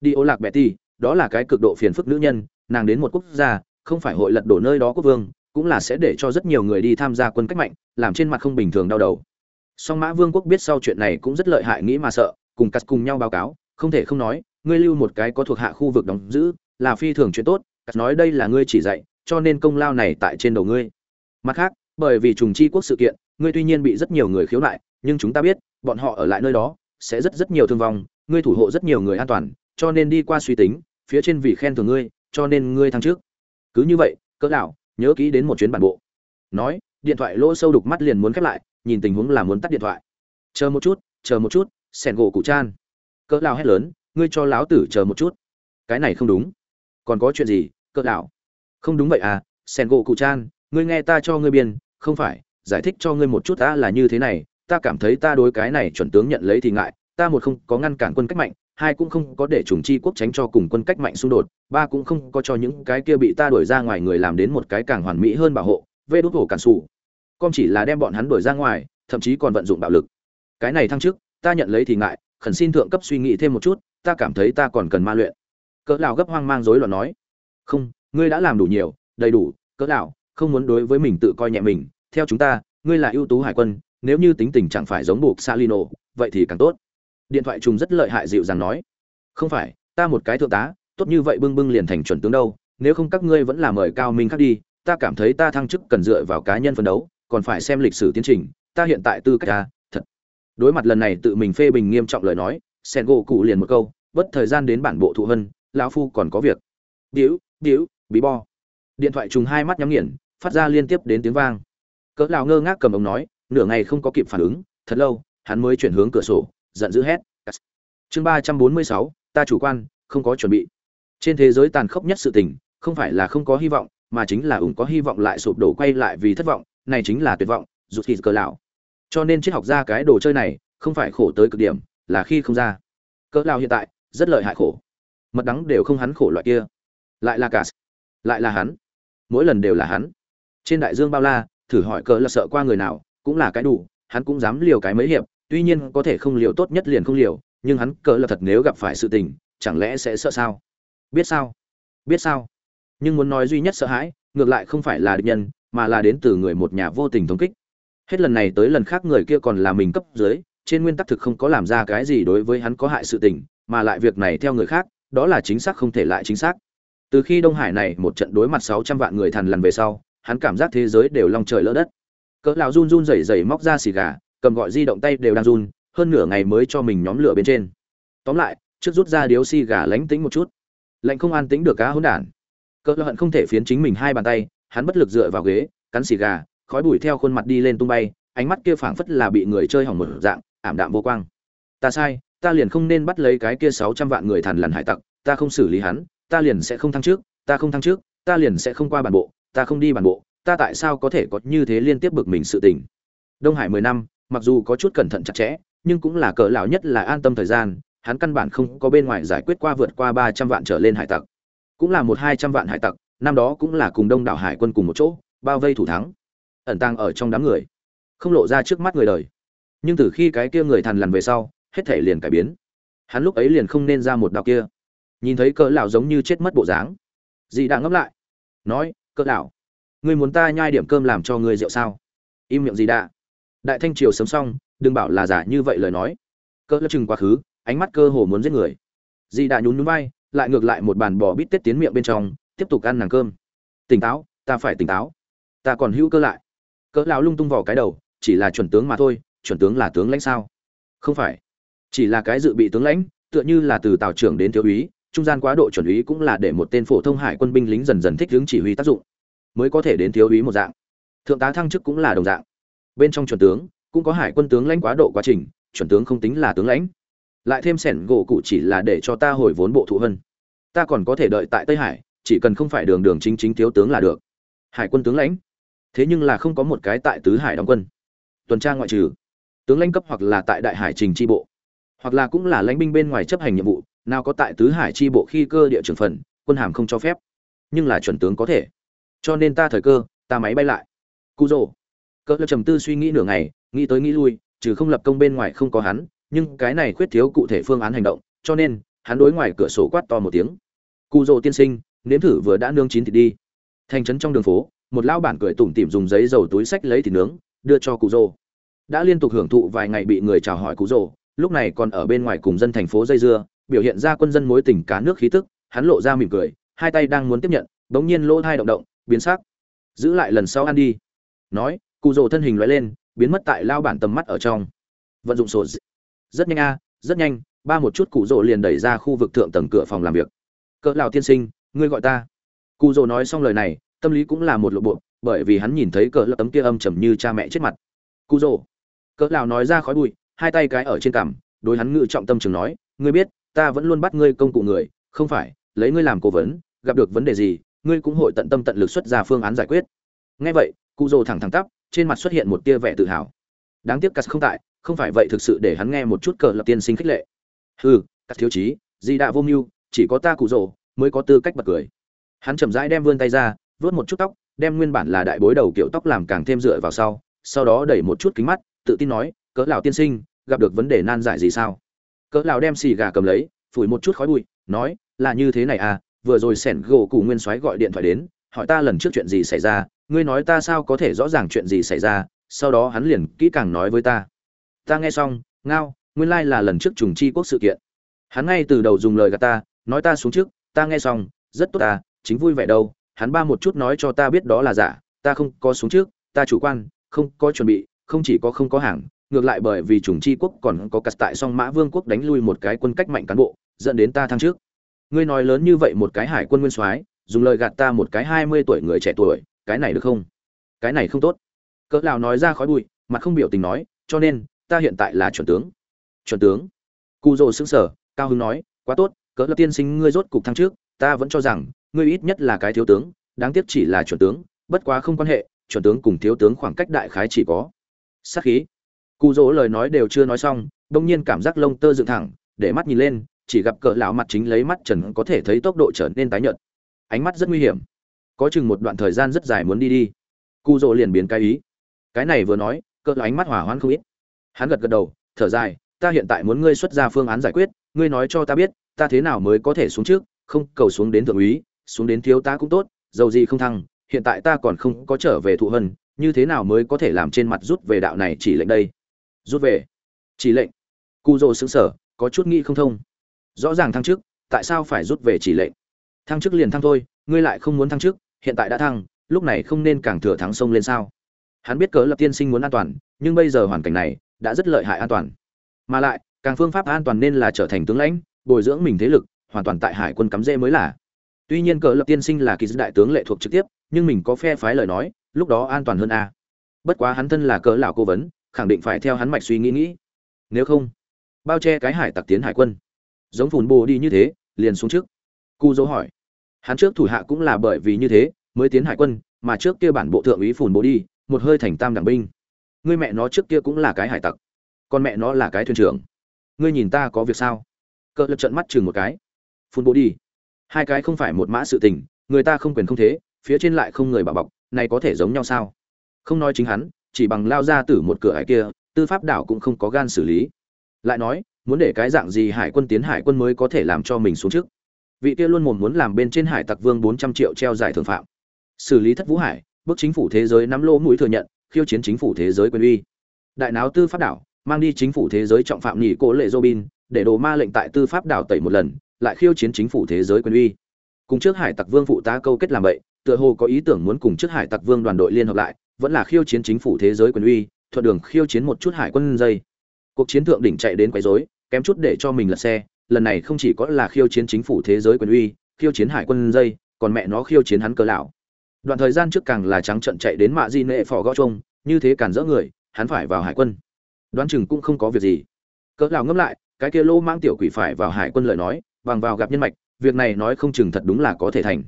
[SPEAKER 1] Đi ô lạc betty đó là cái cực độ phiền phức nữ nhân, nàng đến một quốc gia, không phải hội lật đổ nơi đó quốc vương, cũng là sẽ để cho rất nhiều người đi tham gia quân cách mạnh, làm trên mặt không bình thường đau đầu. Song mã vương quốc biết sau chuyện này cũng rất lợi hại nghĩ mà sợ, cùng cắt cùng nhau báo cáo, không thể không nói, ngươi lưu một cái có thuộc hạ khu vực đóng giữ, là phi thường chuyện tốt cắt nói đây là ngươi chỉ dạy, cho nên công lao này tại trên đầu ngươi. Mặt khác, bởi vì trùng chi quốc sự kiện ngươi tuy nhiên bị rất nhiều người khiếu nại nhưng chúng ta biết bọn họ ở lại nơi đó sẽ rất rất nhiều thương vong ngươi thủ hộ rất nhiều người an toàn cho nên đi qua suy tính phía trên vì khen thưởng ngươi cho nên ngươi thăng trước cứ như vậy cỡ lão, nhớ kỹ đến một chuyến bản bộ. Nói điện thoại lỗ sâu đục mắt liền muốn khép lại nhìn tình huống là muốn tắt điện thoại. Chờ một chút chờ một chút sẻn gỗ cụ chan. Cỡ lão hét lớn ngươi cho láo tử chờ một chút. Cái này không đúng. Còn có chuyện gì cỡ lão? không đúng vậy à sẻn gỗ cụ chan ngươi nghe ta cho ngươi biên không phải giải thích cho ngươi một chút ta là như thế này, ta cảm thấy ta đối cái này chuẩn tướng nhận lấy thì ngại, ta một không có ngăn cản quân cách mạnh, hai cũng không có để trùng chi quốc tránh cho cùng quân cách mạnh xung đột, ba cũng không có cho những cái kia bị ta đuổi ra ngoài người làm đến một cái càng hoàn mỹ hơn bảo hộ, vê đốt hổ cản xù con chỉ là đem bọn hắn đuổi ra ngoài, thậm chí còn vận dụng bạo lực. Cái này thăng chức, ta nhận lấy thì ngại, khẩn xin thượng cấp suy nghĩ thêm một chút, ta cảm thấy ta còn cần ma luyện. Cỡ lão gấp hoang mang rối loạn nói, không, ngươi đã làm đủ nhiều, đầy đủ, cỡ lão, không muốn đối với mình tự coi nhẹ mình theo chúng ta, ngươi là ưu tú hải quân, nếu như tính tình chẳng phải giống buộc salino, vậy thì càng tốt. Điện thoại trùng rất lợi hại dịu dàng nói. Không phải, ta một cái thượng tá, tốt như vậy bưng bưng liền thành chuẩn tướng đâu, nếu không các ngươi vẫn là mời cao minh khác đi, ta cảm thấy ta thăng chức cần dựa vào cá nhân phấn đấu, còn phải xem lịch sử tiến trình, ta hiện tại tư cách ta thật. Đối mặt lần này tự mình phê bình nghiêm trọng lời nói sen gỗ cụ liền một câu, bất thời gian đến bản bộ thụ hân, lão phu còn có việc. Điếu điếu, bí bo. Điện thoại trùng hai mắt nhắm nghiền, phát ra liên tiếp đến tiếng vang cỡ lão ngơ ngác cầm ống nói, nửa ngày không có kịp phản ứng, thật lâu, hắn mới chuyển hướng cửa sổ, giận dữ hét chương ba trăm bốn mươi sáu, ta chủ quan, không có chuẩn bị. Trên thế giới tàn khốc nhất sự tình, không phải là không có hy vọng, mà chính là ủng có hy vọng lại sụp đổ quay lại vì thất vọng, này chính là tuyệt vọng, rụt thịt cờ lão. Cho nên triết học ra cái đồ chơi này, không phải khổ tới cực điểm, là khi không ra. Cỡ lão hiện tại, rất lợi hại khổ. Mật đắng đều không hắn khổ loại kia. Lại là cả lại là hắn. Mỗi lần đều là hắn. Trên đại dương bao la thử hỏi cỡ là sợ qua người nào, cũng là cái đủ, hắn cũng dám liều cái mấy hiệp, tuy nhiên có thể không liều tốt nhất liền không liều, nhưng hắn cỡ là thật nếu gặp phải sự tình, chẳng lẽ sẽ sợ sao? Biết sao? Biết sao? Nhưng muốn nói duy nhất sợ hãi, ngược lại không phải là địch nhân, mà là đến từ người một nhà vô tình thống kích. Hết lần này tới lần khác người kia còn là mình cấp dưới, trên nguyên tắc thực không có làm ra cái gì đối với hắn có hại sự tình, mà lại việc này theo người khác, đó là chính xác không thể lại chính xác. Từ khi đông hải này một trận đối mặt sáu trăm vạn người thằn lằn về sau hắn cảm giác thế giới đều long trời lỡ đất. Cỡ lão run run rẩy rẩy móc ra xì gà, cầm gọi di động tay đều đang run, hơn nửa ngày mới cho mình nhóm lửa bên trên. Tóm lại, trước rút ra điếu xì gà lánh tĩnh một chút. Lạnh không an tĩnh được cá hỗn đản. Cỡ hận không thể phiến chính mình hai bàn tay, hắn bất lực dựa vào ghế, cắn xì gà, khói bụi theo khuôn mặt đi lên tung bay, ánh mắt kia phảng phất là bị người chơi hỏng một dạng, ảm đạm vô quang. Ta sai, ta liền không nên bắt lấy cái kia sáu trăm vạn người thằn lằn hải tặc, ta không xử lý hắn, ta liền sẽ không thăng trước, ta không thăng trước, ta liền sẽ không qua bản bộ ta không đi bản bộ, ta tại sao có thể có như thế liên tiếp bực mình sự tình? Đông hải mười năm, mặc dù có chút cẩn thận chặt chẽ, nhưng cũng là cỡ lão nhất là an tâm thời gian, hắn căn bản không có bên ngoài giải quyết qua vượt qua ba trăm vạn trở lên hải tặc. Cũng là một hai trăm vạn hải tặc, năm đó cũng là cùng đông đảo hải quân cùng một chỗ, bao vây thủ thắng. Ẩn tàng ở trong đám người, không lộ ra trước mắt người đời. Nhưng từ khi cái kia người thằn lằn về sau, hết thể liền cải biến. Hắn lúc ấy liền không nên ra một đạo kia. Nhìn thấy cỡ lão giống như chết mất bộ dáng. Dì đã ngấp lại, nói cỡ lão ngươi muốn ta nhai điểm cơm làm cho ngươi rượu sao? Im miệng gì đã đại thanh triều sớm xong, đừng bảo là giả như vậy lời nói. Cỡ lão chừng quá khứ, ánh mắt cơ hồ muốn giết người. Dì đã nhún nhún vai, lại ngược lại một bàn bò bít tết tiến miệng bên trong, tiếp tục ăn nàng cơm. Tỉnh táo, ta phải tỉnh táo. Ta còn hữu cơ lại. Cỡ lão lung tung vào cái đầu, chỉ là chuẩn tướng mà thôi, chuẩn tướng là tướng lãnh sao? Không phải. Chỉ là cái dự bị tướng lãnh, tựa như là từ tào trưởng đến thiếu úy trung gian quá độ chuẩn úy cũng là để một tên phổ thông hải quân binh lính dần dần thích ứng chỉ huy tác dụng, mới có thể đến thiếu úy một dạng. Thượng tá thăng chức cũng là đồng dạng. Bên trong chuẩn tướng, cũng có hải quân tướng lãnh quá độ quá trình, chuẩn tướng không tính là tướng lãnh. Lại thêm sẻn gỗ cụ chỉ là để cho ta hồi vốn bộ thụ hơn. ta còn có thể đợi tại tây hải, chỉ cần không phải đường đường chính chính thiếu tướng là được. Hải quân tướng lãnh. Thế nhưng là không có một cái tại tứ hải đóng quân. Tuần tra ngoại trừ. Tướng lãnh cấp hoặc là tại đại hải trình tri bộ. Hoặc là cũng là lãnh binh bên ngoài chấp hành nhiệm vụ nào có tại tứ hải chi bộ khi cơ địa trưởng phần, quân hàm không cho phép. Nhưng là chuẩn tướng có thể. Cho nên ta thời cơ, ta máy bay lại. Cụ rồ cỡ trầm tư suy nghĩ nửa ngày, nghĩ tới nghĩ lui, trừ không lập công bên ngoài không có hắn, nhưng cái này khuyết thiếu cụ thể phương án hành động, cho nên, hắn đối ngoài cửa sổ quát to một tiếng. Cụ rồ tiên sinh, nếm thử vừa đã nương chín thịt đi. Thành trấn trong đường phố, một lão bản cười tủm tỉm dùng giấy dầu túi sách lấy thịt nướng, đưa cho cụ rồ đã liên tục hưởng thụ vài ngày bị người chào hỏi cụ rồ lúc này còn ở bên ngoài cùng dân thành phố dây dưa biểu hiện ra quân dân mối tình cá nước khí tức, hắn lộ ra mỉm cười, hai tay đang muốn tiếp nhận, bỗng nhiên lỗ thai động động, biến sắc. Giữ lại lần sau ăn đi. Nói, cụ rồ thân hình lóe lên, biến mất tại lao bản tầm mắt ở trong. Vận dụng sổ rất nhanh a, rất nhanh, ba một chút cụ rồ liền đẩy ra khu vực thượng tầng cửa phòng làm việc. Cỡ lão tiên sinh, ngươi gọi ta. Cụ rồ nói xong lời này, tâm lý cũng là một lộ bộ, bởi vì hắn nhìn thấy cỡ lão tấm kia âm trầm như cha mẹ chết mặt. Cụ rồ. Cỡ lão nói ra khói bụi, hai tay cái ở trên cằm, đối hắn ngự trọng tâm trường nói, ngươi biết ta vẫn luôn bắt ngươi công cụ người, không phải, lấy ngươi làm cố vấn, gặp được vấn đề gì, ngươi cũng hội tận tâm tận lực xuất ra phương án giải quyết. Ngay vậy, cụ rồ thẳng thẳng tắp, trên mặt xuất hiện một tia vẻ tự hào. Đáng tiếc cắt không tại, không phải vậy thực sự để hắn nghe một chút cờ lập tiên sinh khích lệ. Hừ cắt thiếu chí, di đạ vô mưu, chỉ có ta cụ rồ mới có tư cách bật cười. Hắn chậm rãi đem vươn tay ra vớt một chút tóc, đem nguyên bản là đại bối đầu kiểu tóc làm càng thêm dựa vào sau sau đó đẩy một chút kính mắt, tự tin nói, cỡ lão tiên sinh, gặp được vấn đề nan giải gì sao? Cỡ lão đem xì gà cầm lấy, phủi một chút khói bụi, nói, là như thế này à vừa rồi sẻn gỗ cụ nguyên soái gọi điện thoại đến, hỏi ta lần trước chuyện gì xảy ra, ngươi nói ta sao có thể rõ ràng chuyện gì xảy ra, sau đó hắn liền kỹ càng nói với ta. Ta nghe xong, ngao, nguyên lai like là lần trước trùng chi quốc sự kiện. Hắn ngay từ đầu dùng lời gạt ta, nói ta xuống trước, ta nghe xong, rất tốt ta chính vui vẻ đâu, hắn ba một chút nói cho ta biết đó là giả, ta không có xuống trước, ta chủ quan, không có chuẩn bị, không chỉ có không có hàng ngược lại bởi vì chủng chi quốc còn có cắt tại song mã vương quốc đánh lui một cái quân cách mạnh cán bộ, dẫn đến ta thăng trước. Ngươi nói lớn như vậy một cái hải quân nguyên soái, dùng lời gạt ta một cái hai mươi tuổi người trẻ tuổi, cái này được không? Cái này không tốt. Cỡ lão nói ra khói bụi, mặt không biểu tình nói, cho nên, ta hiện tại là chuẩn tướng. Chuẩn tướng? Cụ rồ sững sờ, cao hưng nói, quá tốt, cỡ lão tiên sinh ngươi rốt cục thăng trước, ta vẫn cho rằng, ngươi ít nhất là cái thiếu tướng, đáng tiếc chỉ là chuẩn tướng, bất quá không quan hệ, chuẩn tướng cùng thiếu tướng khoảng cách đại khái chỉ có sát khí cụ dỗ lời nói đều chưa nói xong đông nhiên cảm giác lông tơ dựng thẳng, để mắt nhìn lên, chỉ gặp cỡ lão mặt chính lấy mắt trần có thể thấy tốc độ trở nên tái nhợt. Ánh mắt rất nguy hiểm. Có chừng một đoạn thời gian rất dài muốn đi đi. Cụ dỗ liền biến cái ý. Cái này vừa nói, cỡ ánh mắt hỏa hoãn không ít. Hắn gật gật đầu, thở dài, ta hiện tại muốn ngươi xuất ra phương án giải quyết, ngươi nói cho ta biết, ta thế nào mới có thể xuống trước, không, cầu xuống đến thượng úy, xuống đến thiếu tá cũng tốt, dầu gì không thăng, hiện tại ta còn không có trở về thụ hân, như thế nào mới có thể làm trên mặt rút về đạo này chỉ lệnh đây? Rút về. Chỉ lệnh. Cụ rồ xứng sở có chút nghĩ không thông. Rõ ràng thăng chức, tại sao phải rút về chỉ lệnh? Thăng chức liền thăng thôi, ngươi lại không muốn thăng chức, hiện tại đã thăng, lúc này không nên càng thừa thắng sông lên sao? Hắn biết cớ lập tiên sinh muốn an toàn, nhưng bây giờ hoàn cảnh này đã rất lợi hại an toàn. Mà lại, càng phương pháp an toàn nên là trở thành tướng lãnh, bồi dưỡng mình thế lực, hoàn toàn tại hải quân cắm rễ mới là. Tuy nhiên cờ lập tiên sinh là kỳ dư đại tướng lệ thuộc trực tiếp, nhưng mình có phe phái lời nói, lúc đó an toàn hơn a. Bất quá hắn thân là cỡ lão cố vấn khẳng định phải theo hắn mạch suy nghĩ nghĩ. Nếu không, bao che cái hải tặc tiến hải quân. Giống phùn bồ đi như thế, liền xuống trước. Cu dỗ hỏi. Hắn trước thủ hạ cũng là bởi vì như thế, mới tiến hải quân, mà trước kia bản bộ thượng úy phùn bồ đi, một hơi thành tam đẳng binh. Ngươi mẹ nó trước kia cũng là cái hải tặc. Còn mẹ nó là cái thuyền trưởng. Ngươi nhìn ta có việc sao? Cỡ lập trận mắt chừng một cái. Phun bố đi. Hai cái không phải một mã sự tình, người ta không quyền không thế, phía trên lại không người bảo bọc, này có thể giống nhau sao? Không nói chính hắn chỉ bằng lao ra từ một cửa hải kia, tư pháp đảo cũng không có gan xử lý. Lại nói, muốn để cái dạng gì hải quân tiến hải quân mới có thể làm cho mình xuống trước? Vị kia luôn mồm muốn làm bên trên hải tặc vương bốn trăm triệu treo giải thưởng phạm. Xử lý thất vũ hải bức chính phủ thế giới nắm lỗ mũi thừa nhận, khiêu chiến chính phủ thế giới quyền uy. Đại náo tư pháp đảo, mang đi chính phủ thế giới trọng phạm nhị cố lệ robin, để đồ ma lệnh tại tư pháp đảo tẩy một lần, lại khiêu chiến chính phủ thế giới quyền uy. Cùng trước hải tặc vương phụ tá câu kết làm vậy, tựa hồ có ý tưởng muốn cùng trước hải tặc vương đoàn đội liên hợp lại vẫn là khiêu chiến chính phủ thế giới quyền uy, thuận đường khiêu chiến một chút hải quân dây. Cuộc chiến thượng đỉnh chạy đến quấy rối, kém chút để cho mình lật xe, lần này không chỉ có là khiêu chiến chính phủ thế giới quyền uy, khiêu chiến hải quân dây, còn mẹ nó khiêu chiến hắn cờ lão. Đoạn thời gian trước càng là trắng trận chạy đến mạ di nệ phò gõ trông như thế cản rỡ người, hắn phải vào hải quân. Đoán chừng cũng không có việc gì. Cỡ lão ngâm lại, cái kia lô mang tiểu quỷ phải vào hải quân lời nói, bằng vào gặp nhân mạch, việc này nói không chừng thật đúng là có thể thành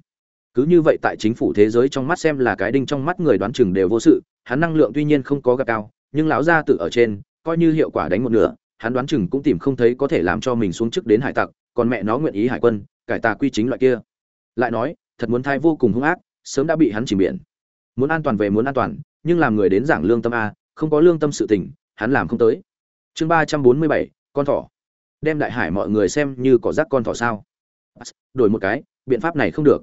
[SPEAKER 1] cứ như vậy tại chính phủ thế giới trong mắt xem là cái đinh trong mắt người đoán chừng đều vô sự, hắn năng lượng tuy nhiên không có gặp cao, nhưng lão gia tự ở trên, coi như hiệu quả đánh một nửa, hắn đoán chừng cũng tìm không thấy có thể làm cho mình xuống chức đến hải tặc, còn mẹ nó nguyện ý hải quân, cải tà quy chính loại kia. Lại nói, thật muốn thai vô cùng hung ác, sớm đã bị hắn chìm biển. Muốn an toàn về muốn an toàn, nhưng làm người đến giảng lương tâm a, không có lương tâm sự tình, hắn làm không tới. Chương ba trăm bốn mươi bảy, con thỏ. Đem đại hải mọi người xem như cỏ rác con thỏ sao. Đổi một cái, biện pháp này không được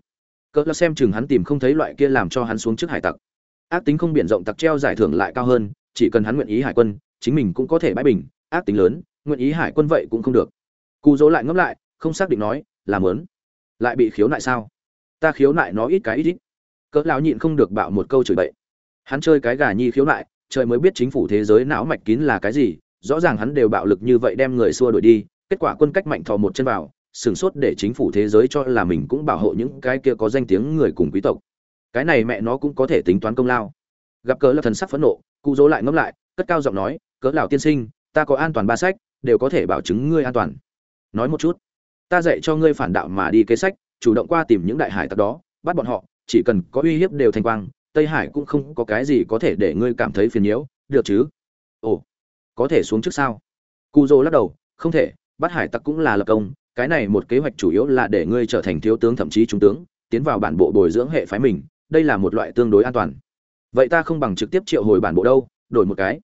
[SPEAKER 1] cỡ là xem chừng hắn tìm không thấy loại kia làm cho hắn xuống trước hải tặc. Ác tính không biển rộng tặc treo giải thưởng lại cao hơn, chỉ cần hắn nguyện ý hải quân, chính mình cũng có thể bãi bình, ác tính lớn, nguyện ý hải quân vậy cũng không được. Cụ dỗ lại ngẫm lại, không xác định nói làm lớn lại bị khiếu nại sao? Ta khiếu nại nó ít cái ít ít. Cỡ lão nhịn không được bạo một câu chửi bậy. Hắn chơi cái gà nhi khiếu nại, trời mới biết chính phủ thế giới não mạch kín là cái gì, rõ ràng hắn đều bạo lực như vậy đem người xua đuổi đi, kết quả quân cách mạnh thò một chân vào sửng sốt để chính phủ thế giới cho là mình cũng bảo hộ những cái kia có danh tiếng người cùng quý tộc. Cái này mẹ nó cũng có thể tính toán công lao. Gặp cỡ là thần sắc phẫn nộ, cụ dỗ lại ngẫm lại, cất cao giọng nói, cỡ lão tiên sinh, ta có an toàn ba sách, đều có thể bảo chứng ngươi an toàn. Nói một chút, ta dạy cho ngươi phản đạo mà đi kế sách, chủ động qua tìm những đại hải tặc đó, bắt bọn họ, chỉ cần có uy hiếp đều thành quang, tây hải cũng không có cái gì có thể để ngươi cảm thấy phiền nhiễu, được chứ? Ồ, có thể xuống trước sao? Cụ dỗ lắc đầu, không thể, bắt hải tặc cũng là lập công cái này một kế hoạch chủ yếu là để ngươi trở thành thiếu tướng thậm chí trung tướng, tiến vào bản bộ bồi dưỡng hệ phái mình, đây là một loại tương đối an toàn. Vậy ta không bằng trực tiếp triệu hồi bản bộ đâu, đổi một cái.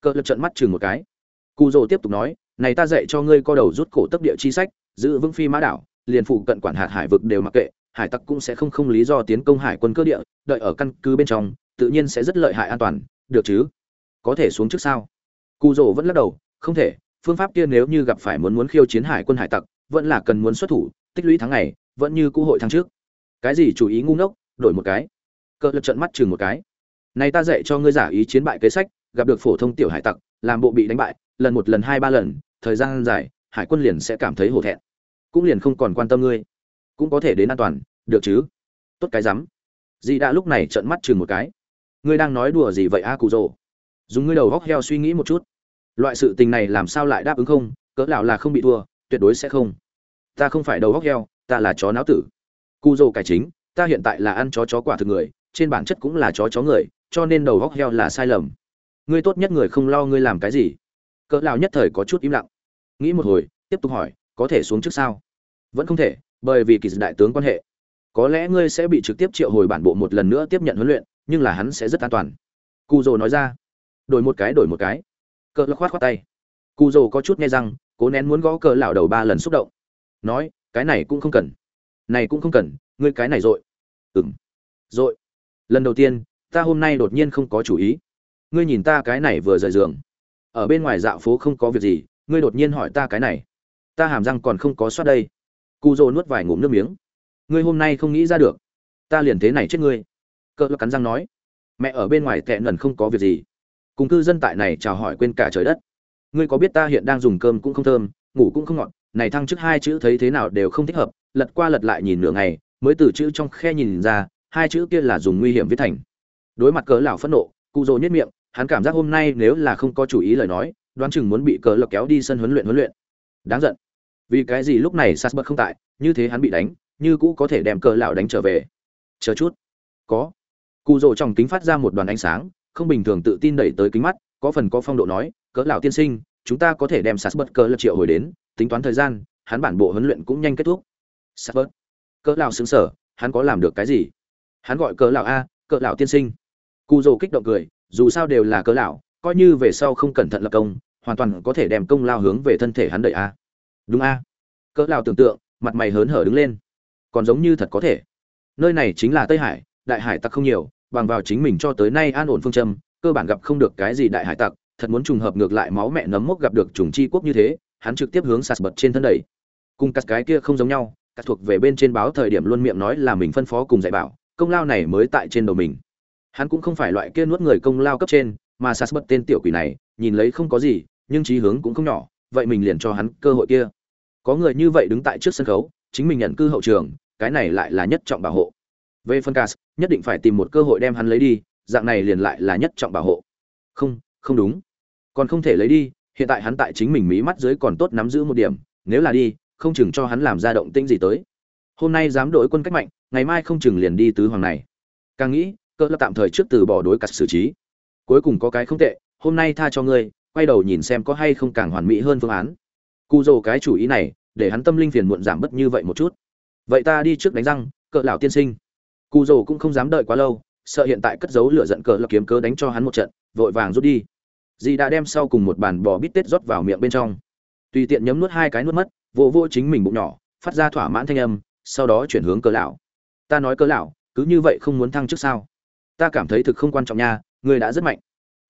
[SPEAKER 1] Cỡ lật trận mắt chừng một cái. Cụ dô tiếp tục nói, này ta dạy cho ngươi co đầu rút cổ tấp địa chi sách, giữ vững phi mã đảo, liền phụ cận quản hạt hải vực đều mặc kệ, hải tặc cũng sẽ không không lý do tiến công hải quân cơ địa, đợi ở căn cứ bên trong, tự nhiên sẽ rất lợi hại an toàn, được chứ? Có thể xuống trước sao? Cụ rồ vẫn lắc đầu, không thể, phương pháp kia nếu như gặp phải muốn muốn khiêu chiến hải quân hải tặc vẫn là cần muốn xuất thủ, tích lũy tháng ngày, vẫn như cũ hội tháng trước. Cái gì chủ ý ngu ngốc, đổi một cái. Cỡ lực trận mắt chừng một cái. Này ta dạy cho ngươi giả ý chiến bại kế sách, gặp được phổ thông tiểu hải tặc, làm bộ bị đánh bại, lần một lần hai ba lần, thời gian dài, hải quân liền sẽ cảm thấy hổ thẹn. Cũng liền không còn quan tâm ngươi. Cũng có thể đến an toàn, được chứ? Tốt cái rắm. Dì đã lúc này trận mắt chừng một cái. Ngươi đang nói đùa gì vậy, a cụ rồ dùng ngươi đầu góc heo suy nghĩ một chút. Loại sự tình này làm sao lại đáp ứng không? Cỡ lão là không bị thua tuyệt đối sẽ không. Ta không phải đầu góc heo, ta là chó não tử. Cù rồ cải chính, ta hiện tại là ăn chó chó quả thực người, trên bản chất cũng là chó chó người, cho nên đầu góc heo là sai lầm. Ngươi tốt nhất người không lo ngươi làm cái gì. Cỡ lão nhất thời có chút im lặng. Nghĩ một hồi, tiếp tục hỏi, có thể xuống trước sao? Vẫn không thể, bởi vì kỳ đại tướng quan hệ. Có lẽ ngươi sẽ bị trực tiếp triệu hồi bản bộ một lần nữa tiếp nhận huấn luyện, nhưng là hắn sẽ rất an toàn. Cụ dồ nói ra. Đổi một cái, đổi một cái. Cỡ lão khoát khoát tay. Cụ dồ có chút nghe rằng cố nén muốn gõ cờ lão đầu ba lần xúc động. Nói, cái này cũng không cần. Này cũng không cần, ngươi cái này rồi ừm. Rồi lần đầu tiên, ta hôm nay đột nhiên không có chủ ý. Ngươi nhìn ta cái này vừa rời giường. Ở bên ngoài dạo phố không có việc gì, ngươi đột nhiên hỏi ta cái này. Ta hàm răng còn không có soát đây. Cụ rồ nuốt vài ngụm nước miếng. Ngươi hôm nay không nghĩ ra được. Ta liền thế này chết ngươi. Cỡ cắn răng nói. Mẹ ở bên ngoài tệ nần không có việc gì. Cùng cư dân tại này chào hỏi quên cả trời đất ngươi có biết ta hiện đang dùng cơm cũng không thơm, ngủ cũng không ngọt, này thăng chức hai chữ thấy thế nào đều không thích hợp, lật qua lật lại nhìn nửa ngày, mới từ chữ trong khe nhìn ra, hai chữ kia là dùng nguy hiểm viết thành. Đối mặt cớ lão phẫn nộ, cụ rồ nhất miệng, hắn cảm giác hôm nay nếu là không có chủ ý lời nói, đoán chừng muốn bị cờ lộc kéo đi sân huấn luyện huấn luyện. Đáng giận. Vì cái gì lúc này sas bật không tại, như thế hắn bị đánh, như cũ có thể đem cờ lão đánh trở về. Chờ chút. Có. Cụ rồ trong kính phát ra một đoàn ánh sáng, không bình thường tự tin đẩy tới kính mắt, có phần có phong độ nói cỡ lão tiên sinh, chúng ta có thể đem sạt bật cỡ lộc triệu hồi đến, tính toán thời gian, hắn bản bộ huấn luyện cũng nhanh kết thúc. Sạt bật cỡ lão sững sờ hắn có làm được cái gì? Hắn gọi cỡ lão a, cỡ lão tiên sinh. Cụ rồ kích động cười, dù sao đều là cỡ lão, coi như về sau không cẩn thận lập công, hoàn toàn có thể đem công lao hướng về thân thể hắn đợi a. Đúng a. Cỡ lão tưởng tượng, mặt mày hớn hở đứng lên. Còn giống như thật có thể. Nơi này chính là tây hải, đại hải tặc không nhiều, bằng vào chính mình cho tới nay an ổn phương châm, cơ bản gặp không được cái gì đại hải tặc thật muốn trùng hợp ngược lại máu mẹ nấm mốc gặp được trùng chi quốc như thế, hắn trực tiếp hướng sạt bật trên thân đẩy. Cùng các cái kia không giống nhau các thuộc về bên trên báo thời điểm luôn miệng nói là mình phân phó cùng dạy bảo, công lao này mới tại trên đầu mình. Hắn cũng không phải loại kia nuốt người công lao cấp trên, mà sạt bật tên tiểu quỷ này, nhìn lấy không có gì, nhưng trí hướng cũng không nhỏ, vậy mình liền cho hắn cơ hội kia. Có người như vậy đứng tại trước sân khấu, chính mình nhận cư hậu trường, cái này lại là nhất trọng bảo hộ. Về phân cas nhất định phải tìm một cơ hội đem hắn lấy đi, dạng này liền lại là nhất trọng bảo hộ. Không không đúng còn không thể lấy đi, hiện tại hắn tại chính mình mí mắt dưới còn tốt nắm giữ một điểm, nếu là đi, không chừng cho hắn làm ra động tĩnh gì tới. Hôm nay dám đổi quân cách mạnh, ngày mai không chừng liền đi tứ hoàng này. Càng nghĩ cỡ lập tạm thời trước từ bỏ đối cặt xử trí. Cuối cùng có cái không tệ, hôm nay tha cho ngươi, quay đầu nhìn xem có hay không càng hoàn mỹ hơn phương án. Cu dồ cái chủ ý này, để hắn tâm linh phiền muộn giảm bớt như vậy một chút. Vậy ta đi trước đánh răng, cỡ lão tiên sinh. Cu dồ cũng không dám đợi quá lâu, sợ hiện tại cất giấu lửa giận cỡ lập kiếm cớ đánh cho hắn một trận, vội vàng rút đi dì đã đem sau cùng một bàn bò bít tết rót vào miệng bên trong. Tùy tiện nhấm nuốt hai cái nuốt mất, vô vô chính mình bụng nhỏ, phát ra thỏa mãn thanh âm, sau đó chuyển hướng cỡ lão. Ta nói cỡ lão, cứ như vậy không muốn thăng trước sao? Ta cảm thấy thực không quan trọng nha, ngươi đã rất mạnh.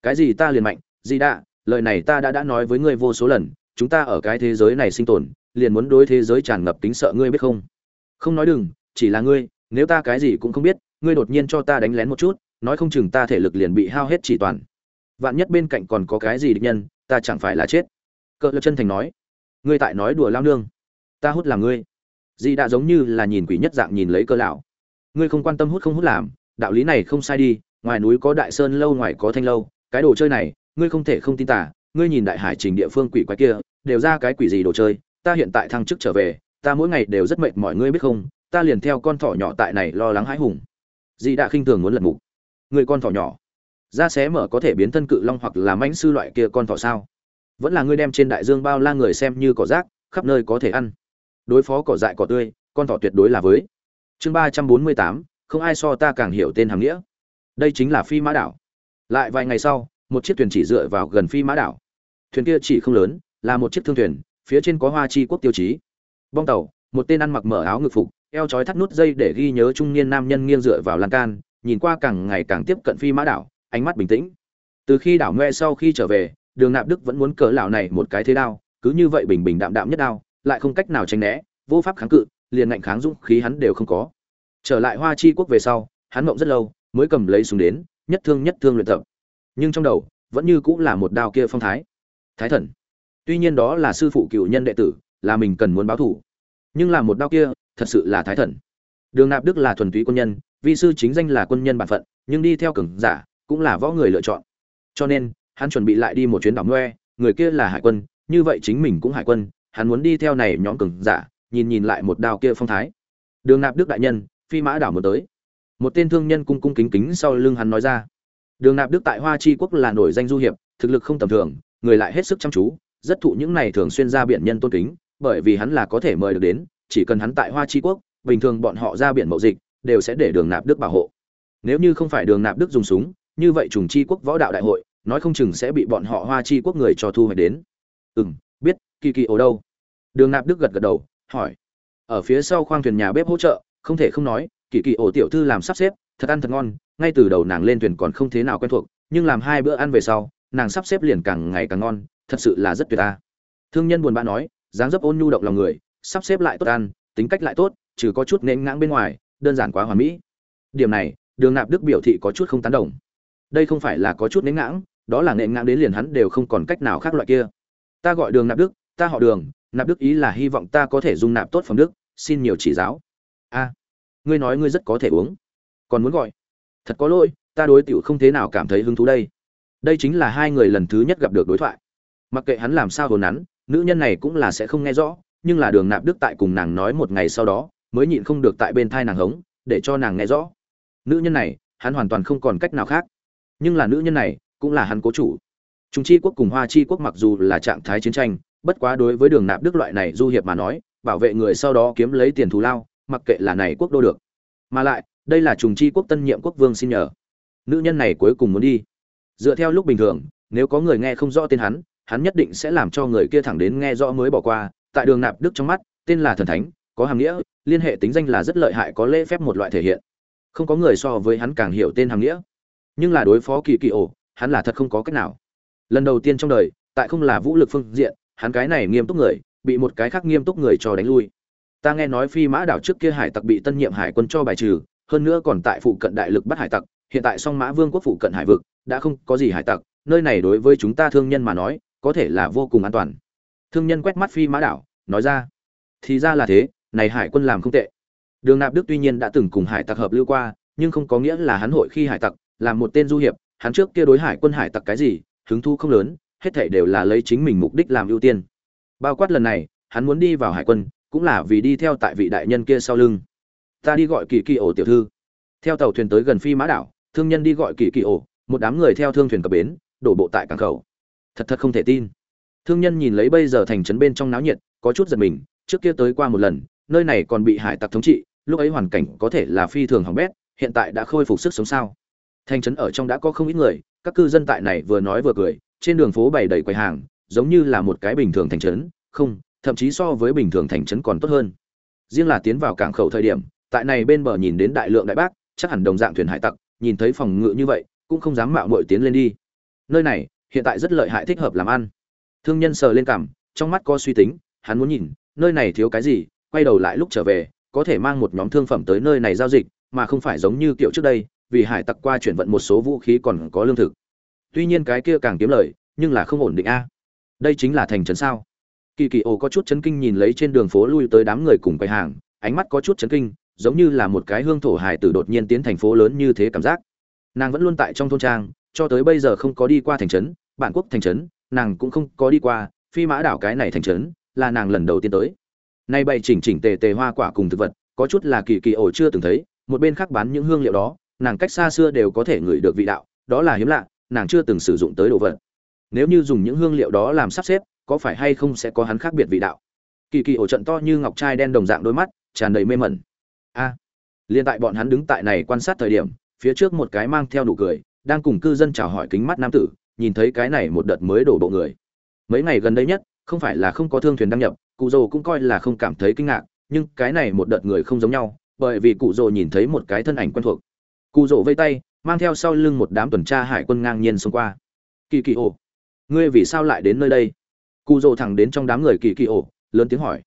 [SPEAKER 1] Cái gì ta liền mạnh gì đã, lời này ta đã đã nói với ngươi vô số lần, chúng ta ở cái thế giới này sinh tồn, liền muốn đối thế giới tràn ngập tính sợ ngươi biết không? Không nói đừng, chỉ là ngươi, nếu ta cái gì cũng không biết, ngươi đột nhiên cho ta đánh lén một chút, nói không chừng ta thể lực liền bị hao hết chỉ toàn vạn nhất bên cạnh còn có cái gì địch nhân, ta chẳng phải là chết. Cỡ lập chân thành nói. Ngươi tại nói đùa lao nương. Ta hút là ngươi. Dì đã giống như là nhìn quỷ nhất dạng nhìn lấy cơ lão. Ngươi không quan tâm hút không hút làm, đạo lý này không sai đi, ngoài núi có đại sơn lâu, ngoài có thanh lâu, cái đồ chơi này, ngươi không thể không tin tả, ngươi nhìn đại hải trình địa phương quỷ quái kia, đều ra cái quỷ gì đồ chơi, ta hiện tại thăng chức trở về, ta mỗi ngày đều rất mệt, mọi ngươi biết không, ta liền theo con thỏ nhỏ tại này lo lắng hãi hùng. Dì đã khinh thường muốn lật mục người con thỏ nhỏ ra xé mở có thể biến thân cự long hoặc là mãnh sư loại kia con thỏ sao? Vẫn là ngươi đem trên đại dương bao la người xem như cỏ rác, khắp nơi có thể ăn. Đối phó cỏ dại cỏ tươi, con thỏ tuyệt đối là với. Chương ba trăm bốn mươi tám, không ai so ta càng hiểu tên hàng nghĩa. Đây chính là phi mã đảo. Lại vài ngày sau, một chiếc thuyền chỉ dựa vào gần phi mã đảo. Thuyền kia chỉ không lớn, là một chiếc thương thuyền, phía trên có hoa chi quốc tiêu chí. Bong tàu, một tên ăn mặc mở áo ngực phục, eo trói thắt nút dây để ghi nhớ trung niên nam nhân nghiêng dựa vào lan can, nhìn qua càng ngày càng tiếp cận phi mã đảo ánh mắt bình tĩnh. Từ khi đảo ngoe sau khi trở về, đường nạp đức vẫn muốn cỡ lão này một cái thế đao, cứ như vậy bình bình đạm đạm nhất đao, lại không cách nào tránh né, vô pháp kháng cự, liền ngạnh kháng dũng khí hắn đều không có. Trở lại hoa chi quốc về sau, hắn mộng rất lâu, mới cầm lấy súng đến, nhất thương nhất thương luyện tập. Nhưng trong đầu, vẫn như cũng là một đao kia phong thái. Thái thần. Tuy nhiên đó là sư phụ cựu nhân đệ tử, là mình cần muốn báo thủ nhưng là một đao kia, thật sự là thái thần. Đường nạp đức là thuần túy quân nhân, vi sư chính danh là quân nhân bản phận, nhưng đi theo cường giả cũng là võ người lựa chọn. Cho nên, hắn chuẩn bị lại đi một chuyến đảo ngoe người kia là hải quân, như vậy chính mình cũng hải quân, hắn muốn đi theo này nhóm cường giả, nhìn nhìn lại một đao kia phong thái. Đường nạp đức đại nhân, phi mã đảo muốn tới. Một tên thương nhân cung cung kính kính sau lưng hắn nói ra. Đường nạp đức tại hoa chi quốc là nổi danh du hiệp, thực lực không tầm thường, người lại hết sức chăm chú, rất thụ những này thường xuyên ra biển nhân tôn kính, bởi vì hắn là có thể mời được đến, chỉ cần hắn tại hoa chi quốc, bình thường bọn họ ra biển mậu dịch, đều sẽ để đường nạp đức bảo hộ. Nếu như không phải đường nạp đức dùng súng như vậy trùng chi quốc võ đạo đại hội, nói không chừng sẽ bị bọn họ hoa chi quốc người cho thu hoạch đến. Ừ m biết, kỳ kỳ ở đâu. Đường nạp đức gật gật đầu, hỏi. Ở phía sau khoang thuyền nhà bếp hỗ trợ, không thể không nói, kỳ kỳ ổ tiểu thư làm sắp xếp, thật ăn thật ngon, ngay từ đầu nàng lên thuyền còn không thế nào quen thuộc, nhưng làm hai bữa ăn về sau, nàng sắp xếp liền càng ngày càng ngon, thật sự là rất tuyệt ta. Thương nhân buồn bã nói, dáng dấp ôn nhu động lòng người, sắp xếp lại tốt ăn, tính cách lại tốt, trừ có chút nên ngãng bên ngoài, đơn giản quá hoàn mỹ. Điểm này, đường nạp đức biểu thị có chút không tán đồng đây không phải là có chút nén ngãng, đó là nện ngãng đến liền hắn đều không còn cách nào khác loại kia. Ta gọi đường nạp đức, ta họ đường, nạp đức ý là hy vọng ta có thể dung nạp tốt phẩm đức, xin nhiều chỉ giáo. A, ngươi nói ngươi rất có thể uống. Còn muốn gọi? Thật có lỗi, ta đối tiểu không thế nào cảm thấy hứng thú đây. Đây chính là hai người lần thứ nhất gặp được đối thoại. Mặc kệ hắn làm sao hồn nắn, nữ nhân này cũng là sẽ không nghe rõ, nhưng là đường nạp đức tại cùng nàng nói một ngày sau đó, mới nhịn không được tại bên thai nàng hống, để cho nàng nghe rõ. Nữ nhân này, hắn hoàn toàn không còn cách nào khác nhưng là nữ nhân này cũng là hắn cố chủ chúng Chi quốc cùng Hoa Chi quốc mặc dù là trạng thái chiến tranh, bất quá đối với Đường Nạp Đức loại này du hiệp mà nói, bảo vệ người sau đó kiếm lấy tiền thù lao, mặc kệ là này quốc đô được. Mà lại, đây là Trùng Chi quốc tân nhiệm quốc vương xin nhờ. Nữ nhân này cuối cùng muốn đi. Dựa theo lúc bình thường, nếu có người nghe không rõ tên hắn, hắn nhất định sẽ làm cho người kia thẳng đến nghe rõ mới bỏ qua. Tại Đường Nạp Đức trong mắt, tên là thần thánh, có hàm nghĩa, liên hệ tính danh là rất lợi hại có lễ phép một loại thể hiện. Không có người so với hắn càng hiểu tên hàm nghĩa. Nhưng là đối phó Kỳ Kỳ ổ, hắn là thật không có cách nào. Lần đầu tiên trong đời tại không là vũ lực phương diện hắn cái này nghiêm túc người bị một cái khác nghiêm túc người cho đánh lui. Ta nghe nói phi mã đảo trước kia hải tặc bị tân nhiệm hải quân cho bài trừ hơn nữa còn tại phụ cận đại lực bắt hải tặc hiện tại song mã vương quốc phụ cận hải vực đã không có gì hải tặc nơi này đối với chúng ta thương nhân mà nói có thể là vô cùng an toàn. Thương nhân quét mắt phi mã đảo nói ra thì ra là thế này hải quân làm không tệ. Đường nạp đức tuy nhiên đã từng cùng hải tặc hợp lưu qua nhưng không có nghĩa là hắn hội khi hải tặc làm một tên du hiệp, hắn trước kia đối hải quân hải tặc cái gì, hứng thu không lớn, hết thảy đều là lấy chính mình mục đích làm ưu tiên. Bao quát lần này, hắn muốn đi vào hải quân, cũng là vì đi theo tại vị đại nhân kia sau lưng. Ta đi gọi kỳ kỳ ổ tiểu thư. Theo tàu thuyền tới gần phi mã đảo, thương nhân đi gọi kỳ kỳ ổ, một đám người theo thương thuyền cập bến, đổ bộ tại cảng khẩu. Thật thật không thể tin. Thương nhân nhìn lấy bây giờ thành trấn bên trong náo nhiệt, có chút giật mình, trước kia tới qua một lần, nơi này còn bị hải tặc thống trị, lúc ấy hoàn cảnh có thể là phi thường hỏng bét, hiện tại đã khôi phục sức sống sao? Thành trấn ở trong đã có không ít người, các cư dân tại này vừa nói vừa cười, trên đường phố bày đầy quầy hàng, giống như là một cái bình thường thành trấn, không, thậm chí so với bình thường thành trấn còn tốt hơn. Riêng là tiến vào cảng khẩu thời điểm, tại này bên bờ nhìn đến đại lượng đại bác, chắc hẳn đồng dạng thuyền hải tặc, nhìn thấy phòng ngự như vậy, cũng không dám mạo muội tiến lên đi. Nơi này, hiện tại rất lợi hại thích hợp làm ăn. Thương nhân sờ lên cằm trong mắt có suy tính, hắn muốn nhìn, nơi này thiếu cái gì, quay đầu lại lúc trở về, có thể mang một nhóm thương phẩm tới nơi này giao dịch, mà không phải giống như kiểu trước đây vì hải tặc qua chuyển vận một số vũ khí còn có lương thực. Tuy nhiên cái kia càng kiếm lời, nhưng là không ổn định a. Đây chính là thành trấn sao? Kỳ kỳ ồ có chút chấn kinh nhìn lấy trên đường phố lui tới đám người cùng quầy hàng, ánh mắt có chút chấn kinh, giống như là một cái hương thổ hải tử đột nhiên tiến thành phố lớn như thế cảm giác. Nàng vẫn luôn tại trong thôn trang, cho tới bây giờ không có đi qua thành trấn, bản quốc thành trấn, nàng cũng không có đi qua, phi mã đảo cái này thành trấn, là nàng lần đầu tiên tới. Nay bày chỉnh chỉnh tề tề hoa quả cùng thực vật, có chút là kỳ kỳ ổ chưa từng thấy, một bên khác bán những hương liệu đó nàng cách xa xưa đều có thể ngửi được vị đạo đó là hiếm lạ nàng chưa từng sử dụng tới đồ vật. Nếu như dùng những hương liệu đó làm sắp xếp có phải hay không sẽ có hắn khác biệt vị đạo? Kỳ kỳ ổ trận to như ngọc trai đen đồng dạng đôi mắt tràn đầy mê mẩn. A! À, liên tại bọn hắn đứng tại này quan sát thời điểm phía trước một cái mang theo đủ cười đang cùng cư dân chào hỏi kính mắt nam tử nhìn thấy cái này một đợt mới đổ bộ người. Mấy ngày gần đây nhất không phải là không có thương thuyền đăng nhập cụ rồ cũng coi là không cảm thấy kinh ngạc nhưng cái này một đợt người không giống nhau bởi vì cụ rồ nhìn thấy một cái thân ảnh quen thuộc cụ rỗ vây tay, mang theo sau lưng một đám tuần tra hải quân ngang nhiên xông qua. Kỳ kỳ ổ, ngươi vì sao lại đến nơi đây? Cụ rỗ thẳng đến trong đám người kỳ kỳ ổ, lớn tiếng hỏi.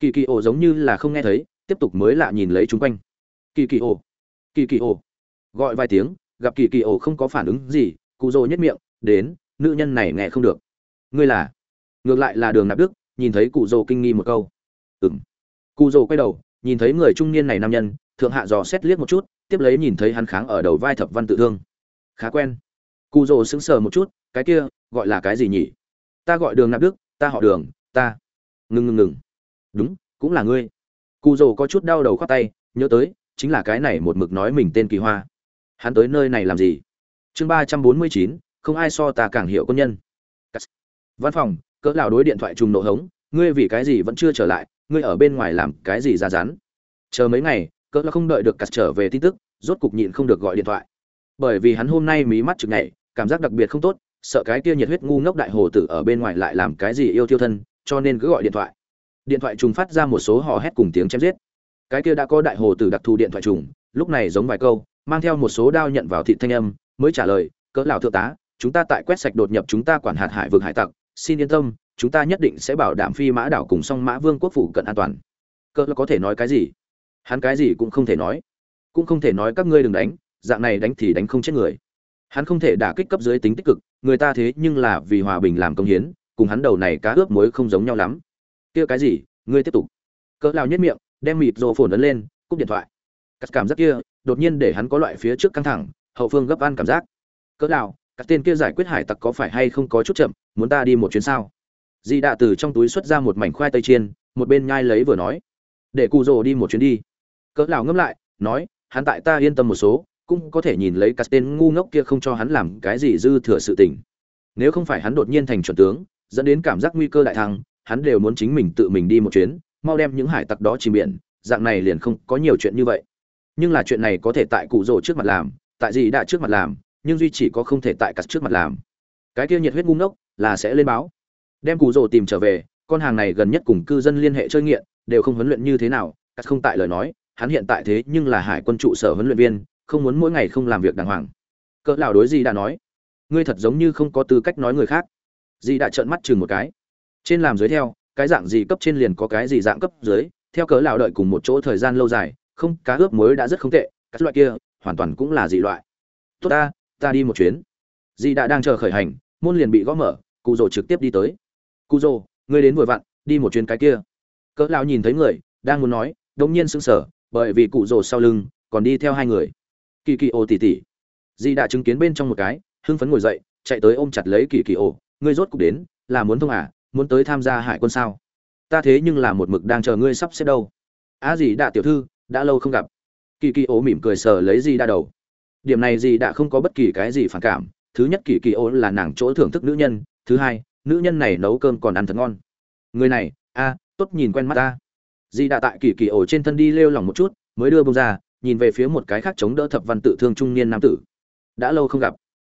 [SPEAKER 1] Kỳ kỳ ổ giống như là không nghe thấy, tiếp tục mới lạ nhìn lấy chung quanh. Kỳ kỳ ổ, kỳ kỳ ổ, gọi vài tiếng, gặp kỳ kỳ ổ không có phản ứng gì, cụ rỗ nhất miệng, đến, nữ nhân này nghe không được. Ngươi là, ngược lại là đường nạp đức, nhìn thấy cụ rỗ kinh nghi một câu. Ừng cụ rỗ quay đầu, nhìn thấy người trung niên này nam nhân, thượng hạ dò xét liếc một chút tiếp lấy nhìn thấy hắn kháng ở đầu vai thập văn tự thương. Khá quen. Cụ rồ sững sờ một chút, cái kia, gọi là cái gì nhỉ? Ta gọi đường nạp đức, ta họ đường, ta. Ngừng ngừng ngừng. Đúng, cũng là ngươi. Cụ rồ có chút đau đầu khoác tay, nhớ tới, chính là cái này một mực nói mình tên kỳ hoa. Hắn tới nơi này làm gì? Chương ba trăm bốn mươi chín, không ai so ta càng hiểu quân nhân. Văn phòng, cỡ lão đối điện thoại trùng nổ hống, ngươi vì cái gì vẫn chưa trở lại, ngươi ở bên ngoài làm cái gì ra rán? Chờ mấy ngày cỡ là không đợi được cắt trở về tin tức, rốt cục nhịn không được gọi điện thoại. Bởi vì hắn hôm nay mí mắt chực nhảy, cảm giác đặc biệt không tốt, sợ cái kia nhiệt huyết ngu ngốc đại hồ tử ở bên ngoài lại làm cái gì yêu tiêu thân, cho nên cứ gọi điện thoại. Điện thoại trùng phát ra một số hò hét cùng tiếng chém giết. Cái kia đã có đại hồ tử đặc thù điện thoại trùng, lúc này giống vài câu, mang theo một số đao nhận vào thị thanh âm, mới trả lời, cỡ lão thượng tá, chúng ta tại quét sạch đột nhập chúng ta quản hạt hải vực hải tặc, xin yên tâm, chúng ta nhất định sẽ bảo đảm phi mã đảo cùng song mã vương quốc phủ cận an toàn. Cỡ có thể nói cái gì? Hắn cái gì cũng không thể nói. Cũng không thể nói các ngươi đừng đánh, dạng này đánh thì đánh không chết người. Hắn không thể đả kích cấp dưới tính tích cực, người ta thế nhưng là vì hòa bình làm công hiến, cùng hắn đầu này cá ướp muối không giống nhau lắm. Kia cái gì, ngươi tiếp tục. Cỡ lao nhất miệng, đem mịt rồ phồn ấn lên, cúp điện thoại. Cắt cảm giác kia, đột nhiên để hắn có loại phía trước căng thẳng, hậu phương gấp ăn cảm giác. Cỡ lao các tên kia giải quyết hải tặc có phải hay không có chút chậm, muốn ta đi một chuyến sao? Di đạ từ trong túi xuất ra một mảnh khoai tây chiên, một bên nhai lấy vừa nói. Để cụ rồ đi một chuyến đi cỡ lão ngâm lại, nói, hắn tại ta yên tâm một số, cũng có thể nhìn lấy các tên ngu ngốc kia không cho hắn làm cái gì dư thừa sự tình. Nếu không phải hắn đột nhiên thành chuẩn tướng, dẫn đến cảm giác nguy cơ đại thăng, hắn đều muốn chính mình tự mình đi một chuyến, mau đem những hải tặc đó chìm biển, dạng này liền không có nhiều chuyện như vậy. Nhưng là chuyện này có thể tại cụ rồ trước mặt làm, tại gì đã trước mặt làm, nhưng duy chỉ có không thể tại cắt trước mặt làm. Cái kia nhiệt huyết ngu ngốc, là sẽ lên báo. Đem cụ rồ tìm trở về, con hàng này gần nhất cùng cư dân liên hệ chơi nghiện, đều không huấn luyện như thế nào, cắt không tại lời nói hắn hiện tại thế nhưng là hải quân trụ sở huấn luyện viên, không muốn mỗi ngày không làm việc đàng hoàng. Cỡ lão đối gì đã nói, ngươi thật giống như không có tư cách nói người khác. Gì đã trợn mắt chừng một cái. Trên làm dưới theo, cái dạng gì cấp trên liền có cái gì dạng cấp dưới, theo cỡ lão đợi cùng một chỗ thời gian lâu dài, không, cá ướp muối đã rất không tệ, các loại kia, hoàn toàn cũng là dị loại. Tốt ta ta đi một chuyến. Gì đã đang chờ khởi hành, môn liền bị gõ mở cụ rồ trực tiếp đi tới. Cụ rồ ngươi đến vội vặn, đi một chuyến cái kia. Cỡ lão nhìn thấy người, đang muốn nói đống nhiên sững sờ bởi vì cụ rồ sau lưng còn đi theo hai người. Kỳ kỳ ô tỉ tỉ. Dì đã chứng kiến bên trong một cái, hưng phấn ngồi dậy, chạy tới ôm chặt lấy kỳ kỳ ô ngươi rốt cục đến, là muốn thông à? Muốn tới tham gia hải quân sao? Ta thế nhưng là một mực đang chờ ngươi sắp xếp đâu. Á à gì đã tiểu thư, đã lâu không gặp. Kỳ kỳ ố mỉm cười sờ lấy dì đa đầu. Điểm này dì đã không có bất kỳ cái gì phản cảm. Thứ nhất kỳ kỳ ố là nàng chỗ thưởng thức nữ nhân. Thứ hai, nữ nhân này nấu cơm còn ăn thật ngon. Người này, a, tốt nhìn quen mắt ta. Di đã tại kỳ kỳ ổ trên thân đi lêu lỏng một chút, mới đưa bông ra, nhìn về phía một cái khác chống đỡ thập văn tự thương trung niên nam tử. Đã lâu không gặp.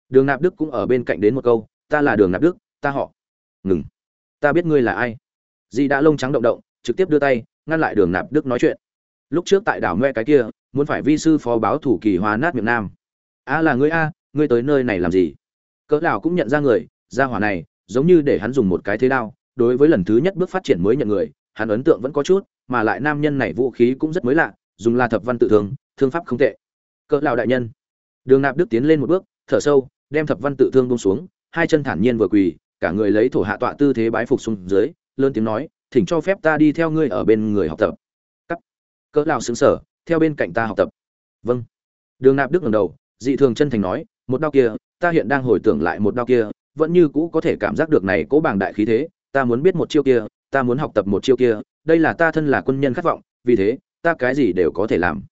[SPEAKER 1] Đường nạp đức cũng ở bên cạnh đến một câu, ta là đường nạp đức, ta họ. Ngừng. Ta biết ngươi là ai. Di đã lông trắng động động, trực tiếp đưa tay, ngăn lại đường nạp đức nói chuyện. Lúc trước tại đảo ngoe cái kia, muốn phải vi sư phó báo thủ kỳ hoa nát miệng nam. A là ngươi a, ngươi tới nơi này làm gì? Cỡ đảo cũng nhận ra người, ra hỏa này, giống như để hắn dùng một cái thế đao, đối với lần thứ nhất bước phát triển mới nhận người, hắn ấn tượng vẫn có chút mà lại nam nhân này vũ khí cũng rất mới lạ, dùng là thập văn tự thương thương pháp không tệ. Cỡ lão đại nhân. Đường nạp đức tiến lên một bước, thở sâu, đem thập văn tự thương buông xuống, hai chân thản nhiên vừa quỳ, cả người lấy thổ hạ tọa tư thế bái phục xuống dưới, lớn tiếng nói, thỉnh cho phép ta đi theo ngươi ở bên người học tập. Cắt. Cỡ lão xứng sở theo bên cạnh ta học tập. Vâng. Đường nạp đức ngẩng đầu, dị thường chân thành nói, một đao kia, ta hiện đang hồi tưởng lại một đao kia, vẫn như cũ có thể cảm giác được này cố bảng đại khí thế, ta muốn biết một chiêu kia, ta muốn học tập một chiêu kia đây là ta thân là quân nhân khát vọng, vì thế, ta cái gì đều có thể làm.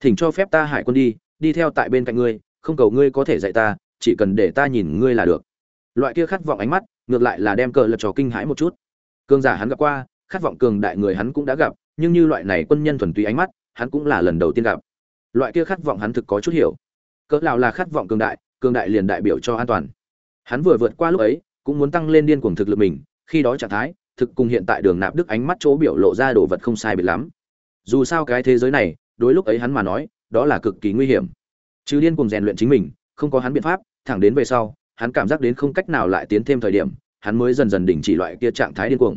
[SPEAKER 1] Thỉnh cho phép ta hải quân đi đi theo tại bên cạnh ngươi, không cầu ngươi có thể dạy ta, chỉ cần để ta nhìn ngươi là được. Loại kia khát vọng ánh mắt, ngược lại là đem cờ lật trò kinh hãi một chút. Cường giả hắn gặp qua, khát vọng cường đại người hắn cũng đã gặp, nhưng như loại này quân nhân thuần túy ánh mắt, hắn cũng là lần đầu tiên gặp. Loại kia khát vọng hắn thực có chút hiểu. Cỡ nào là khát vọng cường đại cường đại liền đại biểu cho an toàn. Hắn vừa vượt qua lúc ấy, cũng muốn tăng lên điên cuồng thực lực mình, khi đó trạng thái thực cùng hiện tại đường nạp đức ánh mắt chỗ biểu lộ ra đồ vật không sai biệt lắm. Dù sao cái thế giới này, đối lúc ấy hắn mà nói, đó là cực kỳ nguy hiểm. Chứ điên cùng rèn luyện chính mình, không có hắn biện pháp, thẳng đến về sau, hắn cảm giác đến không cách nào lại tiến thêm thời điểm, hắn mới dần dần đình chỉ loại kia trạng thái điên cuồng.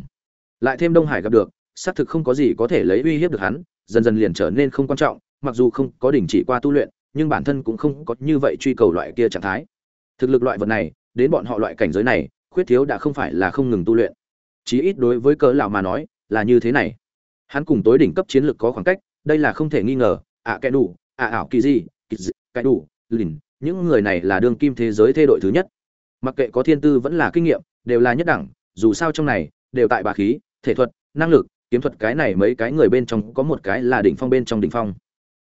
[SPEAKER 1] Lại thêm đông hải gặp được, xác thực không có gì có thể lấy uy hiếp được hắn, dần dần liền trở nên không quan trọng, mặc dù không có đình chỉ qua tu luyện, nhưng bản thân cũng không có như vậy truy cầu loại kia trạng thái. Thực lực loại vật này, đến bọn họ loại cảnh giới này, khuyết thiếu đã không phải là không ngừng tu luyện chí ít đối với cỡ lão mà nói là như thế này. Hắn cùng tối đỉnh cấp chiến lược có khoảng cách đây là không thể nghi ngờ ạ à, kẻ đủ ạ ảo kỳ gì cái đủ lìn những người này là đương kim thế giới thê đội thứ nhất. Mặc kệ có thiên tư vẫn là kinh nghiệm đều là nhất đẳng dù sao trong này đều tại bà khí thể thuật năng lực kiếm thuật cái này mấy cái người bên trong có một cái là đỉnh phong bên trong đỉnh phong.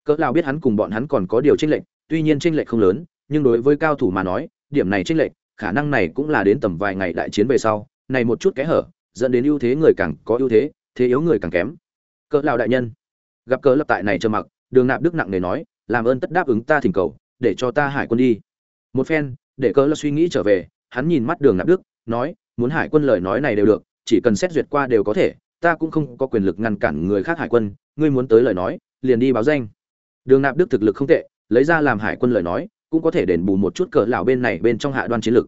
[SPEAKER 1] Cỡ lão biết hắn cùng bọn hắn còn có điều chênh lệch tuy nhiên chênh lệch không lớn nhưng đối với cao thủ mà nói điểm này chênh lệch khả năng này cũng là đến tầm vài ngày đại chiến về sau này một chút kẽ hở dẫn đến ưu thế người càng có ưu thế thế yếu người càng kém. Cỡ lão đại nhân gặp cỡ lập tại này trơ mặc đường nạp đức nặng nề nói làm ơn tất đáp ứng ta thỉnh cầu để cho ta hải quân đi. Một phen để cỡ lập suy nghĩ trở về hắn nhìn mắt đường nạp đức nói muốn hải quân lời nói này đều được chỉ cần xét duyệt qua đều có thể ta cũng không có quyền lực ngăn cản người khác hải quân ngươi muốn tới lời nói liền đi báo danh. Đường nạp đức thực lực không tệ lấy ra làm hải quân lời nói cũng có thể đền bù một chút cỡ lão bên này bên trong hạ đoan chiến lực,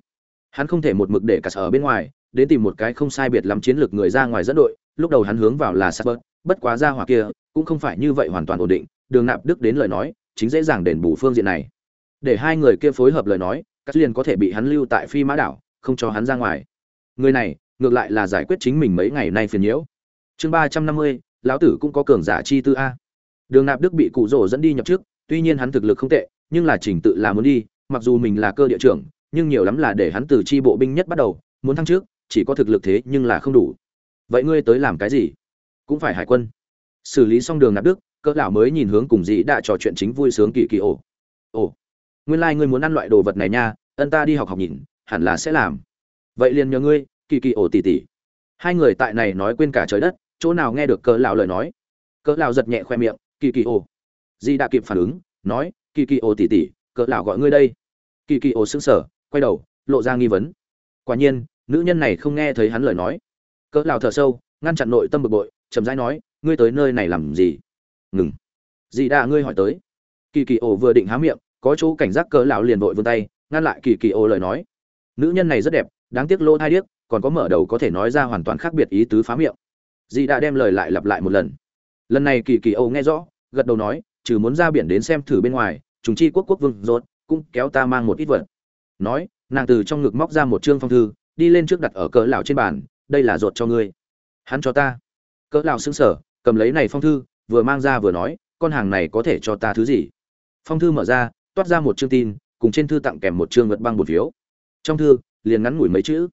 [SPEAKER 1] hắn không thể một mực để cả sở bên ngoài đến tìm một cái không sai biệt lắm chiến lược người ra ngoài dẫn đội lúc đầu hắn hướng vào là Saber, bất quá ra hỏa kia cũng không phải như vậy hoàn toàn ổn định đường nạp đức đến lời nói chính dễ dàng đền bù phương diện này. Để hai người kia phối hợp lời nói cắt liền có thể bị hắn lưu tại phi mã đảo không cho hắn ra ngoài. Người này ngược lại là giải quyết chính mình mấy ngày nay phiền nhiễu. Chương ba trăm năm mươi lão tử cũng có cường giả chi tư a. Đường nạp đức bị cụ rồ dẫn đi nhập trước tuy nhiên hắn thực lực không tệ nhưng là trình tự là muốn đi mặc dù mình là cơ địa trưởng nhưng nhiều lắm là để hắn từ chi bộ binh nhất bắt đầu muốn thăng trước chỉ có thực lực thế nhưng là không đủ. Vậy ngươi tới làm cái gì? Cũng phải hải quân. Xử lý xong đường nạp đức, cỡ lão mới nhìn hướng cùng dĩ đã trò chuyện chính vui sướng kỳ kỳ ổ. Ồ nguyên lai like ngươi muốn ăn loại đồ vật này nha, ân ta đi học học nhìn, hẳn là sẽ làm. Vậy liền nhờ ngươi, kỳ kỳ ổ tỉ tỉ. Hai người tại này nói quên cả trời đất, chỗ nào nghe được cỡ lão lời nói. Cỡ lão giật nhẹ khoe miệng, kỳ kỳ ổ. Di đã kịp phản ứng, nói, kỳ kỳ ổ tỉ tỉ, cỡ lão gọi ngươi đây. Kỳ kỳ ổ sững sờ, quay đầu, lộ ra nghi vấn. Quả nhiên nữ nhân này không nghe thấy hắn lời nói. Cỡ lào thở sâu, ngăn chặn nội tâm bực bội, chậm rãi nói, ngươi tới nơi này làm gì? Ngừng. Dị đa, ngươi hỏi tới. Kỳ kỳ ổ vừa định há miệng, có chỗ cảnh giác cỡ lào liền vội vươn tay, ngăn lại kỳ kỳ ổ lời nói. Nữ nhân này rất đẹp, đáng tiếc lỗ hai điếc, còn có mở đầu có thể nói ra hoàn toàn khác biệt ý tứ phá miệng. Dị đã đem lời lại lặp lại một lần. Lần này kỳ kỳ ổ nghe rõ, gật đầu nói, trừ muốn ra biển đến xem thử bên ngoài, chúng chi quốc quốc vương rốt, cũng kéo ta mang một ít vật. Nói, nàng từ trong ngực móc ra một trương phong thư đi lên trước đặt ở cỡ lão trên bàn, đây là ruột cho ngươi. Hắn cho ta. Cỡ lão sững sờ, cầm lấy này phong thư, vừa mang ra vừa nói, con hàng này có thể cho ta thứ gì? Phong thư mở ra, toát ra một chương tin, cùng trên thư tặng kèm một chương vật băng một phiếu. Trong thư, liền ngắn ngủi mấy chữ.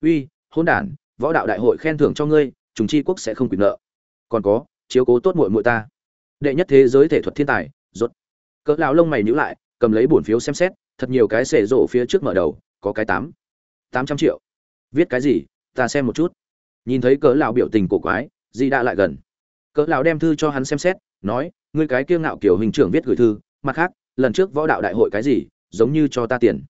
[SPEAKER 1] Uy hôn đản, võ đạo đại hội khen thưởng cho ngươi chúng chi quốc sẽ không quyền nợ. Còn có, chiếu cố tốt muội muội ta. Đệ nhất thế giới thể thuật thiên tài rốt cỡ lão lông mày nhíu lại, cầm lấy bổn phiếu xem xét, thật nhiều cái xẻ rộ phía trước mở đầu, có cái tám tám trăm triệu. Viết cái gì? Ta xem một chút. Nhìn thấy cỡ lão biểu tình cổ quái, di đã lại gần. Cỡ lão đem thư cho hắn xem xét, nói, ngươi cái kiêu ngạo kiểu hình trưởng viết gửi thư, mặt khác, lần trước võ đạo đại hội cái gì, giống như cho ta tiền.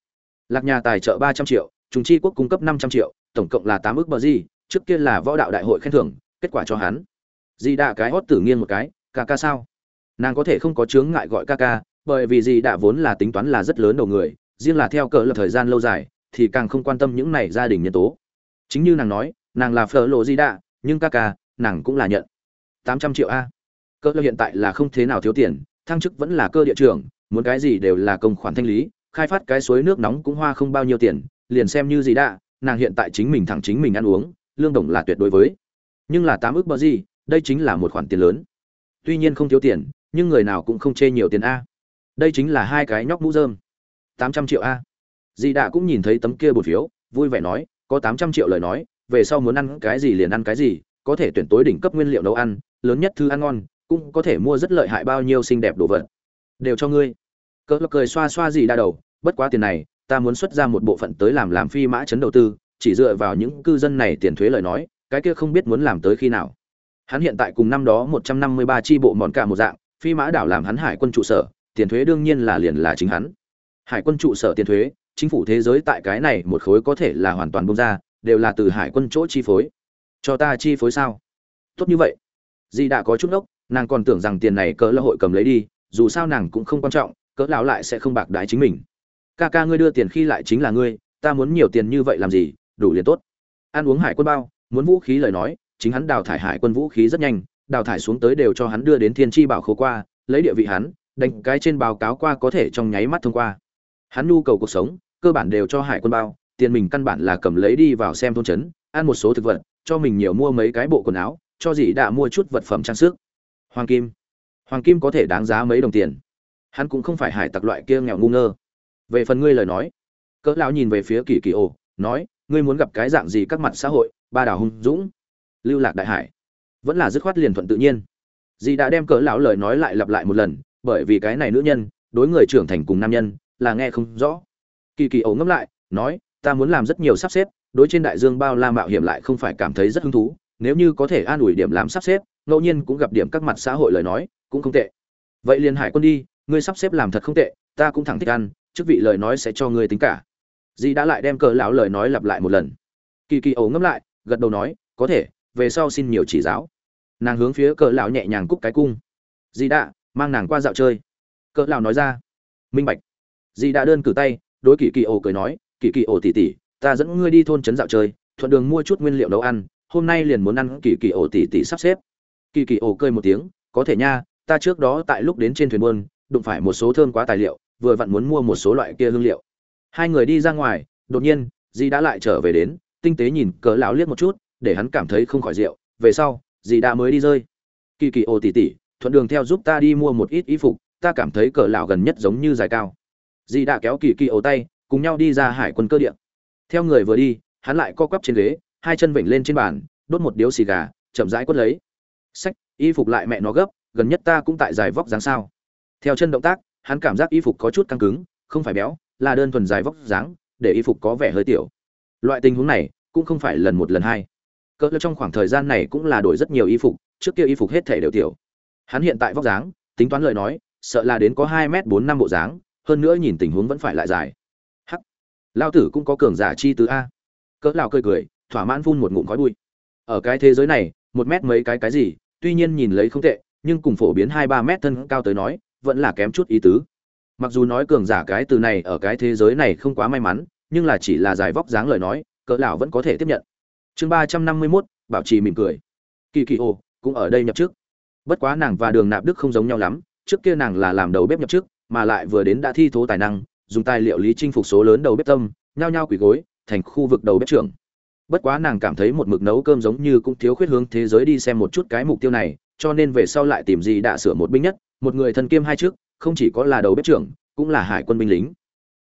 [SPEAKER 1] Lạc nhà tài trợ ba trăm triệu chúng chi quốc cung cấp năm trăm triệu, tổng cộng là tám ước bờ gì trước kia là võ đạo đại hội khen thưởng, kết quả cho hắn. Di đạ cái hót tử nghiêng một cái, ca ca sao? Nàng có thể không có chướng ngại gọi ca ca, bởi vì di đạ vốn là tính toán là rất lớn đầu người, riêng là theo cỡ lập thời gian lâu dài thì càng không quan tâm những này gia đình nhân tố. Chính như nàng nói, nàng là phở lộ di đạ, nhưng ca ca, nàng cũng là nhận. Tám trăm triệu a. Cơ lập hiện tại là không thế nào thiếu tiền, thăng chức vẫn là cơ địa trưởng, muốn cái gì đều là công khoản thanh lý, khai phát cái suối nước nóng cũng hoa không bao nhiêu tiền, liền xem như gì đã, nàng hiện tại chính mình thẳng chính mình ăn uống, lương đồng là tuyệt đối với. Nhưng là tám ước bao gì, đây chính là một khoản tiền lớn. Tuy nhiên không thiếu tiền, nhưng người nào cũng không chê nhiều tiền a. Đây chính là hai cái nhóc mũ dơm tám trăm triệu a dì đạ cũng nhìn thấy tấm kia bột phiếu, vui vẻ nói, có tám trăm triệu lời nói, về sau muốn ăn cái gì liền ăn cái gì, có thể tuyển tối đỉnh cấp nguyên liệu nấu ăn, lớn nhất thứ ăn ngon, cũng có thể mua rất lợi hại bao nhiêu xinh đẹp đồ vật. Đều cho ngươi. Cỡ cười xoa xoa Dì đa đầu, bất quá tiền này, ta muốn xuất ra một bộ phận tới làm làm phi mã chấn đầu tư, chỉ dựa vào những cư dân này tiền thuế lời nói, cái kia không biết muốn làm tới khi nào. Hắn hiện tại cùng năm đó một trăm năm mươi ba tri bộ mòn cả một dạng, phi mã đảo làm hắn hải quân trụ sở, tiền thuế đương nhiên là liền là chính hắn. Hải quân trụ sở tiền thuế chính phủ thế giới tại cái này một khối có thể là hoàn toàn bông ra, đều là từ hải quân chỗ chi phối. Cho ta chi phối sao? Tốt như vậy. Di đã có chút ốc nàng còn tưởng rằng tiền này cỡ là hội cầm lấy đi, dù sao nàng cũng không quan trọng, cỡ lão lại sẽ không bạc đái chính mình. Ca ca ngươi đưa tiền khi lại chính là ngươi, ta muốn nhiều tiền như vậy làm gì, đủ liền tốt. Ăn uống hải quân bao, muốn vũ khí lời nói, chính hắn đào thải hải quân vũ khí rất nhanh, đào thải xuống tới đều cho hắn đưa đến thiên tri bảo khố qua, lấy địa vị hắn, đánh cái trên báo cáo qua có thể trong nháy mắt thông qua. Hắn nhu cầu cuộc sống cơ bản đều cho hải quân bao, tiền mình căn bản là cầm lấy đi vào xem thôn trấn, ăn một số thực vật, cho mình nhiều mua mấy cái bộ quần áo, cho dì đã mua chút vật phẩm trang sức. Hoàng kim. Hoàng kim có thể đáng giá mấy đồng tiền? Hắn cũng không phải hải tặc loại kia nghèo ngu ngơ. Về phần ngươi lời nói. Cỡ lão nhìn về phía kỳ kỳ ồ, nói, ngươi muốn gặp cái dạng gì các mặt xã hội, ba đào hung dũng. Lưu lạc đại hải. Vẫn là dứt khoát liền thuận tự nhiên. Dì đã đem cỡ lão lời nói lại lặp lại một lần, bởi vì cái này nữ nhân, đối người trưởng thành cùng nam nhân, là nghe không rõ kỳ kỳ ấu ngẫm lại, nói, ta muốn làm rất nhiều sắp xếp, đối trên đại dương bao la mạo hiểm lại không phải cảm thấy rất hứng thú, nếu như có thể an ủi điểm làm sắp xếp, ngẫu nhiên cũng gặp điểm các mặt xã hội lời nói, cũng không tệ. Vậy liền hải quân đi, ngươi sắp xếp làm thật không tệ, ta cũng thẳng thích ăn, chức vị lời nói sẽ cho ngươi tính cả. Dì đã lại đem cờ lão lời nói lặp lại một lần. Kỳ kỳ ấu ngẫm lại, gật đầu nói, có thể, về sau xin nhiều chỉ giáo. Nàng hướng phía cờ lão nhẹ nhàng cúc cái cung. Dì đã, mang nàng qua dạo chơi. Cờ lão nói ra, minh bạch. Dì đã đơn cử tay đối kỳ kỳ ổ cười nói kỳ kỳ ổ tỉ tỉ ta dẫn ngươi đi thôn trấn dạo chơi, thuận đường mua chút nguyên liệu nấu ăn, hôm nay liền muốn ăn kỳ kỳ ổ tỉ tỉ sắp xếp. Kỳ kỳ ổ cười một tiếng, có thể nha, ta trước đó tại lúc đến trên thuyền buôn, đụng phải một số thơm quá tài liệu, vừa vặn muốn mua một số loại kia hương liệu. Hai người đi ra ngoài, đột nhiên dì đã lại trở về đến, tinh tế nhìn cỡ lão liếc một chút, để hắn cảm thấy không khỏi rượu, về sau dì đã mới đi rơi. Kỳ kỳ ồ tỉ tỉ thuận đường theo giúp ta đi mua một ít y phục, ta cảm thấy cỡ lão gần nhất giống như dài cao dì đã kéo kỳ kỳ ấu tay, cùng nhau đi ra hải quân cơ địa. Theo người vừa đi, hắn lại co quắp trên ghế, hai chân vểnh lên trên bàn, đốt một điếu xì gà, chậm rãi quất lấy. Sách, y phục lại mẹ nó gấp, gần nhất ta cũng tại dài vóc dáng sao. Theo chân động tác, hắn cảm giác y phục có chút căng cứng, không phải béo, là đơn thuần dài vóc dáng, để y phục có vẻ hơi tiểu. Loại tình huống này, cũng không phải lần một lần hai. Cỡ trong khoảng thời gian này cũng là đổi rất nhiều y phục, trước kia y phục hết thể đều tiểu. Hắn hiện tại vóc dáng, tính toán lời nói, sợ là đến có hai m bốn năm bộ dáng hơn nữa nhìn tình huống vẫn phải lại dài. Hắc. Lao tử cũng có cường giả chi tứ a. Cỡ lao cười cười thỏa mãn phun một ngụm khói bụi. Ở cái thế giới này một mét mấy cái cái gì tuy nhiên nhìn lấy không tệ nhưng cùng phổ biến hai ba mét thân cao tới nói vẫn là kém chút ý tứ. Mặc dù nói cường giả cái từ này ở cái thế giới này không quá may mắn nhưng là chỉ là dài vóc dáng lời nói cỡ lão vẫn có thể tiếp nhận. Chương ba trăm năm mươi 351, bảo trì mỉm cười. Kỳ kỳ ô cũng ở đây nhập trước bất quá nàng và đường nạp đức không giống nhau lắm trước kia nàng là làm đầu bếp nhập trước mà lại vừa đến đã thi thố tài năng, dùng tài liệu lý chinh phục số lớn đầu bếp tâm, nhao nhao quỳ gối, thành khu vực đầu bếp trưởng. Bất quá nàng cảm thấy một mực nấu cơm giống như cũng thiếu khuyết hướng thế giới đi xem một chút cái mục tiêu này, cho nên về sau lại tìm gì đã sửa một binh nhất, một người thân kiêm hai trước, không chỉ có là đầu bếp trưởng, cũng là hải quân binh lính.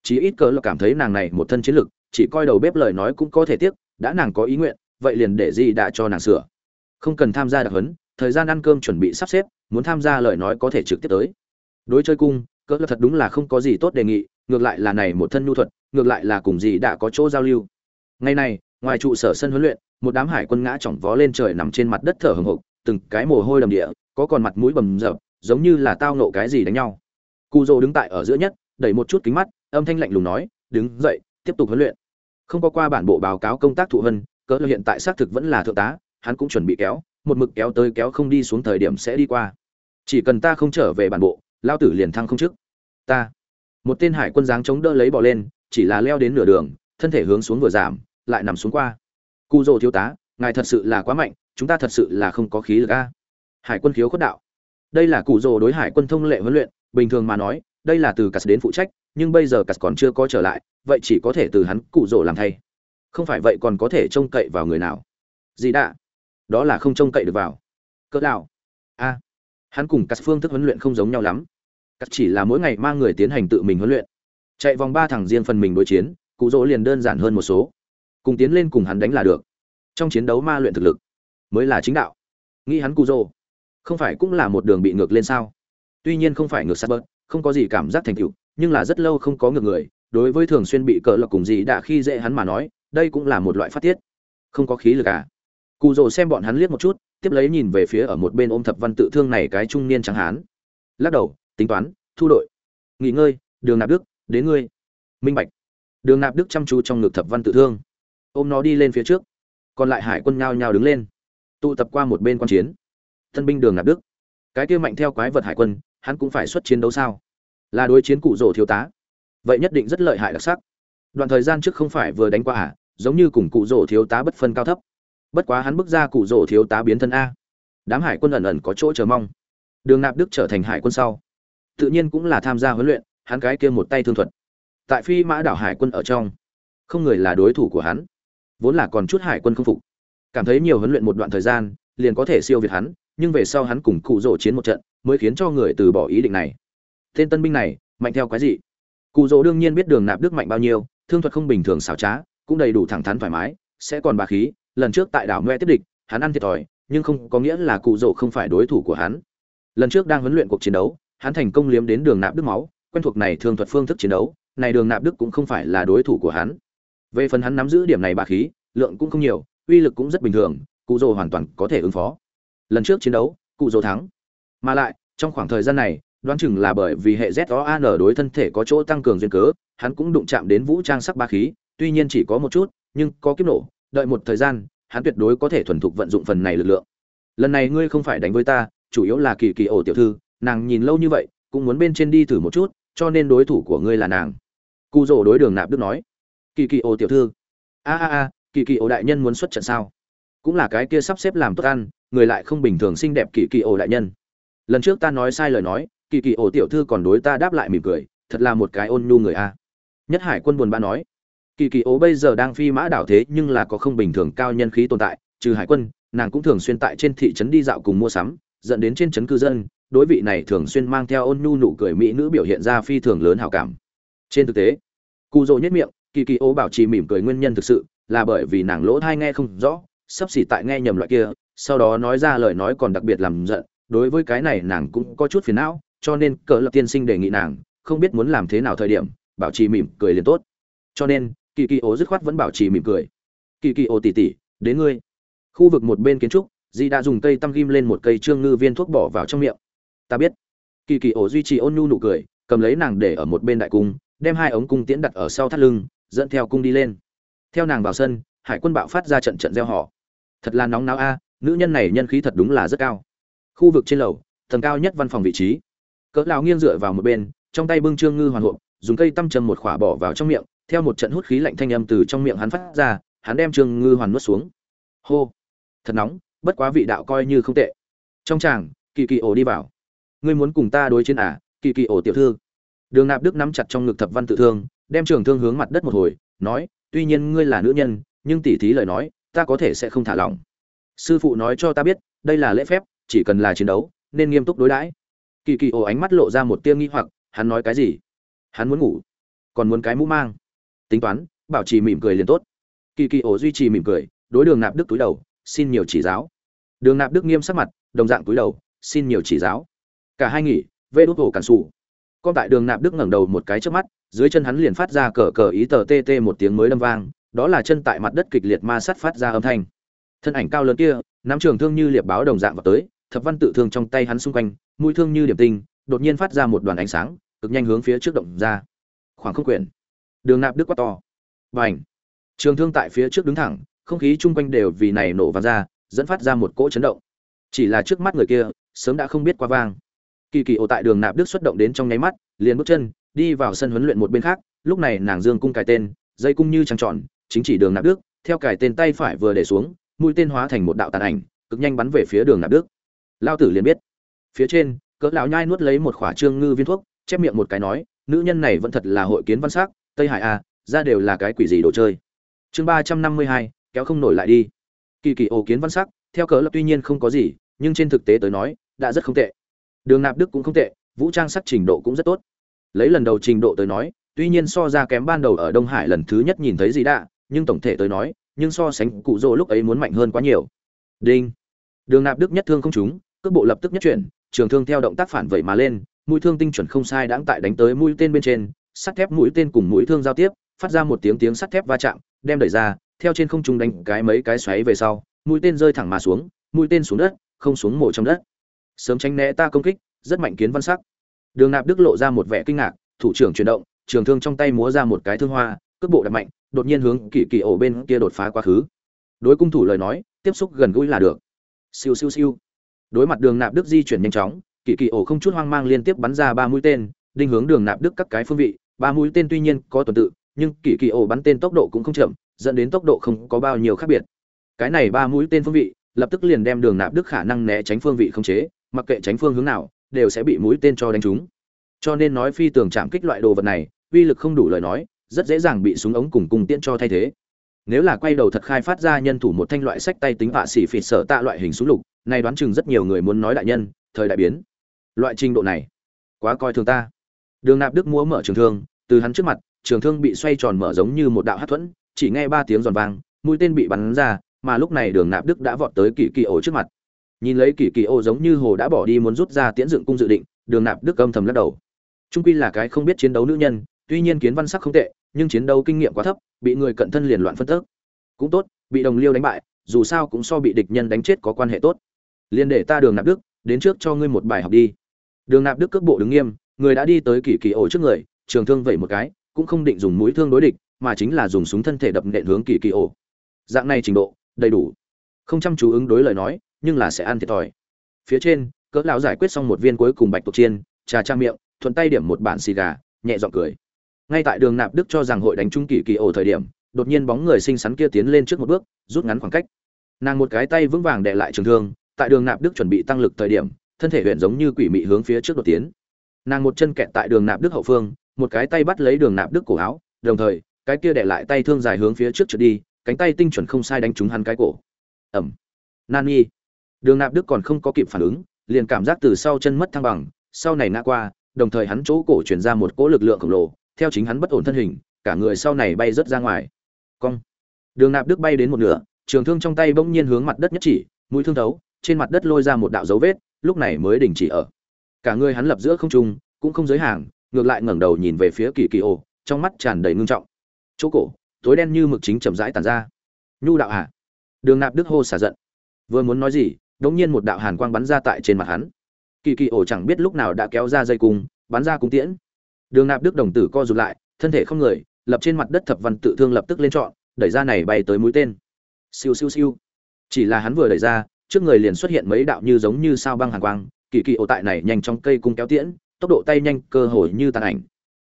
[SPEAKER 1] Chí ít cỡ là cảm thấy nàng này một thân chiến lực, chỉ coi đầu bếp lời nói cũng có thể tiếc, đã nàng có ý nguyện, vậy liền để gì đã cho nàng sửa. Không cần tham gia đặc huấn, thời gian ăn cơm chuẩn bị sắp xếp, muốn tham gia lời nói có thể trực tiếp tới. Đối chơi cung cỡ lập thật đúng là không có gì tốt đề nghị ngược lại là này một thân nhu thuật ngược lại là cùng gì đã có chỗ giao lưu. Ngày này ngoài trụ sở sân huấn luyện một đám hải quân ngã chỏng vó lên trời nằm trên mặt đất thở hừng hực từng cái mồ hôi đầm địa có còn mặt mũi bầm dập giống như là tao nộ cái gì đánh nhau. Cụ Dô đứng tại ở giữa nhất đẩy một chút kính mắt âm thanh lạnh lùng nói đứng dậy tiếp tục huấn luyện. Không có qua bản bộ báo cáo công tác thụ hân, cỡ hiện tại xác thực vẫn là thượng tá hắn cũng chuẩn bị kéo một mực kéo tới kéo không đi xuống thời điểm sẽ đi qua. Chỉ cần ta không trở về bản bộ lao tử liền thăng không trước. Ta. Một tên hải quân dáng chống đỡ lấy bỏ lên, chỉ là leo đến nửa đường, thân thể hướng xuống vừa giảm, lại nằm xuống qua. Cụ rồ thiếu tá, ngài thật sự là quá mạnh, chúng ta thật sự là không có khí lực a. Hải quân khiếu khuất đạo. Đây là cụ rồ đối hải quân thông lệ huấn luyện, bình thường mà nói, đây là từ cắt đến phụ trách, nhưng bây giờ cắt còn chưa có trở lại, vậy chỉ có thể từ hắn cụ rồ làm thay. Không phải vậy còn có thể trông cậy vào người nào. Gì đã đó là không trông cậy được vào. Cỡ nào? a hắn cùng các phương thức huấn luyện không giống nhau lắm. Các chỉ là mỗi ngày mang người tiến hành tự mình huấn luyện. Chạy vòng ba thằng riêng phần mình đối chiến, cụ Dỗ liền đơn giản hơn một số. Cùng tiến lên cùng hắn đánh là được. Trong chiến đấu ma luyện thực lực, mới là chính đạo. Nghĩ hắn cụ Dỗ không phải cũng là một đường bị ngược lên sao? Tuy nhiên không phải ngược sát bớt, không có gì cảm giác thành tựu, nhưng là rất lâu không có ngược người, đối với thường xuyên bị cờ lộc cùng gì đã khi dễ hắn mà nói, đây cũng là một loại phát tiết. Không có khí lực à? Cụ Dỗ xem bọn hắn liếc một chút tiếp lấy nhìn về phía ở một bên ôm thập văn tự thương này cái trung niên trắng hán. Lắc đầu, tính toán, thu đội. Nghỉ ngơi, đường nạp đức, đến ngươi. Minh bạch. Đường nạp đức chăm chú trong ngực thập văn tự thương. Ôm nó đi lên phía trước. Còn lại hải quân nhao nhao đứng lên. Tụ tập qua một bên quan chiến. Thân binh đường nạp đức. Cái kia mạnh theo quái vật hải quân, hắn cũng phải xuất chiến đấu sao? Là đối chiến cụ rổ thiếu tá. Vậy nhất định rất lợi hại đặc sắc. Đoạn thời gian trước không phải vừa đánh qua à giống như cùng cụ rổ thiếu tá bất phân cao thấp bất quá hắn bước ra cụ rỗ thiếu tá biến thân a. Đám hải quân ẩn ẩn có chỗ chờ mong. Đường nạp đức trở thành hải quân sau. Tự nhiên cũng là tham gia huấn luyện, hắn cái kia một tay thương thuật. Tại phi mã đảo hải quân ở trong, không người là đối thủ của hắn. Vốn là còn chút hải quân không phục. Cảm thấy nhiều huấn luyện một đoạn thời gian, liền có thể siêu việt hắn, nhưng về sau hắn cùng cụ rỗ chiến một trận, mới khiến cho người từ bỏ ý định này. Tên tân binh này, mạnh theo cái gì cụ rỗ đương nhiên biết đường nạp đức mạnh bao nhiêu, thương thuật không bình thường xảo trá, cũng đầy đủ thẳng thắn thoải mái, sẽ còn bà khí lần trước tại đảo ngoe tiếp địch hắn ăn thiệt thòi nhưng không có nghĩa là cụ rỗ không phải đối thủ của hắn. Lần trước đang huấn luyện cuộc chiến đấu hắn thành công liếm đến đường nạp đức máu quen thuộc này thường thuật phương thức chiến đấu này đường nạp đức cũng không phải là đối thủ của hắn. Về phần hắn nắm giữ điểm này bà khí lượng cũng không nhiều uy lực cũng rất bình thường cụ rồ hoàn toàn có thể ứng phó. Lần trước chiến đấu cụ rồ thắng. Mà lại trong khoảng thời gian này đoán chừng là bởi vì hệ ZOAN đối thân thể có chỗ tăng cường duyên cớ, hắn cũng đụng chạm đến vũ trang sắc ba khí, tuy nhiên chỉ có một chút, nhưng có kiếp nổ, đợi một thời gian, hắn tuyệt đối có thể thuần thục vận dụng phần này lực lượng. Lần này ngươi không phải đánh với ta, chủ yếu là Kỳ Kỳ ổ tiểu thư, nàng nhìn lâu như vậy, cũng muốn bên trên đi thử một chút, cho nên đối thủ của ngươi là nàng. cụ rỗ đối Đường Nạp Đức nói. Kỳ Kỳ ổ tiểu thư. A a a, Kỳ Kỳ ổ đại nhân muốn xuất trận sao? Cũng là cái kia sắp xếp làm tốt ăn, người lại không bình thường xinh đẹp Kỳ Kỳ ổ đại nhân. Lần trước ta nói sai lời nói, kỳ kỳ ổ tiểu thư còn đối ta đáp lại mỉm cười thật là một cái ôn nhu người a nhất hải quân buồn bã nói kỳ kỳ ố bây giờ đang phi mã đảo thế nhưng là có không bình thường cao nhân khí tồn tại, trừ hải quân, nàng cũng thường xuyên tại trên thị trấn đi dạo cùng mua sắm, dẫn đến trên trấn cư dân, đối vị này thường xuyên mang theo ôn nhu nụ cười mỹ nữ biểu hiện ra phi thường lớn hào cảm. Trên thực tế cụ dỗ nhất miệng, kỳ kỳ ố bảo trì mỉm cười nguyên nhân thực sự là bởi vì nàng lỗ thai nghe không rõ, sắp xỉ tại nghe nhầm loại kia, sau đó nói ra lời nói còn đặc biệt làm giận, đối với cái này nàng cũng có chút phiền não, cho nên cỡ lập tiên sinh đề nghị nàng, không biết muốn làm thế nào thời điểm, bảo trì mỉm cười liền tốt. Cho nên kỳ kỳ ô dứt khoát vẫn bảo trì mỉm cười. Kỳ kỳ ô tỉ tỉ, đến ngươi. Khu vực một bên kiến trúc dì đã dùng cây tăm ghim lên một cây trương ngư viên thuốc bỏ vào trong miệng. Ta biết. Kỳ kỳ ô duy trì ôn nhu nụ cười, cầm lấy nàng để ở một bên đại cung, đem hai ống cung tiễn đặt ở sau thắt lưng, dẫn theo cung đi lên. Theo nàng vào sân, hải quân bạo phát ra trận trận gieo họ thật là nóng náo a, nữ nhân này nhân khí thật đúng là rất cao. Khu vực trên lầu, tầng cao nhất văn phòng vị trí. Cỡ lão nghiêng dựa vào một bên, trong tay bưng trương ngư hoàn hộp, dùng cây tăm châm một khỏa bỏ vào trong miệng theo một trận hút khí lạnh thanh âm từ trong miệng hắn phát ra, hắn đem trương ngư hoàn nuốt xuống. Hô! Thật nóng, bất quá vị đạo coi như không tệ. Trong tràng, kỳ kỳ ổ đi vào. Ngươi muốn cùng ta đối chiến à kỳ kỳ ổ tiểu thư? Đường nạp đức nắm chặt trong ngực thập văn tự thương, đem trường thương hướng mặt đất một hồi, nói, tuy nhiên ngươi là nữ nhân, nhưng tỉ thí lời nói, ta có thể sẽ không thả lỏng. Sư phụ nói cho ta biết, đây là lễ phép, chỉ cần là chiến đấu, nên nghiêm túc đối đãi. Kỳ kỳ ổ ánh mắt lộ ra một tia nghi hoặc, hắn nói cái gì? Hắn muốn ngủ, còn muốn cái mũ mang tính toán, bảo trì mỉm cười liền tốt. Kỳ kỳ ổ duy trì mỉm cười, đối đường nạp đức túi đầu, xin nhiều chỉ giáo. Đường nạp đức nghiêm sắc mặt, đồng dạng túi đầu, xin nhiều chỉ giáo. Cả hai nghỉ, vê đốt hồ cản xù con tại đường nạp đức ngẩng đầu một cái trước mắt, dưới chân hắn liền phát ra cờ cờ ý tờ tê tê một tiếng mới đâm vang, đó là chân tại mặt đất kịch liệt ma sắt phát ra âm thanh. Thân ảnh cao lớn kia, nắm trường thương như liệp báo đồng dạng vào tới, thập văn tự thương trong tay hắn xung quanh, mũi thương như điểm tinh, đột nhiên phát ra một đoàn ánh sáng, cực nhanh hướng phía trước động ra. Khoảng không quyển đường nạp đức quá to. Và ảnh trường thương tại phía trước đứng thẳng, không khí chung quanh đều vì này nổ vang ra, dẫn phát ra một cỗ chấn động. Chỉ là trước mắt người kia, sớm đã không biết qua vang. Kỳ kỳ ổ tại đường nạp đức xuất động đến trong nháy mắt, liền bước chân, đi vào sân huấn luyện một bên khác, lúc này nàng dương cung cài tên, dây cung như trăng tròn, chính chỉ đường nạp đức, theo cài tên tay phải vừa để xuống, mũi tên hóa thành một đạo tàn ảnh, cực nhanh bắn về phía đường nạp đức. Lao tử liền biết. Phía trên, cỡ lão nhai nuốt lấy một khỏa trương ngư viên thuốc, chép miệng một cái nói, nữ nhân này vẫn thật là hội kiến văn sắc tây hải a ra đều là cái quỷ gì đồ chơi? Chương ba trăm năm mươi hai, kéo không nổi lại đi. Kỳ kỳ ổ kiến văn sắc, theo cỡ lập tuy nhiên không có gì, nhưng trên thực tế tới nói, đã rất không tệ. Đường nạp đức cũng không tệ, vũ trang sắc trình độ cũng rất tốt. Lấy lần đầu trình độ tới nói, tuy nhiên so ra kém ban đầu ở đông hải lần thứ nhất nhìn thấy gì đã, nhưng tổng thể tới nói, nhưng so sánh cụ rỗ lúc ấy muốn mạnh hơn quá nhiều. Đinh. Đường nạp đức nhất thương không trúng, cước bộ lập tức nhất chuyển, trường thương theo động tác phản vậy mà lên, mũi thương tinh chuẩn không sai đáng tại đánh tới mũi tên bên trên sắt thép mũi tên cùng mũi thương giao tiếp, phát ra một tiếng tiếng sắt thép va chạm, đem đẩy ra, theo trên không trung đánh cái mấy cái xoáy về sau, mũi tên rơi thẳng mà xuống, mũi tên xuống đất, không xuống mộ trong đất. Sớm tránh né ta công kích, rất mạnh kiến văn sắc. Đường nạp đức lộ ra một vẻ kinh ngạc, thủ trưởng chuyển động, trường thương trong tay múa ra một cái thương hoa, cước bộ đập mạnh, đột nhiên hướng kỳ kỳ ổ bên kia đột phá quá khứ. Đối cung thủ lời nói, tiếp xúc gần gũi là được. Siêu siêu siêu. Đối mặt đường nạp đức di chuyển nhanh chóng, kỳ kỳ ổ không chút hoang mang liên tiếp bắn ra ba mũi tên đinh hướng đường nạp đức các cái phương vị, ba mũi tên tuy nhiên có tuần tự, nhưng kỳ kỳ ổ bắn tên tốc độ cũng không chậm, dẫn đến tốc độ không có bao nhiêu khác biệt. Cái này ba mũi tên phương vị, lập tức liền đem đường nạp đức khả năng né tránh phương vị không chế, mặc kệ tránh phương hướng nào, đều sẽ bị mũi tên cho đánh trúng. Cho nên nói phi tường chạm kích loại đồ vật này, uy lực không đủ lời nói, rất dễ dàng bị súng ống cùng cùng tiễn cho thay thế. Nếu là quay đầu thật khai phát ra nhân thủ một thanh loại sách tay tính vạ xỉ phỉ sở tạ loại hình súng lục này đoán chừng rất nhiều người muốn nói đại nhân, thời đại biến. Loại trình độ này, quá coi thường ta đường nạp đức múa mở trường thương, từ hắn trước mặt, trường thương bị xoay tròn mở giống như một đạo hắc thuẫn, chỉ nghe ba tiếng giòn vang, mũi tên bị bắn ra, mà lúc này đường nạp đức đã vọt tới kỳ kỳ ổ trước mặt. Nhìn lấy kỳ kỳ ổ giống như hồ đã bỏ đi muốn rút ra tiễn dựng cung dự định, đường nạp đức âm thầm lắc đầu. Trung quy là cái không biết chiến đấu nữ nhân, tuy nhiên kiến văn sắc không tệ, nhưng chiến đấu kinh nghiệm quá thấp, bị người cận thân liền loạn phân tức cũng tốt, bị đồng liêu đánh bại, dù sao cũng so bị địch nhân đánh chết có quan hệ tốt. Liên để ta đường nạp đức, đến trước cho ngươi một bài học đi. Đường nạp đức cước bộ đứng nghiêm người đã đi tới kỳ kỳ ổ trước người, trường thương vẩy một cái, cũng không định dùng mũi thương đối địch, mà chính là dùng súng thân thể đập nện hướng kỳ kỳ ổ. Dạng này trình độ, đầy đủ. Không chăm chú ứng đối lời nói, nhưng là sẽ ăn thiệt thòi. Phía trên, cỡ lão giải quyết xong một viên cuối cùng bạch tuộc chiên, trà trang miệng, thuận tay điểm một bản xì gà, nhẹ giọng cười. Ngay tại đường nạp đức cho rằng hội đánh trung kỳ kỳ ổ thời điểm, đột nhiên bóng người xinh xắn kia tiến lên trước một bước, rút ngắn khoảng cách. Nàng một cái tay vững vàng đệ lại trường thương, tại đường nạp đức chuẩn bị tăng lực thời điểm, thân thể huyện giống như quỷ mị hướng phía trước đột tiến nàng một chân kẹt tại đường nạp đức hậu phương một cái tay bắt lấy đường nạp đức cổ áo đồng thời cái kia để lại tay thương dài hướng phía trước trượt đi cánh tay tinh chuẩn không sai đánh trúng hắn cái cổ. Ẩm. Y, đường nạp đức còn không có kịp phản ứng liền cảm giác từ sau chân mất thăng bằng sau này ngã qua đồng thời hắn chỗ cổ chuyển ra một cỗ lực lượng khổng lồ theo chính hắn bất ổn thân hình cả người sau này bay rớt ra ngoài. Cong. Đường nạp đức bay đến một nửa trường thương trong tay bỗng nhiên hướng mặt đất nhất chỉ mũi thương thấu trên mặt đất lôi ra một đạo dấu vết lúc này mới đình chỉ ở cả người hắn lập giữa không trung cũng không giới hàng ngược lại ngẩng đầu nhìn về phía kỳ kỳ ồ, trong mắt tràn đầy ngưng trọng. Chỗ cổ tối đen như mực chính chậm rãi tàn ra. Nhu đạo hạ đường nạp đức hô xả giận. Vừa muốn nói gì đống nhiên một đạo hàn quang bắn ra tại trên mặt hắn. Kỳ kỳ ổ chẳng biết lúc nào đã kéo ra dây cung bắn ra cung tiễn. Đường nạp đức đồng tử co rụt lại thân thể không người lập trên mặt đất thập văn tự thương lập tức lên trọn đẩy ra này bay tới mũi tên. Siêu siêu siêu. Chỉ là hắn vừa đẩy ra trước người liền xuất hiện mấy đạo như giống như sao băng hàn quang kỳ kỳ ổ tại này nhanh trong cây cung kéo tiễn, tốc độ tay nhanh cơ hội như tàn ảnh.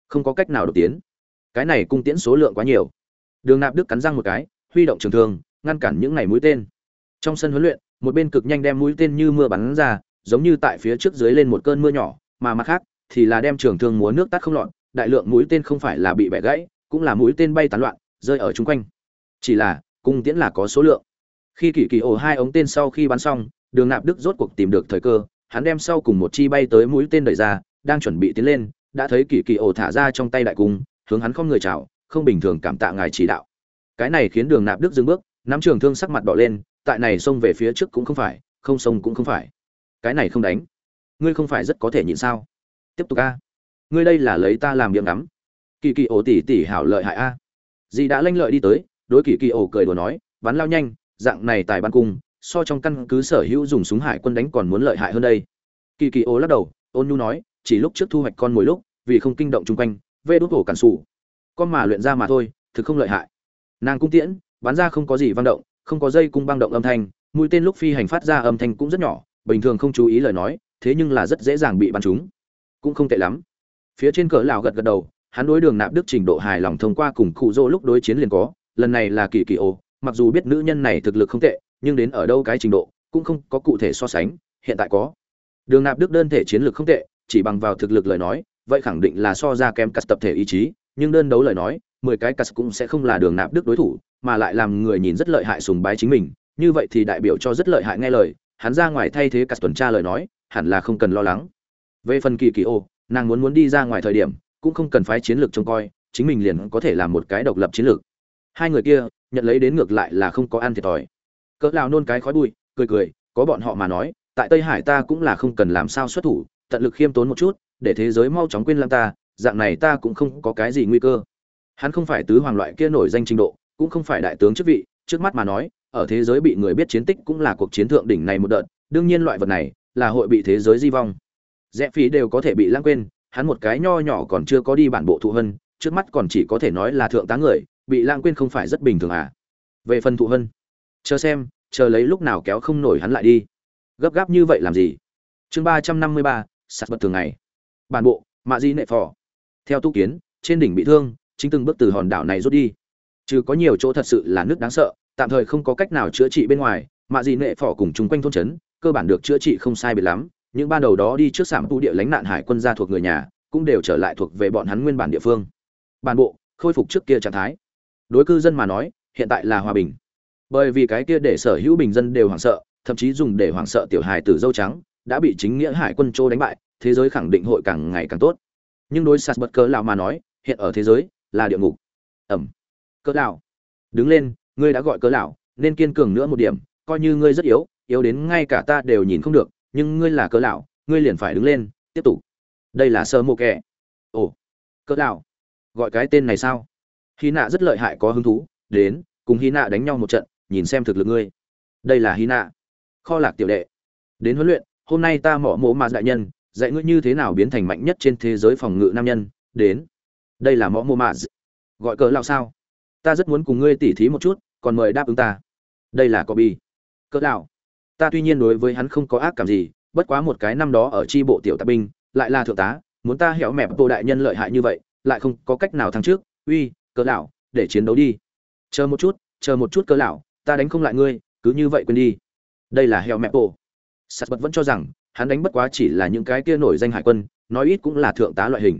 [SPEAKER 1] Không có cách nào đột tiến. Cái này cung tiễn số lượng quá nhiều. Đường nạp đức cắn răng một cái, huy động trường thương, ngăn cản những ngày mũi tên. Trong sân huấn luyện, một bên cực nhanh đem mũi tên như mưa bắn ra, giống như tại phía trước dưới lên một cơn mưa nhỏ, mà mặt khác thì là đem trường thương múa nước tắt không lọt, đại lượng mũi tên không phải là bị bẻ gãy, cũng là mũi tên bay tán loạn, rơi ở chung quanh. Chỉ là, cung tiễn là có số lượng. Khi kỳ kỳ ổ hai ống tên sau khi bắn xong, đường nạp đức rốt cuộc tìm được thời cơ hắn đem sau cùng một chi bay tới mũi tên đẩy ra, đang chuẩn bị tiến lên, đã thấy kỳ kỳ ổ thả ra trong tay đại cung, hướng hắn không người chào, không bình thường cảm tạ ngài chỉ đạo. Cái này khiến đường nạp đức dừng bước, nắm trường thương sắc mặt đỏ lên, tại này xông về phía trước cũng không phải, không xông cũng không phải. Cái này không đánh. Ngươi không phải rất có thể nhịn sao? Tiếp tục a. Ngươi đây là lấy ta làm miệng ngắm. Kỳ kỳ ổ tỉ tỉ hảo lợi hại a. Dì đã lanh lợi đi tới, đối kỳ kỳ ổ cười đùa nói, bắn lao nhanh, dạng này tài ban cung so trong căn cứ sở hữu dùng súng hải quân đánh còn muốn lợi hại hơn đây. Kỳ kỳ Ô lắc đầu, ôn nhu nói, chỉ lúc trước thu hoạch con mồi lúc, vì không kinh động chung quanh, vê đốt hổ cản sủ. Con mà luyện ra mà thôi, thực không lợi hại. Nàng cung tiễn, bắn ra không có gì vang động, không có dây cung băng động âm thanh, mũi tên lúc phi hành phát ra âm thanh cũng rất nhỏ, bình thường không chú ý lời nói, thế nhưng là rất dễ dàng bị bắn trúng. Cũng không tệ lắm. Phía trên cỡ lão gật gật đầu, hắn đối đường nạp đức trình độ hài lòng thông qua cùng cụ dỗ lúc đối chiến liền có, lần này là kỳ kỳ ô, mặc dù biết nữ nhân này thực lực không tệ nhưng đến ở đâu cái trình độ, cũng không có cụ thể so sánh, hiện tại có. Đường nạp đức đơn thể chiến lược không tệ, chỉ bằng vào thực lực lời nói, vậy khẳng định là so ra kém cắt tập thể ý chí, nhưng đơn đấu lời nói, mười cái cắt cũng sẽ không là đường nạp đức đối thủ, mà lại làm người nhìn rất lợi hại sùng bái chính mình, như vậy thì đại biểu cho rất lợi hại nghe lời, hắn ra ngoài thay thế cắt tuần tra lời nói, hẳn là không cần lo lắng. Về phần kỳ kỳ ô, nàng muốn muốn đi ra ngoài thời điểm, cũng không cần phái chiến lược trông coi, chính mình liền có thể làm một cái độc lập chiến lược. Hai người kia, nhận lấy đến ngược lại là không có ăn thiệt thòi cỡ lao nôn cái khói bụi, cười cười, có bọn họ mà nói, tại tây hải ta cũng là không cần làm sao xuất thủ, tận lực khiêm tốn một chút, để thế giới mau chóng quên lãng ta, dạng này ta cũng không có cái gì nguy cơ. Hắn không phải tứ hoàng loại kia nổi danh trình độ, cũng không phải đại tướng chức vị, trước mắt mà nói, ở thế giới bị người biết chiến tích cũng là cuộc chiến thượng đỉnh này một đợt, đương nhiên loại vật này là hội bị thế giới di vong. Rẽ phí đều có thể bị lãng quên, hắn một cái nho nhỏ còn chưa có đi bản bộ thụ hân, trước mắt còn chỉ có thể nói là thượng tá người, bị lãng quên không phải rất bình thường à. Về phần thụ hân chờ xem, chờ lấy lúc nào kéo không nổi hắn lại đi. Gấp gáp như vậy làm gì? Chương ba trăm năm mươi ba sạt bật thường ngày. Bản bộ, mạ di nệ phò. Theo tu kiến, trên đỉnh bị thương, chính từng bước từ hòn đảo này rút đi. Trừ có nhiều chỗ thật sự là nước đáng sợ, tạm thời không có cách nào chữa trị bên ngoài, mạ di nệ phò cùng chung quanh thôn trấn, cơ bản được chữa trị không sai biệt lắm. Những ban đầu đó đi trước sảm tu địa lánh nạn hải quân gia thuộc người nhà, cũng đều trở lại thuộc về bọn hắn nguyên bản địa phương. Bản bộ, khôi phục trước kia trạng thái. Đối cư dân mà nói, hiện tại là hòa bình bởi vì cái kia để sở hữu bình dân đều hoảng sợ, thậm chí dùng để hoảng sợ tiểu hài tử dâu trắng, đã bị chính nghĩa hải quân châu đánh bại, thế giới khẳng định hội càng ngày càng tốt. Nhưng đối sạt bất cớ lão mà nói, hiện ở thế giới là địa ngục. Ẩm. Cỡ lão. Đứng lên, ngươi đã gọi cỡ lão, nên kiên cường nữa một điểm, coi như ngươi rất yếu yếu đến ngay cả ta đều nhìn không được, nhưng ngươi là cỡ lão, ngươi liền phải đứng lên, tiếp tục. Đây là sơ mộ kẻ. Ồ. Cỡ lão. Gọi cái tên này sao? Hy nạ rất lợi hại có hứng thú, đến, cùng hy nạ đánh nhau một trận nhìn xem thực lực ngươi. Đây là hy nạ kho lạc tiểu đệ. Đến huấn luyện, hôm nay ta mỏ mộ mà đại nhân, dạy ngươi như thế nào biến thành mạnh nhất trên thế giới phòng ngự nam nhân. Đến. Đây là mõ mộ mà gọi cỡ lão sao? Ta rất muốn cùng ngươi tỉ thí một chút, còn mời đáp ứng ta. Đây là có bi. Cỡ lão. Ta tuy nhiên đối với hắn không có ác cảm gì, bất quá một cái năm đó ở tri bộ tiểu tạp binh, lại là thượng tá, muốn ta hẻo mẹp bộ đại nhân lợi hại như vậy, lại không có cách nào thắng trước. Uy cỡ lão, để chiến đấu đi. Chờ một chút, chờ một chút cỡ lão ta đánh không lại ngươi, cứ như vậy quên đi. Đây là hẻo mẹ bộ sắt bật vẫn cho rằng, hắn đánh bất quá chỉ là những cái kia nổi danh hải quân, nói ít cũng là thượng tá loại hình.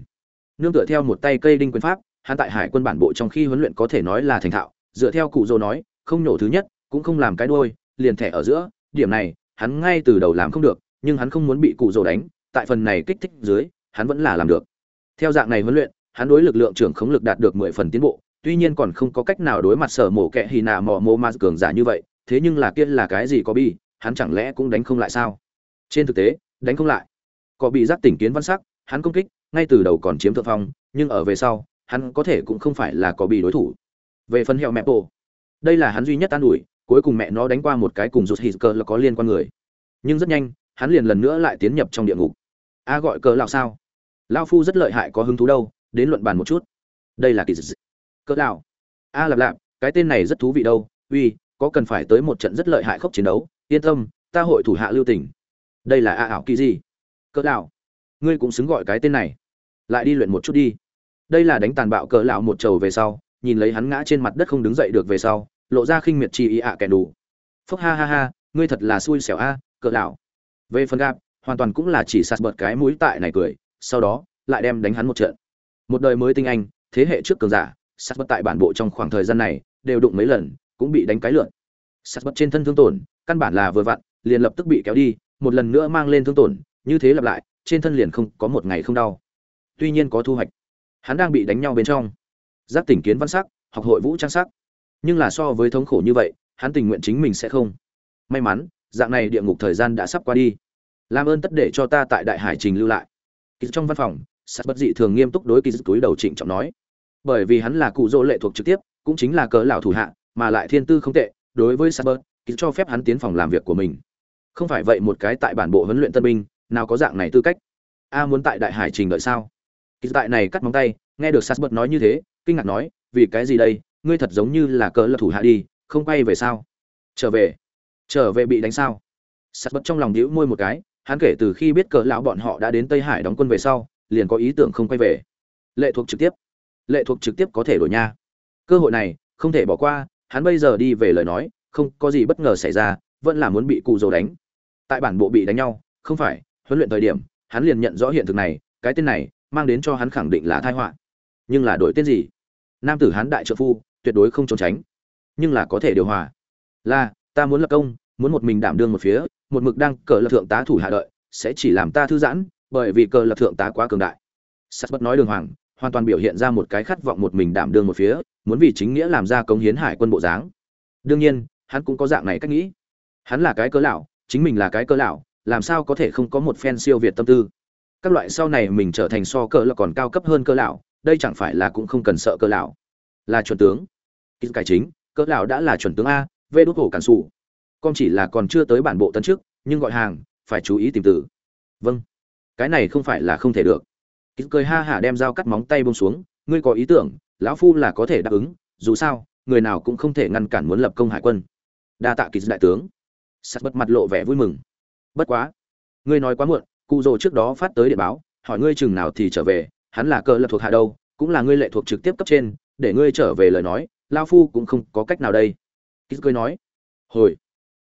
[SPEAKER 1] Nương tựa theo một tay cây đinh quyền pháp, hắn tại hải quân bản bộ trong khi huấn luyện có thể nói là thành thạo, dựa theo cụ dô nói, không nổ thứ nhất, cũng không làm cái đuôi, liền thẻ ở giữa, điểm này, hắn ngay từ đầu làm không được, nhưng hắn không muốn bị cụ dô đánh, tại phần này kích thích dưới, hắn vẫn là làm được. Theo dạng này huấn luyện, hắn đối lực lượng trưởng khống lực đạt được mười phần tiến bộ tuy nhiên còn không có cách nào đối mặt sở mổ kẹ hì nà mò mô ma cường giả như vậy, thế nhưng là kia là cái gì có bi, hắn chẳng lẽ cũng đánh không lại sao? Trên thực tế, đánh không lại. Có bị giác tỉnh kiến văn sắc, hắn công kích, ngay từ đầu còn chiếm thượng phong, nhưng ở về sau, hắn có thể cũng không phải là có bị đối thủ. Về phần hiệu mẹ bộ đây là hắn duy nhất an ủi, cuối cùng mẹ nó đánh qua một cái cùng rút hít cờ là có liên quan người. Nhưng rất nhanh, hắn liền lần nữa lại tiến nhập trong địa ngục. A gọi cờ lão sao? Lão phu rất lợi hại có hứng thú đâu, đến luận bàn một chút. Đây là kỳ dị cỡ lão a lạp lạp, cái tên này rất thú vị đâu, uy, có cần phải tới một trận rất lợi hại khốc chiến đấu, yên tâm, ta hội thủ hạ lưu tình. Đây là a ảo kỳ gì cỡ lão ngươi cũng xứng gọi cái tên này. Lại đi luyện một chút đi. Đây là đánh tàn bạo cỡ lão một trầu về sau, nhìn lấy hắn ngã trên mặt đất không đứng dậy được về sau, lộ ra khinh miệt chi ý ạ kẻ đủ phúc ha ha ha, ngươi thật là xui xẻo a, cỡ lão về phần gạp hoàn toàn cũng là chỉ sạt bật cái mũi tại này cười, sau đó, lại đem đánh hắn một trận. Một đời mới tinh anh, thế hệ trước cường giả sắt bất tại bản bộ trong khoảng thời gian này, đều đụng mấy lần, cũng bị đánh cái lượn. Sắt bất trên thân thương tổn, căn bản là vừa vặn, liền lập tức bị kéo đi, một lần nữa mang lên thương tổn, như thế lặp lại, trên thân liền không có một ngày không đau. Tuy nhiên có thu hoạch. Hắn đang bị đánh nhau bên trong. Giáp tỉnh kiến văn sắc, học hội vũ trang sắc. Nhưng là so với thống khổ như vậy, hắn tình nguyện chính mình sẽ không. May mắn, dạng này địa ngục thời gian đã sắp qua đi. Làm ơn tất để cho ta tại đại hải trình lưu lại. Kỳ trong văn phòng, sắt bất dị thường nghiêm túc đối kỳ túi đầu trịnh trọng nói bởi vì hắn là cụ dỗ lệ thuộc trực tiếp cũng chính là cỡ lão thủ hạ mà lại thiên tư không tệ đối với Saber, bớt cho phép hắn tiến phòng làm việc của mình. Không phải vậy một cái tại bản bộ huấn luyện tân binh nào có dạng này tư cách? A muốn tại đại hải trình đợi sao? Kỳ tại này cắt móng tay nghe được Saber nói như thế kinh ngạc nói vì cái gì đây? Ngươi thật giống như là cỡ lão thủ hạ đi không quay về sao? Trở về trở về bị đánh sao? Saber trong lòng đĩu môi một cái hắn kể từ khi biết cỡ lão bọn họ đã đến tây hải đóng quân về sau liền có ý tưởng không quay về. Lệ thuộc trực tiếp lệ thuộc trực tiếp có thể đổi nha. Cơ hội này, không thể bỏ qua, hắn bây giờ đi về lời nói, không có gì bất ngờ xảy ra, vẫn là muốn bị cụ dầu đánh. Tại bản bộ bị đánh nhau, không phải, huấn luyện thời điểm, hắn liền nhận rõ hiện thực này, cái tên này, mang đến cho hắn khẳng định là tai họa. Nhưng là đổi tên gì? Nam tử hắn đại trợ phu, tuyệt đối không trốn tránh. Nhưng là có thể điều hòa. Là, ta muốn lập công, muốn một mình đảm đương một phía, một mực đang cờ lập thượng tá thủ hạ đợi, sẽ chỉ làm ta thư giãn, bởi vì cờ lập thượng tá quá cường đại. Sắt bất nói đường hoàng hoàn toàn biểu hiện ra một cái khát vọng một mình đảm đương một phía, muốn vì chính nghĩa làm ra công hiến hải quân bộ dáng. Đương nhiên, hắn cũng có dạng này cách nghĩ. Hắn là cái cớ lão, chính mình là cái cớ lão, làm sao có thể không có một phen siêu việt tâm tư? Các loại sau này mình trở thành so cỡ là còn cao cấp hơn cơ lão, đây chẳng phải là cũng không cần sợ cơ lão. Là chuẩn tướng. Kỹ cải chính cơ lão đã là chuẩn tướng a về đốt hổ cản sủ con chỉ là còn chưa tới bản bộ tấn trước nhưng gọi hàng, phải chú ý tìm từ. Vâng. Cái này không phải là không thể được kỹ cười ha hả đem dao cắt móng tay buông xuống, ngươi có ý tưởng, lão phu là có thể đáp ứng, dù sao, người nào cũng không thể ngăn cản muốn lập công hải quân. Đa tạ kỹ đại tướng. Sắt bật mặt lộ vẻ vui mừng. Bất quá, ngươi nói quá muộn, cụ rồ trước đó phát tới điện báo, hỏi ngươi chừng nào thì trở về, hắn là cờ lập thuộc hạ đâu, cũng là ngươi lệ thuộc trực tiếp cấp trên, để ngươi trở về lời nói lao phu cũng không có cách nào đây. Kýt cười nói. Hồi,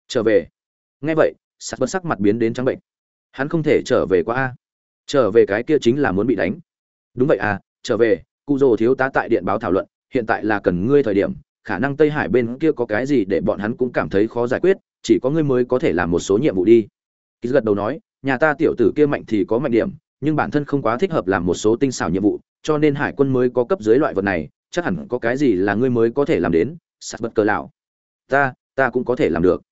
[SPEAKER 1] trở về. Nghe vậy, sắt bất sắc mặt biến đến trắng bệnh. Hắn không thể trở về qua a trở về cái kia chính là muốn bị đánh. Đúng vậy à trở về, cụ rồ thiếu tá tại điện báo thảo luận, hiện tại là cần ngươi thời điểm, khả năng tây hải bên kia có cái gì để bọn hắn cũng cảm thấy khó giải quyết, chỉ có ngươi mới có thể làm một số nhiệm vụ đi. Ký gật đầu nói, nhà ta tiểu tử kia mạnh thì có mạnh điểm, nhưng bản thân không quá thích hợp làm một số tinh xảo nhiệm vụ, cho nên hải quân mới có cấp dưới loại vật này, chắc hẳn có cái gì là ngươi mới có thể làm đến, sắt bất cờ lão. Ta ta cũng có thể làm được.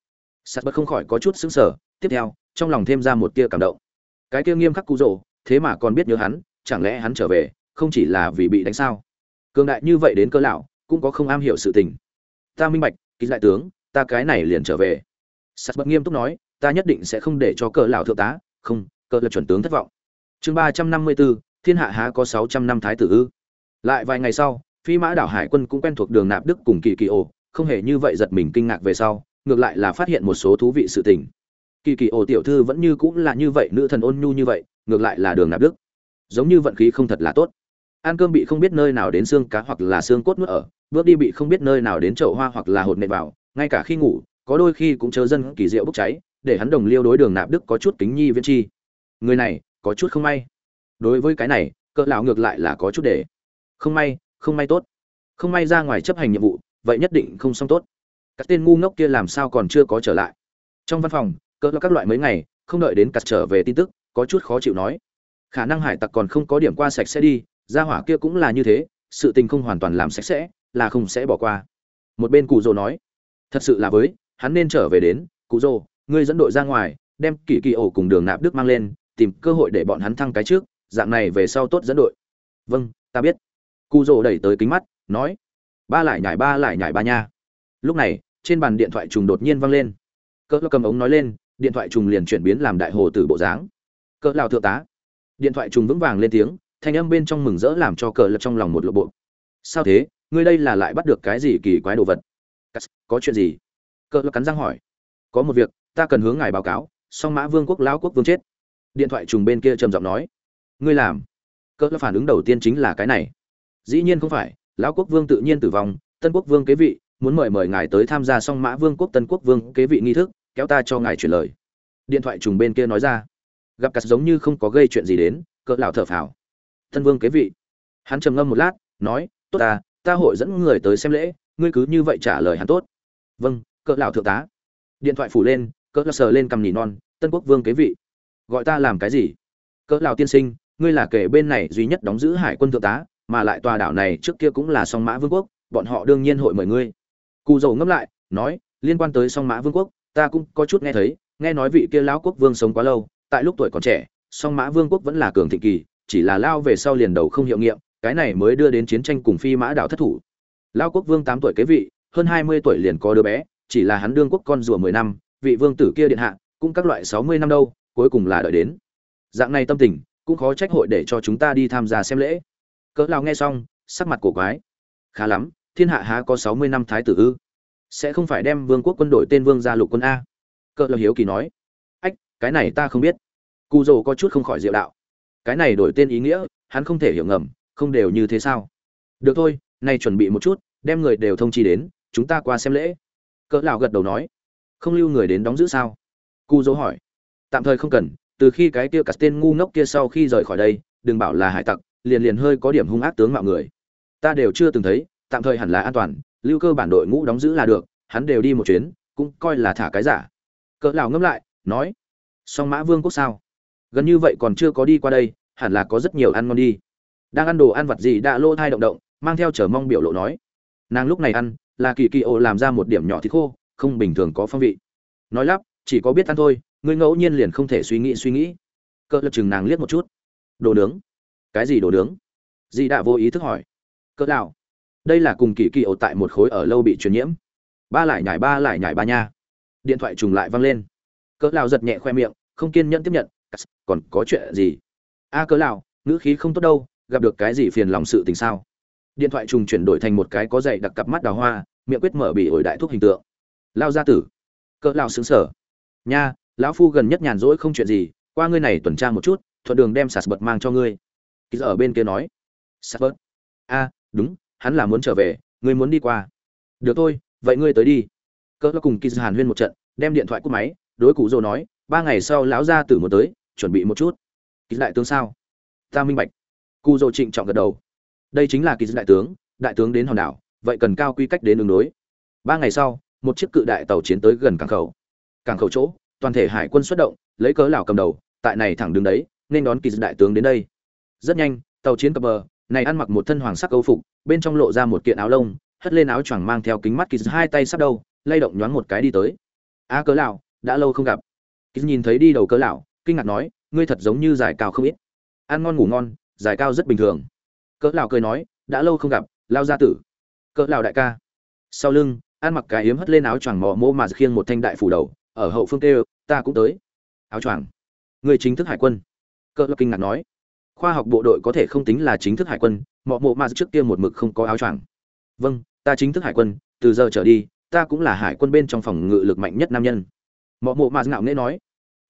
[SPEAKER 1] Sắt bất không khỏi có chút xứng sở tiếp theo, trong lòng thêm ra một tia cảm động cái kia nghiêm khắc cụ rồ thế mà còn biết nhớ hắn, chẳng lẽ hắn trở về, không chỉ là vì bị đánh sao? Cường đại như vậy đến cơ lão, cũng có không am hiểu sự tình. Ta minh bạch, ký đại tướng, ta cái này liền trở về. Sắt bất nghiêm túc nói, ta nhất định sẽ không để cho cờ lão thượng tá, không cờ là chuẩn tướng thất vọng. Chương ba trăm năm mươi bốn thiên hạ há có sáu trăm năm thái tử ư? Lại vài ngày sau, phi mã đảo hải quân cũng quen thuộc đường nạp đức cùng kỳ kỳ ồ, không hề như vậy giật mình kinh ngạc về sau, ngược lại là phát hiện một số thú vị sự tình kỳ kỳ ổ tiểu thư vẫn như cũng là như vậy, nữ thần ôn nhu như vậy, ngược lại là đường nạp đức. Giống như vận khí không thật là tốt. Ăn cơm bị không biết nơi nào đến xương cá hoặc là xương cốt nuốt ở, bước đi bị không biết nơi nào đến chậu hoa hoặc là hột nệ vào, ngay cả khi ngủ, có đôi khi cũng chớ dân kỳ diệu bốc cháy, để hắn đồng liêu đối đường nạp đức có chút kính nhi viễn chi. Người này, có chút không may. Đối với cái này, cỡ lão ngược lại là có chút để. Không may không may tốt. Không may ra ngoài chấp hành nhiệm vụ, vậy nhất định không xong tốt. Các tên ngu ngốc kia làm sao còn chưa có trở lại. Trong văn phòng cỡ các loại mấy ngày, không đợi đến cặt trở về tin tức, có chút khó chịu nói. Khả năng hải tặc còn không có điểm qua sạch sẽ đi, gia hỏa kia cũng là như thế, sự tình không hoàn toàn làm sạch sẽ, là không sẽ bỏ qua. Một bên cụ rồ nói, thật sự là với, hắn nên trở về đến, cụ rồ ngươi dẫn đội ra ngoài, đem kỳ kỳ ổ cùng đường nạp đức mang lên, tìm cơ hội để bọn hắn thăng cái trước, dạng này về sau tốt dẫn đội. Vâng ta biết. Cụ rồ đẩy tới kính mắt, nói, ba lại nhảy, ba lại nhảy ba nha. Lúc này, trên bàn điện thoại trùng đột nhiên vang lên. Cỡ cầm ống nói lên điện thoại trùng liền chuyển biến làm đại hồ tử bộ dáng. Cỡ lao thượng tá. Điện thoại trùng vững vàng lên tiếng, thanh âm bên trong mừng rỡ làm cho cờ lập trong lòng một lộ bộ. Sao thế? Ngươi đây là lại bắt được cái gì kỳ quái đồ vật? Có chuyện gì? Cờ lập cắn răng hỏi. Có một việc, ta cần hướng ngài báo cáo, song mã vương quốc, lão quốc vương chết. Điện thoại trùng bên kia trầm giọng nói. Ngươi làm. Cờ lập phản ứng đầu tiên chính là cái này. Dĩ nhiên không phải, lão quốc vương tự nhiên tử vong, tân quốc vương kế vị, muốn mời mời ngài tới tham gia song mã vương quốc, tân quốc vương kế vị nghi thức kéo ta cho ngài chuyển lời. Điện thoại trùng bên kia nói ra. Gặp cắt giống như không có gây chuyện gì đến, cỡ lão thở phào. Tân vương kế vị. Hắn trầm ngâm một lát, nói, tốt ta ta hội dẫn người tới xem lễ, ngươi cứ như vậy trả lời hắn tốt. Vâng cỡ lão thượng tá. Điện thoại phủ lên, cỡ lão sờ lên cầm nỉ non, tân quốc vương kế vị, gọi ta làm cái gì? Cỡ lão tiên sinh, ngươi là kẻ bên này duy nhất đóng giữ hải quân thượng tá, mà lại tòa đảo này trước kia cũng là song mã vương quốc, bọn họ đương nhiên hội mời ngươi. Cụ dầu ngâm lại, nói, liên quan tới song mã vương quốc ta cũng có chút nghe thấy, nghe nói vị kia lão quốc vương sống quá lâu, tại lúc tuổi còn trẻ, song mã vương quốc vẫn là cường thịnh kỳ, chỉ là lao về sau liền đầu không hiệu nghiệm, cái này mới đưa đến chiến tranh cùng phi mã đảo thất thủ. Lao quốc vương tám tuổi kế vị, hơn hai mươi tuổi liền có đứa bé, chỉ là hắn đương quốc con rùa mười năm, vị vương tử kia điện hạ, cũng các loại sáu mươi năm đâu, cuối cùng là đợi đến. Dạng này tâm tình, cũng khó trách hội để cho chúng ta đi tham gia xem lễ. Cỡ lao nghe xong, sắc mặt cổ quái. Khá lắm, thiên hạ há có sáu mươi năm thái tử ư? Sẽ không phải đem vương quốc quân đội tên vương gia lục quân a. Cỡ lão hiếu kỳ nói, ách, cái này ta không biết. Cụ dồ có chút không khỏi diệu đạo, cái này đổi tên ý nghĩa, hắn không thể hiểu ngầm, không đều như thế sao? Được thôi, nay chuẩn bị một chút, đem người đều thông chi đến, chúng ta qua xem lễ. Cỡ lão gật đầu nói, không lưu người đến đóng giữ sao? Cù dỗ hỏi, tạm thời không cần, từ khi cái kia cả tên ngu ngốc kia sau khi rời khỏi đây, đừng bảo là hải tặc, liền liền hơi có điểm hung ác tướng mạo người. Ta đều chưa từng thấy, tạm thời hẳn là an toàn lưu cơ bản đội ngũ đóng giữ là được, hắn đều đi một chuyến, cũng coi là thả cái giả. Cỡ lão ngâm lại, nói, song mã vương quốc sao? Gần như vậy còn chưa có đi qua đây, hẳn là có rất nhiều ăn ngon đi. Đang ăn đồ ăn vặt gì đã lô thai động động, mang theo chờ mong biểu lộ nói, nàng lúc này ăn, là kỳ kỳ ô làm ra một điểm nhỏ thịt khô, không bình thường có phong vị. Nói lắp, chỉ có biết ăn thôi, ngươi ngẫu nhiên liền không thể suy nghĩ suy nghĩ. Cỡ lập chừng nàng liếc một chút, đồ nướng. Cái gì đồ nướng? Dì đã vô ý thức hỏi, cỡ lão đây là cùng kỳ kỳ ổ tại một khối ở lâu bị truyền nhiễm. Ba lại nhải ba lại nhải ba nha. Điện thoại trùng lại văng lên. Cỡ lao giật nhẹ khoe miệng không kiên nhẫn tiếp nhận. Còn có chuyện gì? A à, cỡ lão ngữ khí không tốt đâu gặp được cái gì phiền lòng sự tình sao? Điện thoại trùng chuyển đổi thành một cái có dày đặc cặp mắt đào hoa miệng quyết mở bị ổi đại thuốc hình tượng. Lao gia tử. Cỡ lão xứng sở nha lão phu gần nhất nhàn rỗi không chuyện gì qua ngươi này tuần tra một chút thuận đường đem sạt bật mang cho ngươi. Ký ở bên kia nói. Sạt bớt. A đúng hắn là muốn trở về, ngươi muốn đi qua. Được thôi, vậy ngươi tới đi. Cỡ cùng kỳ hàn huyên một trận, đem điện thoại cúp máy, đối cụ dô nói, ba ngày sau lão gia tử muốn tới, chuẩn bị một chút. Kỳ đại tướng sao? Ta minh bạch. Cụ Dô trịnh trọng gật đầu. Đây chính là kỳ đại tướng đại tướng đến hòn đảo, vậy cần cao quy cách đến đường đối ba ngày sau, một chiếc cự đại tàu chiến tới gần cảng khẩu. Cảng khẩu chỗ, toàn thể hải quân xuất động, lấy cớ lào cầm đầu, tại này thẳng đứng đấy, nên đón kỳ đại tướng đến đây. Rất nhanh, tàu chiến cập bờ này ăn mặc một thân hoàng sắc câu phục, bên trong lộ ra một kiện áo lông, hất lên áo choàng mang theo kính mắt kýt hai tay sắp đâu lay động nhoáng một cái đi tới. A, cớ lão, đã lâu không gặp. Kýt nhìn thấy đi đầu cớ lão, kinh ngạc nói, ngươi thật giống như giải cao không ít. Ăn ngon ngủ ngon, giải cao rất bình thường. Cớ lão cười nói, đã lâu không gặp lao gia tử. Cớ lão đại ca. Sau lưng, ăn mặc cái yếm hất lên áo choàng mò mô mà khiêng một thanh đại phủ đầu, ở hậu phương kêu, ta cũng tới. Áo choàng. Người chính thức hải quân. Cỡ lão kinh ngạc nói khoa học bộ đội có thể không tính là chính thức hải quân, mọ mộ mà trước kia một mực không có áo choàng. Vâng ta chính thức hải quân, từ giờ trở đi, ta cũng là hải quân bên trong phòng ngự lực mạnh nhất nam nhân. Mọ mộ mà ngạo nghễ nói,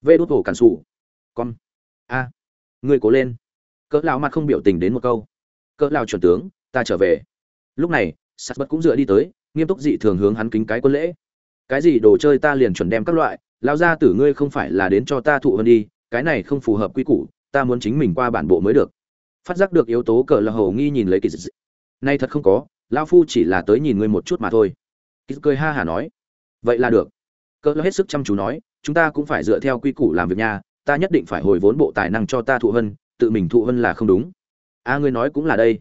[SPEAKER 1] vê đốt hổ cản sụ con. A à. người cố lên. Cỡ lão mặt không biểu tình đến một câu. Cỡ lão chuẩn tướng, ta trở về. Lúc này, sắt bất cũng dựa đi tới, nghiêm túc dị thường hướng hắn kính cái quân lễ. Cái gì đồ chơi ta liền chuẩn đem các loại, lão gia tử ngươi không phải là đến cho ta thụ hơn đi, cái này không phù hợp quy củ ta muốn chính mình qua bản bộ mới được. Phát giác được yếu tố cờ là hầu nghi nhìn lấy kỳ dị nay thật không có, lão phu chỉ là tới nhìn ngươi một chút mà thôi. Kỳ cười ha hả nói. Vậy là được. Cờ hết sức chăm chú nói, chúng ta cũng phải dựa theo quy củ làm việc nha, ta nhất định phải hồi vốn bộ tài năng cho ta thụ hơn tự mình thụ hơn là không đúng. A ngươi nói cũng là đây.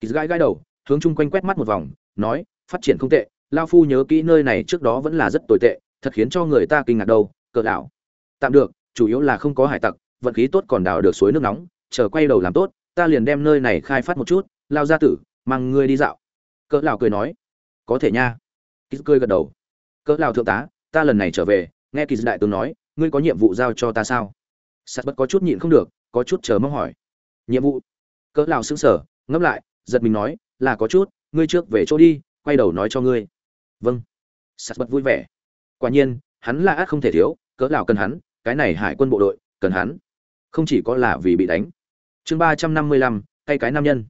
[SPEAKER 1] Kỳ gãi gãi đầu, hướng chung quanh quét mắt một vòng, nói, phát triển không tệ lao phu nhớ kỹ nơi này trước đó vẫn là rất tồi tệ, thật khiến cho người ta kinh ngạc đâu, cờ đảo tạm được, chủ yếu là không có hải tặc vận khí tốt còn đào được suối nước nóng, chờ quay đầu làm tốt, ta liền đem nơi này khai phát một chút, lao ra tử, mang ngươi đi dạo. Cỡ lão cười nói. Có thể nha. Kýt cười gật đầu. Cỡ lão thượng tá, ta lần này trở về, nghe kỳ đại tướng nói, ngươi có nhiệm vụ giao cho ta sao? Sắt bất có chút nhịn không được, có chút chờ mong hỏi. Nhiệm vụ? Cỡ lão sững sờ ngấp lại, giật mình nói, là có chút, ngươi trước về chỗ đi, quay đầu nói cho ngươi. Vâng. Sắt bất vui vẻ. Quả nhiên, hắn là ác không thể thiếu, cỡ lão cần hắn, cái này hải quân bộ đội, cần hắn không chỉ có là vì bị đánh. Chương ba trăm năm mươi lăm, tay cái nam nhân.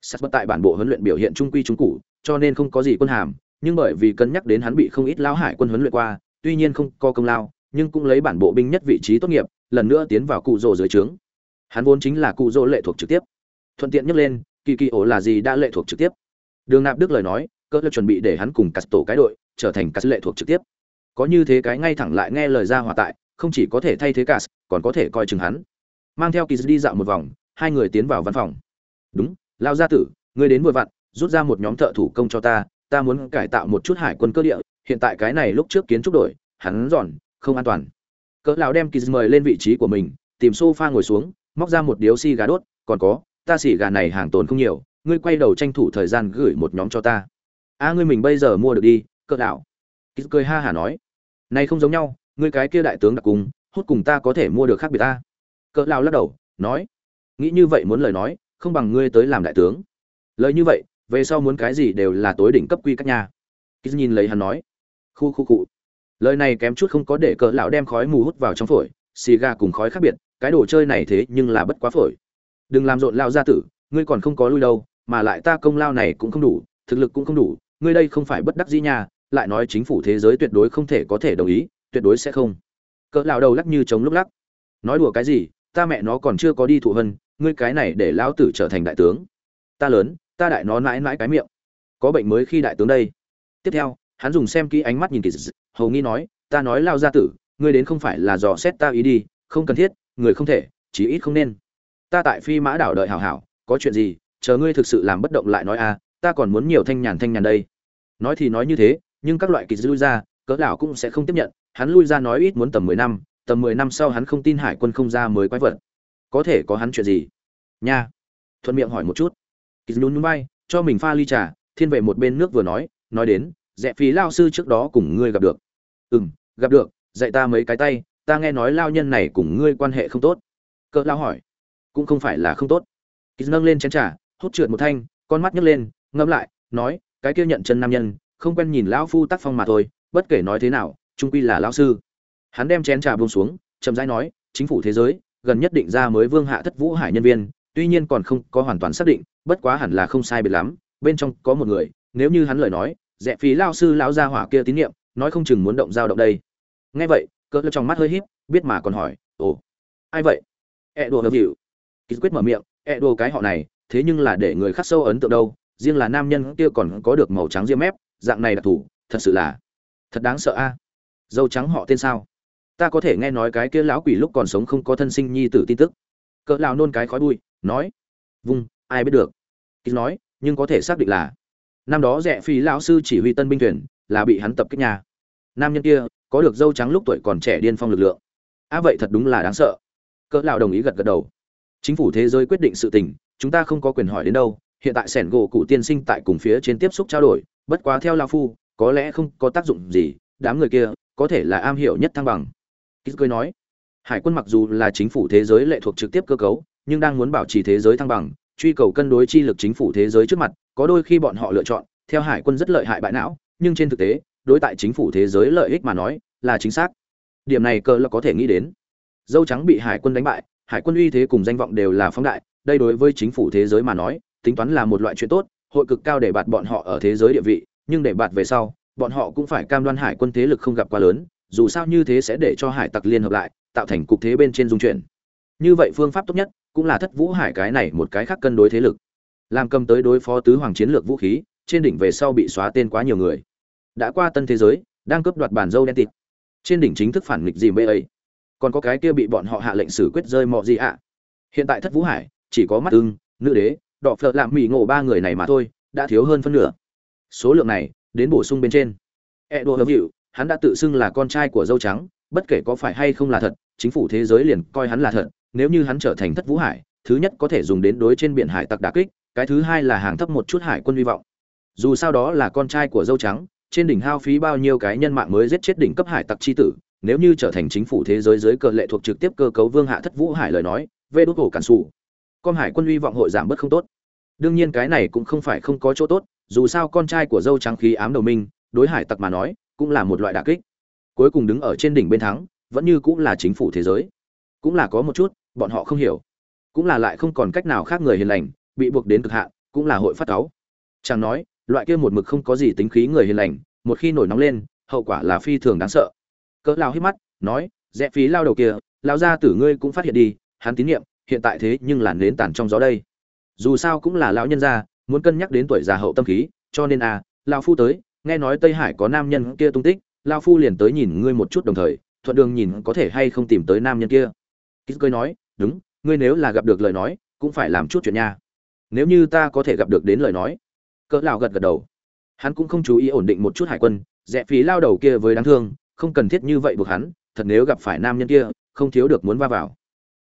[SPEAKER 1] Sắt bất tại bản bộ huấn luyện biểu hiện trung quy trung cụ cho nên không có gì quân hàm, nhưng bởi vì cân nhắc đến hắn bị không ít lão hải quân huấn luyện qua, tuy nhiên không có công lao, nhưng cũng lấy bản bộ binh nhất vị trí tốt nghiệp, lần nữa tiến vào cụ rồ dưới trướng. Hắn vốn chính là cụ rồ lệ thuộc trực tiếp. Thuận tiện nhắc lên, kỳ kỳ ổ là gì đã lệ thuộc trực tiếp? Đường nạp đức lời nói cỡ lập chuẩn bị để hắn cùng cắt tổ cái đội, trở thành cắt lệ thuộc trực tiếp. Có như thế cái ngay thẳng lại nghe lời ra hòa tại, không chỉ có thể thay thế cắt còn có thể coi chừng hắn mang theo kỳ đi dạo một vòng, hai người tiến vào văn phòng. Đúng lao gia tử, ngươi đến vội vặn, rút ra một nhóm thợ thủ công cho ta ta muốn cải tạo một chút hải quân cơ địa, hiện tại cái này lúc trước kiến trúc đổi, hắn dọn, không an toàn. Cỡ lão đem kỳ mời lên vị trí của mình, tìm sofa ngồi xuống, móc ra một điếu xi gà đốt, còn có, ta xỉ gà này hàng tồn không nhiều, ngươi quay đầu tranh thủ thời gian gửi một nhóm cho ta. A, ngươi mình bây giờ mua được đi, cỡ lão. Kỳ cười ha hà nói. Này không giống nhau, ngươi cái kia đại tướng đặc cung hút cùng ta có thể mua được khác biệt ta cỡ lão lắc đầu, nói, nghĩ như vậy muốn lời nói, không bằng ngươi tới làm đại tướng. Lời như vậy, về sau muốn cái gì đều là tối đỉnh cấp quy các nhà kỳ nhìn lấy hắn nói, khu khu cụ lời này kém chút không có để cỡ lão đem khói mù hút vào trong phổi, xì gà cùng khói khác biệt, cái đồ chơi này thế nhưng là bất quá phổi. Đừng làm rộn lao gia tử, ngươi còn không có lui đâu, mà lại ta công lao này cũng không đủ, thực lực cũng không đủ, ngươi đây không phải bất đắc dĩ nha, lại nói chính phủ thế giới tuyệt đối không thể có thể đồng ý, tuyệt đối sẽ không. Cỡ lão đầu lắc như chống lúc lắc, nói đùa cái gì ta mẹ nó còn chưa có đi thụ hân, ngươi cái này để lão tử trở thành đại tướng. Ta lớn, ta đại nó mãi mãi cái miệng. Có bệnh mới khi đại tướng đây. Tiếp theo, hắn dùng xem kỹ ánh mắt nhìn kỳ dị hầu nghi nói, ta nói lao gia tử, ngươi đến không phải là dò xét ta ý đi, không cần thiết, người không thể, chí ít không nên. Ta tại phi mã đảo đợi hảo hảo, có chuyện gì, chờ ngươi thực sự làm bất động lại nói a, ta còn muốn nhiều thanh nhàn thanh nhàn đây. Nói thì nói như thế, nhưng các loại kỳ lui ra, cỡ lão cũng sẽ không tiếp nhận, hắn lui ra nói ít muốn tầm mười năm tầm mười năm sau hắn không tin hải quân không ra mới quái vật. Có thể có hắn chuyện gì? Nha. Thuận miệng hỏi một chút. Kỳ nhún bay cho mình pha ly trà, thiên vệ một bên nước vừa nói nói đến dẹ phí lao sư trước đó cùng ngươi gặp được. Ừm, gặp được, dạy ta mấy cái tay, ta nghe nói lao nhân này cùng ngươi quan hệ không tốt. Cỡ lao hỏi. Cũng không phải là không tốt. Kỳ nâng lên chén trà, hút trượt một thanh, con mắt nhấc lên ngâm lại, nói, cái kia nhận chân nam nhân, không quen nhìn lão phu tác phong mà thôi, bất kể nói thế nào, trung quy là lão sư hắn đem chén trà buông xuống, chậm rãi nói, chính phủ thế giới, gần nhất định ra mới vương hạ thất vũ hải nhân viên, tuy nhiên còn không có hoàn toàn xác định, bất quá hẳn là không sai biệt lắm, bên trong có một người, nếu như hắn lời nói rẽ phí lao sư lão gia hỏa kia tín nhiệm, nói không chừng muốn động dao động đây. Nghe vậy, cỡ trong mắt hơi híp, biết mà còn hỏi, ồ, ai vậy? Ẹ đồ hợp hiệu ký quyết mở miệng ẹ đồ cái họ này, thế nhưng là để người khắc sâu ấn tượng đâu, riêng là nam nhân kia còn có được màu trắng riêng mép, dạng này đặc thù thật sự là, thật đáng sợ a. Dâu trắng họ tên sao? Ta có thể nghe nói cái kia lão quỷ lúc còn sống không có thân sinh nhi tử tin tức. Cỡ lão nôn cái khói bụi, nói, vung, ai biết được. Ký nói, nhưng có thể xác định là, năm đó rẻ phi lão sư chỉ huy tân binh thuyền, là bị hắn tập kích nhà. Nam nhân kia, có được dâu trắng lúc tuổi còn trẻ điên phong lực lượng. Á, vậy thật đúng là đáng sợ. Cỡ lão đồng ý gật gật đầu. Chính phủ thế giới quyết định sự tình, chúng ta không có quyền hỏi đến đâu. Hiện tại sẻn gỗ cụ tiên sinh tại cùng phía trên tiếp xúc trao đổi, bất quá theo lão phu, có lẽ không có tác dụng gì, đám người kia có thể là am hiểu nhất thăng bằng kýt cười nói, hải quân mặc dù là chính phủ thế giới lệ thuộc trực tiếp cơ cấu, nhưng đang muốn bảo trì thế giới thăng bằng, truy cầu cân đối chi lực chính phủ thế giới trước mặt, có đôi khi bọn họ lựa chọn, theo hải quân rất lợi hại bại não, nhưng trên thực tế, đối tại chính phủ thế giới lợi ích mà nói, là chính xác. Điểm này cơ là có thể nghĩ đến. Dâu trắng bị hải quân đánh bại, hải quân uy thế cùng danh vọng đều là phóng đại, đây đối với chính phủ thế giới mà nói, tính toán là một loại chuyện tốt, hội cực cao để bạt bọn họ ở thế giới địa vị, nhưng để bạt về sau, bọn họ cũng phải cam đoan hải quân thế lực không gặp quá lớn dù sao như thế sẽ để cho hải tặc liên hợp lại, tạo thành cục thế bên trên dung chuyển. Như vậy phương pháp tốt nhất cũng là thất vũ hải cái này một cái khác cân đối thế lực. Làm cầm tới đối phó tứ hoàng chiến lược vũ khí, trên đỉnh về sau bị xóa tên quá nhiều người. Đã qua tân thế giới, đang cướp đoạt bàn dâu đen tịt. Trên đỉnh chính thức phản nghịch gì bê ấy. Còn có cái kia bị bọn họ hạ lệnh xử quyết rơi mọ gì ạ. Hiện tại thất vũ hải, chỉ có mắt ưng, nữ đế, đỏ phật làm mỹ ngộ ba người này mà thôi, đã thiếu hơn phân nửa. Số lượng này, đến bổ sung bên trên. E đồ hợp hiệu hắn đã tự xưng là con trai của dâu trắng, bất kể có phải hay không là thật, chính phủ thế giới liền coi hắn là thật, nếu như hắn trở thành thất vũ hải, thứ nhất có thể dùng đến đối trên biển hải tặc đà kích, cái thứ hai là hàng thấp một chút hải quân hy vọng. Dù sao đó là con trai của dâu trắng, trên đỉnh hao phí bao nhiêu cái nhân mạng mới giết chết đỉnh cấp hải tặc chi tử, nếu như trở thành chính phủ thế giới dưới cờ lệ thuộc trực tiếp cơ cấu vương hạ thất vũ hải lời nói, vê đốt cổ cản xù con hải quân hy vọng hội giảm bớt không tốt. Đương nhiên cái này cũng không phải không có chỗ tốt, dù sao con trai của dâu trắng khí ám đầu minh đối hải tặc mà nói cũng là một loại đả kích. Cuối cùng đứng ở trên đỉnh bên thắng, vẫn như cũng là chính phủ thế giới. Cũng là có một chút, bọn họ không hiểu. Cũng là lại không còn cách nào khác người hiền lành, bị buộc đến cực hạn, cũng là hội phát cáu. Chẳng nói, loại kia một mực không có gì tính khí người hiền lành, một khi nổi nóng lên, hậu quả là phi thường đáng sợ. Cỡ lao hít mắt, nói, rẽ phí lao đầu kia, lao ra tử ngươi cũng phát hiện đi, hắn tín nhiệm, hiện tại thế nhưng là nến tàn trong gió đây. Dù sao cũng là lão nhân gia, muốn cân nhắc đến tuổi già hậu tâm khí, cho nên à lao phu tới nghe nói tây hải có nam nhân kia tung tích, lao phu liền tới nhìn ngươi một chút đồng thời, thuận đường nhìn có thể hay không tìm tới nam nhân kia. Kýt cười nói, đúng, ngươi nếu là gặp được lời nói, cũng phải làm chút chuyện nha. Nếu như ta có thể gặp được đến lời nói. Cỡ lão gật gật đầu. Hắn cũng không chú ý ổn định một chút hải quân, rẽ phí lao đầu kia với đáng thương, không cần thiết như vậy buộc hắn, thật nếu gặp phải nam nhân kia, không thiếu được muốn va vào.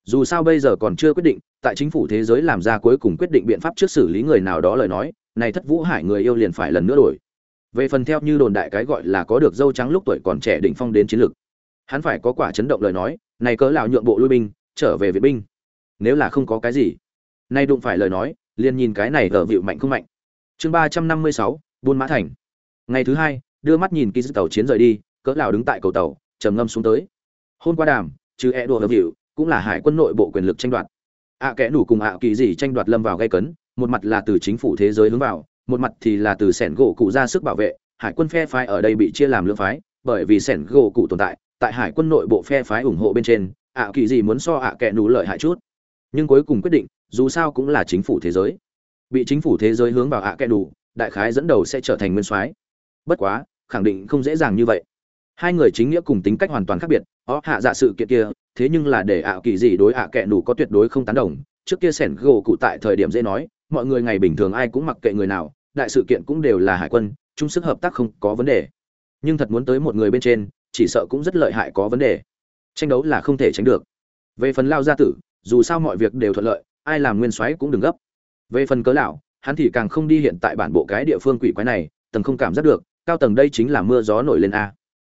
[SPEAKER 1] Dù sao bây giờ còn chưa quyết định, tại chính phủ thế giới làm ra cuối cùng quyết định biện pháp trước xử lý người nào đó lời nói, này thất vũ hải người yêu liền phải lần nữa đổi về phần theo như đồn đại cái gọi là có được dâu trắng lúc tuổi còn trẻ đỉnh phong đến chiến lược hắn phải có quả chấn động lời nói này cớ lão nhượng bộ lui binh trở về viện binh. Nếu là không có cái gì nay đụng phải lời nói liền nhìn cái này ở vịu mạnh không mạnh. Chương ba trăm năm mươi sáu buôn mã thành. Ngày thứ hai đưa mắt nhìn ký tàu chiến rời đi cỡ lão đứng tại cầu tàu trầm ngâm xuống tới. Hôm qua đàm trừ e đùa ở vịu cũng là hải quân nội bộ quyền lực tranh đoạt. Ạ à, kẽ nủ cùng ạ kỳ gì tranh đoạt lâm vào gây cấn một mặt là từ chính phủ thế giới hướng vào một mặt thì là từ sẻn gỗ cụ ra sức bảo vệ, hải quân phe phái ở đây bị chia làm lưỡng phái, bởi vì sẻn gỗ cụ tồn tại tại hải quân nội bộ phe phái ủng hộ bên trên, ạ kỳ gì muốn so ạ kẹ nú lợi hại chút. Nhưng cuối cùng quyết định, dù sao cũng là chính phủ thế giới. Bị chính phủ thế giới hướng vào ạ kẹ nủ đại khái dẫn đầu sẽ trở thành nguyên soái. Bất quá, khẳng định không dễ dàng như vậy. Hai người chính nghĩa cùng tính cách hoàn toàn khác biệt ó hạ dạ sự kiện kia, thế nhưng là để ạ kỳ gì đối ạ kẹ nủ có tuyệt đối không tán đồng. Trước kia sẻn gỗ cụ tại thời điểm dễ nói mọi người ngày bình thường ai cũng mặc kệ người nào, đại sự kiện cũng đều là hải quân, chung sức hợp tác không có vấn đề. Nhưng thật muốn tới một người bên trên, chỉ sợ cũng rất lợi hại có vấn đề. Tranh đấu là không thể tránh được. Về phần lao gia tử, dù sao mọi việc đều thuận lợi, ai làm nguyên soái cũng đừng gấp. Về phần cớ lão, hắn thì càng không đi hiện tại bản bộ cái địa phương quỷ quái này, tầng không cảm giác được, cao tầng đây chính là mưa gió nổi lên a.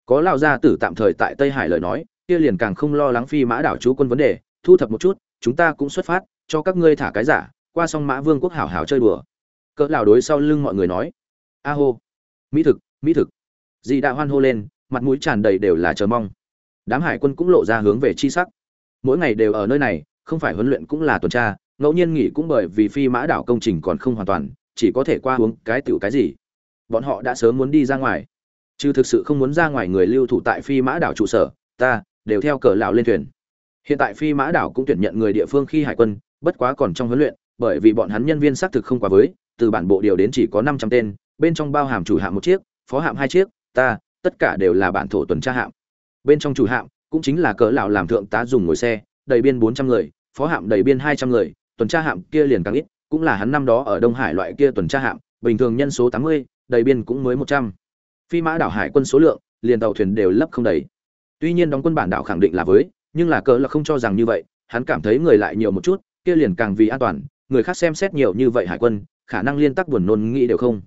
[SPEAKER 1] Có lao gia tử tạm thời tại tây hải lời nói, kia liền càng không lo lắng phi mã đảo chú quân vấn đề, thu thập một chút, chúng ta cũng xuất phát, cho các ngươi thả cái giả qua xong mã vương quốc hảo hảo chơi đùa. Cỡ lão đối sau lưng mọi người nói, a hô, mỹ thực mỹ thực. Dì đã hoan hô lên, mặt mũi tràn đầy đều là chờ mong. Đám hải quân cũng lộ ra hướng về chi sắc. Mỗi ngày đều ở nơi này, không phải huấn luyện cũng là tuần tra, ngẫu nhiên nghỉ cũng bởi vì phi mã đảo công trình còn không hoàn toàn, chỉ có thể qua uống cái tiểu cái gì. Bọn họ đã sớm muốn đi ra ngoài. Chứ thực sự không muốn ra ngoài người lưu thủ tại phi mã đảo trụ sở, ta đều theo cờ lão lên thuyền. Hiện tại phi mã đảo cũng tuyển nhận người địa phương khi hải quân, bất quá còn trong huấn luyện bởi vì bọn hắn nhân viên xác thực không quá với, từ bản bộ điều đến chỉ có năm trăm tên, bên trong bao hàm chủ hạm một chiếc, phó hạm hai chiếc, ta, tất cả đều là bản thổ tuần tra hạm. Bên trong chủ hạm cũng chính là cỡ lão làm thượng tá dùng ngồi xe, đầy biên bốn trăm người, phó hạm đầy biên hai trăm người, tuần tra hạm kia liền càng ít, cũng là hắn năm đó ở đông hải loại kia tuần tra hạm, bình thường nhân số tám mươi, đầy biên cũng mới một trăm. Phi mã đảo hải quân số lượng, liền tàu thuyền đều lấp không đầy. Tuy nhiên đóng quân bản đảo khẳng định là với, nhưng là cỡ là không cho rằng như vậy, hắn cảm thấy người lại nhiều một chút, kia liền càng vì an toàn người khác xem xét nhiều như vậy hải quân, khả năng liên tắc buồn nôn nghĩ đều không.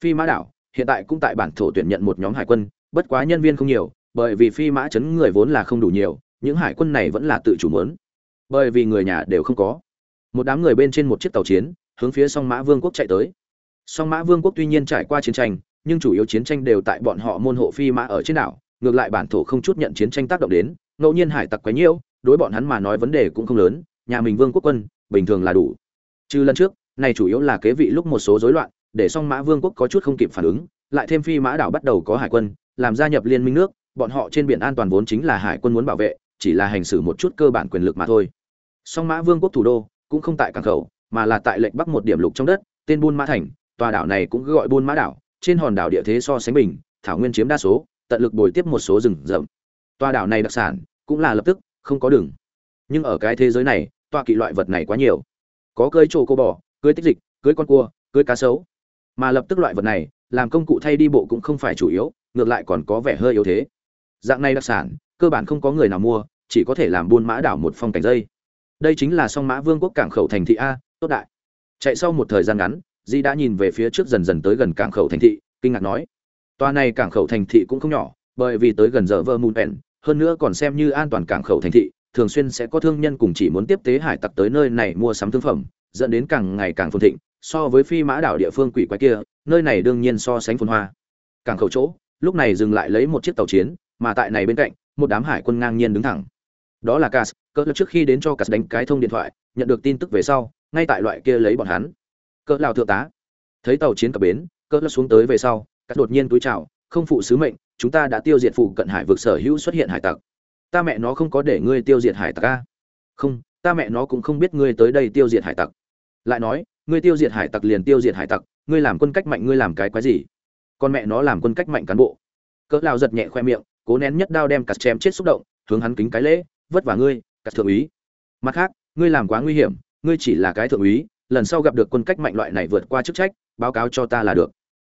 [SPEAKER 1] Phi mã đảo, hiện tại cũng tại bản thổ tuyển nhận một nhóm hải quân, bất quá nhân viên không nhiều, bởi vì phi mã chấn người vốn là không đủ nhiều, những hải quân này vẫn là tự chủ muốn. Bởi vì người nhà đều không có. Một đám người bên trên một chiếc tàu chiến, hướng phía song mã vương quốc chạy tới. Song mã vương quốc tuy nhiên trải qua chiến tranh, nhưng chủ yếu chiến tranh đều tại bọn họ môn hộ phi mã ở trên đảo, ngược lại bản thổ không chút nhận chiến tranh tác động đến, ngẫu nhiên hải tặc quấy nhiễu, đối bọn hắn mà nói vấn đề cũng không lớn, nhà mình vương quốc quân, bình thường là đủ trừ lần trước, này chủ yếu là kế vị lúc một số rối loạn, để song mã vương quốc có chút không kịp phản ứng, lại thêm phi mã đảo bắt đầu có hải quân, làm gia nhập liên minh nước, bọn họ trên biển an toàn vốn chính là hải quân muốn bảo vệ, chỉ là hành xử một chút cơ bản quyền lực mà thôi. Song mã vương quốc thủ đô cũng không tại cảng khẩu, mà là tại lệnh bắc một điểm lục trong đất, tên buôn mã thành, tòa đảo này cũng gọi buôn mã đảo, trên hòn đảo địa thế so sánh bình, thảo nguyên chiếm đa số, tận lực bồi tiếp một số rừng rậm. Tòa đảo này đặc sản cũng là lập tức, không có đường. Nhưng ở cái thế giới này tòa kỵ loại vật này quá nhiều có cơi trổ cô bò, cưới tích dịch, cưới con cua, cưới cá sấu. Mà lập tức loại vật này, làm công cụ thay đi bộ cũng không phải chủ yếu, ngược lại còn có vẻ hơi yếu thế. Dạng này đặc sản, cơ bản không có người nào mua, chỉ có thể làm buôn mã đảo một phong cảnh dây. Đây chính là song mã vương quốc cảng khẩu thành thị a, tốt đại. Chạy sau một thời gian ngắn, di đã nhìn về phía trước dần dần tới gần cảng khẩu thành thị, kinh ngạc nói toa này cảng khẩu thành thị cũng không nhỏ, bởi vì tới gần giờ vơ mùn bèn hơn nữa còn xem như an toàn cảng khẩu thành thị thường xuyên sẽ có thương nhân cùng chỉ muốn tiếp tế hải tặc tới nơi này mua sắm thương phẩm, dẫn đến càng ngày càng phồn thịnh, so với phi mã đảo địa phương quỷ quái kia, nơi này đương nhiên so sánh phồn hoa. Càng khẩu chỗ, lúc này dừng lại lấy một chiếc tàu chiến, mà tại này bên cạnh, một đám hải quân ngang nhiên đứng thẳng. Đó là cas, cỡ trước khi đến cho cas đánh cái thông điện thoại, nhận được tin tức về sau, ngay tại loại kia lấy bọn hắn. Cỡ lào thượng tá. Thấy tàu chiến cập bến, cỡ xuống tới về sau, cas đột nhiên túi chào, không phụ sứ mệnh, chúng ta đã tiêu diệt phụ cận hải vực sở hữu xuất hiện hải tặc ta mẹ nó không có để ngươi tiêu diệt hải tặc a. Không, ta mẹ nó cũng không biết ngươi tới đây tiêu diệt hải tặc. Lại nói, ngươi tiêu diệt hải tặc liền tiêu diệt hải tặc, ngươi làm quân cách mạnh ngươi làm cái quái gì? Con mẹ nó làm quân cách mạnh cán bộ. Cỡ lao giật nhẹ khoe miệng, cố nén nhất đao đem cặt chém chết xúc động, hướng hắn kính cái lễ, vất vả ngươi cặt thượng úy. Mặt khác, ngươi làm quá nguy hiểm, ngươi chỉ là cái thượng úy, lần sau gặp được quân cách mạnh loại này vượt qua chức trách, báo cáo cho ta là được.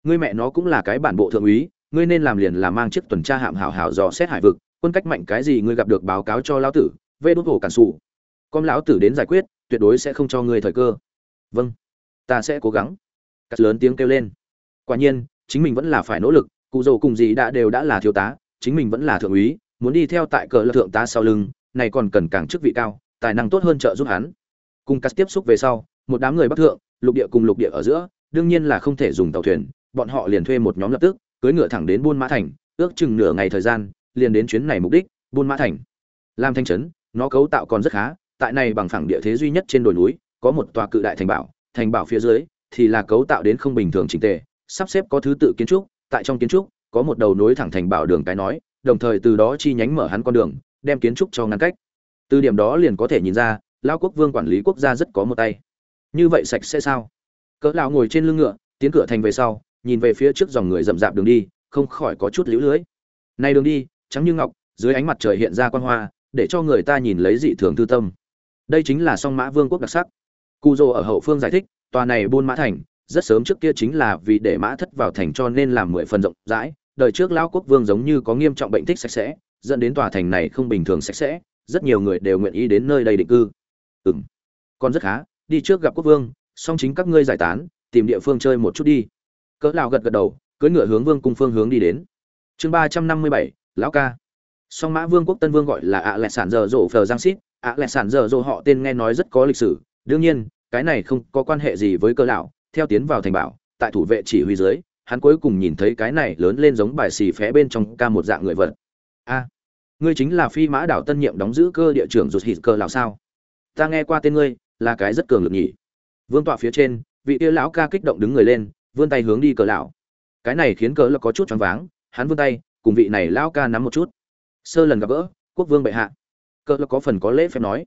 [SPEAKER 1] Ngươi mẹ nó cũng là cái bản bộ thượng úy, ngươi nên làm liền là mang chiếc tuần tra hạm hảo hảo dò xét hải vực quân cách mạnh cái gì ngươi gặp được báo cáo cho lão tử, vê đốt hổ cản sụ con lão tử đến giải quyết, tuyệt đối sẽ không cho ngươi thời cơ. Vâng ta sẽ cố gắng. Cắt lớn tiếng kêu lên. Quả nhiên, chính mình vẫn là phải nỗ lực, cụ dầu cùng gì đã đều đã là thiếu tá, chính mình vẫn là thượng úy, muốn đi theo tại cờ là thượng tá sau lưng, này còn cần càng chức vị cao, tài năng tốt hơn trợ giúp hắn. Cùng cắt tiếp xúc về sau, một đám người bắc thượng, lục địa cùng lục địa ở giữa, đương nhiên là không thể dùng tàu thuyền, bọn họ liền thuê một nhóm lập tức, cưỡi ngựa thẳng đến buôn mã thành, ước chừng nửa ngày thời gian liền đến chuyến này mục đích, buôn mã thành. Làm thanh trấn, nó cấu tạo còn rất khá, tại này bằng phẳng địa thế duy nhất trên đồi núi, có một tòa cự đại thành bảo thành bảo phía dưới thì là cấu tạo đến không bình thường chỉnh tề, sắp xếp có thứ tự kiến trúc, tại trong kiến trúc có một đầu nối thẳng thành bảo đường cái nói, đồng thời từ đó chi nhánh mở hắn con đường, đem kiến trúc cho ngăn cách. Từ điểm đó liền có thể nhìn ra, lao quốc vương quản lý quốc gia rất có một tay. Như vậy sạch sẽ sao? Cỡ lão ngồi trên lưng ngựa, tiến cửa thành về sau, nhìn về phía trước dòng người rậm rạp đường đi, không khỏi có chút liễu lưới. Nay đường đi trắng như ngọc, dưới ánh mặt trời hiện ra quan hoa, để cho người ta nhìn lấy dị thường tư tâm. Đây chính là song mã vương quốc đặc sắc. Cu dô ở hậu phương giải thích, tòa này buôn mã thành, rất sớm trước kia chính là vì để mã thất vào thành cho nên làm mười phần rộng rãi, đời trước lão quốc vương giống như có nghiêm trọng bệnh thích sạch sẽ, dẫn đến tòa thành này không bình thường sạch sẽ, rất nhiều người đều nguyện ý đến nơi đây định cư. Ừm. Còn rất khá, đi trước gặp quốc vương song chính các ngươi giải tán, tìm địa phương chơi một chút đi. Cỡ lão gật gật đầu, cưỡi ngựa hướng vương cung phương hướng đi đến. Chương ba trăm năm mươi bảy lão ca. Song mã vương quốc tân vương gọi là ạ lẹ sản giờ dỗ phờ giang xít ạ lẹ sản giờ dỗ họ tên nghe nói rất có lịch sử. Đương nhiên, cái này không có quan hệ gì với cơ lão. Theo tiến vào thành bảo, tại thủ vệ chỉ huy dưới, hắn cuối cùng nhìn thấy cái này lớn lên giống bài xì phé bên trong ca một dạng người vật. A, ngươi chính là phi mã đảo tân nhiệm đóng giữ cơ địa trưởng rụt hít cơ lão sao? Ta nghe qua tên ngươi, là cái rất cường lực nhỉ. Vương tọa phía trên, vị kia lão ca kích động đứng người lên, vươn tay hướng đi cờ lão. Cái này khiến cờ là có chút choáng váng, hắn vươn tay cùng vị này lão ca nắm một chút. Sơ lần gặp gỡ, quốc vương bệ hạ. Cỡ là có phần có lễ phép nói,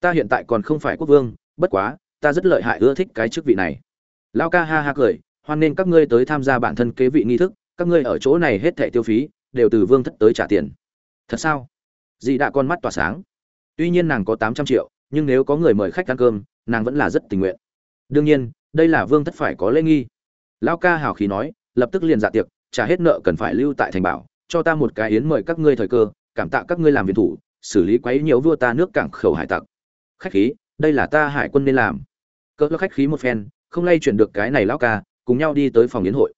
[SPEAKER 1] ta hiện tại còn không phải quốc vương, bất quá, ta rất lợi hại ưa thích cái chức vị này. Lão ca ha ha cười, hoan nên các ngươi tới tham gia bản thân kế vị nghi thức, các ngươi ở chỗ này hết thẻ tiêu phí, đều từ vương thất tới trả tiền. Thật sao? Dì đã con mắt tỏa sáng. Tuy nhiên nàng có tám trăm triệu, nhưng nếu có người mời khách ăn cơm, nàng vẫn là rất tình nguyện. Đương nhiên, đây là vương thất phải có lễ nghi. Lão ca hào khí nói, lập tức liền dạ tiệc, trả hết nợ cần phải lưu tại thành bảo cho ta một cái yến mời các ngươi thời cơ, cảm tạ các ngươi làm viện thủ, xử lý quấy nhiều vua ta nước cảng khẩu hải tặc. Khách khí, đây là ta hải quân nên làm. Cỡ khách khí một phen, không lay chuyển được cái này lão ca, cùng nhau đi tới phòng yến hội.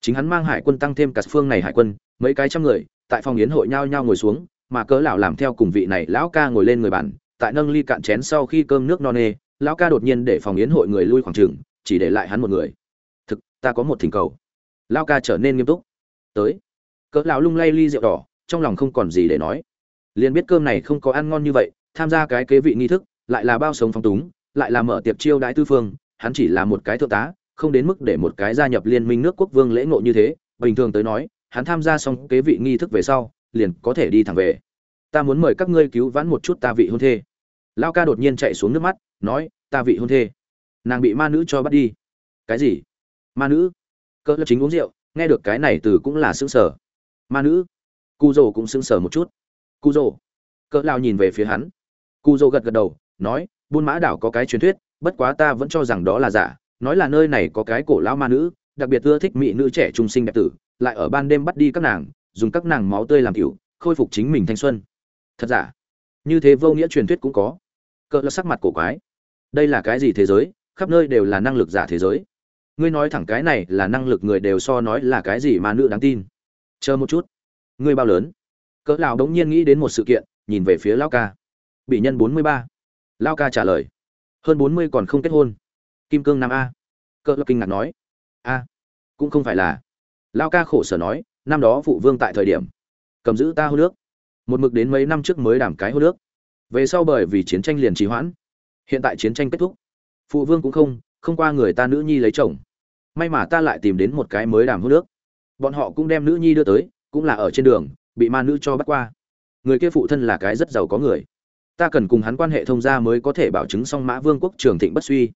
[SPEAKER 1] Chính hắn mang hải quân tăng thêm cả phương này hải quân, mấy cái trăm người, tại phòng yến hội nhao nhao ngồi xuống, mà cỡ lão làm theo cùng vị này lão ca ngồi lên người bàn, tại nâng ly cạn chén sau khi cơm nước no nê, lão ca đột nhiên để phòng yến hội người lui khoảng trường chỉ để lại hắn một người. Thực, ta có một thỉnh cầu. Lão ca trở nên nghiêm túc. Tới cỡ lão lung lay ly rượu đỏ, trong lòng không còn gì để nói. Liền biết cơm này không có ăn ngon như vậy, tham gia cái kế vị nghi thức, lại là bao sống phong túng, lại là mở tiệc chiêu đãi tư phương, hắn chỉ là một cái thượng tá, không đến mức để một cái gia nhập liên minh nước quốc vương lễ ngộ như thế. Bình thường tới nói, hắn tham gia xong kế vị nghi thức về sau, liền có thể đi thẳng về. Ta muốn mời các ngươi cứu vãn một chút ta vị hôn thê. Lao ca đột nhiên chạy xuống nước mắt, nói, ta vị hôn thê. Nàng bị ma nữ cho bắt đi. Cái gì? Ma nữ. Cỡ chính uống rượu, nghe được cái này từ cũng là sững sờ ma nữ. Cu dồ cũng sững sở một chút. Cu dồ cỡ lao nhìn về phía hắn. Cu dồ gật gật đầu, nói, buôn mã đảo có cái truyền thuyết, bất quá ta vẫn cho rằng đó là giả, nói là nơi này có cái cổ lão ma nữ, đặc biệt ưa thích mỹ nữ trẻ trung sinh đẹp tử, lại ở ban đêm bắt đi các nàng, dùng các nàng máu tươi làm cựu khôi phục chính mình thanh xuân. Thật giả? Như thế vô nghĩa truyền thuyết cũng có. Cỡ là sắc mặt cổ quái. Đây là cái gì thế giới? Khắp nơi đều là năng lực giả thế giới. Ngươi nói thẳng cái này là năng lực người đều so nói là cái gì ma nữ đáng tin chờ một chút. Ngươi bao lớn? Cỡ lão đống nhiên nghĩ đến một sự kiện, nhìn về phía lão ca. Bị nhân bốn mươi ba. Lão ca trả lời. Hơn bốn mươi còn không kết hôn. Kim cương nam a. Cỡ lập kinh ngạc nói. A. Cũng không phải là. Lão ca khổ sở nói, năm đó phụ vương tại thời điểm, cầm giữ ta hô nước một mực đến mấy năm trước mới đảm cái hô nước về sau bởi vì chiến tranh liền trì hoãn. Hiện tại chiến tranh kết thúc. Phụ vương cũng không không qua người ta nữ nhi lấy chồng. May mà ta lại tìm đến một cái mới đảm hô nước bọn họ cũng đem nữ nhi đưa tới, cũng là ở trên đường, bị ma nữ cho bắt qua. Người kia phụ thân là cái rất giàu có người. Ta cần cùng hắn quan hệ thông gia mới có thể bảo chứng song mã vương quốc trường thịnh bất suy.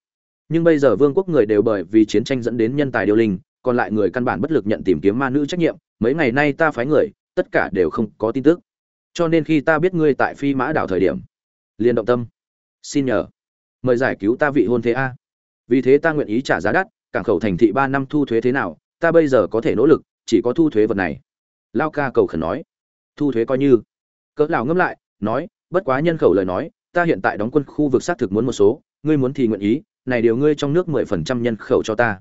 [SPEAKER 1] Nhưng bây giờ vương quốc người đều bởi vì chiến tranh dẫn đến nhân tài điều linh, còn lại người căn bản bất lực nhận tìm kiếm ma nữ trách nhiệm, mấy ngày nay ta phái người, tất cả đều không có tin tức. Cho nên khi ta biết ngươi tại phi mã đảo thời điểm, liền động tâm. Xin nhờ, mời giải cứu ta vị hôn thế a. Vì thế ta nguyện ý trả giá đắt, cảng khẩu thành thị ba năm thu thuế thế nào, ta bây giờ có thể nỗ lực chỉ có thu thuế vật này. Lao ca cầu khẩn nói. Thu thuế coi như. Cỡ lão ngâm lại, nói, bất quá nhân khẩu lời nói, ta hiện tại đóng quân khu vực xác thực muốn một số, ngươi muốn thì nguyện ý, này điều ngươi trong nước mười phần trăm nhân khẩu cho ta.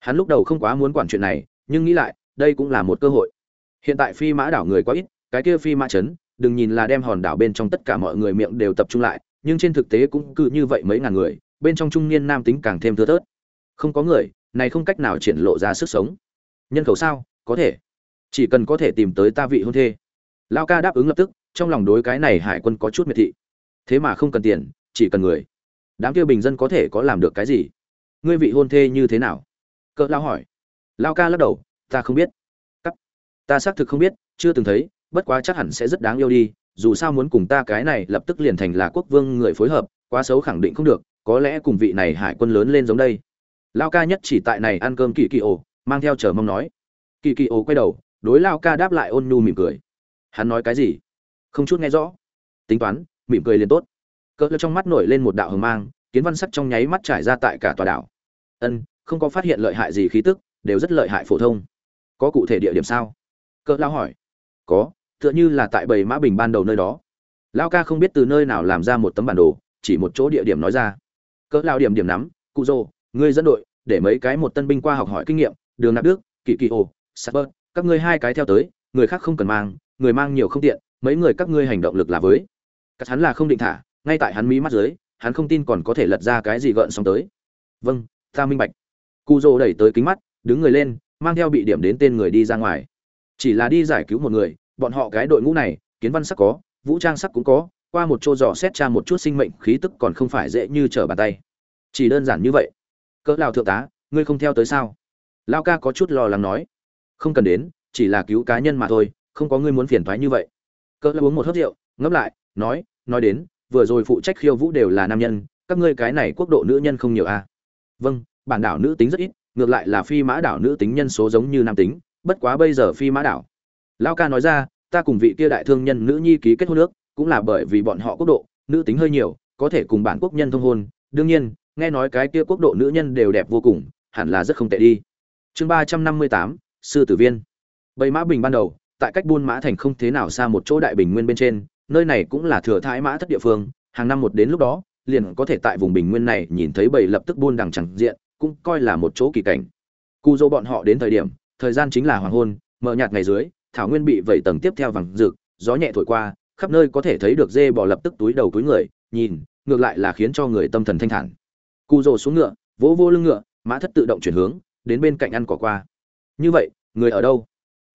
[SPEAKER 1] Hắn lúc đầu không quá muốn quản chuyện này, nhưng nghĩ lại, đây cũng là một cơ hội. Hiện tại phi mã đảo người quá ít, cái kia phi mã chấn đừng nhìn là đem hòn đảo bên trong tất cả mọi người miệng đều tập trung lại, nhưng trên thực tế cũng cứ như vậy mấy ngàn người, bên trong trung niên nam tính càng thêm thưa thớt. Không có người, này không cách nào triển lộ ra sức sống. Nhân khẩu sao? Có thể. Chỉ cần có thể tìm tới ta vị hôn thê. Lao ca đáp ứng lập tức, trong lòng đối cái này hải quân có chút miệt thị. Thế mà không cần tiền, chỉ cần người. Đám kia bình dân có thể có làm được cái gì? Ngươi vị hôn thê như thế nào? Cỡ lao hỏi. Lao ca lắc đầu, ta không biết. Cắt. Ta xác thực không biết, chưa từng thấy, bất quá chắc hẳn sẽ rất đáng yêu đi, dù sao muốn cùng ta cái này lập tức liền thành là quốc vương người phối hợp, quá xấu khẳng định không được, có lẽ cùng vị này hải quân lớn lên giống đây. Lao ca nhất chỉ tại này ăn cơm kỳ kỳ ổ mang theo chờ mong nói kỳ kỳ ô quay đầu, đối lao ca đáp lại ôn nhu mỉm cười. Hắn nói cái gì? Không chút nghe rõ. Tính toán, mỉm cười liền tốt. Cỡ trong mắt nổi lên một đạo hờ mang, kiến văn sắc trong nháy mắt trải ra tại cả tòa đảo. Ân, không có phát hiện lợi hại gì khí tức, đều rất lợi hại phổ thông. Có cụ thể địa điểm sao? Cỡ lao hỏi. Có, tựa như là tại bầy mã bình ban đầu nơi đó. Lao ca không biết từ nơi nào làm ra một tấm bản đồ, chỉ một chỗ địa điểm nói ra. Cỡ lao điểm điểm nắm, cụ rô ngươi dẫn đội, để mấy cái một tân binh qua học hỏi kinh nghiệm, đường nạp đức, kỳ kỳ ồ sapper các ngươi hai cái theo tới, người khác không cần mang, người mang nhiều không tiện, mấy người các ngươi hành động lực là với. Cắt hắn là không định thả, ngay tại hắn mí mắt dưới, hắn không tin còn có thể lật ra cái gì gợn sóng tới. Vâng ta minh bạch. Cu đẩy tới kính mắt, đứng người lên, mang theo bị điểm đến tên người đi ra ngoài. Chỉ là đi giải cứu một người, bọn họ cái đội ngũ này, kiến văn sắc có, vũ trang sắc cũng có, qua một chỗ dò xét tra một chút sinh mệnh khí tức còn không phải dễ như trở bàn tay. Chỉ đơn giản như vậy. Cỡ lão thượng tá, ngươi không theo tới sao? Lao ca có chút lo lắng nói không cần đến, chỉ là cứu cá nhân mà thôi, không có ngươi muốn phiền thoái như vậy. Cỡ lại uống một hớp rượu, ngẫm lại, nói nói đến, vừa rồi phụ trách khiêu vũ đều là nam nhân, các ngươi cái này quốc độ nữ nhân không nhiều à? vâng bản đảo nữ tính rất ít, ngược lại là phi mã đảo nữ tính nhân số giống như nam tính, bất quá bây giờ phi mã đảo. Lao ca nói ra, ta cùng vị kia đại thương nhân nữ nhi ký kết hôn nước cũng là bởi vì bọn họ quốc độ, nữ tính hơi nhiều, có thể cùng bản quốc nhân thông hôn. Đương nhiên, nghe nói cái kia quốc độ nữ nhân đều đẹp vô cùng, hẳn là rất không tệ đi. Chương ba trăm năm mươi tám sư tử viên. Bầy mã bình ban đầu, tại cách buôn mã thành không thế nào xa một chỗ đại bình nguyên bên trên, nơi này cũng là thừa thái mã thất địa phương, hàng năm một đến lúc đó, liền có thể tại vùng bình nguyên này nhìn thấy bầy lập tức buôn đằng chẳng diện, cũng coi là một chỗ kỳ cảnh. Cu dỗ bọn họ đến thời điểm, thời gian chính là hoàng hôn, mờ nhạt ngày dưới, thảo nguyên bị vẩy tầng tiếp theo vàng rực, gió nhẹ thổi qua, khắp nơi có thể thấy được dê bò lập tức túi đầu túi người, nhìn, ngược lại là khiến cho người tâm thần thanh thản. Cu dỗ xuống ngựa, vỗ vô lưng ngựa, mã thất tự động chuyển hướng, đến bên cạnh ăn cỏ qua như vậy, người ở đâu?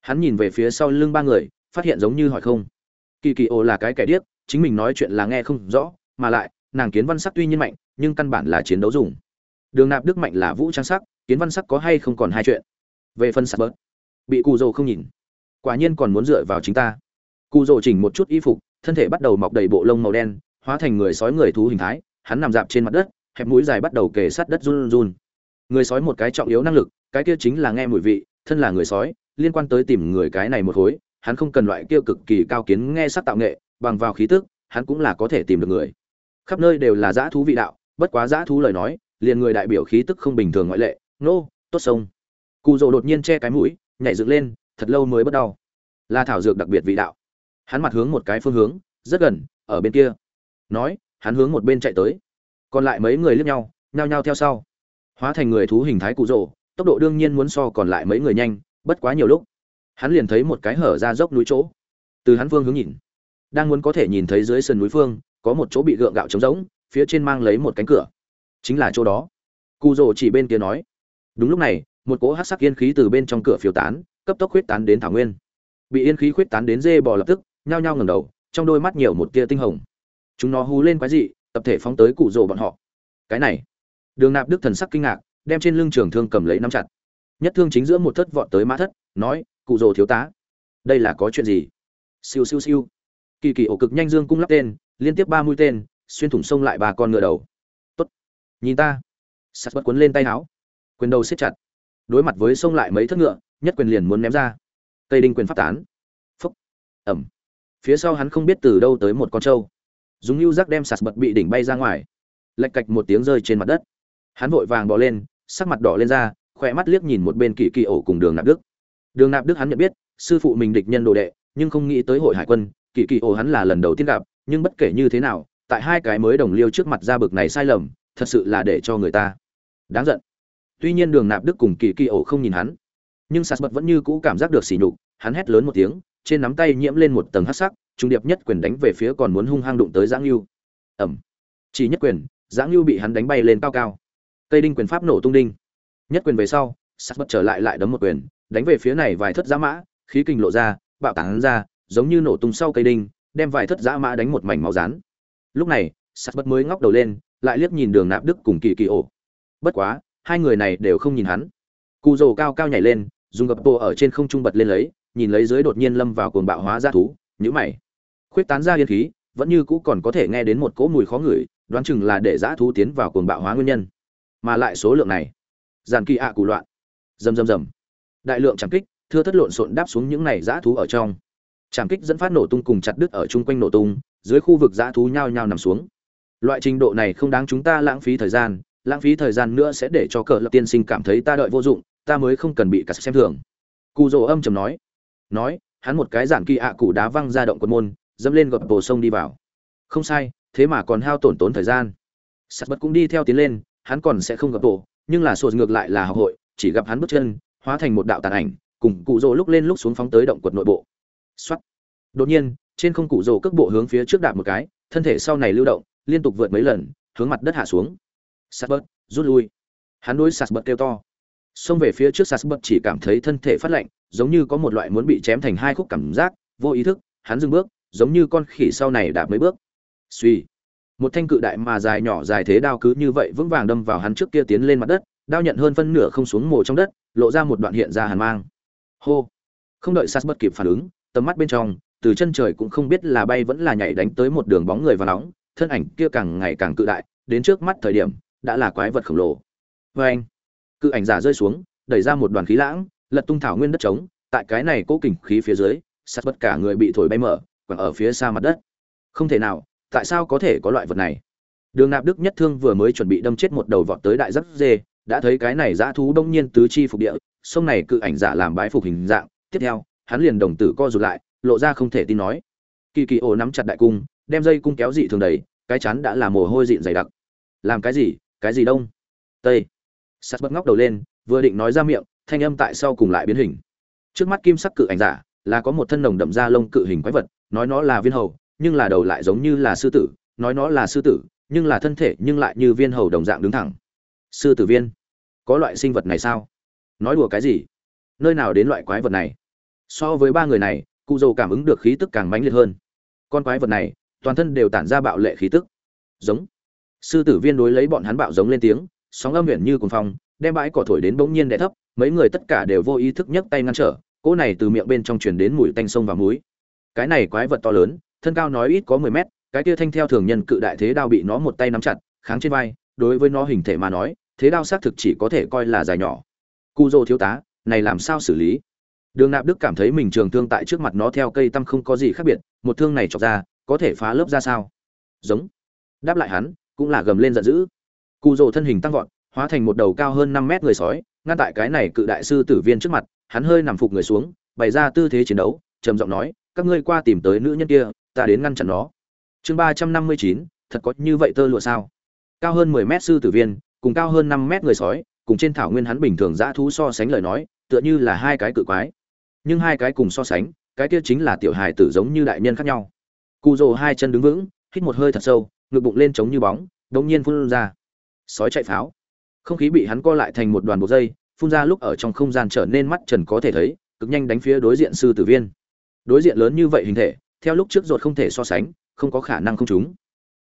[SPEAKER 1] Hắn nhìn về phía sau lưng ba người, phát hiện giống như hỏi không. Kỳ kỳ ồ là cái kẻ điếc, chính mình nói chuyện là nghe không rõ, mà lại, nàng kiến văn sắc tuy nhiên mạnh, nhưng căn bản là chiến đấu dùng. Đường nạp đức mạnh là vũ trang sắc, kiến văn sắc có hay không còn hai chuyện. Về phân sạc bớt, bị cù dầu không nhìn. Quả nhiên còn muốn dựa vào chính ta. Cù dầu chỉnh một chút y phục, thân thể bắt đầu mọc đầy bộ lông màu đen, hóa thành người sói người thú hình thái, hắn nằm dạp trên mặt đất, hẹp mũi dài bắt đầu kề sát đất run run. Người sói một cái trọng yếu năng lực, cái kia chính là nghe mùi vị thân là người sói, liên quan tới tìm người cái này một khối, hắn không cần loại kia cực kỳ cao kiến nghe sắc tạo nghệ, bằng vào khí tức, hắn cũng là có thể tìm được người. Khắp nơi đều là dã thú vị đạo, bất quá dã thú lời nói, liền người đại biểu khí tức không bình thường ngoại lệ. Nô, tốt sông. Cụ rồ đột nhiên che cái mũi, nhảy dựng lên, thật lâu mới bất đau. Là thảo dược đặc biệt vị đạo. Hắn mặt hướng một cái phương hướng, rất gần, ở bên kia. Nói, hắn hướng một bên chạy tới. Còn lại mấy người liếc nhau, nhao nhao theo sau. Hóa thành người thú hình thái cụ rồ tốc độ đương nhiên muốn so còn lại mấy người nhanh, bất quá nhiều lúc, hắn liền thấy một cái hở ra dốc núi chỗ. Từ hắn phương hướng nhìn, đang muốn có thể nhìn thấy dưới sườn núi phương, có một chỗ bị gượng gạo trống rỗng, phía trên mang lấy một cánh cửa. Chính là chỗ đó. Cụ rồ chỉ bên kia nói. Đúng lúc này, một cỗ hát sắc yên khí từ bên trong cửa phiêu tán, cấp tốc khuyết tán đến thảo nguyên. Bị yên khí khuyết tán đến dê bò lập tức, nhao nhao ngẩng đầu, trong đôi mắt nhiều một tia tinh hồng. Chúng nó hú lên quái dị, tập thể phóng tới cụ rồ bọn họ. Cái này, đường nạp đức thần sắc kinh ngạc đem trên lưng trường thương cầm lấy nắm chặt. Nhất thương chính giữa một thất vọt tới mã thất, nói, cụ rồ thiếu tá, đây là có chuyện gì? Siêu siêu siêu. Kỳ kỳ ổ cực nhanh dương cung lắp tên, liên tiếp ba mũi tên, xuyên thủng sông lại ba con ngựa đầu. Tốt, nhìn ta. Sắt bất quấn lên tay áo. Quyền đầu siết chặt. Đối mặt với sông lại mấy thất ngựa, nhất quyền liền muốn ném ra. Tây đinh quyền phát tán. Phúc. Ẩm. Phía sau hắn không biết từ đâu tới một con trâu. Dùng lưu giác đem sạt bật bị đỉnh bay ra ngoài. Lạch cạch một tiếng rơi trên mặt đất. Hắn vội vàng bỏ lên sắc mặt đỏ lên ra, khỏe mắt liếc nhìn một bên kỳ kỳ ổ cùng đường nạp đức. Đường nạp đức hắn nhận biết, sư phụ mình địch nhân đồ đệ, nhưng không nghĩ tới hội hải quân, kỳ kỳ ổ hắn là lần đầu tiên gặp, nhưng bất kể như thế nào, tại hai cái mới đồng liêu trước mặt ra bực này sai lầm, thật sự là để cho người ta đáng giận. Tuy nhiên đường nạp đức cùng kỳ kỳ ổ không nhìn hắn, nhưng sạt bật vẫn như cũ cảm giác được sỉ nhục, hắn hét lớn một tiếng, trên nắm tay nhiễm lên một tầng hắc sắc, trung điệp nhất quyền đánh về phía còn muốn hung hăng đụng tới giáng lưu. Ẩm. Chỉ nhất quyền, giáng lưu bị hắn đánh bay lên cao cao cây đinh quyền pháp nổ tung đinh. Nhất quyền về sau sắt bật trở lại lại đấm một quyền, đánh về phía này vài thất giã mã, khí kinh lộ ra, bạo tán ra, giống như nổ tung sau cây đinh, đem vài thất giã mã đánh một mảnh máu rán. Lúc này sắt bật mới ngóc đầu lên, lại liếc nhìn đường nạp đức cùng kỳ kỳ ổ. Bất quá, hai người này đều không nhìn hắn. Cụ rồ cao cao nhảy lên, dùng gập bộ ở trên không trung bật lên lấy, nhìn lấy dưới đột nhiên lâm vào cuồng bạo hóa ra thú nhữ mày. Khuyết tán ra yên khí, vẫn như cũ còn có thể nghe đến một cỗ mùi khó ngửi, đoán chừng là để dã thú tiến vào cuồng bạo hóa nguyên nhân mà lại số lượng này. Giàn kỳ ạ à cụ loạn. Rầm rầm rầm. Đại lượng trảm kích, thưa thất lộn xộn đáp xuống những này dã thú ở trong. Trảm kích dẫn phát nổ tung cùng chặt đứt ở chung quanh nổ tung, dưới khu vực dã thú nhao nhao nằm xuống. Loại trình độ này không đáng chúng ta lãng phí thời gian, lãng phí thời gian nữa sẽ để cho cờ lập tiên sinh cảm thấy ta đợi vô dụng, ta mới không cần bị cả xem thường. Cụ rồ âm trầm nói. Nói, hắn một cái giản kỳ ạ à cụ đá văng ra động quân môn, dẫm lên gập bồ sông đi vào. Không sai, thế mà còn hao tổn tốn thời gian. Sắt bất cũng đi theo tiến lên hắn còn sẽ không gặp tổ, nhưng là sột ngược lại là học hội, chỉ gặp hắn bước chân, hóa thành một đạo tàn ảnh, cùng cụ rồ lúc lên lúc xuống phóng tới động quật nội bộ. Xuất đột nhiên, trên không cụ rồ cước bộ hướng phía trước đạp một cái, thân thể sau này lưu động, liên tục vượt mấy lần, hướng mặt đất hạ xuống. Sạt bớt, rút lui. Hắn đối sạt bớt kêu to. Xông về phía trước sạt bớt chỉ cảm thấy thân thể phát lạnh, giống như có một loại muốn bị chém thành hai khúc cảm giác, vô ý thức, hắn dừng bước, giống như con khỉ sau này đạp mấy bước. Suy một thanh cự đại mà dài nhỏ dài thế đao cứ như vậy vững vàng đâm vào hắn trước kia tiến lên mặt đất, đao nhận hơn phân nửa không xuống mồ trong đất, lộ ra một đoạn hiện ra hàn mang. Hô! Không đợi sas bất kịp phản ứng, tầm mắt bên trong, từ chân trời cũng không biết là bay vẫn là nhảy đánh tới một đường bóng người và nóng, thân ảnh kia càng ngày càng cự đại, đến trước mắt thời điểm, đã là quái vật khổng lồ. Vê anh, cự ảnh giả rơi xuống, đẩy ra một đoàn khí lãng, lật tung thảo nguyên đất trống, tại cái này cố kỉnh khí phía dưới sắt bất cả người bị thổi bay mở, quẳng ở phía xa mặt đất. Không thể nào tại sao có thể có loại vật này? Đường nạp đức nhất thương vừa mới chuẩn bị đâm chết một đầu vọt tới đại giáp dê, đã thấy cái này dã thú đông nhiên tứ chi phục địa, sông này cự ảnh giả làm bái phục hình dạng. Tiếp theo, hắn liền đồng tử co rụt lại, lộ ra không thể tin nói. Kỳ kỳ ổ nắm chặt đại cung, đem dây cung kéo dị thường đầy, cái chắn đã là mồ hôi dịn dày đặc. Làm cái gì? Cái gì đông? Tây. Sắt bất ngóc đầu lên, vừa định nói ra miệng, thanh âm tại sau cùng lại biến hình. Trước mắt kim sắc cự ảnh giả, là có một thân nồng đậm da lông cự hình quái vật, nói nó là viên hầu nhưng là đầu lại giống như là sư tử, nói nó là sư tử, nhưng là thân thể nhưng lại như viên hầu đồng dạng đứng thẳng. Sư tử viên, có loại sinh vật này sao? Nói đùa cái gì? Nơi nào đến loại quái vật này? So với ba người này, cụ dầu cảm ứng được khí tức càng mãnh liệt hơn. Con quái vật này, toàn thân đều tản ra bạo lệ khí tức. Giống. Sư tử viên đối lấy bọn hắn bạo giống lên tiếng, sóng âm huyện như cồn phong, đem bãi cỏ thổi đến bỗng nhiên đè thấp, mấy người tất cả đều vô ý thức nhấc tay ngăn trở, cỗ này từ miệng bên trong truyền đến mùi tanh sông và muối. Cái này quái vật to lớn thân cao nói ít có mười mét, cái kia thanh theo thường nhân cự đại thế đao bị nó một tay nắm chặt, kháng trên vai, đối với nó hình thể mà nói, thế đao xác thực chỉ có thể coi là dài nhỏ. Cu dô thiếu tá, này làm sao xử lý? Đường nạp đức cảm thấy mình trường thương tại trước mặt nó theo cây tăm không có gì khác biệt, một thương này chọc ra, có thể phá lớp ra sao? Giống. Đáp lại hắn, cũng là gầm lên giận dữ. Cụ rồ thân hình tăng vọt, hóa thành một đầu cao hơn năm mét người sói, ngăn tại cái này cự đại sư tử viên trước mặt, hắn hơi nằm phục người xuống, bày ra tư thế chiến đấu, trầm giọng nói, các ngươi qua tìm tới nữ nhân kia ta đến ngăn chặn nó. Chương ba trăm năm mươi chín, thật có như vậy tơ lụa sao? Cao hơn mười mét sư tử viên, cùng cao hơn năm mét người sói, cùng trên thảo nguyên hắn bình thường dã thú so sánh lời nói, tựa như là hai cái cự quái. Nhưng hai cái cùng so sánh, cái kia chính là tiểu hài tử giống như đại nhân khác nhau. Cụ rồ hai chân đứng vững, hít một hơi thật sâu, ngực bụng lên trống như bóng đống nhiên phun ra. Sói chạy pháo. Không khí bị hắn co lại thành một đoàn bộ dây, phun ra lúc ở trong không gian trở nên mắt trần có thể thấy, cực nhanh đánh phía đối diện sư tử viên. Đối diện lớn như vậy hình thể theo lúc trước ruột không thể so sánh, không có khả năng không trúng.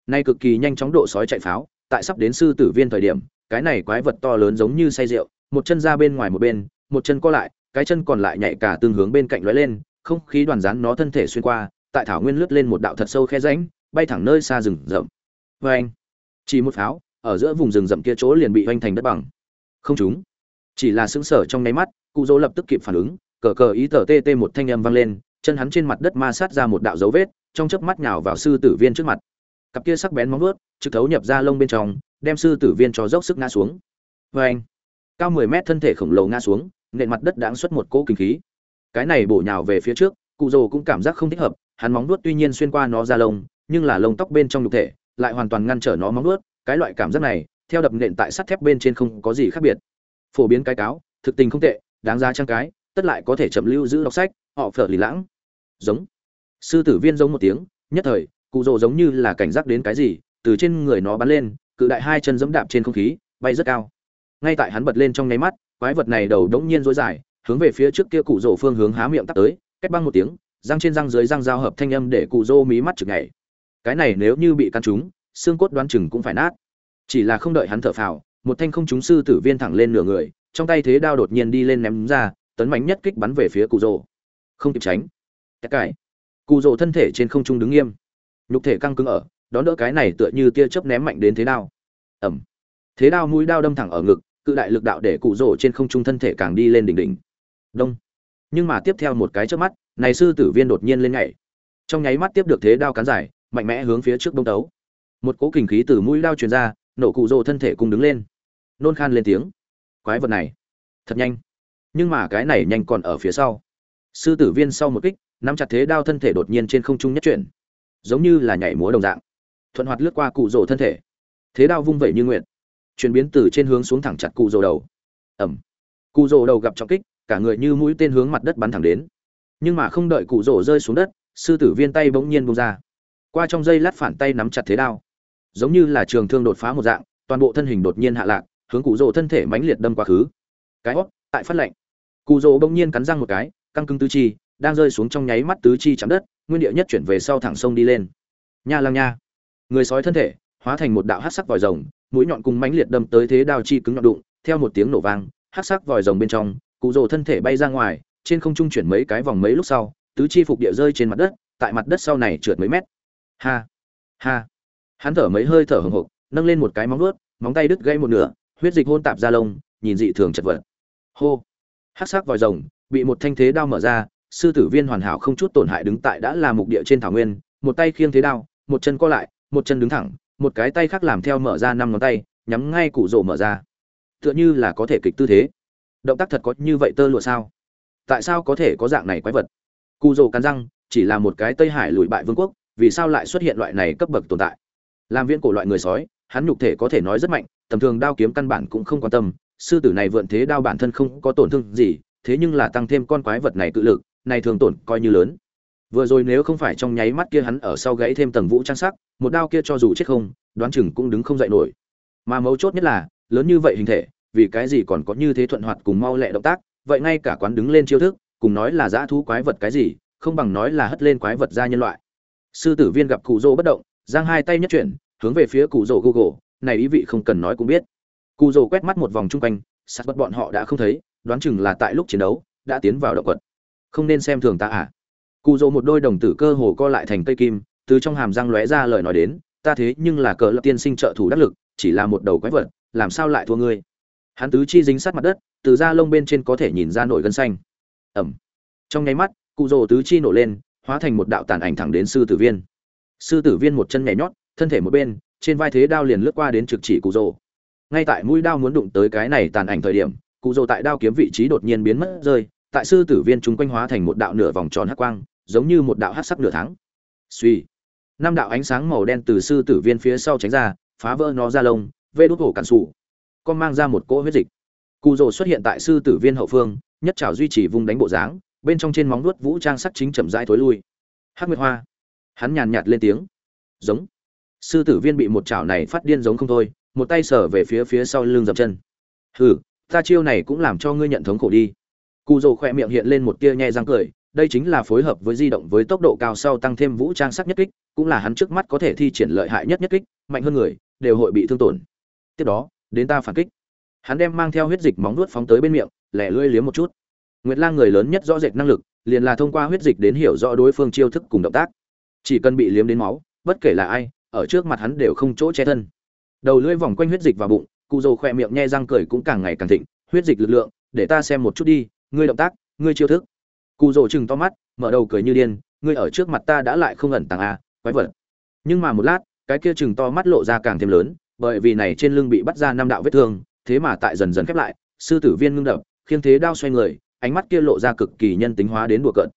[SPEAKER 1] Nay cực kỳ nhanh chóng độ sói chạy pháo, tại sắp đến sư tử viên thời điểm, cái này quái vật to lớn giống như say rượu, một chân ra bên ngoài một bên, một chân co lại, cái chân còn lại nhảy cả tương hướng bên cạnh lóe lên, không khí đoàn rán nó thân thể xuyên qua, tại thảo nguyên lướt lên một đạo thật sâu khe rãnh, bay thẳng nơi xa rừng rậm. Vê anh, chỉ một pháo, ở giữa vùng rừng rậm kia chỗ liền bị hoành thành đất bằng. Không chúng chỉ là sững sờ trong nháy mắt, cụ dỗ lập tức kịp phản ứng, cờ cờ ý tờ tê tê một thanh âm vang lên chân hắn trên mặt đất ma sát ra một đạo dấu vết, trong chớp mắt nhào vào sư tử viên trước mặt. Cặp kia sắc bén móng vuốt, trực thấu nhập ra lông bên trong, đem sư tử viên cho dốc sức ngã xuống. Vê anh, cao mười mét thân thể khổng lồ ngã xuống, nền mặt đất đáng xuất một cỗ kinh khí. Cái này bổ nhào về phía trước, cụ rồ cũng cảm giác không thích hợp, hắn móng vuốt tuy nhiên xuyên qua nó ra lông, nhưng là lông tóc bên trong nhục thể, lại hoàn toàn ngăn trở nó móng vuốt. Cái loại cảm giác này, theo đập nện tại sắt thép bên trên không có gì khác biệt. Phổ biến cái cáo, thực tình không tệ, đáng giá trang cái, tất lại có thể chậm lưu giữ đọc sách họ phở lì lãng. Giống. Sư tử viên giống một tiếng, nhất thời, cụ rồ giống như là cảnh giác đến cái gì, từ trên người nó bắn lên, cự đại hai chân giẫm đạp trên không khí, bay rất cao. Ngay tại hắn bật lên trong nháy mắt, quái vật này đầu đống nhiên rối dài, hướng về phía trước kia cụ rồ phương hướng há miệng tắt tới, cách băng một tiếng, răng trên răng dưới răng giao hợp thanh âm để cụ rô mí mắt chực ngày cái này nếu như bị căn trúng, xương cốt đoán chừng cũng phải nát. Chỉ là không đợi hắn thở phào, một thanh không trúng sư tử viên thẳng lên nửa người, trong tay thế đao đột nhiên đi lên ném ra, tấn mạnh nhất kích bắn về phía cụ rồ không kịp tránh. Tất cải cụ rỗ thân thể trên không trung đứng nghiêm. Nhục thể căng cứng ở, đón đỡ cái này tựa như tia chớp ném mạnh đến thế đao. Ẩm. Thế đao mũi đao đâm thẳng ở ngực, cự đại lực đạo để cụ rỗ trên không trung thân thể càng đi lên đỉnh đỉnh. Đông. Nhưng mà tiếp theo một cái chớp mắt, này sư tử viên đột nhiên lên nhảy. Trong nháy mắt tiếp được thế đao cán dài mạnh mẽ hướng phía trước đông tấu một cỗ kình khí từ mũi đao truyền ra, nổ cụ rỗ thân thể cùng đứng lên. Nôn khan lên tiếng. Quái vật này. Thật nhanh. Nhưng mà cái này nhanh còn ở phía sau sư tử viên sau một kích, nắm chặt thế đao thân thể đột nhiên trên không trung nhất chuyển. Giống như là nhảy múa đồng dạng. Thuận hoạt lướt qua cụ rồ thân thể. Thế đao vung vẩy như nguyện chuyển biến từ trên hướng xuống thẳng chặt cụ rồ đầu. Ẩm. Cụ rồ đầu gặp trọng kích, cả người như mũi tên hướng mặt đất bắn thẳng đến. Nhưng mà không đợi cụ rồ rơi xuống đất, sư tử viên tay bỗng nhiên bung ra. Qua trong dây lát phản tay nắm chặt thế đao. Giống như là trường thương đột phá một dạng, toàn bộ thân hình đột nhiên hạ lạc, hướng cụ rồ thân thể mãnh liệt đâm quá khứ. Cái hót tại phát lệnh. Cụ rồ bỗng nhiên cắn răng một cái căng cứng tứ chi, đang rơi xuống trong nháy mắt tứ chi chạm đất, nguyên địa nhất chuyển về sau thẳng sông đi lên. Nha lang nha. Người sói thân thể, hóa thành một đạo hát sắc vòi rồng, mũi nhọn cùng mãnh liệt đâm tới thế đao chi cứng nhọn đụng, theo một tiếng nổ vang hát sắc vòi rồng bên trong, cụ rồ thân thể bay ra ngoài, trên không trung chuyển mấy cái vòng mấy lúc sau, tứ chi phục địa rơi trên mặt đất, tại mặt đất sau này trượt mấy mét. Ha ha. Hắn thở mấy hơi thở hồng hộc nâng lên một cái móng ướt móng tay đứt gãy một nửa, huyết dịch hôn tạp ra lông, nhìn dị thường chật vật. Hô. Hắc sắc vòi rồng bị một thanh thế đao mở ra, sư tử viên hoàn hảo không chút tổn hại đứng tại đã là mục địa trên thảo nguyên, một tay khiêng thế đao, một chân co lại, một chân đứng thẳng, một cái tay khác làm theo mở ra năm ngón tay, nhắm ngay cụ rổ mở ra. Tựa như là có thể kịch tư thế. Động tác thật có như vậy tơ lụa sao? Tại sao có thể có dạng này quái vật? Cụ rổ cắn răng, chỉ là một cái tây hải lùi bại vương quốc, vì sao lại xuất hiện loại này cấp bậc tồn tại? Làm viên cổ loại người sói, hắn nhục thể có thể nói rất mạnh, tầm thường đao kiếm căn bản cũng không quan tâm, sư tử này vượn thế đao bản thân không có tổn thương gì thế nhưng là tăng thêm con quái vật này cự lực, này thường tổn coi như lớn. Vừa rồi nếu không phải trong nháy mắt kia hắn ở sau gãy thêm tầng vũ trang sắc, một đao kia cho dù chết không, đoán chừng cũng đứng không dậy nổi. Mà mấu chốt nhất là, lớn như vậy hình thể, vì cái gì còn có như thế thuận hoạt cùng mau lẹ động tác, vậy ngay cả quán đứng lên chiêu thức, cùng nói là dã thú quái vật cái gì, không bằng nói là hất lên quái vật ra nhân loại. Sư tử viên gặp cụ rỗ bất động, giang hai tay nhất chuyển, hướng về phía cụ rỗ google, này ý vị không cần nói cũng biết. Cụ rỗ quét mắt một vòng chung quanh sát bất bọn họ đã không thấy đoán chừng là tại lúc chiến đấu, đã tiến vào động quật. Không nên xem thường ta à. Cụ dỗ một đôi đồng tử cơ hồ co lại thành cây kim, từ trong hàm răng lóe ra lời nói đến, ta thế nhưng là cờ lập tiên sinh trợ thủ đắc lực, chỉ là một đầu quái vật, làm sao lại thua ngươi? Hắn tứ chi dính sát mặt đất, từ da lông bên trên có thể nhìn ra nổi gân xanh. Ẩm. Trong nháy mắt, cụ rồ tứ chi nổ lên, hóa thành một đạo tàn ảnh thẳng đến sư tử viên. Sư tử viên một chân nhảy nhót, thân thể một bên, trên vai thế đao liền lướt qua đến trực chỉ cụ rồ ngay tại mũi đao muốn đụng tới cái này tàn ảnh thời điểm cụ rồ tại đao kiếm vị trí đột nhiên biến mất rơi, tại sư tử viên chúng quanh hóa thành một đạo nửa vòng tròn hắc quang, giống như một đạo hắc sắc nửa tháng. Suy năm đạo ánh sáng màu đen từ sư tử viên phía sau tránh ra, phá vỡ nó ra lông, vê đốt hổ cản sụ con mang ra một cỗ huyết dịch. Cụ rồ xuất hiện tại sư tử viên hậu phương, nhất trào duy trì vùng đánh bộ dáng, bên trong trên móng nuốt vũ trang sắc chính chậm rãi thối lui. Hắc nguyệt hoa. Hắn nhàn nhạt lên tiếng. Giống. Sư tử viên bị một chảo này phát điên giống không thôi, một tay sở về phía phía sau lưng dập chân. Hừ ta chiêu này cũng làm cho ngươi nhận thống khổ đi. Cụ rồ khỏe miệng hiện lên một tia nhẹ răng cười, đây chính là phối hợp với di động với tốc độ cao sau tăng thêm vũ trang sắc nhất kích, cũng là hắn trước mắt có thể thi triển lợi hại nhất nhất kích, mạnh hơn người, đều hội bị thương tổn. Tiếp đó, đến ta phản kích. Hắn đem mang theo huyết dịch móng nuốt phóng tới bên miệng, lẻ lưỡi liếm một chút. Nguyệt lang người lớn nhất rõ rệt năng lực, liền là thông qua huyết dịch đến hiểu rõ đối phương chiêu thức cùng động tác. Chỉ cần bị liếm đến máu, bất kể là ai, ở trước mặt hắn đều không chỗ che thân. Đầu lưỡi vòng quanh huyết dịch vào bụng cụ dầu khỏe miệng nhe răng cười cũng càng ngày càng thịnh, huyết dịch lực lượng, để ta xem một chút đi, ngươi động tác, ngươi chiêu thức. Cụ dầu chừng to mắt, mở đầu cười như điên, ngươi ở trước mặt ta đã lại không ẩn tàng à quái vật. Nhưng mà một lát, cái kia chừng to mắt lộ ra càng thêm lớn, bởi vì này trên lưng bị bắt ra năm đạo vết thương, thế mà tại dần dần khép lại, sư tử viên ngưng đập, khiêng thế đao xoay người, ánh mắt kia lộ ra cực kỳ nhân tính hóa đến đùa cợt.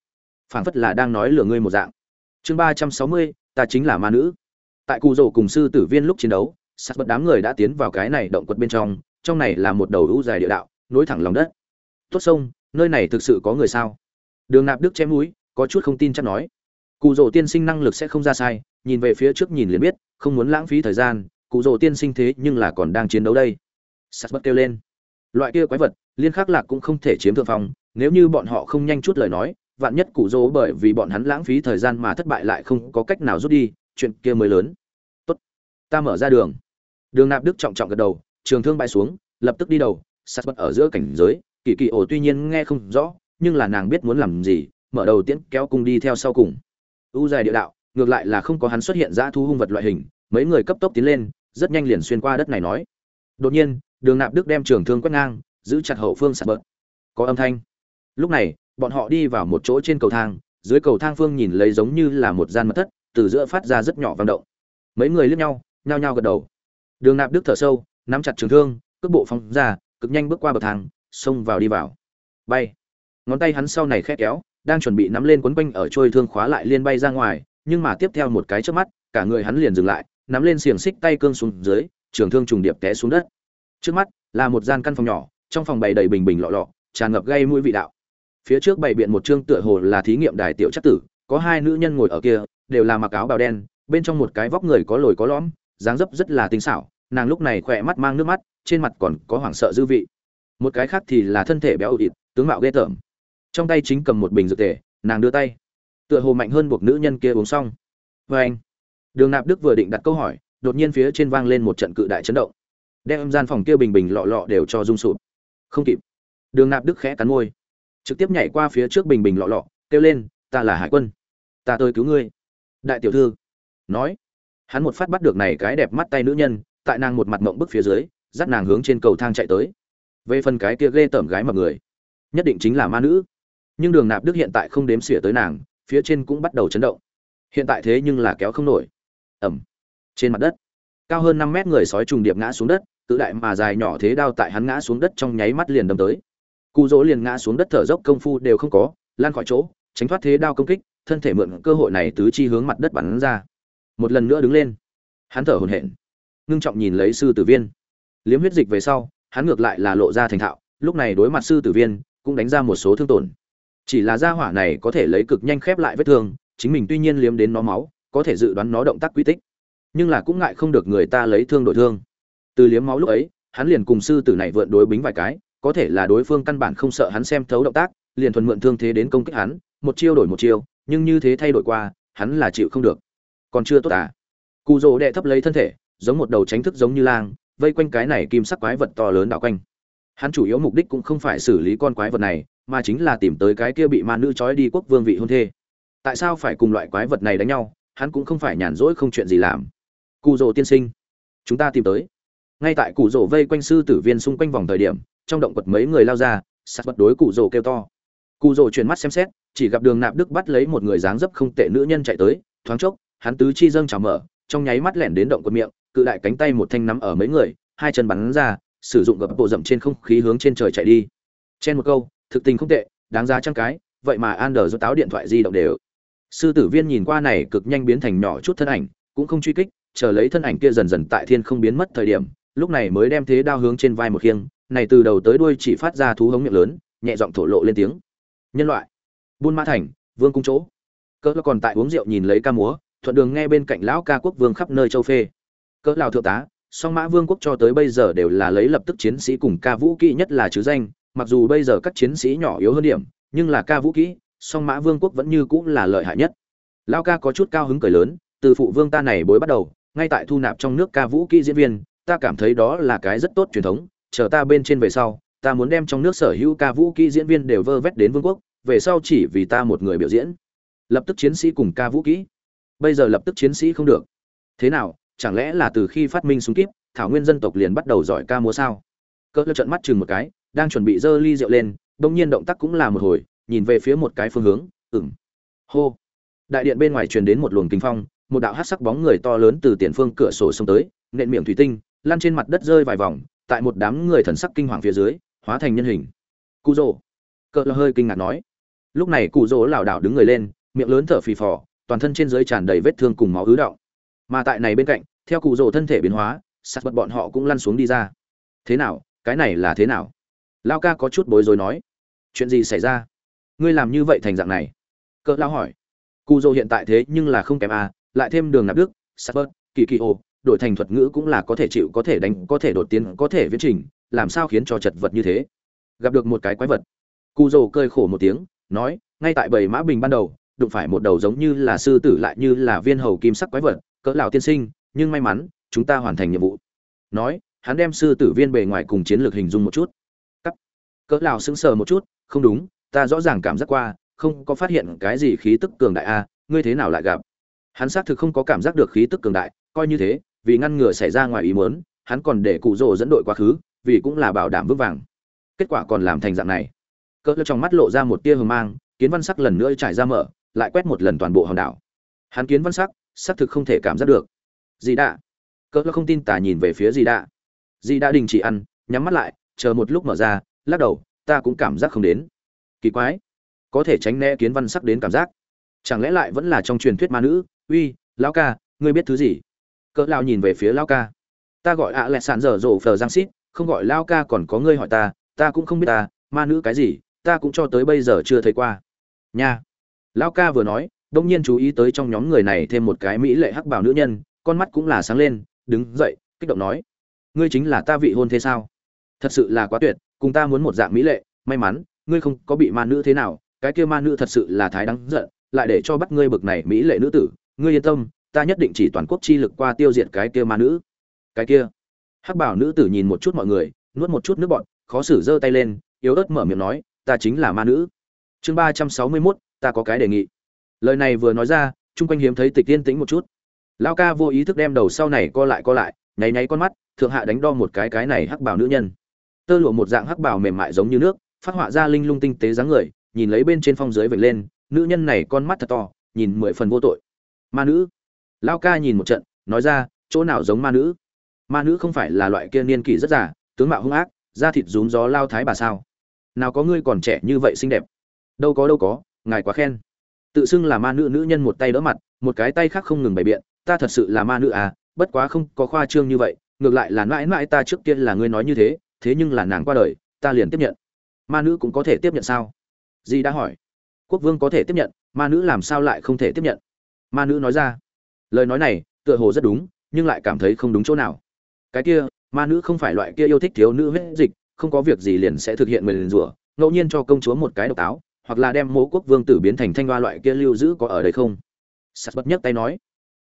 [SPEAKER 1] Phảng phất là đang nói lừa ngươi một dạng. Chương ba trăm sáu mươi, ta chính là ma nữ. Tại cụ rổ cùng sư tử viên lúc chiến đấu sát bật đám người đã tiến vào cái này động quật bên trong trong này là một đầu lũ dài địa đạo, nối thẳng lòng đất. Tốt sông, nơi này thực sự có người sao? Đường nạp đức chém núi, có chút không tin chắc nói. Cụ rỗ tiên sinh năng lực sẽ không ra sai, nhìn về phía trước nhìn liền biết, không muốn lãng phí thời gian, cụ rỗ tiên sinh thế nhưng là còn đang chiến đấu đây. Sắt bất kêu lên. Loại kia quái vật, liên khắc lạc cũng không thể chiếm thượng phong, nếu như bọn họ không nhanh chút lời nói, vạn nhất cụ rỗ bởi vì bọn hắn lãng phí thời gian mà thất bại lại không có cách nào rút đi, chuyện kia mới lớn. Tốt, ta mở ra đường đường nạp đức trọng trọng gật đầu, trường thương bay xuống, lập tức đi đầu, sát bất ở giữa cảnh giới, kỳ kỳ ổ tuy nhiên nghe không rõ, nhưng là nàng biết muốn làm gì, mở đầu tiễn kéo cung đi theo sau cùng. U dài địa đạo, ngược lại là không có hắn xuất hiện ra thu hung vật loại hình, mấy người cấp tốc tiến lên, rất nhanh liền xuyên qua đất này nói. Đột nhiên, đường nạp đức đem trường thương quét ngang, giữ chặt hậu phương sạt bớt có âm thanh. Lúc này, bọn họ đi vào một chỗ trên cầu thang, dưới cầu thang phương nhìn lấy giống như là một gian mật thất, từ giữa phát ra rất nhỏ vang động. Mấy người liếc nhau, nhao nhao gật đầu đường nạp đức thở sâu, nắm chặt trường thương, cước bộ phóng ra, cực nhanh bước qua bậc thang, xông vào đi vào. Bay. Ngón tay hắn sau này khét kéo, đang chuẩn bị nắm lên quấn quanh ở trôi thương khóa lại liên bay ra ngoài, nhưng mà tiếp theo một cái trước mắt, cả người hắn liền dừng lại, nắm lên xiềng xích tay cương xuống dưới, trường thương trùng điệp té xuống đất. Trước mắt, là một gian căn phòng nhỏ, trong phòng bày đầy bình bình lọ lọ, tràn ngập gây mũi vị đạo. Phía trước bày biện một chương tựa hồ là thí nghiệm đài tiểu chất tử, có hai nữ nhân ngồi ở kia, đều là mặc áo bào đen, bên trong một cái vóc người có lồi có lõm dáng dấp rất là tinh xảo, nàng lúc này khỏe mắt mang nước mắt, trên mặt còn có hoảng sợ dư vị. Một cái khác thì là thân thể béo ụt, tướng mạo ghê tởm. Trong tay chính cầm một bình dược tề, nàng đưa tay. Tựa hồ mạnh hơn buộc nữ nhân kia uống xong. Vê anh, đường nạp đức vừa định đặt câu hỏi, đột nhiên phía trên vang lên một trận cự đại chấn động. Đem gian phòng kia bình bình lọ lọ đều cho rung sụp. Không kịp. Đường nạp đức khẽ cắn môi. Trực tiếp nhảy qua phía trước bình bình lọ lọ, kêu lên, ta là hải quân. Ta tới cứu ngươi. Đại tiểu thư, nói hắn một phát bắt được này cái đẹp mắt tay nữ nhân, tại nàng một mặt mộng bức phía dưới, dắt nàng hướng trên cầu thang chạy tới. Về phần cái kia ghê tởm gái mập người, nhất định chính là ma nữ. Nhưng đường nạp đức hiện tại không đếm xỉa tới nàng, phía trên cũng bắt đầu chấn động. Hiện tại thế nhưng là kéo không nổi. Ẩm. Trên mặt đất, cao hơn năm mét người sói trùng điệp ngã xuống đất tự đại mà dài nhỏ thế đao tại hắn ngã xuống đất trong nháy mắt liền đâm tới. Cụ dỗ liền ngã xuống đất thở dốc công phu đều không có, lan khỏi chỗ, tránh thoát thế đao công kích, thân thể mượn cơ hội này tứ chi hướng mặt đất bắn ra một lần nữa đứng lên. Hắn thở hổn hển, ngưng trọng nhìn lấy sư tử viên. Liếm huyết dịch về sau, hắn ngược lại là lộ ra thành thạo, lúc này đối mặt sư tử viên, cũng đánh ra một số thương tổn. Chỉ là gia hỏa này có thể lấy cực nhanh khép lại vết thương, chính mình tuy nhiên liếm đến nó máu, có thể dự đoán nó động tác quy tích, nhưng là cũng ngại không được người ta lấy thương đổi thương. Từ liếm máu lúc ấy, hắn liền cùng sư tử này vượn đối bính vài cái, có thể là đối phương căn bản không sợ hắn xem thấu động tác, liền thuần mượn thương thế đến công kích hắn, một chiêu đổi một chiêu, nhưng như thế thay đổi qua, hắn là chịu không được còn chưa tốt à. Cụ rỗ đệ thấp lấy thân thể, giống một đầu tránh thức giống như lang, vây quanh cái này kim sắc quái vật to lớn đảo quanh. Hắn chủ yếu mục đích cũng không phải xử lý con quái vật này, mà chính là tìm tới cái kia bị ma nữ trói đi quốc vương vị hôn thê. Tại sao phải cùng loại quái vật này đánh nhau, hắn cũng không phải nhàn rỗi không chuyện gì làm. Cụ rỗ tiên sinh, chúng ta tìm tới. Ngay tại cụ rỗ vây quanh sư tử viên xung quanh vòng thời điểm, trong động quật mấy người lao ra sạt vật đối cụ rỗ kêu to. Cụ rỗ chuyển mắt xem xét, chỉ gặp đường nạp đức bắt lấy một người dáng dấp không tệ nữ nhân chạy tới, thoáng chốc hắn tứ chi dâng trào mở, trong nháy mắt lẻn đến động quật miệng, cự đại cánh tay một thanh nắm ở mấy người, hai chân bắn ra, sử dụng gập bộ rậm trên không khí hướng trên trời chạy đi. Trên một câu, thực tình không tệ, đáng giá trăm cái, vậy mà an đờ do táo điện thoại di động đều. Sư tử viên nhìn qua này cực nhanh biến thành nhỏ chút thân ảnh, cũng không truy kích, chờ lấy thân ảnh kia dần dần tại thiên không biến mất thời điểm, lúc này mới đem thế đao hướng trên vai một khiêng, này từ đầu tới đuôi chỉ phát ra thú hống miệng lớn, nhẹ giọng thổ lộ lên tiếng. Nhân loại. Buôn ma thành, vương cung chỗ. Cỡ còn tại uống rượu nhìn lấy ca múa thuận đường nghe bên cạnh lão ca quốc vương khắp nơi châu phê. Cỡ lào thượng tá, song mã vương quốc cho tới bây giờ đều là lấy lập tức chiến sĩ cùng ca vũ kỹ nhất là chứ danh, mặc dù bây giờ các chiến sĩ nhỏ yếu hơn điểm, nhưng là ca vũ kỹ, song mã vương quốc vẫn như cũng là lợi hại nhất. Lão ca có chút cao hứng cười lớn, từ phụ vương ta này bối bắt đầu, ngay tại thu nạp trong nước ca vũ kỹ diễn viên, ta cảm thấy đó là cái rất tốt truyền thống, chờ ta bên trên về sau, ta muốn đem trong nước sở hữu ca vũ kỹ diễn viên đều vơ vét đến vương quốc, về sau chỉ vì ta một người biểu diễn. Lập tức chiến sĩ cùng ca vũ kỹ bây giờ lập tức chiến sĩ không được. Thế nào, chẳng lẽ là từ khi phát minh súng kíp, thảo nguyên dân tộc liền bắt đầu giỏi ca múa sao? Cỡ trận mắt chừng một cái, đang chuẩn bị dơ ly rượu lên đông nhiên động tác cũng là một hồi, nhìn về phía một cái phương hướng ừng hô. Đại điện bên ngoài truyền đến một luồng kinh phong, một đạo hát sắc bóng người to lớn từ tiền phương cửa sổ xông tới, nện miệng thủy tinh lan trên mặt đất rơi vài vòng, tại một đám người thần sắc kinh hoàng phía dưới, hóa thành nhân hình. Cụ rỗ cỡ hơi kinh ngạc nói. Lúc này cụ rỗ lảo đảo đứng người lên, miệng lớn thở phì phò toàn thân trên dưới tràn đầy vết thương cùng máu ứ động. Mà tại này bên cạnh, theo cụ rồ thân thể biến hóa sạt bật bọn họ cũng lăn xuống đi ra. Thế nào? Cái này là thế nào? Lao ca có chút bối rối nói. Chuyện gì xảy ra? Ngươi làm như vậy thành dạng này? Cỡ lao hỏi. Cụ rồ hiện tại thế nhưng là không kém à lại thêm đường nạp đức sạt bật kỳ kỳ ô đổi thành thuật ngữ cũng là có thể chịu, có thể đánh, có thể đột tiến, có thể viễn trình, làm sao khiến cho chật vật như thế? Gặp được một cái quái vật. Cụ rồ cười khổ một tiếng, nói, ngay tại bầy mã bình ban đầu đụng phải một đầu giống như là sư tử lại như là viên hầu kim sắc quái vật, cỡ lão tiên sinh, nhưng may mắn, chúng ta hoàn thành nhiệm vụ. Nói, hắn đem sư tử viên bề ngoài cùng chiến lược hình dung một chút. Cắt. Cỡ lão sững sờ một chút, không đúng, ta rõ ràng cảm giác qua, không có phát hiện cái gì khí tức cường đại a, ngươi thế nào lại gặp? Hắn xác thực không có cảm giác được khí tức cường đại, coi như thế, vì ngăn ngừa xảy ra ngoài ý muốn, hắn còn để cụ rồ dẫn đội quá khứ, vì cũng là bảo đảm vững vàng. Kết quả còn làm thành dạng này. Cỡ trong mắt lộ ra một tia hờ mang, kiến văn sắc lần nữa trải ra mở lại quét một lần toàn bộ hòn đảo. Hắn kiến văn sắc, xác thực không thể cảm giác được. Dì đạ. Cỡ không tin tả nhìn về phía dì đạ. Dì đã đình chỉ ăn, nhắm mắt lại, chờ một lúc mở ra, lắc đầu, ta cũng cảm giác không đến. Kỳ quái. Có thể tránh né kiến văn sắc đến cảm giác. Chẳng lẽ lại vẫn là trong truyền thuyết ma nữ? Uy, lão ca, ngươi biết thứ gì? Cỡ lao nhìn về phía lão ca. Ta gọi ạ lẹ sàn dở dộ phờ giang xít, không gọi lao ca còn có ngươi hỏi ta ta cũng không biết ta, ma nữ cái gì, ta cũng cho tới bây giờ chưa thấy qua. Nha. Lão ca vừa nói, đột nhiên chú ý tới trong nhóm người này thêm một cái mỹ lệ hắc bào nữ nhân, con mắt cũng là sáng lên, đứng dậy, kích động nói: "Ngươi chính là ta vị hôn thế sao? Thật sự là quá tuyệt, cùng ta muốn một dạng mỹ lệ, may mắn, ngươi không có bị ma nữ thế nào, cái kia ma nữ thật sự là thái đáng giận, lại để cho bắt ngươi bực này mỹ lệ nữ tử, ngươi yên tâm, ta nhất định chỉ toàn quốc chi lực qua tiêu diệt cái kia ma nữ." Cái kia? Hắc bảo nữ tử nhìn một chút mọi người, nuốt một chút nước bọt, khó xử giơ tay lên, yếu ớt mở miệng nói, "Ta chính là ma nữ." Chương 361, ta có cái đề nghị. Lời này vừa nói ra, chung quanh hiếm thấy tịch tiên tĩnh một chút. Lao ca vô ý thức đem đầu sau này co lại co lại, nháy nháy con mắt, thượng hạ đánh đo một cái cái này hắc bảo nữ nhân. Tơ lụa một dạng hắc bảo mềm mại giống như nước, phát họa ra linh lung tinh tế dáng người, nhìn lấy bên trên phong dưới vệt lên, nữ nhân này con mắt thật to, nhìn mười phần vô tội. Ma nữ. Lao ca nhìn một trận, nói ra, chỗ nào giống ma nữ? Ma nữ không phải là loại kia niên kỷ rất già, tướng mạo hung ác, da thịt rúm gió lao thái bà sao? Nào có ngươi còn trẻ như vậy xinh đẹp? Đâu có đâu có ngài quá khen. Tự xưng là ma nữ nữ nhân một tay đỡ mặt, một cái tay khác không ngừng bày biện, ta thật sự là ma nữ à bất quá không có khoa trương như vậy, ngược lại là mãi mãi ta trước tiên là ngươi nói như thế thế nhưng là nàng qua đời, ta liền tiếp nhận. Ma nữ cũng có thể tiếp nhận sao? Di đã hỏi. Quốc vương có thể tiếp nhận, ma nữ làm sao lại không thể tiếp nhận? Ma nữ nói ra. Lời nói này, tựa hồ rất đúng, nhưng lại cảm thấy không đúng chỗ nào. Cái kia, ma nữ không phải loại kia yêu thích thiếu nữ huyết dịch, không có việc gì liền sẽ thực hiện mình rủa, ngẫu nhiên cho công chúa một cái độc táo hoặc là đem mố quốc vương tử biến thành thanh hoa loại kia lưu giữ có ở đây không? Sắt bất nhấc tay nói,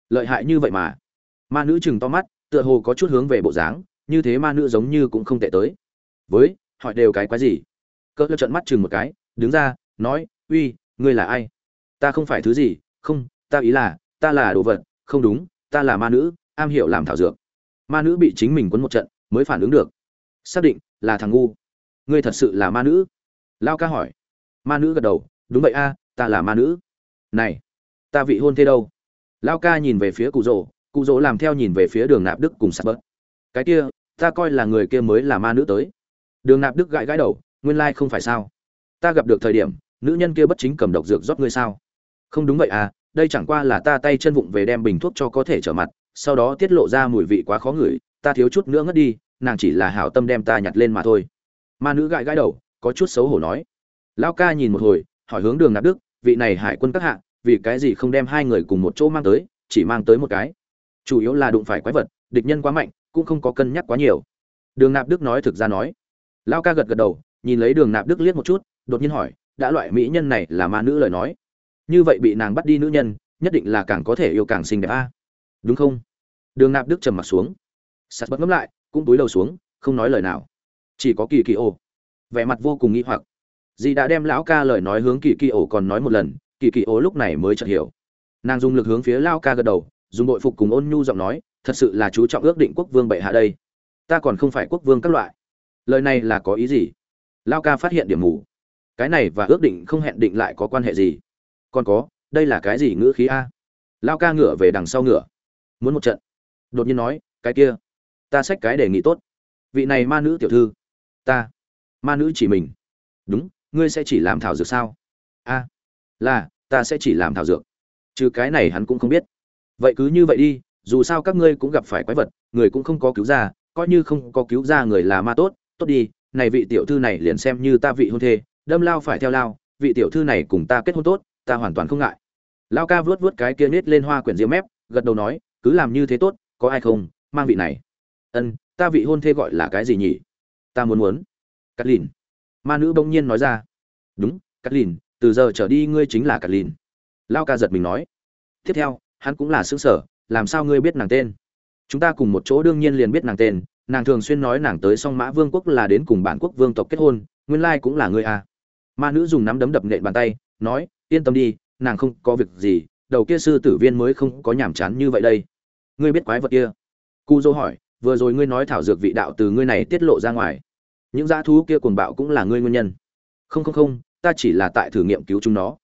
[SPEAKER 1] lợi hại như vậy mà. Ma nữ chừng to mắt, tựa hồ có chút hướng về bộ dáng, như thế ma nữ giống như cũng không tệ tới. Với họ đều cái quái gì? Cỡ lơ trận mắt chừng một cái, đứng ra, nói, uy, ngươi là ai? Ta không phải thứ gì, không, ta ý là, ta là đồ vật, không đúng, ta là ma nữ, am hiểu làm thảo dược. Ma nữ bị chính mình quấn một trận, mới phản ứng được. Xác định là thằng ngu. Ngươi thật sự là ma nữ? Lao ca hỏi ma nữ gật đầu, đúng vậy a, ta là ma nữ. Này, ta vị hôn thế đâu? Lao ca nhìn về phía cụ rỗ cụ rỗ làm theo nhìn về phía đường nạp đức cùng sắp bớt. Cái kia, ta coi là người kia mới là ma nữ tới. Đường nạp đức gãi gãi đầu, nguyên lai không phải sao? Ta gặp được thời điểm, nữ nhân kia bất chính cầm độc dược rót ngươi sao? Không đúng vậy à đây chẳng qua là ta tay chân vụng về đem bình thuốc cho có thể trở mặt, sau đó tiết lộ ra mùi vị quá khó ngửi, ta thiếu chút nữa ngất đi, nàng chỉ là hảo tâm đem ta nhặt lên mà thôi. Ma nữ gãi gãi đầu, có chút xấu hổ nói lão ca nhìn một hồi, hỏi hướng đường nạp đức, vị này hải quân các hạ, vì cái gì không đem hai người cùng một chỗ mang tới, chỉ mang tới một cái? Chủ yếu là đụng phải quái vật, địch nhân quá mạnh, cũng không có cân nhắc quá nhiều. Đường nạp đức nói thực ra nói. Lão ca gật gật đầu, nhìn lấy đường nạp đức liếc một chút, đột nhiên hỏi, đã loại mỹ nhân này là ma nữ lời nói? Như vậy bị nàng bắt đi nữ nhân, nhất định là càng có thể yêu càng xinh đẹp a. Đúng không? Đường nạp đức trầm mặt xuống. Sắt bất ngấm lại, cũng túi đầu xuống, không nói lời nào. Chỉ có kỳ kỳ ô. Vẻ mặt vô cùng nghi hoặc dì đã đem lão ca lời nói hướng kỳ kỳ ổ còn nói một lần, kỳ kỳ ổ lúc này mới chợt hiểu. Nàng dùng lực hướng phía lão ca gật đầu, dùng nội phục cùng ôn nhu giọng nói, thật sự là chú trọng ước định quốc vương bệ hạ đây. Ta còn không phải quốc vương các loại. Lời này là có ý gì? Lão ca phát hiện điểm mù. Cái này và ước định không hẹn định lại có quan hệ gì? Còn có, đây là cái gì ngữ khí a? Lão ca ngửa về đằng sau ngửa muốn một trận. Đột nhiên nói, cái kia, ta xách cái đề nghị tốt. Vị này ma nữ tiểu thư, ta, ma nữ chỉ mình. Đúng ngươi sẽ chỉ làm thảo dược sao? A, là, ta sẽ chỉ làm thảo dược. Trừ cái này hắn cũng không biết. Vậy cứ như vậy đi, dù sao các ngươi cũng gặp phải quái vật, người cũng không có cứu ra, coi như không có cứu ra người là ma tốt. Tốt đi, này vị tiểu thư này liền xem như ta vị hôn thê, đâm lao phải theo lao, vị tiểu thư này cùng ta kết hôn tốt, ta hoàn toàn không ngại. Lao ca vuốt vuốt cái kia nết lên hoa quyển diêm mép, gật đầu nói, cứ làm như thế tốt, có ai không, mang vị này. Ân, ta vị hôn thê gọi là cái gì nhỉ? Ta muốn muốn. Cắt lìn ma nữ bỗng nhiên nói ra, đúng cắt lìn từ giờ trở đi ngươi chính là cắt lìn lao ca giật mình nói. Tiếp theo, hắn cũng là xứng sở, làm sao ngươi biết nàng tên? Chúng ta cùng một chỗ đương nhiên liền biết nàng tên, nàng thường xuyên nói nàng tới song mã vương quốc là đến cùng bản quốc vương tộc kết hôn, nguyên lai cũng là ngươi à. ma nữ dùng nắm đấm đập nện bàn tay, nói, yên tâm đi, nàng không có việc gì, đầu kia sư tử viên mới không có nhàm chán như vậy đây. Ngươi biết quái vật kia? Cu dô hỏi, vừa rồi ngươi nói thảo dược vị đạo từ ngươi này tiết lộ ra ngoài những dã thú kia cuồng bạo cũng là ngươi nguyên nhân. Không không không, ta chỉ là tại thử nghiệm cứu chúng nó.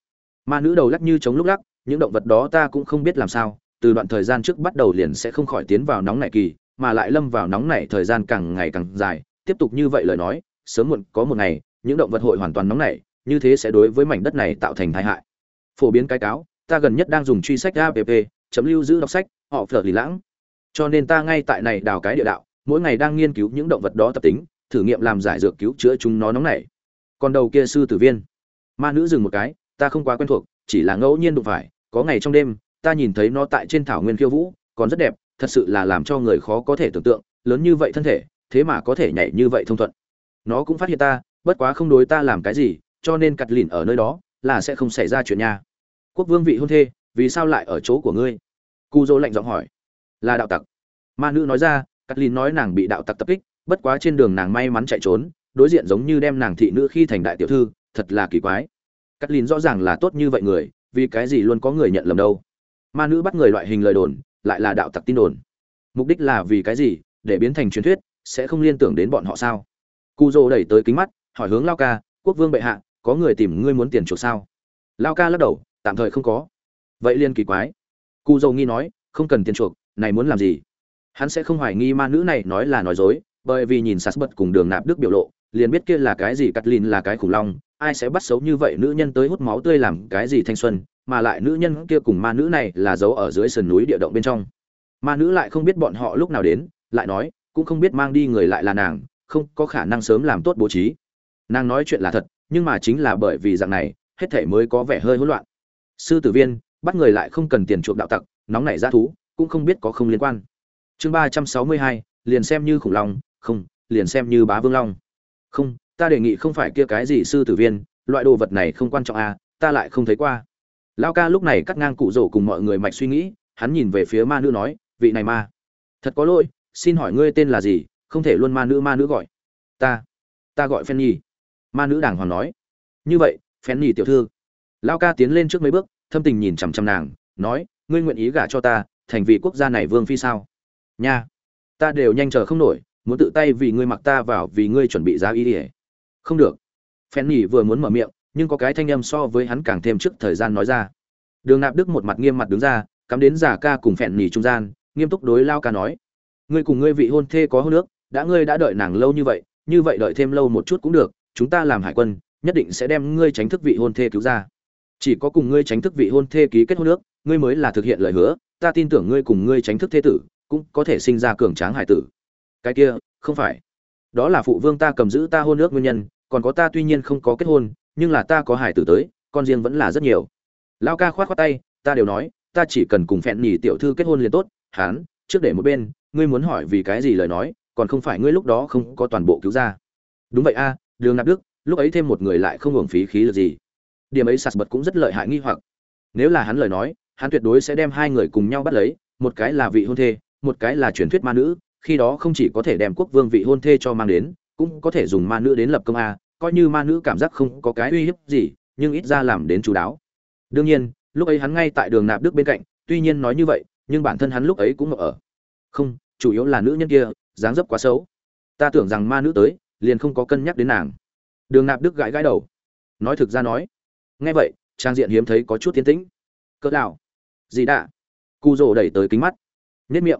[SPEAKER 1] Ma nữ đầu lắc như chống lúc lắc, những động vật đó ta cũng không biết làm sao, từ đoạn thời gian trước bắt đầu liền sẽ không khỏi tiến vào nóng nảy kỳ, mà lại lâm vào nóng nảy thời gian càng ngày càng dài. Tiếp tục như vậy lời nói, sớm muộn có một ngày, những động vật hội hoàn toàn nóng nảy, như thế sẽ đối với mảnh đất này tạo thành tai hại. Phổ biến cái cáo, ta gần nhất đang dùng truy sách app chấm lưu giữ đọc sách, họ phở lì lãng. Cho nên ta ngay tại này đào cái địa đạo, mỗi ngày đang nghiên cứu những động vật đó tập tính thử nghiệm làm giải dược cứu chữa chúng nó nóng nảy. Còn đầu kia sư tử viên. Ma nữ dừng một cái, ta không quá quen thuộc, chỉ là ngẫu nhiên đụng phải, có ngày trong đêm, ta nhìn thấy nó tại trên thảo nguyên khiêu vũ, còn rất đẹp, thật sự là làm cho người khó có thể tưởng tượng, lớn như vậy thân thể, thế mà có thể nhảy như vậy thông thuận. Nó cũng phát hiện ta, bất quá không đối ta làm cái gì, cho nên cặt lìn ở nơi đó, là sẽ không xảy ra chuyện nha. Quốc vương vị hôn thê, vì sao lại ở chỗ của ngươi? Cu dô lạnh giọng hỏi. Là đạo tặc. Ma nữ nói ra, cắt lìn nói nàng bị đạo tặc tập kích bất quá trên đường nàng may mắn chạy trốn, đối diện giống như đem nàng thị nữ khi thành đại tiểu thư, thật là kỳ quái. Cắt lìn rõ ràng là tốt như vậy người, vì cái gì luôn có người nhận lầm đâu? Ma nữ bắt người loại hình lời đồn, lại là đạo tặc tin đồn. Mục đích là vì cái gì? Để biến thành truyền thuyết, sẽ không liên tưởng đến bọn họ sao? Cu dô đẩy tới kính mắt, hỏi hướng lao ca, quốc vương bệ hạ, có người tìm ngươi muốn tiền chuộc sao? Lao ca lắc đầu, tạm thời không có. Vậy liên kỳ quái. Cu dô nghi nói, không cần tiền chuộc, này muốn làm gì? Hắn sẽ không hoài nghi ma nữ này nói là nói dối bởi vì nhìn sạt bật cùng đường nạp đức biểu lộ, liền biết kia là cái gì, cắt lìn là cái khủng long, ai sẽ bắt xấu như vậy nữ nhân tới hút máu tươi làm cái gì thanh xuân, mà lại nữ nhân kia cùng ma nữ này là giấu ở dưới sườn núi địa động bên trong. Ma nữ lại không biết bọn họ lúc nào đến, lại nói, cũng không biết mang đi người lại là nàng, không có khả năng sớm làm tốt bố trí. Nàng nói chuyện là thật, nhưng mà chính là bởi vì dạng này, hết thể mới có vẻ hơi hỗn loạn. Sư tử viên, bắt người lại không cần tiền chuộc đạo tặc, nóng nảy ra thú, cũng không biết có không liên quan. Chương ba trăm sáu mươi hai, liền xem như khủng long không, liền xem như bá vương long. Không, ta đề nghị không phải kia cái gì sư tử viên, loại đồ vật này không quan trọng à ta lại không thấy qua. Lao ca lúc này cắt ngang cụ rổ cùng mọi người mạch suy nghĩ, hắn nhìn về phía ma nữ nói, vị này ma. Thật có lỗi, xin hỏi ngươi tên là gì, không thể luôn ma nữ ma nữ gọi. Ta ta gọi phen nhi. Ma nữ đàng hoàng nói. Như vậy, phen nhi tiểu thư. Lao ca tiến lên trước mấy bước, thâm tình nhìn chằm chằm nàng, nói, ngươi nguyện ý gả cho ta, thành vị quốc gia này vương phi sao? Nha, ta đều nhanh chờ không nổi muốn tự tay vì ngươi mặc ta vào vì ngươi chuẩn bị giá ý ỉa. Không được. Phen nhỉ vừa muốn mở miệng, nhưng có cái thanh âm so với hắn càng thêm trước thời gian nói ra. Đường nạp đức một mặt nghiêm mặt đứng ra, cắm đến giả ca cùng phèn nhỉ trung gian, nghiêm túc đối lao ca nói, ngươi cùng ngươi vị hôn thê có hôn nước đã ngươi đã đợi nàng lâu như vậy như vậy đợi thêm lâu một chút cũng được, chúng ta làm hải quân, nhất định sẽ đem ngươi tránh thức vị hôn thê cứu ra. Chỉ có cùng ngươi tránh thức vị hôn thê ký kết hôn nước ngươi mới là thực hiện lời hứa, ta tin tưởng ngươi cùng ngươi tránh thức thế tử, cũng có thể sinh ra cường tráng hải tử cái kia, không phải. Đó là phụ vương ta cầm giữ ta hôn nước nguyên nhân, còn có ta tuy nhiên không có kết hôn, nhưng là ta có hải tử tới, con riêng vẫn là rất nhiều. Lao ca khoát khoát tay, ta đều nói, ta chỉ cần cùng phẹn nhì tiểu thư kết hôn liền tốt, hán, trước để một bên, ngươi muốn hỏi vì cái gì lời nói, còn không phải ngươi lúc đó không có toàn bộ cứu ra. Đúng vậy a, đường nạp đức, lúc ấy thêm một người lại không hưởng phí khí lực gì. Điểm ấy sạt bật cũng rất lợi hại nghi hoặc. Nếu là hắn lời nói, hắn tuyệt đối sẽ đem hai người cùng nhau bắt lấy, một cái là vị hôn thê, một cái là truyền thuyết ma nữ khi đó không chỉ có thể đem quốc vương vị hôn thê cho mang đến, cũng có thể dùng ma nữ đến lập công a, coi như ma nữ cảm giác không có cái uy hiếp gì, nhưng ít ra làm đến chú đáo. Đương nhiên, lúc ấy hắn ngay tại đường nạp đức bên cạnh, tuy nhiên nói như vậy, nhưng bản thân hắn lúc ấy cũng ở. Không, chủ yếu là nữ nhân kia, dáng dấp quá xấu. Ta tưởng rằng ma nữ tới, liền không có cân nhắc đến nàng. Đường nạp đức gãi gãi đầu. Nói thực ra nói. Nghe vậy, trang diện hiếm thấy có chút tiến tĩnh. Cỡ đạo gì đã cu rồ đẩy tới kính mắt. Nhất miệng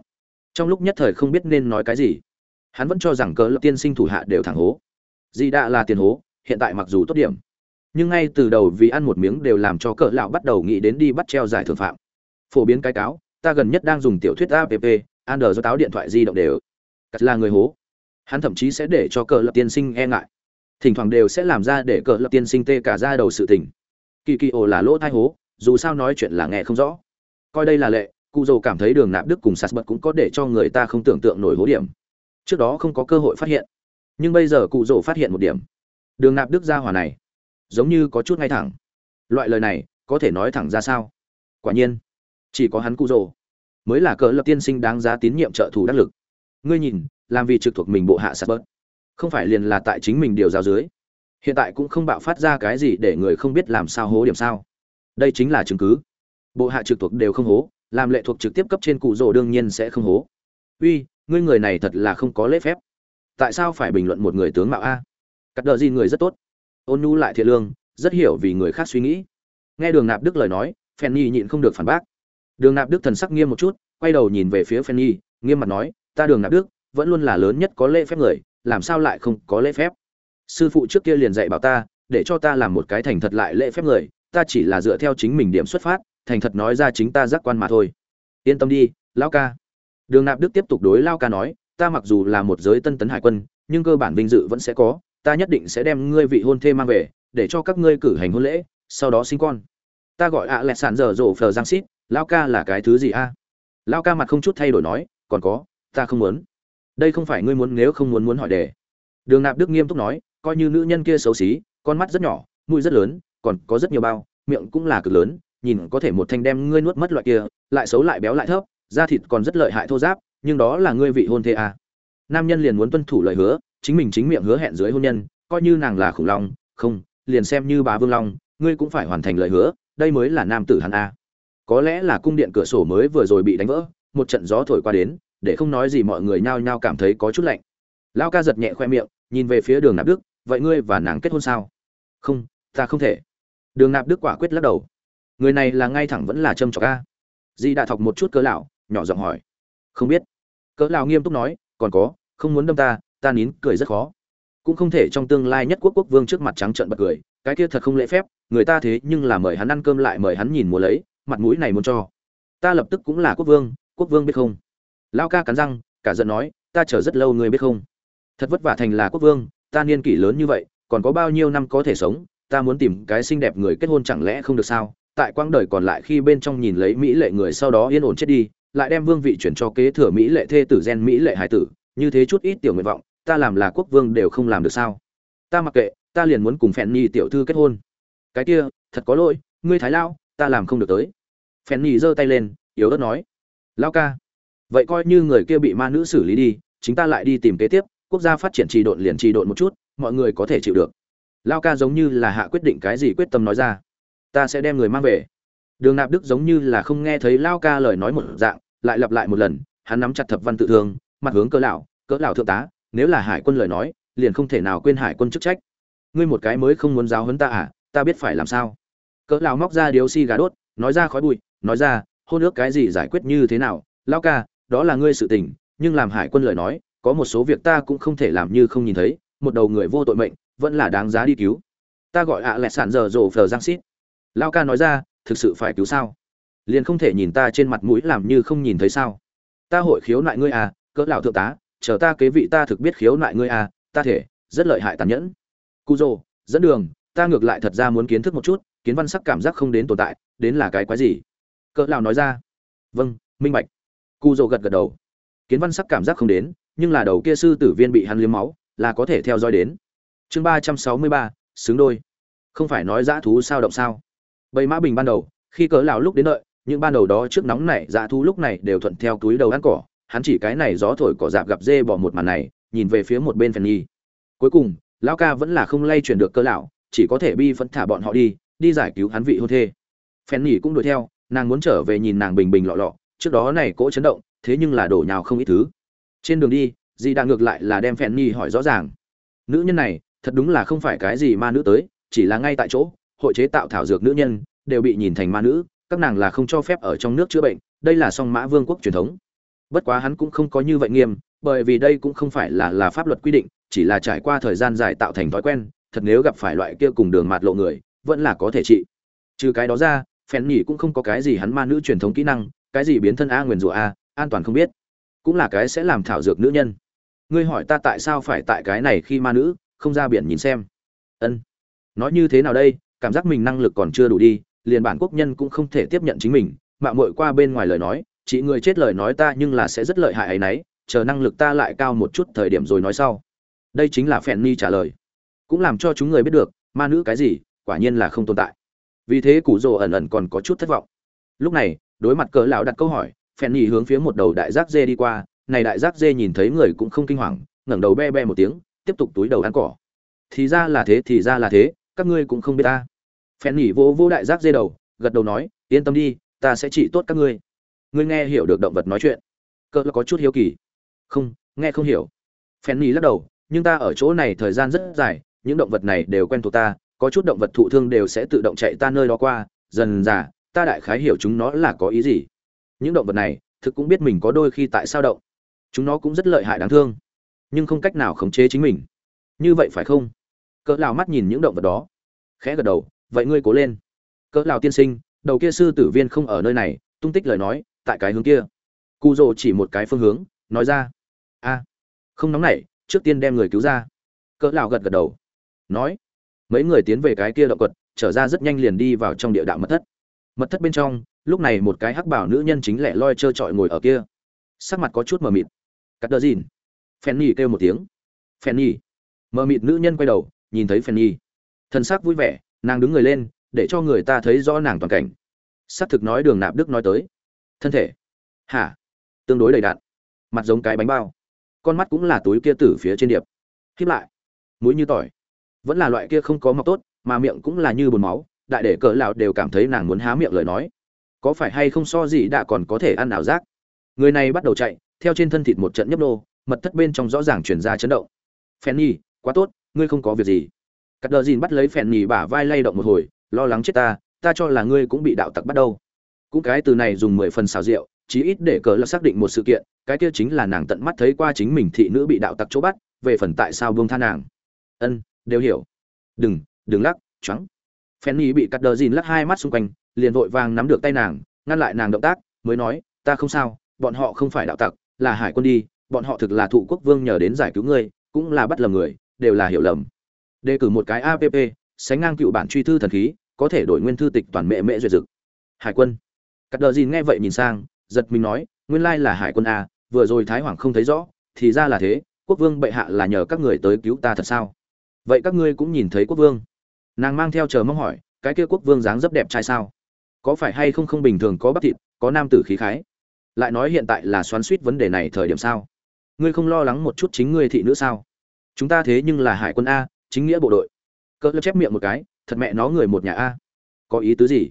[SPEAKER 1] trong lúc nhất thời không biết nên nói cái gì hắn vẫn cho rằng cờ lập tiên sinh thủ hạ đều thẳng hố Dị đạ là tiền hố, hiện tại mặc dù tốt điểm, nhưng ngay từ đầu vì ăn một miếng đều làm cho cỡ lão bắt đầu nghĩ đến đi bắt treo giải thưởng phạm. Phổ biến cái cáo, ta gần nhất đang dùng tiểu thuyết app, Android do táo điện thoại di động đều. Cắt là người hố. Hắn thậm chí sẽ để cho cỡ lập tiên sinh e ngại. Thỉnh thoảng đều sẽ làm ra để cỡ lập tiên sinh tê cả ra đầu sự tình. Kỳ kỳ ồ là lỗ thai hố, dù sao nói chuyện là nghe không rõ. Coi đây là lệ, cụ dồ cảm thấy đường nạp đức cùng sạt bật cũng có để cho người ta không tưởng tượng nổi hố điểm. Trước đó không có cơ hội phát hiện, nhưng bây giờ cụ dồ phát hiện một điểm. Đường nạp đức gia hỏa này, giống như có chút ngay thẳng. Loại lời này, có thể nói thẳng ra sao? Quả nhiên, chỉ có hắn cụ dồ mới là cỡ lập tiên sinh đáng giá tín nhiệm trợ thủ đắc lực. Ngươi nhìn, làm vì trực thuộc mình bộ hạ sạt bớt không phải liền là tại chính mình điều giáo dưới. Hiện tại cũng không bạo phát ra cái gì để người không biết làm sao hố điểm sao. Đây chính là chứng cứ. Bộ hạ trực thuộc đều không hố làm lệ thuộc trực tiếp cấp trên cụ rồ đương nhiên sẽ không hố. Uy ngươi người này thật là không có lễ phép. Tại sao phải bình luận một người tướng mạo a? Cắt đờ gì người rất tốt. Ôn nhu lại thiệt lương rất hiểu vì người khác suy nghĩ. Nghe đường nạp đức lời nói Fanny nhịn không được phản bác. Đường nạp đức thần sắc nghiêm một chút quay đầu nhìn về phía Fanny, nghiêm mặt nói ta đường nạp đức vẫn luôn là lớn nhất có lễ phép người làm sao lại không có lễ phép? Sư phụ trước kia liền dạy bảo ta để cho ta làm một cái thành thật lại lễ phép người ta chỉ là dựa theo chính mình điểm xuất phát thành thật nói ra chính ta giác quan mà thôi. Yên tâm đi, lão ca. Đường nạp đức tiếp tục đối lao ca nói, ta mặc dù là một giới tân tấn hải quân, nhưng cơ bản vinh dự vẫn sẽ có. Ta nhất định sẽ đem ngươi vị hôn thê mang về, để cho các ngươi cử hành hôn lễ, sau đó sinh con. Ta gọi ạ lẹ sàn dở dỗ phờ giang xít lao ca là cái thứ gì a? À? lao ca mặt không chút thay đổi nói, còn có, ta không muốn. Đây không phải ngươi muốn nếu không muốn muốn hỏi đề. Đường nạp đức nghiêm túc nói, coi như nữ nhân kia xấu xí, con mắt rất nhỏ, mũi rất lớn, còn có rất nhiều bao, miệng cũng là cực lớn nhìn có thể một thanh đem ngươi nuốt mất loại kia, lại xấu lại béo lại thấp, da thịt còn rất lợi hại thô giáp, nhưng đó là ngươi vị hôn thê à. nam nhân liền muốn tuân thủ lời hứa, chính mình chính miệng hứa hẹn dưới hôn nhân, coi như nàng là khủng long, không, liền xem như bà vương long, ngươi cũng phải hoàn thành lời hứa, đây mới là nam tử hắn a. Có lẽ là cung điện cửa sổ mới vừa rồi bị đánh vỡ, một trận gió thổi qua đến, để không nói gì mọi người nhao nhao cảm thấy có chút lạnh. Lão ca giật nhẹ khoe miệng, nhìn về phía đường nạp đức, vậy ngươi và nàng kết hôn sao? Không, ta không thể. Đường nạp đức quả quyết lắc đầu người này là ngay thẳng vẫn là trâm trọc ca di đã thọc một chút cỡ lão, nhỏ giọng hỏi. Không biết. Cỡ lão nghiêm túc nói, còn có, không muốn đâm ta ta nín cười rất khó. Cũng không thể trong tương lai nhất quốc quốc vương trước mặt trắng trợn bật cười, cái kia thật không lễ phép, người ta thế nhưng là mời hắn ăn cơm lại mời hắn nhìn mùa lấy, mặt mũi này muốn cho. Ta lập tức cũng là quốc vương quốc vương biết không? Lao ca cắn răng, cả giận nói, ta chờ rất lâu người biết không? Thật vất vả thành là quốc vương, ta niên kỷ lớn như vậy, còn có bao nhiêu năm có thể sống, ta muốn tìm cái xinh đẹp người kết hôn chẳng lẽ không được sao? Tại quãng đời còn lại khi bên trong nhìn lấy mỹ lệ người sau đó yên ổn chết đi, lại đem vương vị chuyển cho kế thừa mỹ lệ thê tử gen mỹ lệ hải tử, như thế chút ít tiểu nguyện vọng, ta làm là quốc vương đều không làm được sao. Ta mặc kệ, ta liền muốn cùng phèn nhi tiểu thư kết hôn. Cái kia, thật có lỗi, ngươi thái lao ta làm không được tới. Phèn nhi giơ tay lên, yếu ớt nói lao ca, vậy coi như người kia bị ma nữ xử lý đi, chính ta lại đi tìm kế tiếp, quốc gia phát triển trì độn liền trì độn một chút, mọi người có thể chịu được. Lao ca giống như là hạ quyết định cái gì quyết tâm nói ra ta sẽ đem người mang về. Đường nạp đức giống như là không nghe thấy lao ca lời nói một dạng, lại lặp lại một lần, hắn nắm chặt thập văn tự thương, mặt hướng cỡ lão cỡ lão thượng tá, nếu là hải quân lời nói, liền không thể nào quên hải quân chức trách. Ngươi một cái mới không muốn giáo huấn ta à ta biết phải làm sao. Cỡ lão móc ra điếu xi gà đốt, nói ra khói bụi, nói ra, hôn ước cái gì giải quyết như thế nào, lao ca, đó là ngươi sự tình, nhưng làm hải quân lời nói, có một số việc ta cũng không thể làm như không nhìn thấy, một đầu người vô tội mệnh, vẫn là đáng giá đi cứu. Ta gọi ạ à lẹ sản giờ rồ phờ giang xít lao ca nói ra, thực sự phải cứu sao? Liền không thể nhìn ta trên mặt mũi làm như không nhìn thấy sao? Ta hội khiếu nại ngươi à cỡ lão thượng tá, chờ ta kế vị ta thực biết khiếu nại ngươi à ta thể, rất lợi hại tàn nhẫn. Cu dô dẫn đường, ta ngược lại thật ra muốn kiến thức một chút, kiến văn sắc cảm giác không đến tồn tại, đến là cái quái gì? Cỡ lão nói ra. Vâng minh bạch. Cu dô gật gật đầu. Kiến văn sắc cảm giác không đến, nhưng là đầu kia sư tử viên bị hắn liếm máu, là có thể theo dõi đến. Chương ba trăm sáu mươi ba, xứng đôi. Không phải nói dã thú sao động sao? Bầy mã bình ban đầu, khi cỡ lão lúc đến đợi, những ban đầu đó trước nóng này dạ thu lúc này đều thuận theo túi đầu ăn cỏ. Hắn chỉ cái này gió thổi cỏ dạp gặp dê bỏ một màn này, nhìn về phía một bên phần nhi. Cuối cùng, lão ca vẫn là không lay chuyển được cơ lão, chỉ có thể bi phẫn thả bọn họ đi đi giải cứu hắn vị hôn thê. Phen nhi cũng đuổi theo, nàng muốn trở về nhìn nàng bình bình lọ lọ, trước đó này cỗ chấn động, thế nhưng là đổ nhào không ít thứ. Trên đường đi, dì đã ngược lại là đem phen nhi hỏi rõ ràng. Nữ nhân này, thật đúng là không phải cái gì ma nữ tới, chỉ là ngay tại chỗ hội chế tạo thảo dược nữ nhân, đều bị nhìn thành ma nữ, các nàng là không cho phép ở trong nước chữa bệnh, đây là song mã vương quốc truyền thống. Bất quá hắn cũng không có như vậy nghiêm, bởi vì đây cũng không phải là là pháp luật quy định, chỉ là trải qua thời gian dài tạo thành thói quen, thật nếu gặp phải loại kia cùng đường mạt lộ người, vẫn là có thể trị. Trừ cái đó ra, phèn nhỉ cũng không có cái gì hắn ma nữ truyền thống kỹ năng, cái gì biến thân a nguyền rủa a, an toàn không biết. Cũng là cái sẽ làm thảo dược nữ nhân. Ngươi hỏi ta tại sao phải tại cái này khi ma nữ, không ra biển nhìn xem. Ân. Nói như thế nào đây? Cảm giác mình năng lực còn chưa đủ đi, liền bản quốc nhân cũng không thể tiếp nhận chính mình. Mạo muội qua bên ngoài lời nói, chị người chết lời nói ta nhưng là sẽ rất lợi hại ấy nấy, chờ năng lực ta lại cao một chút thời điểm rồi nói sau. Đây chính là phèn ni trả lời. Cũng làm cho chúng người biết được, ma nữ cái gì, quả nhiên là không tồn tại. Vì thế củ rồ ẩn ẩn còn có chút thất vọng. Lúc này, đối mặt cỡ lão đặt câu hỏi, phèn ni hướng phía một đầu đại giác dê đi qua. Này đại giác dê nhìn thấy người cũng không kinh hoàng, ngẩng đầu be be một tiếng, tiếp tục túi đầu ăn cỏ. Thì ra là thế, thì ra là thế các ngươi cũng không biết ta. Phen nhỉ vô vô đại giác dê đầu, gật đầu nói, yên tâm đi, ta sẽ trị tốt các ngươi. Ngươi nghe hiểu được động vật nói chuyện. Cỡ có chút hiếu kỳ. Không, nghe không hiểu. Phen nhỉ lắc đầu, nhưng ta ở chỗ này thời gian rất dài, những động vật này đều quen thuộc ta, có chút động vật thụ thương đều sẽ tự động chạy ta nơi đó qua. Dần dà, ta đại khái hiểu chúng nó là có ý gì. Những động vật này, thực cũng biết mình có đôi khi tại sao động. Chúng nó cũng rất lợi hại đáng thương, nhưng không cách nào khống chế chính mình. Như vậy phải không? Cỡ lão mắt nhìn những động vật đó. Khẽ gật đầu, vậy ngươi cố lên. Cỡ lão tiên sinh, đầu kia sư tử viên không ở nơi này, tung tích lời nói, tại cái hướng kia. Cụ rồ chỉ một cái phương hướng, nói ra, a, không nóng nảy, trước tiên đem người cứu ra. Cỡ lão gật gật đầu, nói, mấy người tiến về cái kia động quật, trở ra rất nhanh liền đi vào trong địa đạo mật thất. Mật thất bên trong, lúc này một cái hắc bảo nữ nhân chính lẻ loi trơ trọi ngồi ở kia. Sắc mặt có chút mờ mịt. Cắt đờ dìn. Phèn nhỉ kêu một tiếng. Phèn nhỉ. mờ mịt nữ nhân quay đầu nhìn thấy Fanny. Thần thân vui vẻ nàng đứng người lên để cho người ta thấy rõ nàng toàn cảnh. Xác thực nói đường nạp đức nói tới. Thân thể. Hả? Tương đối đầy đặn, mặt giống cái bánh bao. Con mắt cũng là túi kia tử phía trên điệp. Khiếp lại. Mũi như tỏi. Vẫn là loại kia không có mọc tốt mà miệng cũng là như bồn máu đại để cỡ lão đều cảm thấy nàng muốn há miệng lời nói. Có phải hay không so gì đã còn có thể ăn nào rác người này bắt đầu chạy theo trên thân thịt một trận nhấp nô mật thất bên trong rõ ràng truyền ra chấn động. Phen quá tốt ngươi không có việc gì. Cắt đờ dìn bắt lấy phèn nhì bả vai lay động một hồi, lo lắng chết ta ta cho là ngươi cũng bị đạo tặc bắt đâu. Cũng cái từ này dùng mười phần xào rượu, chí ít để cờ là xác định một sự kiện, cái kia chính là nàng tận mắt thấy qua chính mình thị nữ bị đạo tặc chỗ bắt, về phần tại sao buông tha nàng. Ân, đều hiểu. Đừng đừng lắc trắng phen nhì bị cắt đờ dìn lắc hai mắt xung quanh, liền vội vàng nắm được tay nàng, ngăn lại nàng động tác, mới nói, ta không sao, bọn họ không phải đạo tặc, là hải quân đi, bọn họ thực là thụ quốc vương nhờ đến giải cứu ngươi, cũng là bắt lầm người đều là hiểu lầm. Đề cử một cái app sánh ngang cựu bản truy thư thần khí, có thể đổi nguyên thư tịch toàn mẹ mẹ duyệt dực. Hải quân. Cắt đờ dìn nghe vậy nhìn sang, giật mình nói, nguyên lai là hải quân a, vừa rồi thái hoàng không thấy rõ, thì ra là thế, quốc vương bệ hạ là nhờ các người tới cứu ta thật sao? Vậy các ngươi cũng nhìn thấy quốc vương. Nàng mang theo chờ mong hỏi, cái kia quốc vương dáng dấp đẹp trai sao? Có phải hay không không bình thường, có bắp thịt, có nam tử khí khái? Lại nói hiện tại là xoắn suýt vấn đề này thời điểm sao? Ngươi không lo lắng một chút chính ngươi thị nữ sao? Chúng ta thế nhưng là hải quân a, chính nghĩa bộ đội. Cỡ chép miệng một cái, thật mẹ nó người một nhà a. Có ý tứ gì?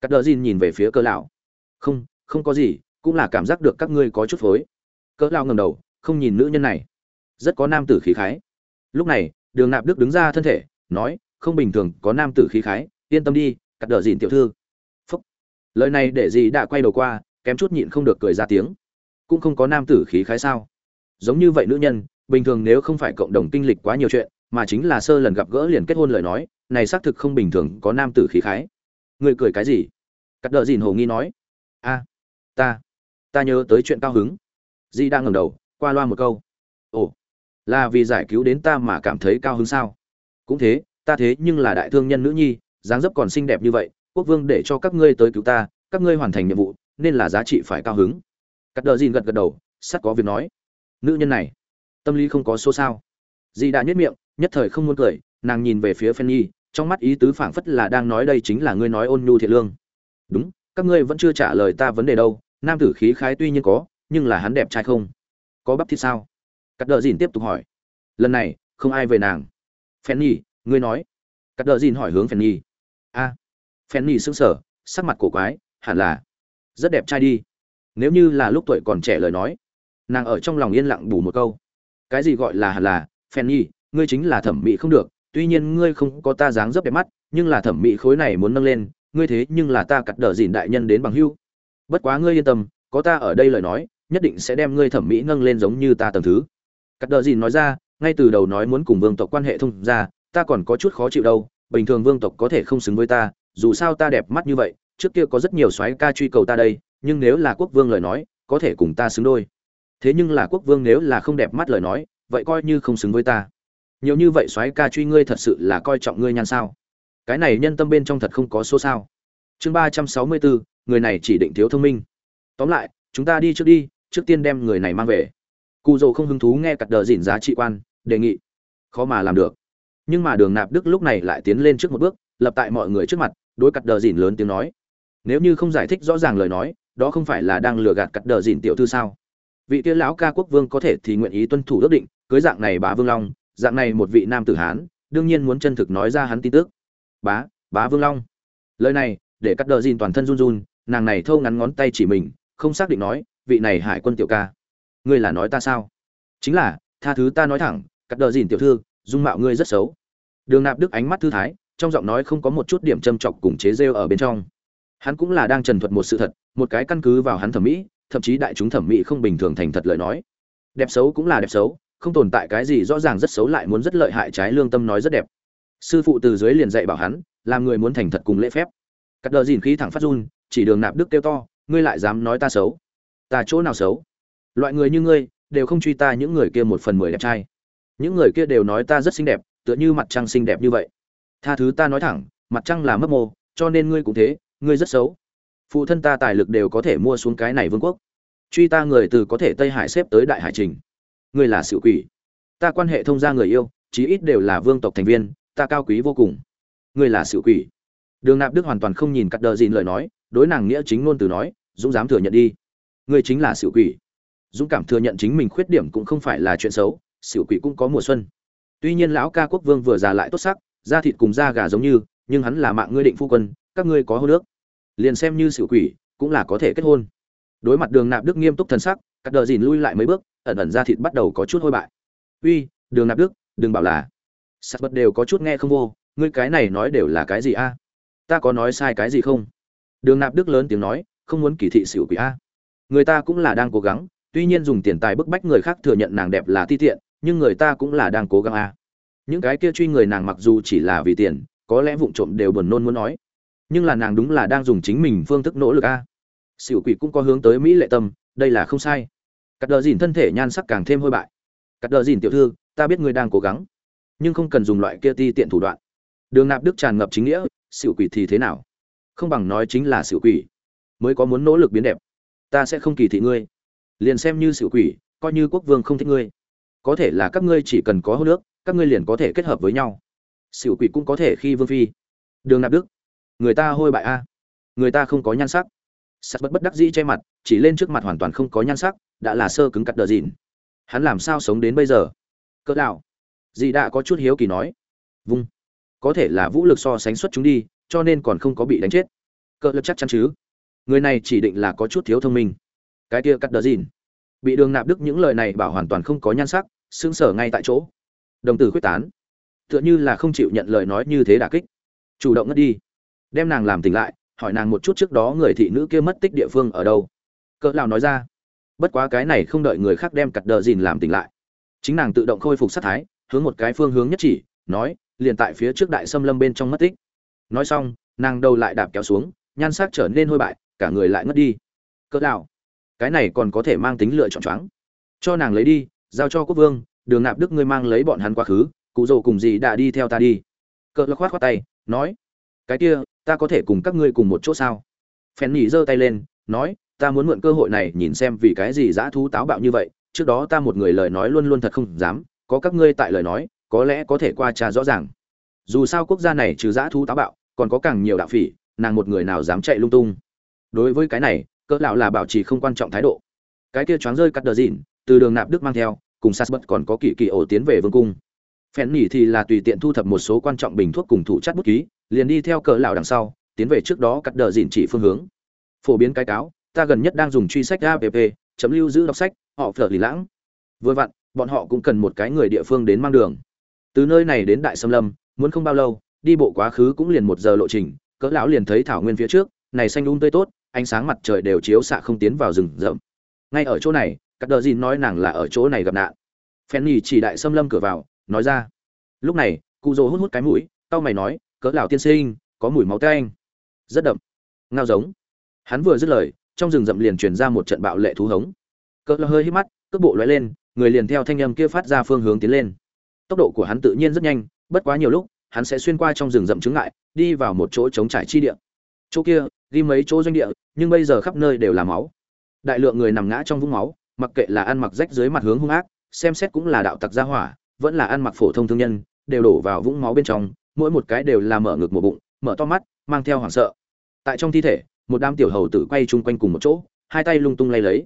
[SPEAKER 1] Cắt đờ dìn nhìn về phía cơ lão. Không không có gì, cũng là cảm giác được các ngươi có chút phối. Cỡ lão ngầm đầu, không nhìn nữ nhân này. Rất có nam tử khí khái. Lúc này, đường nạp đức đứng ra thân thể, nói, không bình thường, có nam tử khí khái, yên tâm đi, cắt đờ dìn tiểu thư. Phúc. Lời này để gì đã quay đầu qua, kém chút nhịn không được cười ra tiếng. Cũng không có nam tử khí khái sao? Giống như vậy nữ nhân bình thường nếu không phải cộng đồng kinh lịch quá nhiều chuyện, mà chính là sơ lần gặp gỡ liền kết hôn lời nói, này xác thực không bình thường, có nam tử khí khái. Người cười cái gì? Cắt đờ dìn hồ nghi nói. A, ta ta nhớ tới chuyện cao hứng. Di đang ngẩng đầu, qua loa một câu. Ồ, là vì giải cứu đến ta mà cảm thấy cao hứng sao? Cũng thế, ta thế nhưng là đại thương nhân nữ nhi, dáng dấp còn xinh đẹp như vậy, quốc vương để cho các ngươi tới cứu ta, các ngươi hoàn thành nhiệm vụ, nên là giá trị phải cao hứng. Cắt đờ dìn gật gật đầu, sắt có việc nói. Nữ nhân này tâm lý không có số sao. Dì đã nhất miệng nhất thời không muốn cười nàng nhìn về phía Fanny, trong mắt ý tứ phảng phất là đang nói đây chính là ngươi nói ôn nhu thiệt lương. Đúng các ngươi vẫn chưa trả lời ta vấn đề đâu nam tử khí khái tuy nhiên có nhưng là hắn đẹp trai không? Có bắp thịt sao? Cắt đờ dìn tiếp tục hỏi. Lần này không ai về nàng. Fanny, ngươi nói. Cắt đờ dìn hỏi hướng Fanny. a. À. Fanny sững sờ sắc mặt cổ quái hẳn là rất đẹp trai đi. Nếu như là lúc tuổi còn trẻ lời nói nàng ở trong lòng yên lặng bù một câu cái gì gọi là hẳn là nhi ngươi chính là thẩm mỹ không được, tuy nhiên ngươi không có ta dáng dấp đẹp mắt, nhưng là thẩm mỹ khối này muốn nâng lên, ngươi thế nhưng là ta cắt đờ dìn đại nhân đến bằng hữu. Bất quá ngươi yên tâm, có ta ở đây lời nói, nhất định sẽ đem ngươi thẩm mỹ nâng lên giống như ta tầm thứ. Cắt đờ dìn nói ra, ngay từ đầu nói muốn cùng vương tộc quan hệ thông ra, ta còn có chút khó chịu đâu, bình thường vương tộc có thể không xứng với ta, dù sao ta đẹp mắt như vậy, trước kia có rất nhiều soái ca truy cầu ta đây, nhưng nếu là quốc vương lời nói, có thể cùng ta xứng đôi. Thế nhưng là quốc vương nếu là không đẹp mắt lời nói, vậy coi như không xứng với ta. Nhiều như vậy soái ca truy ngươi thật sự là coi trọng ngươi nhan sao? Cái này nhân tâm bên trong thật không có số sao. Chương ba trăm sáu mươi bốn người này chỉ định thiếu thông minh. Tóm lại chúng ta đi trước đi trước tiên đem người này mang về. Cụ dầu không hứng thú nghe cặt đờ dỉn giá trị quan đề nghị. Khó mà làm được. Nhưng mà đường nạp đức lúc này lại tiến lên trước một bước lập tại mọi người trước mặt đối cặt đờ dỉn lớn tiếng nói. Nếu như không giải thích rõ ràng lời nói đó không phải là đang lừa gạt cặt đờ dỉn tiểu thư sao? Vị kia lão ca quốc vương có thể thì nguyện ý tuân thủ ước định, cưới dạng này bá vương long, dạng này một vị nam tử hán, đương nhiên muốn chân thực nói ra hắn tin tức. Bá bá vương long. Lời này, để cắt đờ dìn toàn thân run run, nàng này thâu ngắn ngón tay chỉ mình, không xác định nói, vị này hải quân tiểu ca. Ngươi là nói ta sao? Chính là, tha thứ ta nói thẳng, cắt đờ dìn tiểu thư, dung mạo ngươi rất xấu. Đường nạp đức ánh mắt thư thái, trong giọng nói không có một chút điểm châm chọc cùng chế rêu ở bên trong. Hắn cũng là đang trần thuật một sự thật, một cái căn cứ vào hắn thẩm mỹ thậm chí đại chúng thẩm mỹ không bình thường thành thật lời nói. Đẹp xấu cũng là đẹp xấu, không tồn tại cái gì rõ ràng rất xấu lại muốn rất lợi hại trái lương tâm nói rất đẹp. Sư phụ từ dưới liền dạy bảo hắn, làm người muốn thành thật cùng lễ phép. Cắt đờ dìn khí thẳng phát run, chỉ đường nạp đức kêu to, ngươi lại dám nói ta xấu? Ta chỗ nào xấu? Loại người như ngươi, đều không truy ta những người kia một phần mười đẹp trai. Những người kia đều nói ta rất xinh đẹp, tựa như mặt trăng xinh đẹp như vậy. Tha thứ ta nói thẳng, mặt trăng là mất mô, cho nên ngươi cũng thế, ngươi rất xấu phụ thân ta tài lực đều có thể mua xuống cái này vương quốc. Truy ta người từ có thể tây hải xếp tới đại hải trình. Ngươi là sự quỷ. Ta quan hệ thông gia người yêu, chí ít đều là vương tộc thành viên, ta cao quý vô cùng. Ngươi là sự quỷ. Đường nạp đức hoàn toàn không nhìn cắt đờ dìn lời nói, đối nàng nghĩa chính ngôn từ nói, dũng dám thừa nhận đi. Ngươi chính là sự quỷ. Dũng cảm thừa nhận chính mình khuyết điểm cũng không phải là chuyện xấu sự quỷ cũng có mùa xuân. Tuy nhiên lão ca quốc vương vừa già lại tốt sắc, da thịt cùng da gà giống như, nhưng hắn là mạng ngươi định phu quân, các ngươi có hô nước liền xem như sự quỷ, cũng là có thể kết hôn. Đối mặt đường nạp đức nghiêm túc thần sắc, cắt đờ dìn lui lại mấy bước, ẩn ẩn ra thịt bắt đầu có chút hôi bại. Uy, đường nạp đức, đừng bảo là sắt bật đều có chút nghe không vô, ngươi cái này nói đều là cái gì a? Ta có nói sai cái gì không? Đường nạp đức lớn tiếng nói, không muốn kỳ thị xỉu quỷ a. Người ta cũng là đang cố gắng, tuy nhiên dùng tiền tài bức bách người khác thừa nhận nàng đẹp là ti tiện, nhưng người ta cũng là đang cố gắng a. Những cái kia truy người nàng mặc dù chỉ là vì tiền, có lẽ vụng trộm đều buồn nôn muốn nói nhưng là nàng đúng là đang dùng chính mình phương thức nỗ lực a. Xỉu quỷ cũng có hướng tới mỹ lệ tâm, đây là không sai. Cắt đờ dìn thân thể nhan sắc càng thêm hôi bại. Cắt đờ dìn tiểu thư, ta biết ngươi đang cố gắng, nhưng không cần dùng loại kia ti tiện thủ đoạn. Đường nạp đức tràn ngập chính nghĩa, xỉu quỷ thì thế nào? Không bằng nói chính là xỉu quỷ, mới có muốn nỗ lực biến đẹp. Ta sẽ không kỳ thị ngươi. Liền xem như xỉu quỷ, coi như quốc vương không thích ngươi. Có thể là các ngươi chỉ cần có hô nước các ngươi liền có thể kết hợp với nhau. Xỉu quỷ cũng có thể khi vương phi. Đường nạp đức người ta hôi bại a. Người ta không có nhan sắc. Sắt bất bất đắc dĩ che mặt, chỉ lên trước mặt hoàn toàn không có nhan sắc, đã là sơ cứng cắt đờ dìn hắn làm sao sống đến bây giờ? Cỡ đạo dì đã có chút hiếu kỳ nói. Vung. Có thể là vũ lực so sánh xuất chúng đi, cho nên còn không có bị đánh chết. Cỡ lực chắc chắn chứ? Người này chỉ định là có chút thiếu thông minh. Cái kia cắt đờ dìn bị đường nạp đức những lời này bảo hoàn toàn không có nhan sắc xứng sở ngay tại chỗ. Đồng tử quyết tán. Tựa như là không chịu nhận lời nói như thế đả kích. Chủ động ngất đi đem nàng làm tỉnh lại hỏi nàng một chút trước đó người thị nữ kia mất tích địa phương ở đâu. Cỡ Lão nói ra bất quá cái này không đợi người khác đem cặt đờ dìn làm tỉnh lại. Chính nàng tự động khôi phục sát thái hướng một cái phương hướng nhất chỉ nói liền tại phía trước đại xâm lâm bên trong mất tích. Nói xong nàng đầu lại đạp kéo xuống nhan sắc trở nên hôi bại cả người lại ngất đi. Cỡ Lão, cái này còn có thể mang tính lựa chọn choáng. Cho nàng lấy đi giao cho quốc vương đường nạp đức ngươi mang lấy bọn hắn quá khứ cụ rồ cùng gì đã đi theo ta đi. Cỡ Lão khoát khoát tay nói cái kia ta có thể cùng các ngươi cùng một chỗ sao? Phen nhỉ giơ tay lên, nói, ta muốn mượn cơ hội này nhìn xem vì cái gì dã thú táo bạo như vậy, trước đó ta một người lời nói luôn luôn thật không dám, có các ngươi tại lời nói, có lẽ có thể qua trà rõ ràng. Dù sao quốc gia này trừ dã thú táo bạo, còn có càng nhiều đạo phỉ, nàng một người nào dám chạy lung tung. Đối với cái này, cỡ lão là bảo trì không quan trọng thái độ. Cái kia choáng rơi cắt đờ dịn, từ đường nạp đức mang theo, cùng sars bật còn có kỳ kỳ ổ tiến về vương cung. Phen nhỉ thì là tùy tiện thu thập một số quan trọng bình thuốc cùng thủ chất bút ký liền đi theo cỡ lão đằng sau, tiến về trước đó cắt đờ dìn chỉ phương hướng. Phổ biến cái cáo, ta gần nhất đang dùng truy sách app chấm lưu giữ đọc sách, họ phở lì lãng. Vừa vặn, bọn họ cũng cần một cái người địa phương đến mang đường. Từ nơi này đến đại sâm lâm, muốn không bao lâu, đi bộ quá khứ cũng liền một giờ lộ trình, cỡ lão liền thấy thảo nguyên phía trước, này xanh um tươi tốt, ánh sáng mặt trời đều chiếu xạ không tiến vào rừng rậm. Ngay ở chỗ này, cắt đờ dìn nói nàng là ở chỗ này gặp nạn. Phen nhì chỉ đại sâm lâm cửa vào, nói ra. Lúc này, cụ dỗ hút hút cái mũi tao mày nói cỡ lão tiên sinh, có mùi máu tanh. Rất đậm. Ngao giống. Hắn vừa dứt lời, trong rừng rậm liền truyền ra một trận bạo lệ thú hống. Cỡ lão hơi hít mắt, cước bộ lóe lên, người liền theo thanh âm kia phát ra phương hướng tiến lên. Tốc độ của hắn tự nhiên rất nhanh, bất quá nhiều lúc, hắn sẽ xuyên qua trong rừng rậm chứng ngại, đi vào một chỗ trống trải chi địa. Chỗ kia, ghi mấy chỗ doanh địa, nhưng bây giờ khắp nơi đều là máu. Đại lượng người nằm ngã trong vũng máu, mặc kệ là ăn mặc rách dưới mặt hướng hung ác, xem xét cũng là đạo tặc gia hỏa, vẫn là ăn mặc phổ thông thương nhân, đều đổ vào vũng máu bên trong mỗi một cái đều là mở ngực một bụng, mở to mắt, mang theo hoảng sợ. Tại trong thi thể, một đám tiểu hầu tử quay chung quanh cùng một chỗ, hai tay lung tung lay lấy.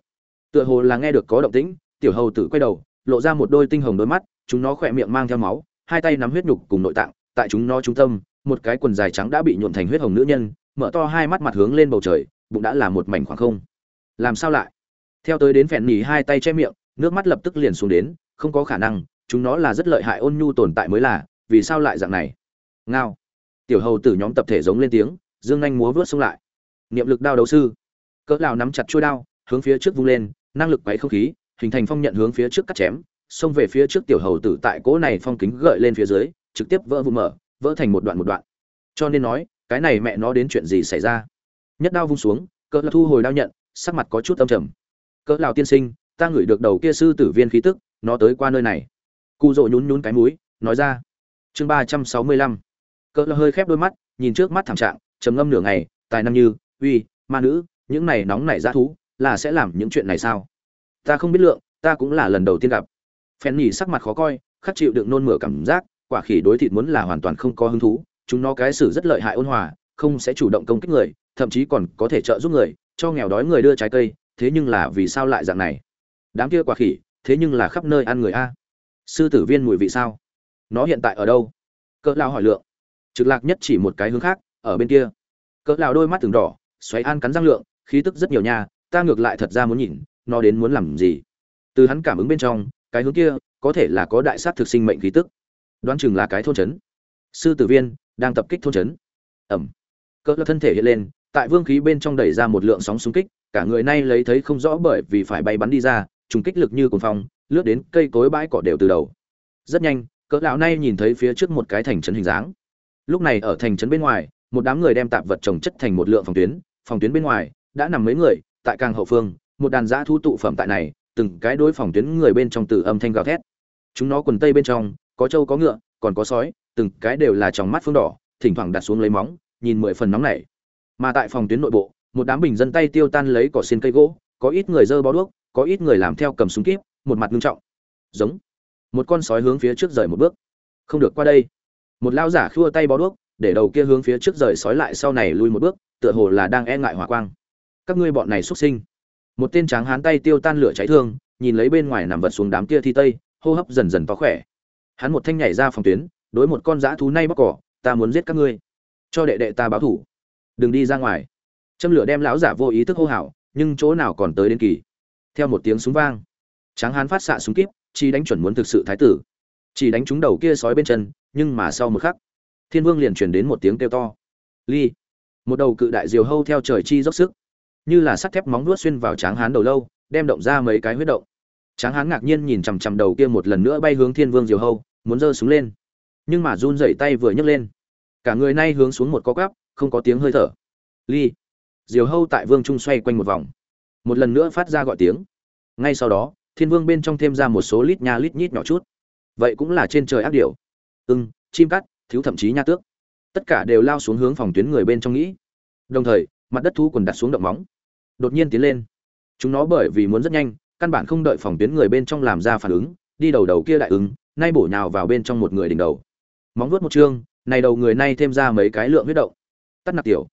[SPEAKER 1] Tựa hồ là nghe được có động tĩnh, tiểu hầu tử quay đầu, lộ ra một đôi tinh hồng đôi mắt, chúng nó khỏe miệng mang theo máu, hai tay nắm huyết nhục cùng nội tạng, tại chúng nó trung tâm, một cái quần dài trắng đã bị nhuộn thành huyết hồng nữ nhân, mở to hai mắt mặt hướng lên bầu trời, bụng đã là một mảnh khoảng không. Làm sao lại? Theo tới đến phèn nỉ hai tay che miệng, nước mắt lập tức liền xuống đến, không có khả năng, chúng nó là rất lợi hại ôn nhu tồn tại mới là, vì sao lại dạng này? Ngao. Tiểu hầu tử nhóm tập thể giống lên tiếng, dương anh múa vớt xông lại. Niệm lực đao đấu sư. Cỡ lão nắm chặt chuôi đao, hướng phía trước vung lên, năng lực quấy không khí, hình thành phong nhận hướng phía trước cắt chém, xông về phía trước tiểu hầu tử tại cỗ này phong kính gợi lên phía dưới, trực tiếp vỡ vụ mở, vỡ thành một đoạn một đoạn. Cho nên nói, cái này mẹ nó đến chuyện gì xảy ra? Nhất đao vung xuống, cỡ là thu hồi đao nhận, sắc mặt có chút âm trầm. Cỡ lão tiên sinh, ta ngửi được đầu kia sư tử viên khí tức, nó tới qua nơi này. Cụ rộ nhún nhún cái mũi, nói ra. Chương ba trăm sáu mươi lăm cỡ là hơi khép đôi mắt, nhìn trước mắt thảm trạng, trầm ngâm nửa ngày, tài năng như, uy, ma nữ, những này nóng nảy ra thú, là sẽ làm những chuyện này sao? Ta không biết lượng, ta cũng là lần đầu tiên gặp. Phen nhỉ sắc mặt khó coi, khắc chịu đựng nôn mửa cảm giác, quả khỉ đối thịt muốn là hoàn toàn không có hứng thú, chúng nó cái xử rất lợi hại ôn hòa, không sẽ chủ động công kích người, thậm chí còn có thể trợ giúp người, cho nghèo đói người đưa trái cây, thế nhưng là vì sao lại dạng này? Đám kia quả khỉ, thế nhưng là khắp nơi ăn người a. Sư tử viên mùi vị sao? Nó hiện tại ở đâu? Cỡ lao hỏi lượng trực lạc nhất chỉ một cái hướng khác, ở bên kia. Cỡ lão đôi mắt từng đỏ, xoáy an cắn răng lượng, khí tức rất nhiều nha, ta ngược lại thật ra muốn nhìn, nó đến muốn làm gì? Từ hắn cảm ứng bên trong, cái hướng kia, có thể là có đại sát thực sinh mệnh khí tức. Đoán chừng là cái thôn trấn. Sư tử viên, đang tập kích thôn trấn. Ẩm. Cỡ thân thể hiện lên, tại vương khí bên trong đẩy ra một lượng sóng xung kích, cả người nay lấy thấy không rõ bởi vì phải bay bắn đi ra, trùng kích lực như cồn phong, lướt đến cây cối bãi cỏ đều từ đầu. Rất nhanh, cỡ lão nay nhìn thấy phía trước một cái thành trấn hình dáng lúc này ở thành trấn bên ngoài, một đám người đem tạp vật trồng chất thành một lượng phòng tuyến phòng tuyến bên ngoài đã nằm mấy người, tại càng hậu phương, một đàn giã thu tụ phẩm tại này, từng cái đối phòng tuyến người bên trong từ âm thanh gào thét. Chúng nó quần tây bên trong, có trâu, có ngựa, còn có sói, từng cái đều là trong mắt phương đỏ, thỉnh thoảng đặt xuống lấy móng, nhìn mười phần nóng nảy. Mà tại phòng tuyến nội bộ, một đám bình dân tay tiêu tan lấy cỏ xin cây gỗ, có ít người dơ bó đuốc, có ít người làm theo cầm súng kíp, một mặt nghiêm trọng. Giống. Một con sói hướng phía trước rời một bước. Không được qua đây một lao giả khua tay bó đuốc, để đầu kia hướng phía trước rời sói lại sau này lui một bước, tựa hồ là đang e ngại hỏa quang. Các ngươi bọn này xuất sinh. Một tên tráng hán tay tiêu tan lửa cháy thương, nhìn lấy bên ngoài nằm vật xuống đám kia thi tây, hô hấp dần dần to khỏe. Hắn một thanh nhảy ra phòng tuyến, đối một con dã thú nay bóc cỏ, ta muốn giết các ngươi. Cho đệ đệ ta báo thủ. Đừng đi ra ngoài. Châm lửa đem lão giả vô ý thức hô hào, nhưng chỗ nào còn tới đến kỳ. Theo một tiếng súng vang, tráng hán phát xạ súng kíp, chỉ đánh chuẩn muốn thực sự thái tử. Chỉ đánh trúng đầu kia sói bên chân nhưng mà sau một khắc, thiên vương liền truyền đến một tiếng kêu to. Ly, một đầu cự đại diều hâu theo trời chi dốc sức, như là sắt thép móng nuốt xuyên vào tráng hán đầu lâu, đem động ra mấy cái huyết động. Tráng hán ngạc nhiên nhìn chằm chằm đầu kia một lần nữa bay hướng thiên vương diều hâu, muốn giơ súng lên, nhưng mà run dậy tay vừa nhấc lên. Cả người nay hướng xuống một có cắp không có tiếng hơi thở. Ly, diều hâu tại vương trung xoay quanh một vòng, một lần nữa phát ra gọi tiếng. Ngay sau đó, thiên vương bên trong thêm ra một số lít nha lít nhít nhỏ chút. Vậy cũng là trên trời ác điệu ưng, chim cắt, thiếu thậm chí nha tước. Tất cả đều lao xuống hướng phòng tuyến người bên trong nghĩ. Đồng thời, mặt đất thu quần đặt xuống động móng. Đột nhiên tiến lên. Chúng nó bởi vì muốn rất nhanh, căn bản không đợi phòng tuyến người bên trong làm ra phản ứng, đi đầu đầu kia đại ứng, nay bổ nhào vào bên trong một người đỉnh đầu. Móng vuốt một chương này đầu người nay thêm ra mấy cái lượng huyết động. Tắt nặc tiểu.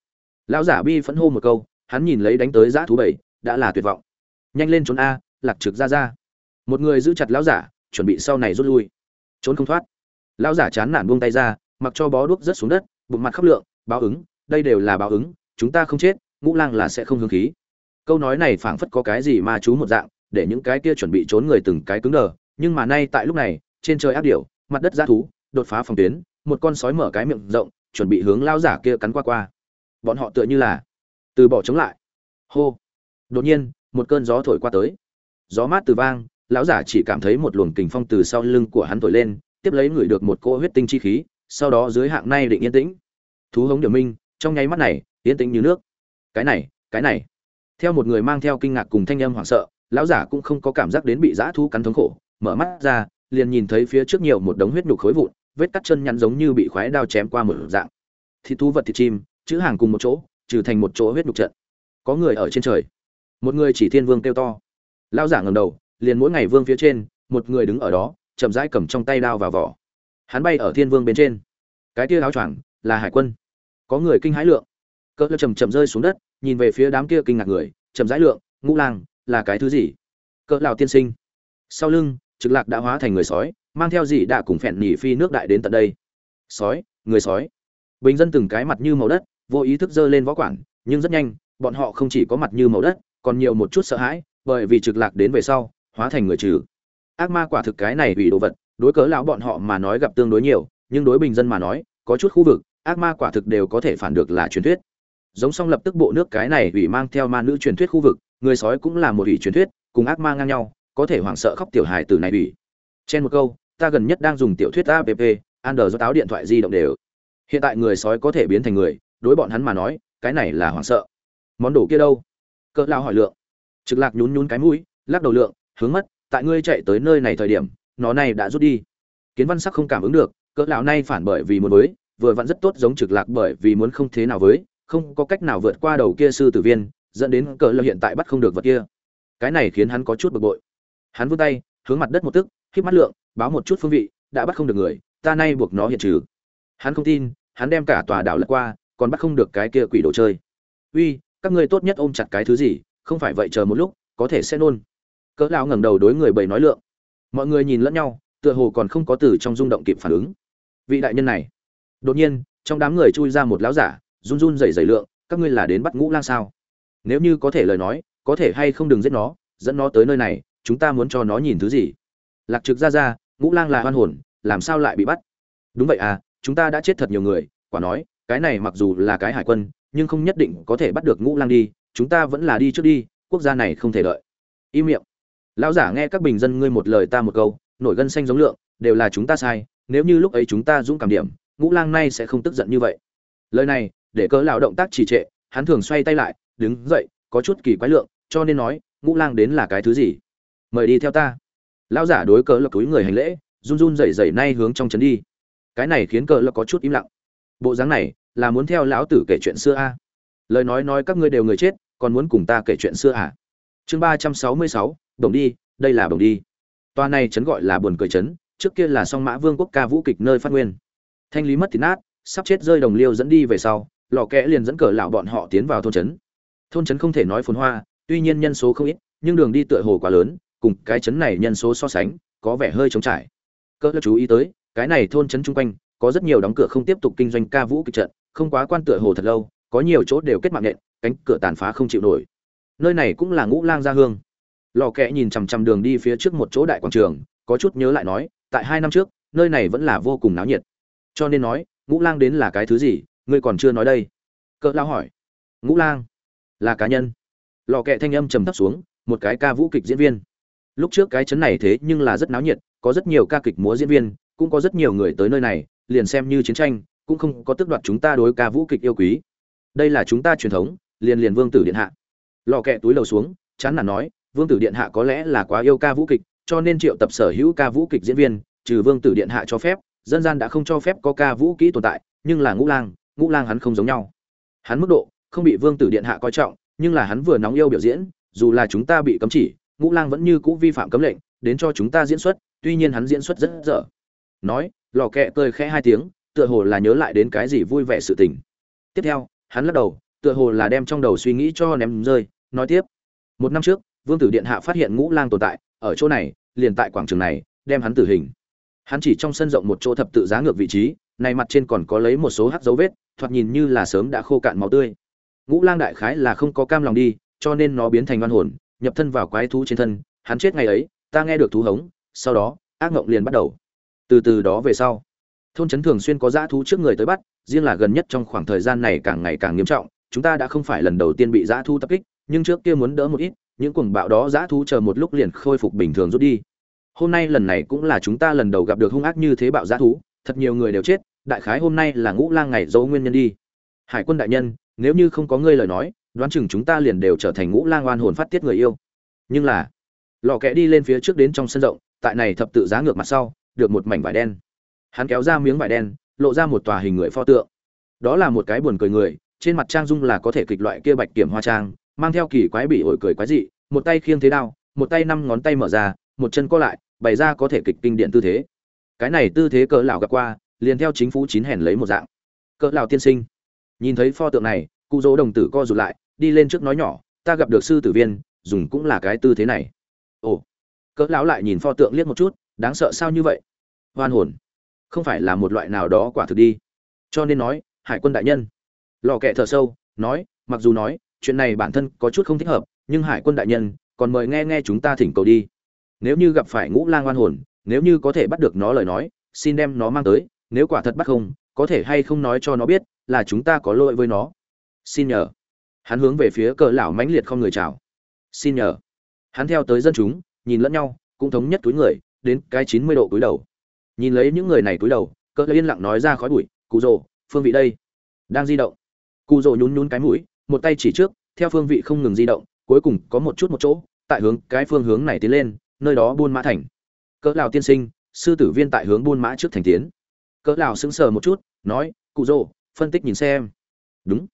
[SPEAKER 1] Lão giả bi phẫn hô một câu, hắn nhìn lấy đánh tới giã thú bảy, đã là tuyệt vọng. Nhanh lên trốn a, lạc trực ra ra. Một người giữ chặt lão giả, chuẩn bị sau này rút lui. Trốn không thoát lão giả chán nản buông tay ra, mặc cho bó đuốc rớt xuống đất, bụng mặt khắp lượng, báo ứng, đây đều là báo ứng, chúng ta không chết, ngũ lang là sẽ không hương khí. Câu nói này phảng phất có cái gì mà chú một dạng, để những cái kia chuẩn bị trốn người từng cái cứng đờ, nhưng mà nay tại lúc này, trên trời áp điểu, mặt đất ra thú, đột phá phòng tuyến, một con sói mở cái miệng rộng, chuẩn bị hướng lao giả kia cắn qua qua. Bọn họ tựa như là từ bỏ chống lại. Hô! Đột nhiên, một cơn gió thổi qua tới. Gió mát từ vang, lão giả chỉ cảm thấy một luồng kình phong từ sau lưng của hắn thổi lên tiếp lấy người được một cỗ huyết tinh chi khí, sau đó dưới hạng nay định yên tĩnh. Thú hống điều minh, trong nháy mắt này, yên tĩnh như nước. Cái này cái này. Theo một người mang theo kinh ngạc cùng thanh âm hoảng sợ, lão giả cũng không có cảm giác đến bị dã thú cắn thống khổ, mở mắt ra, liền nhìn thấy phía trước nhiều một đống huyết nhục khối vụn, vết cắt chân nhăn giống như bị khoái đao chém qua một dạng. Thịt thú vật thịt chim, chữ hàng cùng một chỗ, trừ thành một chỗ huyết nhục trận. Có người ở trên trời. Một người chỉ thiên vương kêu to. Lão giả ngẩng đầu, liền mỗi ngày vương phía trên, một người đứng ở đó chậm rãi cầm trong tay đao vào vỏ. Hắn bay ở thiên vương bên trên. Cái tia áo choàng là hải quân. Có người kinh hãi lượng. Cỡ chầm chậm rơi xuống đất, nhìn về phía đám kia kinh ngạc người, chậm rãi lượng, ngũ lang, là cái thứ gì? Cỡ lào tiên sinh. Sau lưng, trực lạc đã hóa thành người sói, mang theo gì đã cùng phèn nhỉ phi nước đại đến tận đây. Sói, người sói. Bình dân từng cái mặt như màu đất, vô ý thức giơ lên võ quản nhưng rất nhanh, bọn họ không chỉ có mặt như màu đất, còn nhiều một chút sợ hãi, bởi vì trực lạc đến về sau, hóa thành người trừ ác ma quả thực cái này hủy đồ vật, đối cớ lão bọn họ mà nói gặp tương đối nhiều, nhưng đối bình dân mà nói, có chút khu vực, ác ma quả thực đều có thể phản được là truyền thuyết. Giống song lập tức bộ nước cái này hủy mang theo ma nữ truyền thuyết khu vực, người sói cũng là một hủy truyền thuyết, cùng ác ma ngang nhau, có thể hoảng sợ khóc tiểu hài từ này hủy. Trên một câu, ta gần nhất đang dùng tiểu thuyết app đờ do táo điện thoại di động đều. Hiện tại người sói có thể biến thành người, đối bọn hắn mà nói, cái này là hoảng sợ. Món đồ kia đâu? Cỡ lao hỏi lượng. Trực lạc nhún nhún cái mũi, lắc đầu lượng, hướng mất tại ngươi chạy tới nơi này thời điểm, nó này đã rút đi. Kiến văn sắc không cảm ứng được, cỡ lão nay phản bởi vì muốn với, vừa vặn rất tốt giống trực lạc bởi vì muốn không thế nào với, không có cách nào vượt qua đầu kia sư tử viên, dẫn đến cỡ lão hiện tại bắt không được vật kia. Cái này khiến hắn có chút bực bội. Hắn vươn tay, hướng mặt đất một tức khiếp mắt lượng, báo một chút phương vị, đã bắt không được người, ta nay buộc nó hiện trừ. Hắn không tin, hắn đem cả tòa đảo lật qua, còn bắt không được cái kia quỷ đồ chơi. Uy, các ngươi tốt nhất ôm chặt cái thứ gì, không phải vậy chờ một lúc, có thể sẽ nôn cỡ lão ngẩng đầu đối người bầy nói lượng. Mọi người nhìn lẫn nhau, tựa hồ còn không có từ trong rung động kịp phản ứng. Vị đại nhân này. Đột nhiên, trong đám người chui ra một lão giả, run run rẩy rẩy lượng, các ngươi là đến bắt ngũ lang sao? Nếu như có thể lời nói, có thể hay không đừng giết nó, dẫn nó tới nơi này, chúng ta muốn cho nó nhìn thứ gì? Lạc trực ra ra, ngũ lang là hoan hồn, làm sao lại bị bắt? Đúng vậy à chúng ta đã chết thật nhiều người, quả nói, cái này mặc dù là cái hải quân, nhưng không nhất định có thể bắt được ngũ lang đi, chúng ta vẫn là đi trước đi, quốc gia này không thể đợi. Im miệng lão giả nghe các bình dân ngươi một lời ta một câu, nổi gân xanh giống lượng, đều là chúng ta sai, nếu như lúc ấy chúng ta dũng cảm điểm, ngũ lang nay sẽ không tức giận như vậy. Lời này, để cớ lão động tác trì trệ, hắn thường xoay tay lại, đứng dậy, có chút kỳ quái lượng, cho nên nói, ngũ lang đến là cái thứ gì? Mời đi theo ta. Lão giả đối cớ lộc túi người hành lễ, run run rẩy rẩy nay hướng trong trấn đi. Cái này khiến cỡ lộc có chút im lặng. Bộ dáng này, là muốn theo lão tử kể chuyện xưa a? À? lời nói nói các ngươi đều người chết, còn muốn cùng ta kể chuyện xưa à? Chương ba trăm sáu mươi sáu đồng đi, đây là đồng đi. Toa này trấn gọi là buồn cười trấn, trước kia là song mã vương quốc ca vũ kịch nơi phát nguyên. Thanh lý mất thì nát, sắp chết rơi đồng liêu dẫn đi về sau, lò kẽ liền dẫn cờ lão bọn họ tiến vào thôn trấn. Thôn trấn không thể nói phồn hoa, tuy nhiên nhân số không ít, nhưng đường đi tựa hồ quá lớn, cùng cái trấn này nhân số so sánh, có vẻ hơi trống trải. Cỡ chú ý tới, cái này thôn trấn chung quanh, có rất nhiều đóng cửa không tiếp tục kinh doanh ca vũ kịch trận, không quá quan tựa hồ thật lâu, có nhiều chỗ đều kết mạng nện, cánh cửa tàn phá không chịu nổi. Nơi này cũng là ngũ lang gia hương lò kẽ nhìn chằm chằm đường đi phía trước một chỗ đại quảng trường, có chút nhớ lại nói, tại hai năm trước, nơi này vẫn là vô cùng náo nhiệt. Cho nên nói, ngũ lang đến là cái thứ gì, ngươi còn chưa nói đây? Cỡ lao hỏi. Ngũ lang, là cá nhân. Lò kẹ thanh âm trầm thấp xuống, một cái ca vũ kịch diễn viên. Lúc trước cái chấn này thế nhưng là rất náo nhiệt, có rất nhiều ca kịch múa diễn viên, cũng có rất nhiều người tới nơi này, liền xem như chiến tranh, cũng không có tước đoạt chúng ta đối ca vũ kịch yêu quý. Đây là chúng ta truyền thống, liền liền vương tử điện hạ. Lò kẹ túi lầu xuống, chán nản nói vương tử điện hạ có lẽ là quá yêu ca vũ kịch, cho nên triệu tập sở hữu ca vũ kịch diễn viên, trừ vương tử điện hạ cho phép, dân gian đã không cho phép có ca vũ kỹ tồn tại, nhưng là ngũ lang ngũ lang hắn không giống nhau. Hắn mức độ không bị vương tử điện hạ coi trọng, nhưng là hắn vừa nóng yêu biểu diễn, dù là chúng ta bị cấm chỉ, ngũ lang vẫn như cũ vi phạm cấm lệnh, đến cho chúng ta diễn xuất, tuy nhiên hắn diễn xuất rất dở. Nói, lò kẹ cười khẽ hai tiếng, tựa hồ là nhớ lại đến cái gì vui vẻ sự tình. Tiếp theo, hắn lắc đầu, tựa hồ là đem trong đầu suy nghĩ cho ném rơi, nói tiếp. Một năm trước vương tử điện hạ phát hiện ngũ lang tồn tại, ở chỗ này, liền tại quảng trường này, đem hắn tử hình. Hắn chỉ trong sân rộng một chỗ thập tự giá ngược vị trí, này mặt trên còn có lấy một số hắc dấu vết, thoạt nhìn như là sớm đã khô cạn máu tươi. Ngũ lang đại khái là không có cam lòng đi, cho nên nó biến thành oan hồn, nhập thân vào quái thú trên thân, hắn chết ngày ấy, ta nghe được thú hống, sau đó, ác ngộng liền bắt đầu. Từ từ đó về sau, thôn trấn thường xuyên có dã thú trước người tới bắt, riêng là gần nhất trong khoảng thời gian này càng ngày càng nghiêm trọng, chúng ta đã không phải lần đầu tiên bị dã thú tập kích, nhưng trước kia muốn đỡ một ít những cuồng bạo đó dã thú chờ một lúc liền khôi phục bình thường rút đi. Hôm nay lần này cũng là chúng ta lần đầu gặp được hung ác như thế bạo dã thú, thật nhiều người đều chết, đại khái hôm nay là ngũ lang ngày dấu nguyên nhân đi. Hải quân đại nhân, nếu như không có ngươi lời nói, đoán chừng chúng ta liền đều trở thành ngũ lang oan hồn phát tiết người yêu. Nhưng là, lò kẽ đi lên phía trước đến trong sân rộng, tại này thập tự giá ngược mặt sau, được một mảnh vải đen. Hắn kéo ra miếng vải đen, lộ ra một tòa hình người pho tượng. Đó là một cái buồn cười người, trên mặt trang dung là có thể kịch loại kia bạch kiểm hoa trang mang theo kỳ quái bị ổi cười quái dị, một tay khiêng thế đao, một tay năm ngón tay mở ra, một chân co lại, bày ra có thể kịch kinh điện tư thế. Cái này tư thế cỡ lão gặp qua, liền theo chính phủ chín hèn lấy một dạng. Cỡ lão tiên sinh. Nhìn thấy pho tượng này, cụ dỗ đồng tử co rụt lại, đi lên trước nói nhỏ, ta gặp được sư tử viên, dùng cũng là cái tư thế này. Ồ. Cỡ lão lại nhìn pho tượng liếc một chút, đáng sợ sao như vậy? Hoan hồn. Không phải là một loại nào đó quả thực đi. Cho nên nói, hải quân đại nhân. Lò kẹ thở sâu, nói, mặc dù nói chuyện này bản thân có chút không thích hợp, nhưng hải quân đại nhân, còn mời nghe nghe chúng ta thỉnh cầu đi. Nếu như gặp phải ngũ lang oan hồn, nếu như có thể bắt được nó lời nói, xin đem nó mang tới, nếu quả thật bắt không, có thể hay không nói cho nó biết là chúng ta có lỗi với nó. Xin nhờ. Hắn hướng về phía cờ lão mãnh liệt không người chào. Xin nhờ. Hắn theo tới dân chúng, nhìn lẫn nhau, cũng thống nhất túi người, đến cái chín mươi độ túi đầu. Nhìn lấy những người này túi đầu cỡ yên lặng nói ra khói bụi, cụ rồ phương vị đây. Đang di động. Cụ rồ nhún nhún cái mũi một tay chỉ trước, theo phương vị không ngừng di động, cuối cùng có một chút một chỗ, tại hướng cái phương hướng này tiến lên, nơi đó buôn mã thành. Cỡ lào tiên sinh, sư tử viên tại hướng buôn mã trước thành tiến. Cỡ lào sững sờ một chút, nói, cụ rồ phân tích nhìn xem. Đúng.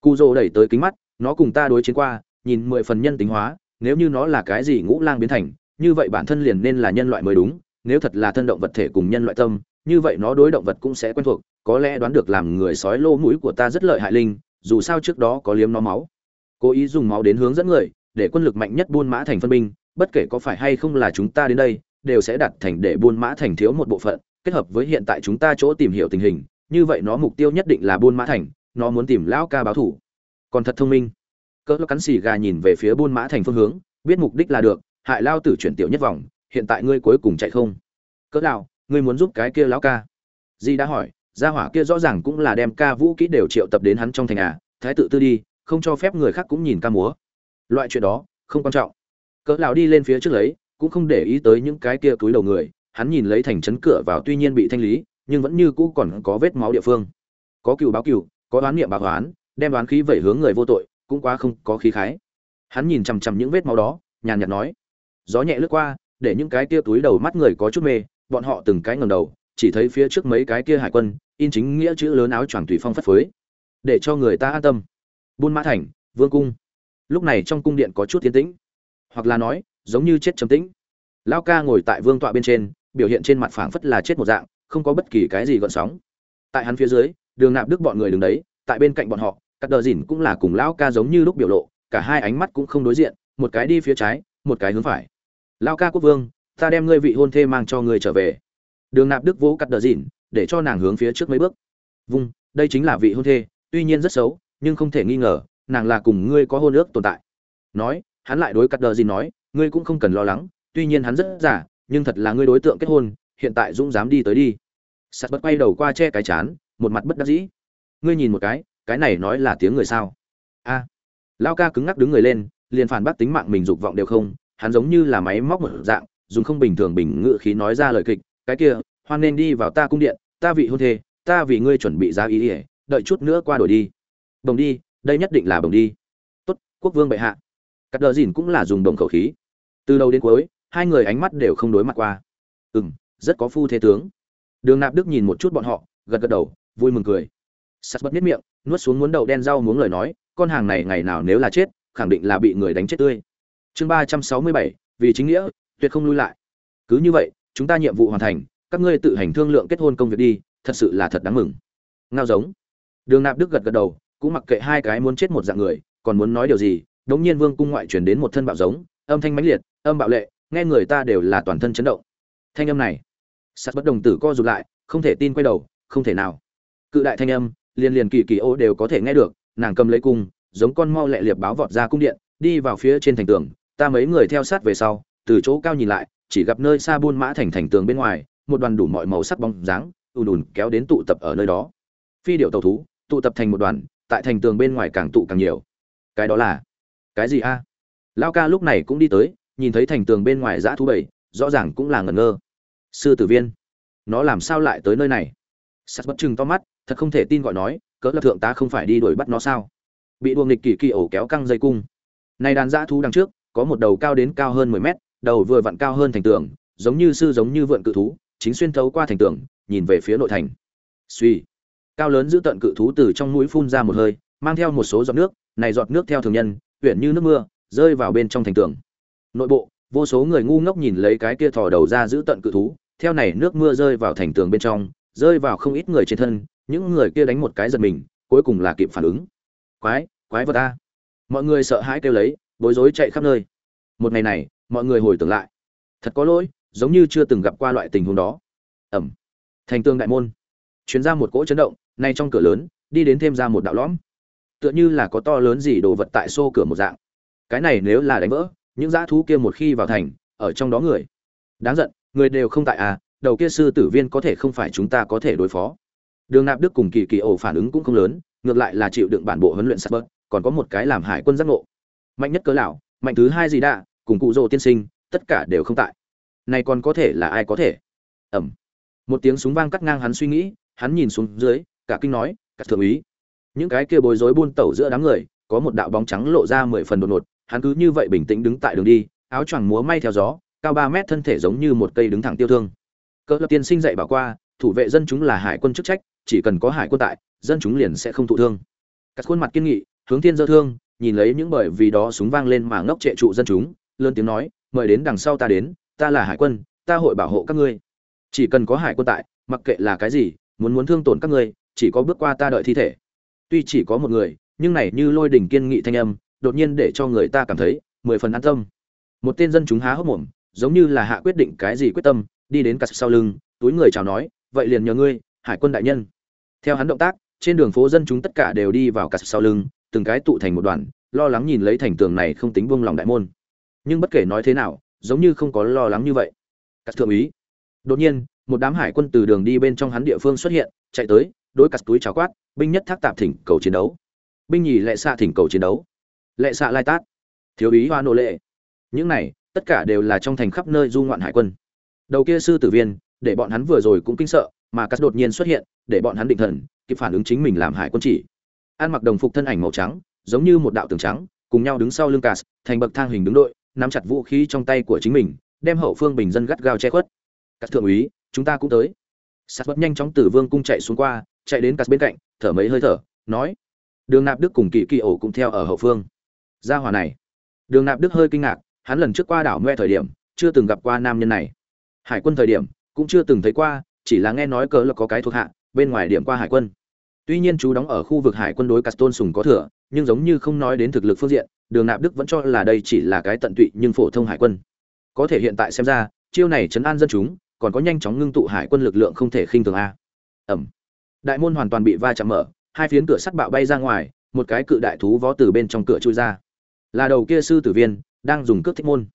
[SPEAKER 1] Cụ rồ đẩy tới kính mắt, nó cùng ta đối chiến qua, nhìn mười phần nhân tính hóa, nếu như nó là cái gì ngũ lang biến thành, như vậy bản thân liền nên là nhân loại mới đúng, nếu thật là thân động vật thể cùng nhân loại tâm, như vậy nó đối động vật cũng sẽ quen thuộc, có lẽ đoán được làm người sói lô mũi của ta rất lợi hại linh dù sao trước đó có liếm nó máu. Cố ý dùng máu đến hướng dẫn người, để quân lực mạnh nhất buôn mã thành phân binh, bất kể có phải hay không là chúng ta đến đây, đều sẽ đặt thành để buôn mã thành thiếu một bộ phận, kết hợp với hiện tại chúng ta chỗ tìm hiểu tình hình, như vậy nó mục tiêu nhất định là buôn mã thành, nó muốn tìm lão ca báo thủ. Còn thật thông minh. Cỡ cắn xì gà nhìn về phía buôn mã thành phương hướng, biết mục đích là được, hại lao tử chuyển tiểu nhất vòng, hiện tại ngươi cuối cùng chạy không? Cỡ nào ngươi muốn giúp cái kia lão ca? Di đã hỏi gia hỏa kia rõ ràng cũng là đem ca vũ kỹ đều triệu tập đến hắn trong thành à thái tự tư đi, không cho phép người khác cũng nhìn ca múa. Loại chuyện đó, không quan trọng. Cỡ lão đi lên phía trước lấy, cũng không để ý tới những cái kia túi đầu người, hắn nhìn lấy thành trấn cửa vào tuy nhiên bị thanh lý, nhưng vẫn như cũ còn có vết máu địa phương. Có cựu báo cựu có đoán niệm báo đoán đem đoán khí vẩy hướng người vô tội, cũng quá không có khí khái. Hắn nhìn chằm chằm những vết máu đó, nhàn nhạt nói, gió nhẹ lướt qua, để những cái kia túi đầu mắt người có chút mê, bọn họ từng cái ngầm đầu, chỉ thấy phía trước mấy cái kia hải quân in chính nghĩa chữ lớn áo choàng tùy phong phất phới, để cho người ta an tâm. Buôn mã thành, vương cung. Lúc này trong cung điện có chút tiến tĩnh, hoặc là nói, giống như chết trầm tĩnh. Lao ca ngồi tại vương tọa bên trên, biểu hiện trên mặt phảng phất là chết một dạng, không có bất kỳ cái gì gợn sóng. Tại hắn phía dưới, đường nạp đức bọn người đứng đấy, tại bên cạnh bọn họ các đờ dìn cũng là cùng lão ca giống như lúc biểu lộ, cả hai ánh mắt cũng không đối diện, một cái đi phía trái, một cái hướng phải. Lao ca quốc vương, ta đem ngươi vị hôn thê mang cho ngươi trở về. Đường nạp đức vỗ cắt đờ dìn để cho nàng hướng phía trước mấy bước. Vung, đây chính là vị hôn thê, tuy nhiên rất xấu, nhưng không thể nghi ngờ, nàng là cùng ngươi có hôn ước tồn tại. Nói, hắn lại đối cắt đờ gì nói, ngươi cũng không cần lo lắng, tuy nhiên hắn rất giả nhưng thật là ngươi đối tượng kết hôn, hiện tại dũng dám đi tới đi. Sắt bất quay đầu qua che cái chán, một mặt bất đắc dĩ. Ngươi nhìn một cái cái này nói là tiếng người sao? A. À. lao ca cứng ngắc đứng người lên, liền phản bác tính mạng mình dục vọng đều không, hắn giống như là máy móc một dạng, dùng không bình thường bình ngự khí nói ra lời kịch, cái kia hoan nên đi vào ta cung điện, ta vị hôn thê, ta vì ngươi chuẩn bị giá ý ỉa đợi chút nữa qua đổi đi. Bồng đi, đây nhất định là bồng đi. Tốt, quốc vương bệ hạ. Cắt đờ dìn cũng là dùng đồng khẩu khí. Từ đầu đến cuối, hai người ánh mắt đều không đối mặt qua. Ừ m rất có phu thế tướng. Đường nạp đức nhìn một chút bọn họ, gật gật đầu, vui mừng cười. Sắt bất biết miệng, nuốt xuống muốn đầu đen rau muốn lời nói, con hàng này ngày nào nếu là chết, khẳng định là bị người đánh chết tươi. Chương ba trăm sáu mươi bảy, vì chính nghĩa, tuyệt không lui lại. Cứ như vậy, chúng ta nhiệm vụ hoàn thành các ngươi tự hành thương lượng kết hôn công việc đi, thật sự là thật đáng mừng. Ngao giống. Đường nạp đức gật gật đầu, cũng mặc kệ hai cái muốn chết một dạng người, còn muốn nói điều gì, đống nhiên vương cung ngoại truyền đến một thân bạo giống, âm thanh mãnh liệt, âm bạo lệ, nghe người ta đều là toàn thân chấn động. Thanh âm này sắt bất đồng tử co rụt lại, không thể tin quay đầu, không thể nào. Cự đại thanh âm, liền liền kỳ kỳ ô đều có thể nghe được, nàng cầm lấy cung, giống con mau lẹ liệp báo vọt ra cung điện, đi vào phía trên thành tường, ta mấy người theo sát về sau, từ chỗ cao nhìn lại, chỉ gặp nơi xa buôn mã thành thành tường bên ngoài một đoàn đủ mọi màu sắc bóng dáng, ùn ùn kéo đến tụ tập ở nơi đó. Phi điệu tàu thú, tụ tập thành một đoàn, tại thành tường bên ngoài càng tụ càng nhiều. Cái đó là cái gì a? À? lao ca lúc này cũng đi tới, nhìn thấy thành tường bên ngoài dã thú bảy, rõ ràng cũng là ngẩn ngơ. Sư tử viên, nó làm sao lại tới nơi này? Sắt bất chừng to mắt, thật không thể tin gọi nói, cỡ lập thượng ta không phải đi đuổi bắt nó sao? Bị đuồng nghịch kỳ kỳ ổ kéo căng dây cung. Này đàn dã thú đằng trước, có một đầu cao đến cao hơn mười mét, đầu vừa vặn cao hơn thành tường, giống như sư giống như vượn cự thú chính xuyên thấu qua thành tường, nhìn về phía nội thành. Suy cao lớn giữ tận cự thú từ trong mũi phun ra một hơi, mang theo một số giọt nước, này giọt nước theo thường nhân huyện như nước mưa, rơi vào bên trong thành tường. Nội bộ, vô số người ngu ngốc nhìn lấy cái kia thò đầu ra giữ tận cự thú, theo này nước mưa rơi vào thành tường bên trong, rơi vào không ít người trên thân, những người kia đánh một cái giật mình, cuối cùng là kịp phản ứng. Quái quái vật ta mọi người sợ hãi kêu lấy, bối rối chạy khắp nơi. Một ngày này, mọi người hồi tưởng lại. Thật có lỗi giống như chưa từng gặp qua loại tình huống đó. Ẩm. Thành tường đại môn. Chuyến ra một cỗ chấn động, nay trong cửa lớn, đi đến thêm ra một đạo lõm. Tựa như là có to lớn gì đồ vật tại xô cửa một dạng. Cái này nếu là đánh vỡ, những dã thú kia một khi vào thành, ở trong đó người. Đáng giận, người đều không tại à đầu kia sư tử viên có thể không phải chúng ta có thể đối phó. Đường nạp đức cùng kỳ kỳ ổ phản ứng cũng không lớn, ngược lại là chịu đựng bản bộ huấn luyện sắp bớt, còn có một cái làm hải quân giác ngộ. Mạnh nhất cớ lão, mạnh thứ hai gì đã cùng cụ rỗ tiên sinh, tất cả đều không tại này còn có thể là ai có thể? Ẩm. Một tiếng súng vang cắt ngang hắn suy nghĩ, hắn nhìn xuống dưới, cả kinh nói, cả thượng úy. Những cái kia bối rối buôn tẩu giữa đám người, có một đạo bóng trắng lộ ra mười phần đột ngột, hắn cứ như vậy bình tĩnh đứng tại đường đi, áo choàng múa may theo gió, cao ba mét thân thể giống như một cây đứng thẳng tiêu thương. Cỡ lập tiên sinh dạy bảo qua, thủ vệ dân chúng là hải quân chức trách, chỉ cần có hải quân tại, dân chúng liền sẽ không thụ thương. Các khuôn mặt kiên nghị, hướng thiên dơ thương, nhìn lấy những bởi vì đó súng vang lên mà ngốc trệ trụ dân chúng, lớn tiếng nói, mời đến đằng sau ta đến ta là hải quân, ta hội bảo hộ các ngươi. Chỉ cần có hải quân tại, mặc kệ là cái gì, muốn muốn thương tổn các ngươi, chỉ có bước qua ta đợi thi thể. Tuy chỉ có một người, nhưng này như lôi đỉnh kiên nghị thanh âm, đột nhiên để cho người ta cảm thấy mười phần an tâm. Một tên dân chúng há hốc mồm, giống như là hạ quyết định cái gì quyết tâm, đi đến cặp sau lưng, túi người chào nói, vậy liền nhờ ngươi, hải quân đại nhân. Theo hắn động tác, trên đường phố dân chúng tất cả đều đi vào cặp sau lưng, từng cái tụ thành một đoàn, lo lắng nhìn lấy thành tường này không tính buông lòng đại môn. Nhưng bất kể nói thế nào giống như không có lo lắng như vậy. Cát thượng úy. Đột nhiên một đám hải quân từ đường đi bên trong hắn địa phương xuất hiện chạy tới đối cắt túi cháo quát binh nhất thác tạp thỉnh cầu chiến đấu. Binh nhì lệ xạ thỉnh cầu chiến đấu. Lệ xạ lai tát. Thiếu úy hoa nô lệ. Những này tất cả đều là trong thành khắp nơi du ngoạn hải quân. Đầu kia sư tử viên để bọn hắn vừa rồi cũng kinh sợ mà cắt đột nhiên xuất hiện để bọn hắn định thần kịp phản ứng chính mình làm hải quân chỉ. Ăn mặc đồng phục thân ảnh màu trắng giống như một đạo tường trắng cùng nhau đứng sau lưng cát, thành bậc thang hình đứng đội nắm chặt vũ khí trong tay của chính mình, đem hậu phương bình dân gắt gao che khuất. Các thượng úy, chúng ta cũng tới. Sắt bất nhanh chóng từ vương cung chạy xuống qua, chạy đến cắt bên cạnh, thở mấy hơi thở, nói, đường nạp đức cùng kỳ kỳ ổ cũng theo ở hậu phương. Gia hòa này. Đường nạp đức hơi kinh ngạc, hắn lần trước qua đảo ngoe thời điểm, chưa từng gặp qua nam nhân này. Hải quân thời điểm, cũng chưa từng thấy qua, chỉ là nghe nói cớ là có cái thuộc hạ, bên ngoài điểm qua hải quân tuy nhiên chú đóng ở khu vực hải quân đối caston sùng có thừa, nhưng giống như không nói đến thực lực phương diện, đường nạp đức vẫn cho là đây chỉ là cái tận tụy nhưng phổ thông hải quân. Có thể hiện tại xem ra, chiêu này chấn an dân chúng, còn có nhanh chóng ngưng tụ hải quân lực lượng không thể khinh thường a. Ẩm. Đại môn hoàn toàn bị va chạm mở, hai phiến cửa sắt bạo bay ra ngoài, một cái cự đại thú vó từ bên trong cửa chui ra. Là đầu kia sư tử viên, đang dùng cước thích môn.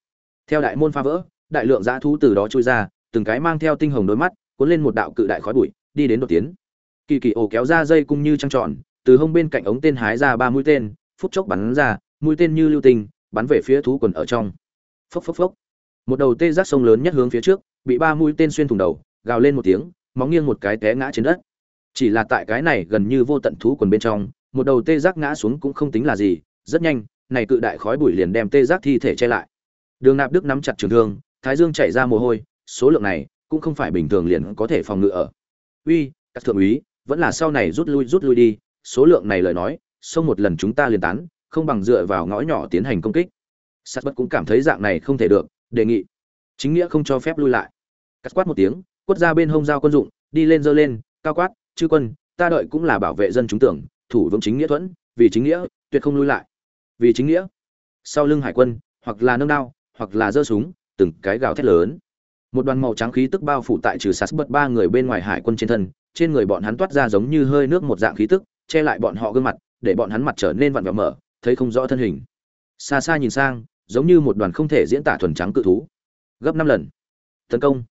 [SPEAKER 1] Theo đại môn phá vỡ, đại lượng dã thú từ đó chui ra, từng cái mang theo tinh hồng đôi mắt, cuốn lên một đạo cự đại khói bụi, đi đến đột tiến kỳ kỳ ổ kéo ra dây cung như trăng tròn, từ hông bên cạnh ống tên hái ra ba mũi tên, phút chốc bắn ra, mũi tên như lưu tinh bắn về phía thú quần ở trong. Phốc phốc phốc. Một đầu tê giác sông lớn nhất hướng phía trước, bị ba mũi tên xuyên thủng đầu, gào lên một tiếng, móng nghiêng một cái té ngã trên đất. Chỉ là tại cái này gần như vô tận thú quần bên trong, một đầu tê giác ngã xuống cũng không tính là gì, rất nhanh, này cự đại khói bụi liền đem tê giác thi thể che lại. Đường nạp đức nắm chặt trường thương, thái dương chảy ra mồ hôi, số lượng này cũng không phải bình thường liền có thể phòng ngự ở. Uy, các thượng úy vẫn là sau này rút lui rút lui đi, số lượng này lời nói sông một lần chúng ta liền tán, không bằng dựa vào ngõ nhỏ tiến hành công kích. Sát bất cũng cảm thấy dạng này không thể được, đề nghị. Chính nghĩa không cho phép lui lại. Cắt quát một tiếng, quất ra bên hông dao quân dụng, đi lên dơ lên, cao quát, chư quân, ta đợi cũng là bảo vệ dân chúng tưởng, thủ vững chính nghĩa thuẫn, vì chính nghĩa, tuyệt không lui lại. Vì chính nghĩa. Sau lưng hải quân, hoặc là nâng đao, hoặc là giơ súng, từng cái gào thét lớn. Một đoàn màu trắng khí tức bao phủ tại trừ sát bất ba người bên ngoài hải quân trên thân trên người bọn hắn toát ra giống như hơi nước một dạng khí tức, che lại bọn họ gương mặt, để bọn hắn mặt trở nên vặn vẹo mở, thấy không rõ thân hình. Xa xa nhìn sang, giống như một đoàn không thể diễn tả thuần trắng cự thú. Gấp năm lần. Tấn công.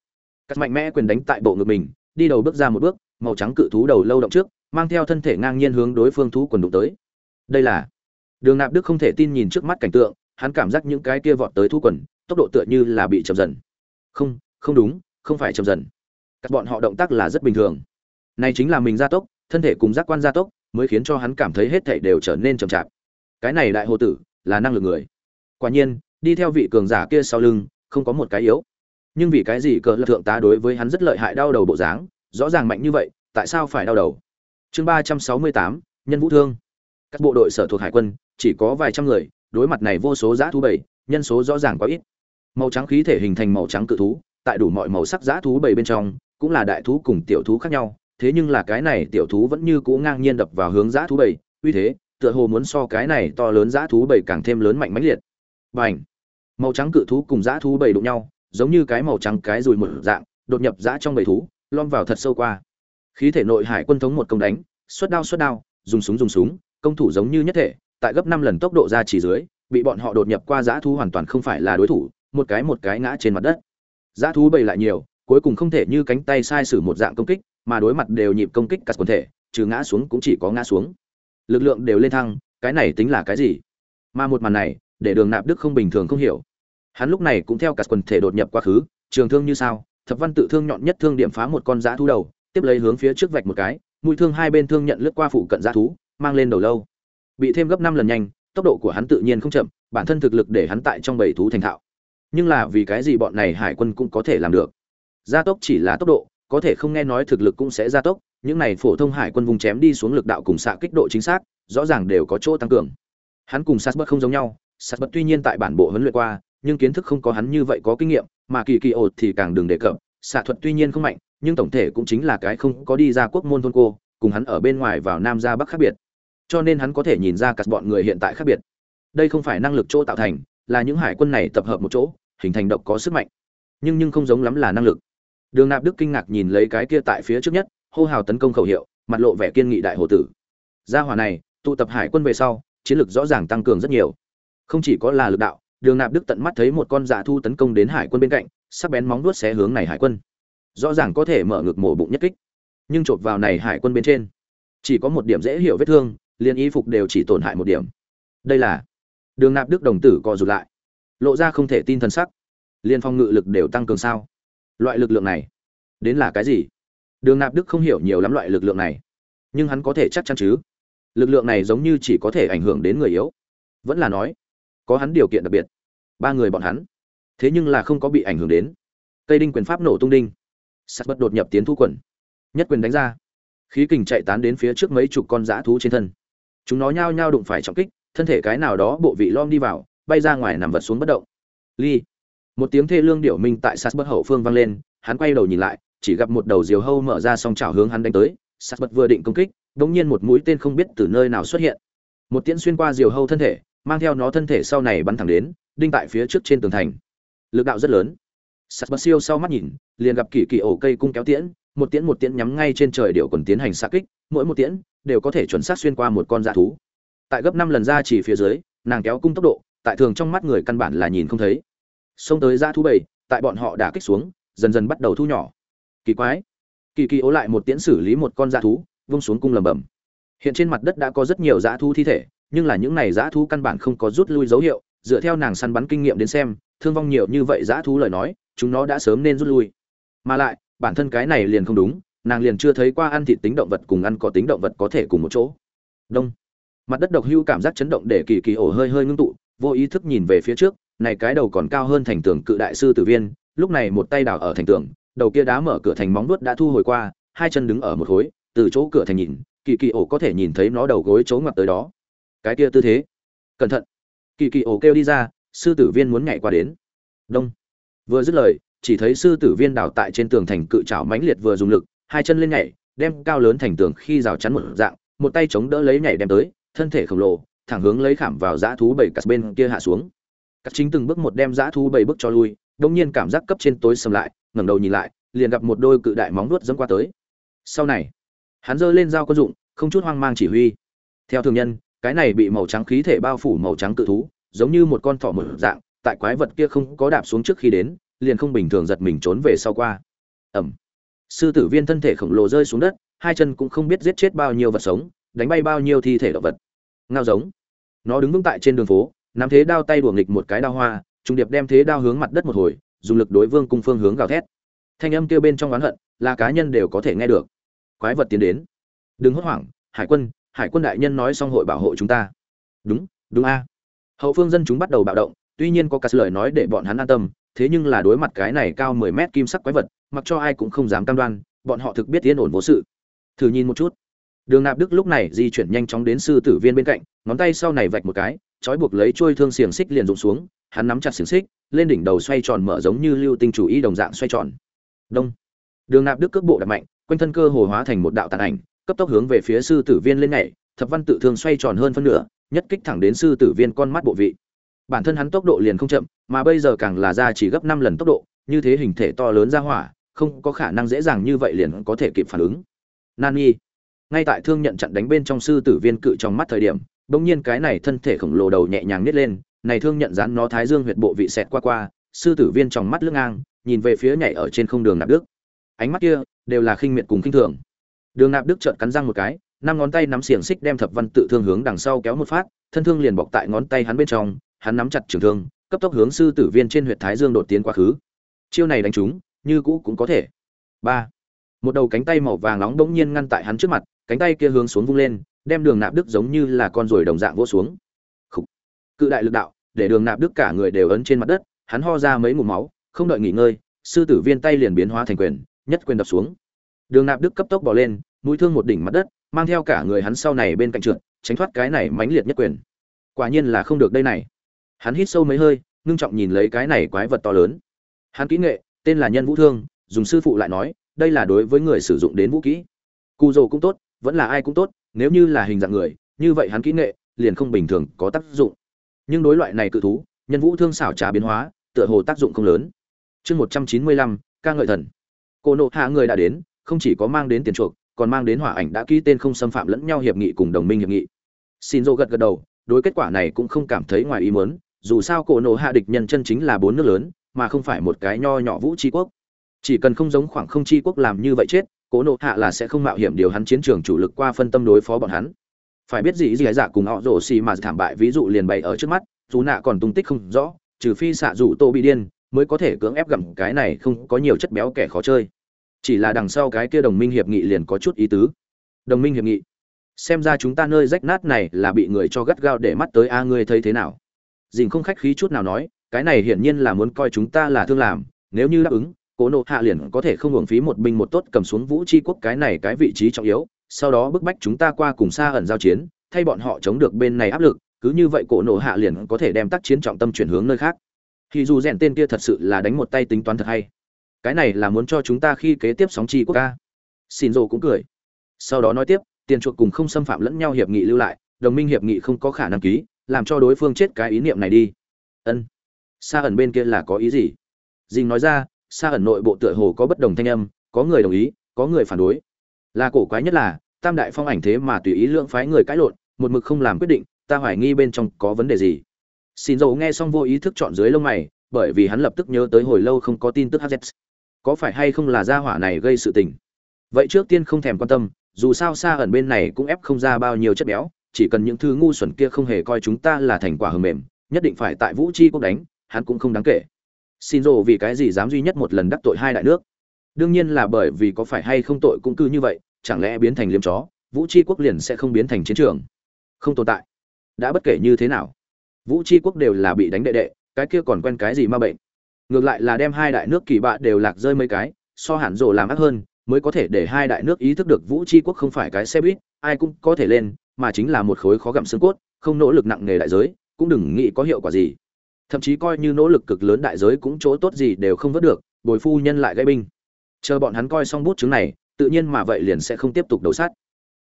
[SPEAKER 1] Cắt mạnh mẽ quyền đánh tại bộ ngực mình, đi đầu bước ra một bước, màu trắng cự thú đầu lâu động trước, mang theo thân thể ngang nhiên hướng đối phương thú quần đụng tới. Đây là đường nạp đức không thể tin nhìn trước mắt cảnh tượng, hắn cảm giác những cái kia vọt tới thú quần, tốc độ tựa như là bị chậm dần. Không không đúng, không phải chậm dần. Các bọn họ động tác là rất bình thường này chính là mình gia tốc, thân thể cùng giác quan gia tốc mới khiến cho hắn cảm thấy hết thảy đều trở nên chậm chạp. Cái này đại hồ tử là năng lực người. Quả nhiên, đi theo vị cường giả kia sau lưng, không có một cái yếu. Nhưng vì cái gì cờ lực thượng tá đối với hắn rất lợi hại đau đầu bộ dáng, rõ ràng mạnh như vậy, tại sao phải đau đầu? Chương ba trăm sáu mươi tám, nhân vũ thương. Các bộ đội sở thuộc hải quân, chỉ có vài trăm người, đối mặt này vô số giã thú bảy, nhân số rõ ràng quá ít. Màu trắng khí thể hình thành màu trắng cự thú, tại đủ mọi màu sắc giã thú bảy bên trong, cũng là đại thú cùng tiểu thú khác nhau thế nhưng là cái này tiểu thú vẫn như cũ ngang nhiên đập vào hướng giã thú bầy, uy thế tựa hồ muốn so cái này to lớn giã thú bầy càng thêm lớn mạnh mãnh liệt. Bành! Màu trắng cự thú cùng giã thú bầy đụng nhau giống như cái màu trắng cái rùi một dạng đột nhập giã trong bầy thú lom vào thật sâu qua. Khí thể nội hải quân thống một công đánh xuất đao xuất đao dùng súng dùng súng công thủ giống như nhất thể tại gấp năm lần tốc độ ra chỉ dưới bị bọn họ đột nhập qua giã thú hoàn toàn không phải là đối thủ một cái một cái ngã trên mặt đất. Giã thú bầy lại nhiều cuối cùng không thể như cánh tay sai sử một dạng công kích mà đối mặt đều nhịp công kích cắt quần thể, trừ ngã xuống cũng chỉ có ngã xuống. Lực lượng đều lên thăng, cái này tính là cái gì? Mà một màn này, để đường nạp đức không bình thường không hiểu. Hắn lúc này cũng theo cắt quần thể đột nhập quá khứ, trường thương như sao, thập văn tự thương nhọn nhất thương điểm phá một con dã thú đầu, tiếp lấy hướng phía trước vạch một cái, mũi thương hai bên thương nhận lướt qua phụ cận dã thú, mang lên đầu lâu. Bị thêm gấp năm lần nhanh, tốc độ của hắn tự nhiên không chậm, bản thân thực lực để hắn tại trong bảy thú thành thạo. Nhưng là vì cái gì bọn này hải quân cũng có thể làm được? Gia tốc chỉ là tốc độ có thể không nghe nói thực lực cũng sẽ gia tốc, những này phổ thông hải quân vùng chém đi xuống lực đạo cùng xạ kích độ chính xác, rõ ràng đều có chỗ tăng cường. Hắn cùng sát bất không giống nhau sát bất tuy nhiên tại bản bộ huấn luyện qua, nhưng kiến thức không có hắn như vậy có kinh nghiệm, mà kỳ kỳ ột thì càng đừng đề cập, xạ thuật tuy nhiên không mạnh, nhưng tổng thể cũng chính là cái không có đi ra quốc môn thôn cô, cùng hắn ở bên ngoài vào nam ra bắc khác biệt. Cho nên hắn có thể nhìn ra cả bọn người hiện tại khác biệt. Đây không phải năng lực chỗ tạo thành, là những hải quân này tập hợp một chỗ, hình thành độc có sức mạnh. Nhưng nhưng không giống lắm là năng lực đường nạp đức kinh ngạc nhìn lấy cái kia tại phía trước nhất, hô hào tấn công khẩu hiệu, mặt lộ vẻ kiên nghị đại hồ tử. Gia hỏa này, tụ tập hải quân về sau, chiến lược rõ ràng tăng cường rất nhiều. Không chỉ có là lực đạo, đường nạp đức tận mắt thấy một con dạ thu tấn công đến hải quân bên cạnh, sắc bén móng vuốt xé hướng này hải quân. Rõ ràng có thể mở ngực mổ bụng nhất kích, nhưng chộp vào này hải quân bên trên, chỉ có một điểm dễ hiểu vết thương, liền y phục đều chỉ tổn hại một điểm. Đây là, đường nạp đức đồng tử co rụt lại, lộ ra không thể tin thần sắc. Liên phong ngự lực đều tăng cường sao? Loại lực lượng này. Đến là cái gì? Đường nạp đức không hiểu nhiều lắm loại lực lượng này. Nhưng hắn có thể chắc chắn chứ? Lực lượng này giống như chỉ có thể ảnh hưởng đến người yếu. Vẫn là nói, có hắn điều kiện đặc biệt. Ba người bọn hắn. Thế nhưng là không có bị ảnh hưởng đến. Cây đinh quyền pháp nổ tung đinh. Sắt bất đột nhập tiến thu quần. Nhất quyền đánh ra. Khí kình chạy tán đến phía trước mấy chục con dã thú trên thân. Chúng nó nhao nhao đụng phải trọng kích, thân thể cái nào đó bộ vị lom đi vào, bay ra ngoài nằm vật xuống bất động. Ly một tiếng thê lương điệu minh tại sắt bất hậu phương vang lên, hắn quay đầu nhìn lại, chỉ gặp một đầu diều hâu mở ra song chảo hướng hắn đánh tới. Sắt bất vừa định công kích, đống nhiên một mũi tên không biết từ nơi nào xuất hiện. Một tiễn xuyên qua diều hâu thân thể, mang theo nó thân thể sau này bắn thẳng đến, đinh tại phía trước trên tường thành. Lực đạo rất lớn. Sắt bất siêu sau mắt nhìn, liền gặp kỳ kỳ ổ cây cung kéo tiễn, một tiễn một tiễn nhắm ngay trên trời điệu còn tiến hành xa kích, mỗi một tiễn đều có thể chuẩn xác xuyên qua một con dạ thú. Tại gấp năm lần ra chỉ phía dưới, nàng kéo cung tốc độ, tại thường trong mắt người căn bản là nhìn không thấy xông tới ra thú bảy, tại bọn họ đã kích xuống, dần dần bắt đầu thu nhỏ. Kỳ quái. Kỳ kỳ ố lại một tiễn xử lý một con dã thú, vung xuống cung lầm bầm hiện trên mặt đất đã có rất nhiều dã thú thi thể, nhưng là những này dã thú căn bản không có rút lui dấu hiệu, dựa theo nàng săn bắn kinh nghiệm đến xem, thương vong nhiều như vậy dã thú lời nói, chúng nó đã sớm nên rút lui. Mà lại, bản thân cái này liền không đúng, nàng liền chưa thấy qua ăn thịt tính động vật cùng ăn có tính động vật có thể cùng một chỗ. Đông. Mặt đất độc hưu cảm giác chấn động để kỳ kỳ ổ hơi hơi ngưng tụ, vô ý thức nhìn về phía trước này cái đầu còn cao hơn thành tường cự đại sư tử viên, lúc này một tay đào ở thành tường, đầu kia đá mở cửa thành móng nuốt đã thu hồi qua, hai chân đứng ở một khối, từ chỗ cửa thành nhìn, kỳ kỳ ổ có thể nhìn thấy nó đầu gối chỗ ngoặt tới đó. Cái kia tư thế. Cẩn thận. Kỳ kỳ ổ kêu đi ra, sư tử viên muốn nhảy qua đến. Đông. Vừa dứt lời, chỉ thấy sư tử viên đào tại trên tường thành cự trảo mãnh liệt vừa dùng lực, hai chân lên nhảy, đem cao lớn thành tường khi rào chắn một dạng, một tay chống đỡ lấy nhảy đem tới, thân thể khổng lồ, thẳng hướng lấy khảm vào dã thú bảy cắt bên kia hạ xuống cắt chính từng bước một đem dã thú bảy bước cho lui đông nhiên cảm giác cấp trên tối sầm lại, ngẩng đầu nhìn lại, liền gặp một đôi cự đại móng nuốt dẫm qua tới. Sau này, hắn giơ lên dao quân dụng, không chút hoang mang chỉ huy. Theo thường nhân, cái này bị màu trắng khí thể bao phủ màu trắng cự thú, giống như một con thỏ mở dạng, tại quái vật kia không có đạp xuống trước khi đến, liền không bình thường giật mình trốn về sau qua. Ẩm sư tử viên thân thể khổng lồ rơi xuống đất, hai chân cũng không biết giết chết bao nhiêu vật sống, đánh bay bao nhiêu thi thể động vật. Ngao giống. Nó đứng vững tại trên đường phố nắm thế đao tay đùa nghịch một cái đao hoa trung điệp đem thế đao hướng mặt đất một hồi dùng lực đối vương cung phương hướng gào thét. Thanh âm kêu bên trong oán hận là cá nhân đều có thể nghe được. Quái vật tiến đến. Đừng hốt hoảng hải quân hải quân đại nhân nói xong hội bảo hộ chúng ta. Đúng đúng a. Hậu phương dân chúng bắt đầu bạo động tuy nhiên có cả lời nói để bọn hắn an tâm thế nhưng là đối mặt cái này cao 10 mét kim sắc quái vật, mặc cho ai cũng không dám cam đoan, bọn họ thực biết yên ổn vô sự. Thử nhìn một chút. Đường Nạp Đức lúc này di chuyển nhanh chóng đến sư tử viên bên cạnh, ngón tay sau này vạch một cái, trói buộc lấy chuôi thương xiềng xích liền rụng xuống, hắn nắm chặt xiềng xích, lên đỉnh đầu xoay tròn mở giống như lưu tinh chủ ý đồng dạng xoay tròn. Đông. Đường Nạp Đức cước bộ đạp mạnh, quanh thân cơ hồ hóa thành một đạo tàn ảnh, cấp tốc hướng về phía sư tử viên lên nhảy, thập văn tự thương xoay tròn hơn phân nửa, nhất kích thẳng đến sư tử viên con mắt bộ vị bản thân hắn tốc độ liền không chậm mà bây giờ càng là ra chỉ gấp năm lần tốc độ như thế hình thể to lớn ra hỏa không có khả năng dễ dàng như vậy liền có thể kịp phản ứng nani ngay tại thương nhận chặn đánh bên trong sư tử viên cự trong mắt thời điểm bỗng nhiên cái này thân thể khổng lồ đầu nhẹ nhàng nít lên này thương nhận dán nó thái dương huyệt bộ vị xẹt qua qua sư tử viên trong mắt lưng ngang nhìn về phía nhảy ở trên không đường nạp đức ánh mắt kia đều là khinh miệt cùng khinh thường đường nạp đức trợn cắn răng một cái năm ngón tay nắm xiềng xích đem thập văn tự thương hướng đằng sau kéo một phát thân thương liền bọc tại ngón tay hắn bên trong hắn nắm chặt trường thương, cấp tốc hướng sư tử viên trên huyệt thái dương đột tiến quá khứ. Chiêu này đánh trúng, như cũ cũng có thể. Ba, Một đầu cánh tay màu vàng nóng bỗng nhiên ngăn tại hắn trước mặt, cánh tay kia hướng xuống vung lên, đem Đường Nạp Đức giống như là con ruồi đồng dạng vỗ xuống. Khủ. Cự đại lực đạo, để Đường Nạp Đức cả người đều ấn trên mặt đất, hắn ho ra mấy ngụm máu, không đợi nghỉ ngơi, sư tử viên tay liền biến hóa thành quyền, nhất quyền đập xuống. Đường Nạp Đức cấp tốc bỏ lên, mũi thương một đỉnh mặt đất, mang theo cả người hắn sau này bên cạnh trượt, tránh thoát cái này mãnh liệt nhất quyền. Quả nhiên là không được đây này hắn hít sâu mấy hơi ngưng trọng nhìn lấy cái này quái vật to lớn hắn kỹ nghệ tên là nhân vũ thương dùng sư phụ lại nói đây là đối với người sử dụng đến vũ kỹ cụ dầu cũng tốt vẫn là ai cũng tốt, nếu như là hình dạng người, như vậy hắn kỹ nghệ liền không bình thường có tác dụng. Nhưng đối loại này cự thú, nhân vũ thương xảo trà biến hóa, tựa hồ tác dụng không lớn. Chương một trăm chín mươi lăm, ca ngợi thần. Cô nộ hạ người đã đến, không chỉ có mang đến tiền chuộc, còn mang đến hỏa ảnh đã ký tên không xâm phạm lẫn nhau hiệp nghị cùng đồng minh hiệp nghị. Xin dô gật gật đầu, đối kết quả này cũng không cảm thấy ngoài ý muốn, dù sao cổ nộ hạ địch nhân chân chính là bốn nước lớn, mà không phải một cái nho nhỏ vũ tri quốc. Chỉ cần không giống khoảng không chi quốc làm như vậy chết Cố nộ hạ là sẽ không mạo hiểm điều hắn chiến trường chủ lực qua phân tâm đối phó bọn hắn. Phải biết gì gì dạ cùng họ rổ xì mà thảm bại, ví dụ liền bày ở trước mắt, dù nạ còn tung tích không rõ, trừ phi xạ rủ tô bị điên mới có thể cưỡng ép gặm, cái này không có nhiều chất béo kẻ khó chơi. Chỉ là đằng sau cái kia đồng minh hiệp nghị liền có chút ý tứ. Đồng minh hiệp nghị. Xem ra chúng ta nơi rách nát này là bị người cho gắt gao để mắt tới a, ngươi thấy thế nào? Dình không khách khí chút nào nói, cái này hiển nhiên là muốn coi chúng ta là thương làm, nếu như đáp ứng cố nộ hạ liền có thể không hưởng phí một binh một tốt cầm xuống vũ tri quốc cái này cái vị trí trọng yếu, sau đó bức bách chúng ta qua cùng xa ẩn giao chiến, thay bọn họ chống được bên này áp lực, cứ như vậy cổ nộ hạ liền có thể đem tác chiến trọng tâm chuyển hướng nơi khác. Thì dù rèn tên kia thật sự là đánh một tay tính toán thật hay, cái này là muốn cho chúng ta khi kế tiếp sóng chi quốc ca. Xin rồ cũng cười. Sau đó nói tiếp, tiền chuộc cùng không xâm phạm lẫn nhau hiệp nghị lưu lại, đồng minh hiệp nghị không có khả năng ký, làm cho đối phương chết cái ý niệm này đi. Ân. Xa ẩn bên kia là có ý gì? Dinh nói ra xa ẩn nội bộ tựa hồ có bất đồng thanh âm, có người đồng ý, có người phản đối. Là cổ quái nhất là, tam đại phong ảnh thế mà tùy ý lượng phái người cãi lộn, một mực không làm quyết định, ta hoài nghi bên trong có vấn đề gì. Xin dầu nghe xong vô ý thức chọn dưới lông mày, bởi vì hắn lập tức nhớ tới hồi lâu không có tin tức hz có phải hay không là gia hỏa này gây sự tình? Vậy trước tiên không thèm quan tâm, dù sao xa ẩn bên này cũng ép không ra bao nhiêu chất béo, chỉ cần những thứ ngu xuẩn kia không hề coi chúng ta là thành quả hầm mềm, nhất định phải tại vũ chi cũng đánh, hắn cũng không đáng kể xin rồ vì cái gì dám duy nhất một lần đắc tội hai đại nước? Đương nhiên là bởi vì có phải hay không tội cũng cứ như vậy, chẳng lẽ biến thành liêm chó, vũ chi quốc liền sẽ không biến thành chiến trường? Không tồn tại. Đã bất kể như thế nào, vũ chi quốc đều là bị đánh đệ đệ, cái kia còn quen cái gì ma bệnh? Ngược lại là đem hai đại nước kỳ bạ đều lạc rơi mấy cái, so hẳn rồ làm ác hơn, mới có thể để hai đại nước ý thức được vũ chi quốc không phải cái xe buýt, ai cũng có thể lên, mà chính là một khối khó gặm xương cốt, không nỗ lực nặng nề đại giới, cũng đừng nghĩ có hiệu quả gì thậm chí coi như nỗ lực cực lớn đại giới cũng chỗ tốt gì đều không vớt được, bồi phu nhân lại gây binh. Chờ bọn hắn coi xong bút chứng này, tự nhiên mà vậy liền sẽ không tiếp tục đấu sát.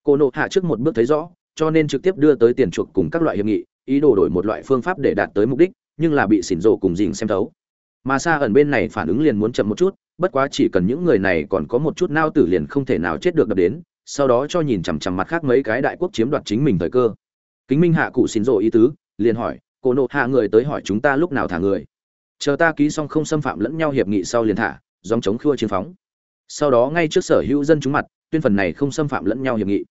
[SPEAKER 1] Cô nộ hạ trước một bước thấy rõ, cho nên trực tiếp đưa tới tiền chuộc cùng các loại hiệp nghị, ý đồ đổi một loại phương pháp để đạt tới mục đích, nhưng là bị xỉn rộ cùng dình xem thấu. Mà xa ẩn bên này phản ứng liền muốn chậm một chút, bất quá chỉ cần những người này còn có một chút nao tử liền không thể nào chết được đập đến, sau đó cho nhìn chằm chằm mặt khác mấy cái đại quốc chiếm đoạt chính mình thời cơ. Kính minh hạ cụ xỉn rộ ý tứ, liền hỏi cô nộ hạ người tới hỏi chúng ta lúc nào thả người. Chờ ta ký xong không xâm phạm lẫn nhau hiệp nghị sau liền thả dòng chống khua chiến phóng. Sau đó ngay trước sở hữu dân chúng mặt, tuyên phần này không xâm phạm lẫn nhau hiệp nghị.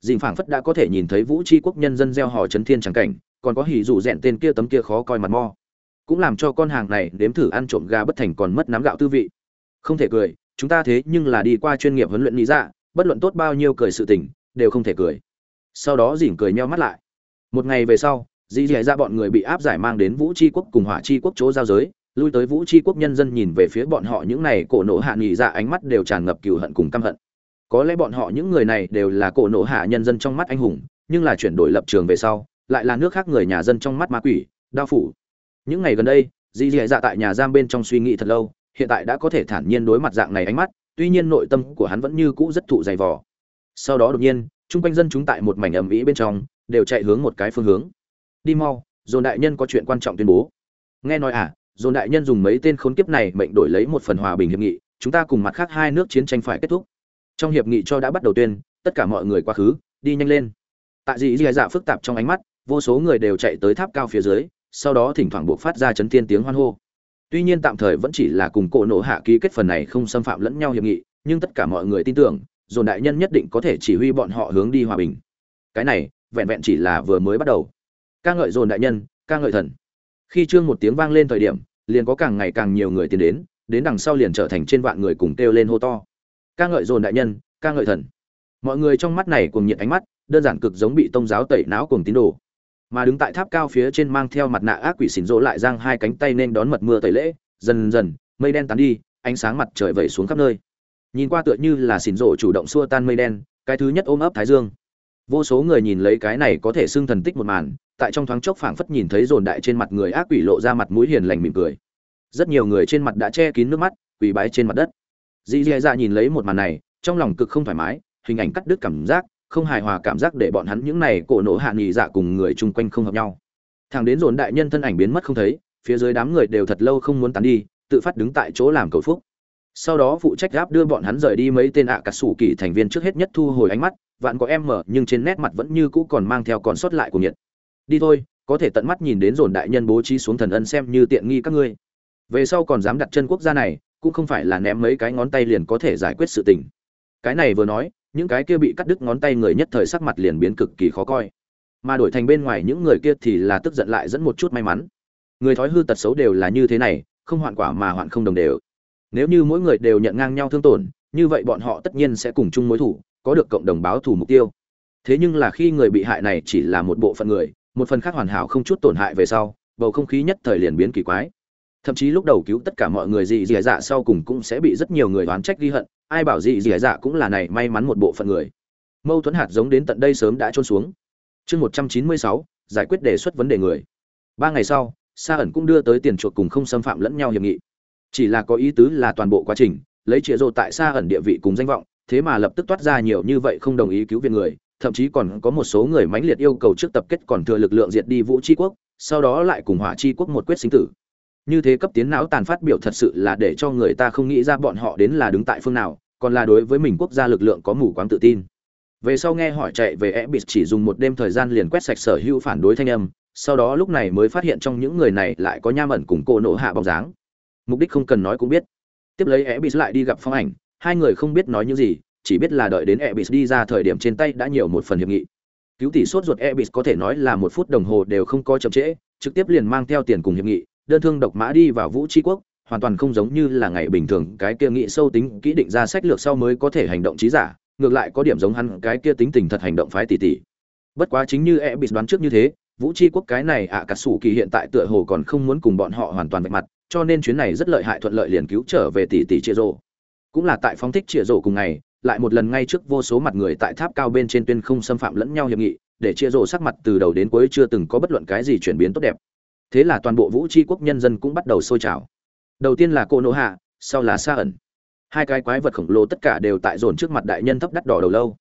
[SPEAKER 1] Dình phảng phất đã có thể nhìn thấy vũ tri quốc nhân dân gieo hò chấn thiên trắng cảnh, còn có hỉ dụ rẽn tên kia tấm kia khó coi mặt mo. Cũng làm cho con hàng này nếm thử ăn trộm gà bất thành còn mất nắm gạo tư vị. Không thể cười, chúng ta thế nhưng là đi qua chuyên nghiệp huấn luyện lý dạ bất luận tốt bao nhiêu cười sự tình, đều không thể cười. Sau đó dỉn cười nheo mắt lại. Một ngày về sau dì dì ra bọn người bị áp giải mang đến vũ tri quốc cùng hỏa tri quốc chỗ giao giới, lui tới vũ tri quốc nhân dân nhìn về phía bọn họ những này cổ nộ hạ nghỉ dạ ánh mắt đều tràn ngập cừu hận cùng căm hận. Có lẽ bọn họ những người này đều là cổ nộ hạ nhân dân trong mắt anh hùng, nhưng là chuyển đổi lập trường về sau, lại là nước khác người nhà dân trong mắt ma quỷ, đao phủ. Những ngày gần đây, dì dì dạ tại nhà giam bên trong suy nghĩ thật lâu, hiện tại đã có thể thản nhiên đối mặt dạng này ánh mắt, tuy nhiên nội tâm của hắn vẫn như cũ rất thụ dày vò. Sau đó đột nhiên, chung quanh dân chúng tại một mảnh ầm ĩ bên trong, đều chạy hướng một cái phương hướng đi mau, dồn đại nhân có chuyện quan trọng tuyên bố. Nghe nói à dồn đại nhân dùng mấy tên khốn kiếp này mệnh đổi lấy một phần hòa bình hiệp nghị, chúng ta cùng mặt khác hai nước chiến tranh phải kết thúc. Trong hiệp nghị cho đã bắt đầu tuyên, tất cả mọi người quá khứ, đi nhanh lên. Tại dị dị dạ phức tạp trong ánh mắt, vô số người đều chạy tới tháp cao phía dưới, sau đó thỉnh thoảng buộc phát ra chấn thiên tiếng hoan hô. Tuy nhiên tạm thời vẫn chỉ là cùng cổ nổ hạ ký kết phần này không xâm phạm lẫn nhau hiệp nghị, nhưng tất cả mọi người tin tưởng, dồn đại nhân nhất định có thể chỉ huy bọn họ hướng đi hòa bình. Cái này, vẹn vẹn chỉ là vừa mới bắt đầu ca ngợi dồn đại nhân, ca ngợi thần. Khi chương một tiếng vang lên thời điểm, liền có càng ngày càng nhiều người tiến đến đến đằng sau liền trở thành trên vạn người cùng kêu lên hô to. Ca ngợi dồn đại nhân, ca ngợi thần. Mọi người trong mắt này cùng nhiệt ánh mắt, đơn giản cực giống bị tông giáo tẩy não cùng tín đồ. Mà đứng tại tháp cao phía trên mang theo mặt nạ ác quỷ xỉn rỗ lại giang hai cánh tay nên đón mật mưa tẩy lễ, dần dần, mây đen tán đi, ánh sáng mặt trời vẩy xuống khắp nơi. Nhìn qua tựa như là xỉn rỗ chủ động xua tan mây đen, cái thứ nhất ôm ấp thái dương vô số người nhìn lấy cái này có thể xưng thần tích một màn, tại trong thoáng chốc phảng phất nhìn thấy dồn đại trên mặt người ác quỷ lộ ra mặt mũi hiền lành mỉm cười. Rất nhiều người trên mặt đã che kín nước mắt, quỳ bái trên mặt đất. Dì dì dạ nhìn lấy một màn này, trong lòng cực không thoải mái, hình ảnh cắt đứt cảm giác, không hài hòa cảm giác để bọn hắn những này cổ nổ hạ nghỉ dạ cùng người chung quanh không hợp nhau. Thằng đến dồn đại nhân thân ảnh biến mất không thấy, phía dưới đám người đều thật lâu không muốn tán đi, tự phát đứng tại chỗ làm cầu phúc. Sau đó phụ trách gáp đưa bọn hắn rời đi mấy tên ạ à cà sủ kỳ thành viên trước hết nhất thu hồi ánh mắt vạn có em mở, nhưng trên nét mặt vẫn như cũ còn mang theo còn sót lại của nhiệt. Đi thôi, có thể tận mắt nhìn đến dồn đại nhân bố trí xuống thần ân xem như tiện nghi các ngươi. Về sau còn dám đặt chân quốc gia này, cũng không phải là ném mấy cái ngón tay liền có thể giải quyết sự tình. Cái này vừa nói, những cái kia bị cắt đứt ngón tay người nhất thời sắc mặt liền biến cực kỳ khó coi. Mà đổi thành bên ngoài những người kia thì là tức giận lại dẫn một chút may mắn. Người thói hư tật xấu đều là như thế này, không hoạn quả mà hoạn không đồng đều. Nếu như mỗi người đều nhận ngang nhau thương tổn, như vậy bọn họ tất nhiên sẽ cùng chung mối thủ có được cộng đồng báo thù mục tiêu. Thế nhưng là khi người bị hại này chỉ là một bộ phận người, một phần khác hoàn hảo không chút tổn hại về sau, bầu không khí nhất thời liền biến kỳ quái. Thậm chí lúc đầu cứu tất cả mọi người dị dị dạ sau cùng cũng sẽ bị rất nhiều người đoán trách ghi hận, ai bảo dị dị dạ cũng là này may mắn một bộ phận người. Mâu thuẫn hạt giống đến tận đây sớm đã trôn xuống. Chương một trăm chín mươi sáu, giải quyết đề xuất vấn đề người. Ba ngày sau, sa ẩn cũng đưa tới tiền chuộc cùng không xâm phạm lẫn nhau hiệp nghị. Chỉ là có ý tứ là toàn bộ quá trình, lấy trịa rô tại sa ẩn địa vị cùng danh vọng thế mà lập tức toát ra nhiều như vậy không đồng ý cứu viện người, thậm chí còn có một số người mãnh liệt yêu cầu trước tập kết còn thừa lực lượng diệt đi vũ tri quốc, sau đó lại cùng hỏa tri quốc một quyết sinh tử. Như thế cấp tiến não tàn phát biểu thật sự là để cho người ta không nghĩ ra bọn họ đến là đứng tại phương nào, còn là đối với mình quốc gia lực lượng có mù quáng tự tin. Về sau nghe hỏi chạy về e bịt chỉ dùng một đêm thời gian liền quét sạch sở hữu phản đối thanh âm, sau đó lúc này mới phát hiện trong những người này lại có nham ẩn cùng cô nộ hạ bóng dáng. Mục đích không cần nói cũng biết. Tiếp lấy e bịt lại đi gặp phong ảnh hai người không biết nói những gì chỉ biết là đợi đến Ebis đi ra thời điểm trên tay đã nhiều một phần hiệp nghị cứu tỷ sốt ruột Ebis có thể nói là một phút đồng hồ đều không có chậm trễ trực tiếp liền mang theo tiền cùng hiệp nghị đơn thương độc mã đi vào vũ tri quốc hoàn toàn không giống như là ngày bình thường cái kia nghĩ sâu tính kỹ định ra sách lược sau mới có thể hành động trí giả ngược lại có điểm giống hắn cái kia tính tình thật hành động phái tỷ tỷ. bất quá chính như Ebis đoán trước như thế vũ tri quốc cái này ạ à, cả sủ kỳ hiện tại tựa hồ còn không muốn cùng bọn họ hoàn toàn vạch mặt cho nên chuyến này rất lợi hại thuận lợi liền cứu trở về tỷ tỷ chia rô cũng là tại phóng thích chia rổ cùng ngày, lại một lần ngay trước vô số mặt người tại tháp cao bên trên tuyên không xâm phạm lẫn nhau hiệp nghị, để chia rổ sắc mặt từ đầu đến cuối chưa từng có bất luận cái gì chuyển biến tốt đẹp. Thế là toàn bộ vũ tri quốc nhân dân cũng bắt đầu sôi trào. Đầu tiên là cô nô hạ, sau là xa ẩn. Hai cái quái vật khổng lồ tất cả đều tại dồn trước mặt đại nhân thấp đắt đỏ đầu lâu.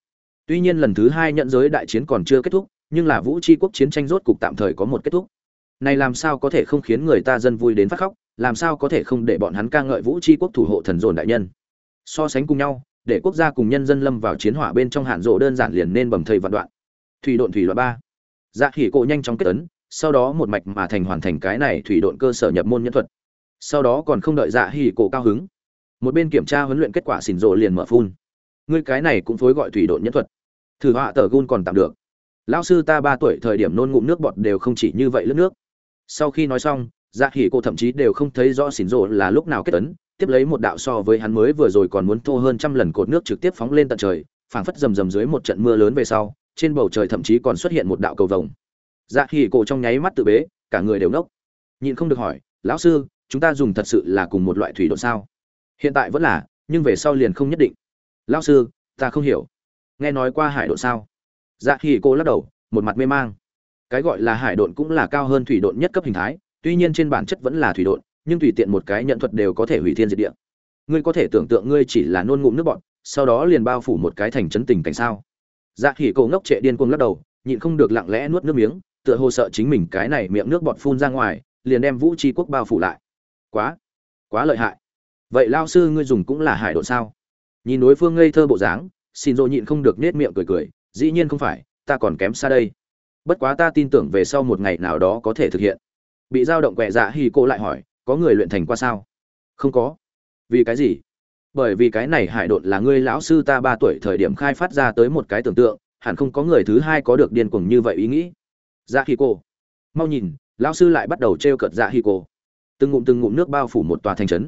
[SPEAKER 1] Tuy nhiên lần thứ hai nhận giới đại chiến còn chưa kết thúc, nhưng là vũ tri quốc chiến tranh rốt cục tạm thời có một kết thúc. Này làm sao có thể không khiến người ta dân vui đến phát khóc, làm sao có thể không để bọn hắn ca ngợi vũ tri quốc thủ hộ thần dồn đại nhân? So sánh cùng nhau, để quốc gia cùng nhân dân lâm vào chiến hỏa bên trong hạn rộ đơn giản liền nên bầm thầy vạn đoạn. Thủy độn thủy loại ba. Dạ khỉ cộ nhanh chóng kết ấn sau đó một mạch mà thành hoàn thành cái này thủy độn cơ sở nhập môn nhân thuật. Sau đó còn không đợi dạ hỉ cổ cao hứng, một bên kiểm tra huấn luyện kết quả xỉn rộ liền mở phun. Ngươi cái này cũng phối gọi thủy độn nhân thuật. Thử họa tờ gun còn tạm được. Lão sư ta ba tuổi thời điểm nôn ngụm nước bọt đều không chỉ như vậy lướt nước. Sau khi nói xong dạ hỉ cổ thậm chí đều không thấy rõ xỉn rộ là lúc nào kết tấn tiếp lấy một đạo so với hắn mới vừa rồi còn muốn thô hơn trăm lần cột nước trực tiếp phóng lên tận trời, phảng phất rầm rầm dưới một trận mưa lớn về sau, trên bầu trời thậm chí còn xuất hiện một đạo cầu vồng. Dạ hỉ cổ trong nháy mắt tự bế, cả người đều nốc nhịn không được hỏi, lão sư, chúng ta dùng thật sự là cùng một loại thủy độn sao? Hiện tại vẫn là, nhưng về sau liền không nhất định. Lão sư, ta không hiểu. Nghe nói qua hải độn sao? Dạ hỉ cô lắc đầu, một mặt mê mang. Cái gọi là hải độn cũng là cao hơn thủy độn nhất cấp hình thái, tuy nhiên trên bản chất vẫn là thủy độn nhưng tùy tiện một cái nhận thuật đều có thể hủy thiên diệt địa. Ngươi có thể tưởng tượng ngươi chỉ là nôn ngụm nước bọt, sau đó liền bao phủ một cái thành trấn tình cảnh sao? Dạ hỉ cô ngốc trệ điên cuồng lắc đầu nhịn không được lặng lẽ nuốt nước miếng tựa hồ sợ chính mình cái này miệng nước bọt phun ra ngoài liền đem vũ tri quốc bao phủ lại. Quá quá lợi hại. Vậy lao sư ngươi dùng cũng là hải độ sao? Nhìn đối phương ngây thơ bộ dáng xin dỗ nhịn không được nết miệng cười cười dĩ nhiên không phải ta còn kém xa đây. Bất quá ta tin tưởng về sau một ngày nào đó có thể thực hiện. Bị dao động quẹ dạ hỉ cô lại hỏi có người luyện thành qua sao? Không có. Vì cái gì? Bởi vì cái này hải độn là ngươi lão sư ta ba tuổi thời điểm khai phát ra tới một cái tưởng tượng, hẳn không có người thứ hai có được điên cuồng như vậy ý nghĩ. Dạ khi cô mau nhìn, lão sư lại bắt đầu t r e o cợt dạ hì cô từng ngụm từng ngụm nước bao phủ một tòa thành trấn.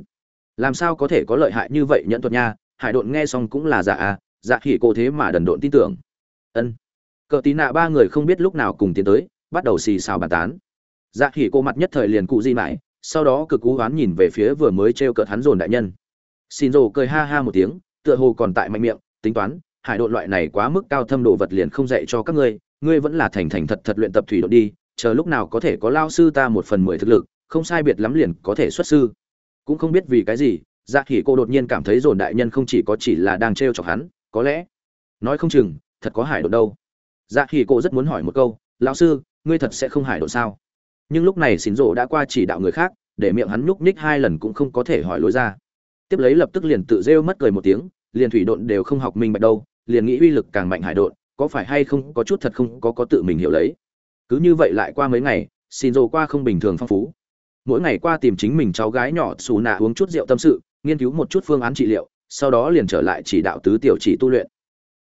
[SPEAKER 1] Làm sao có thể có lợi hại như vậy nhẫn thuật nha? Hải độn nghe xong cũng là dạ à dạ hỉ cô thế mà đần độn tin tưởng. Ân. Cờ tí nạ ba người không biết lúc nào cùng tiến tới, bắt đầu xì xào bàn tán. Dạ hỉ cô mặt nhất thời liền cụ di mãi sau đó cực cú hoán nhìn về phía vừa mới trêu cợt hắn dồn đại nhân. Xin rồ cười ha ha một tiếng, tựa hồ còn tại mạnh miệng, tính toán, hải đội loại này quá mức cao thâm đồ vật liền không dạy cho các ngươi ngươi vẫn là thành thành thật thật luyện tập thủy đội đi, chờ lúc nào có thể có lao sư ta một phần mười thực lực, không sai biệt lắm liền có thể xuất sư. Cũng không biết vì cái gì dạ khỉ cô đột nhiên cảm thấy dồn đại nhân không chỉ có chỉ là đang trêu chọc hắn, có lẽ, nói không chừng, thật có hải đội đâu. Dạ khỉ cô rất muốn hỏi một câu, lão sư, ngươi thật sẽ không hải đội sao? Nhưng lúc này xin rộ đã qua chỉ đạo người khác, để miệng hắn nhúc nhích hai lần cũng không có thể hỏi lối ra. Tiếp lấy lập tức liền tự rêu mất cười một tiếng, liền thủy độn đều không học minh bạch đâu, liền nghĩ uy lực càng mạnh hải độn, có phải hay không có chút thật không có có tự mình hiểu lấy. Cứ như vậy lại qua mấy ngày, xin rộ qua không bình thường phong phú. Mỗi ngày qua tìm chính mình cháu gái nhỏ xù nạ uống chút rượu tâm sự, nghiên cứu một chút phương án trị liệu, sau đó liền trở lại chỉ đạo tứ tiểu chỉ tu luyện.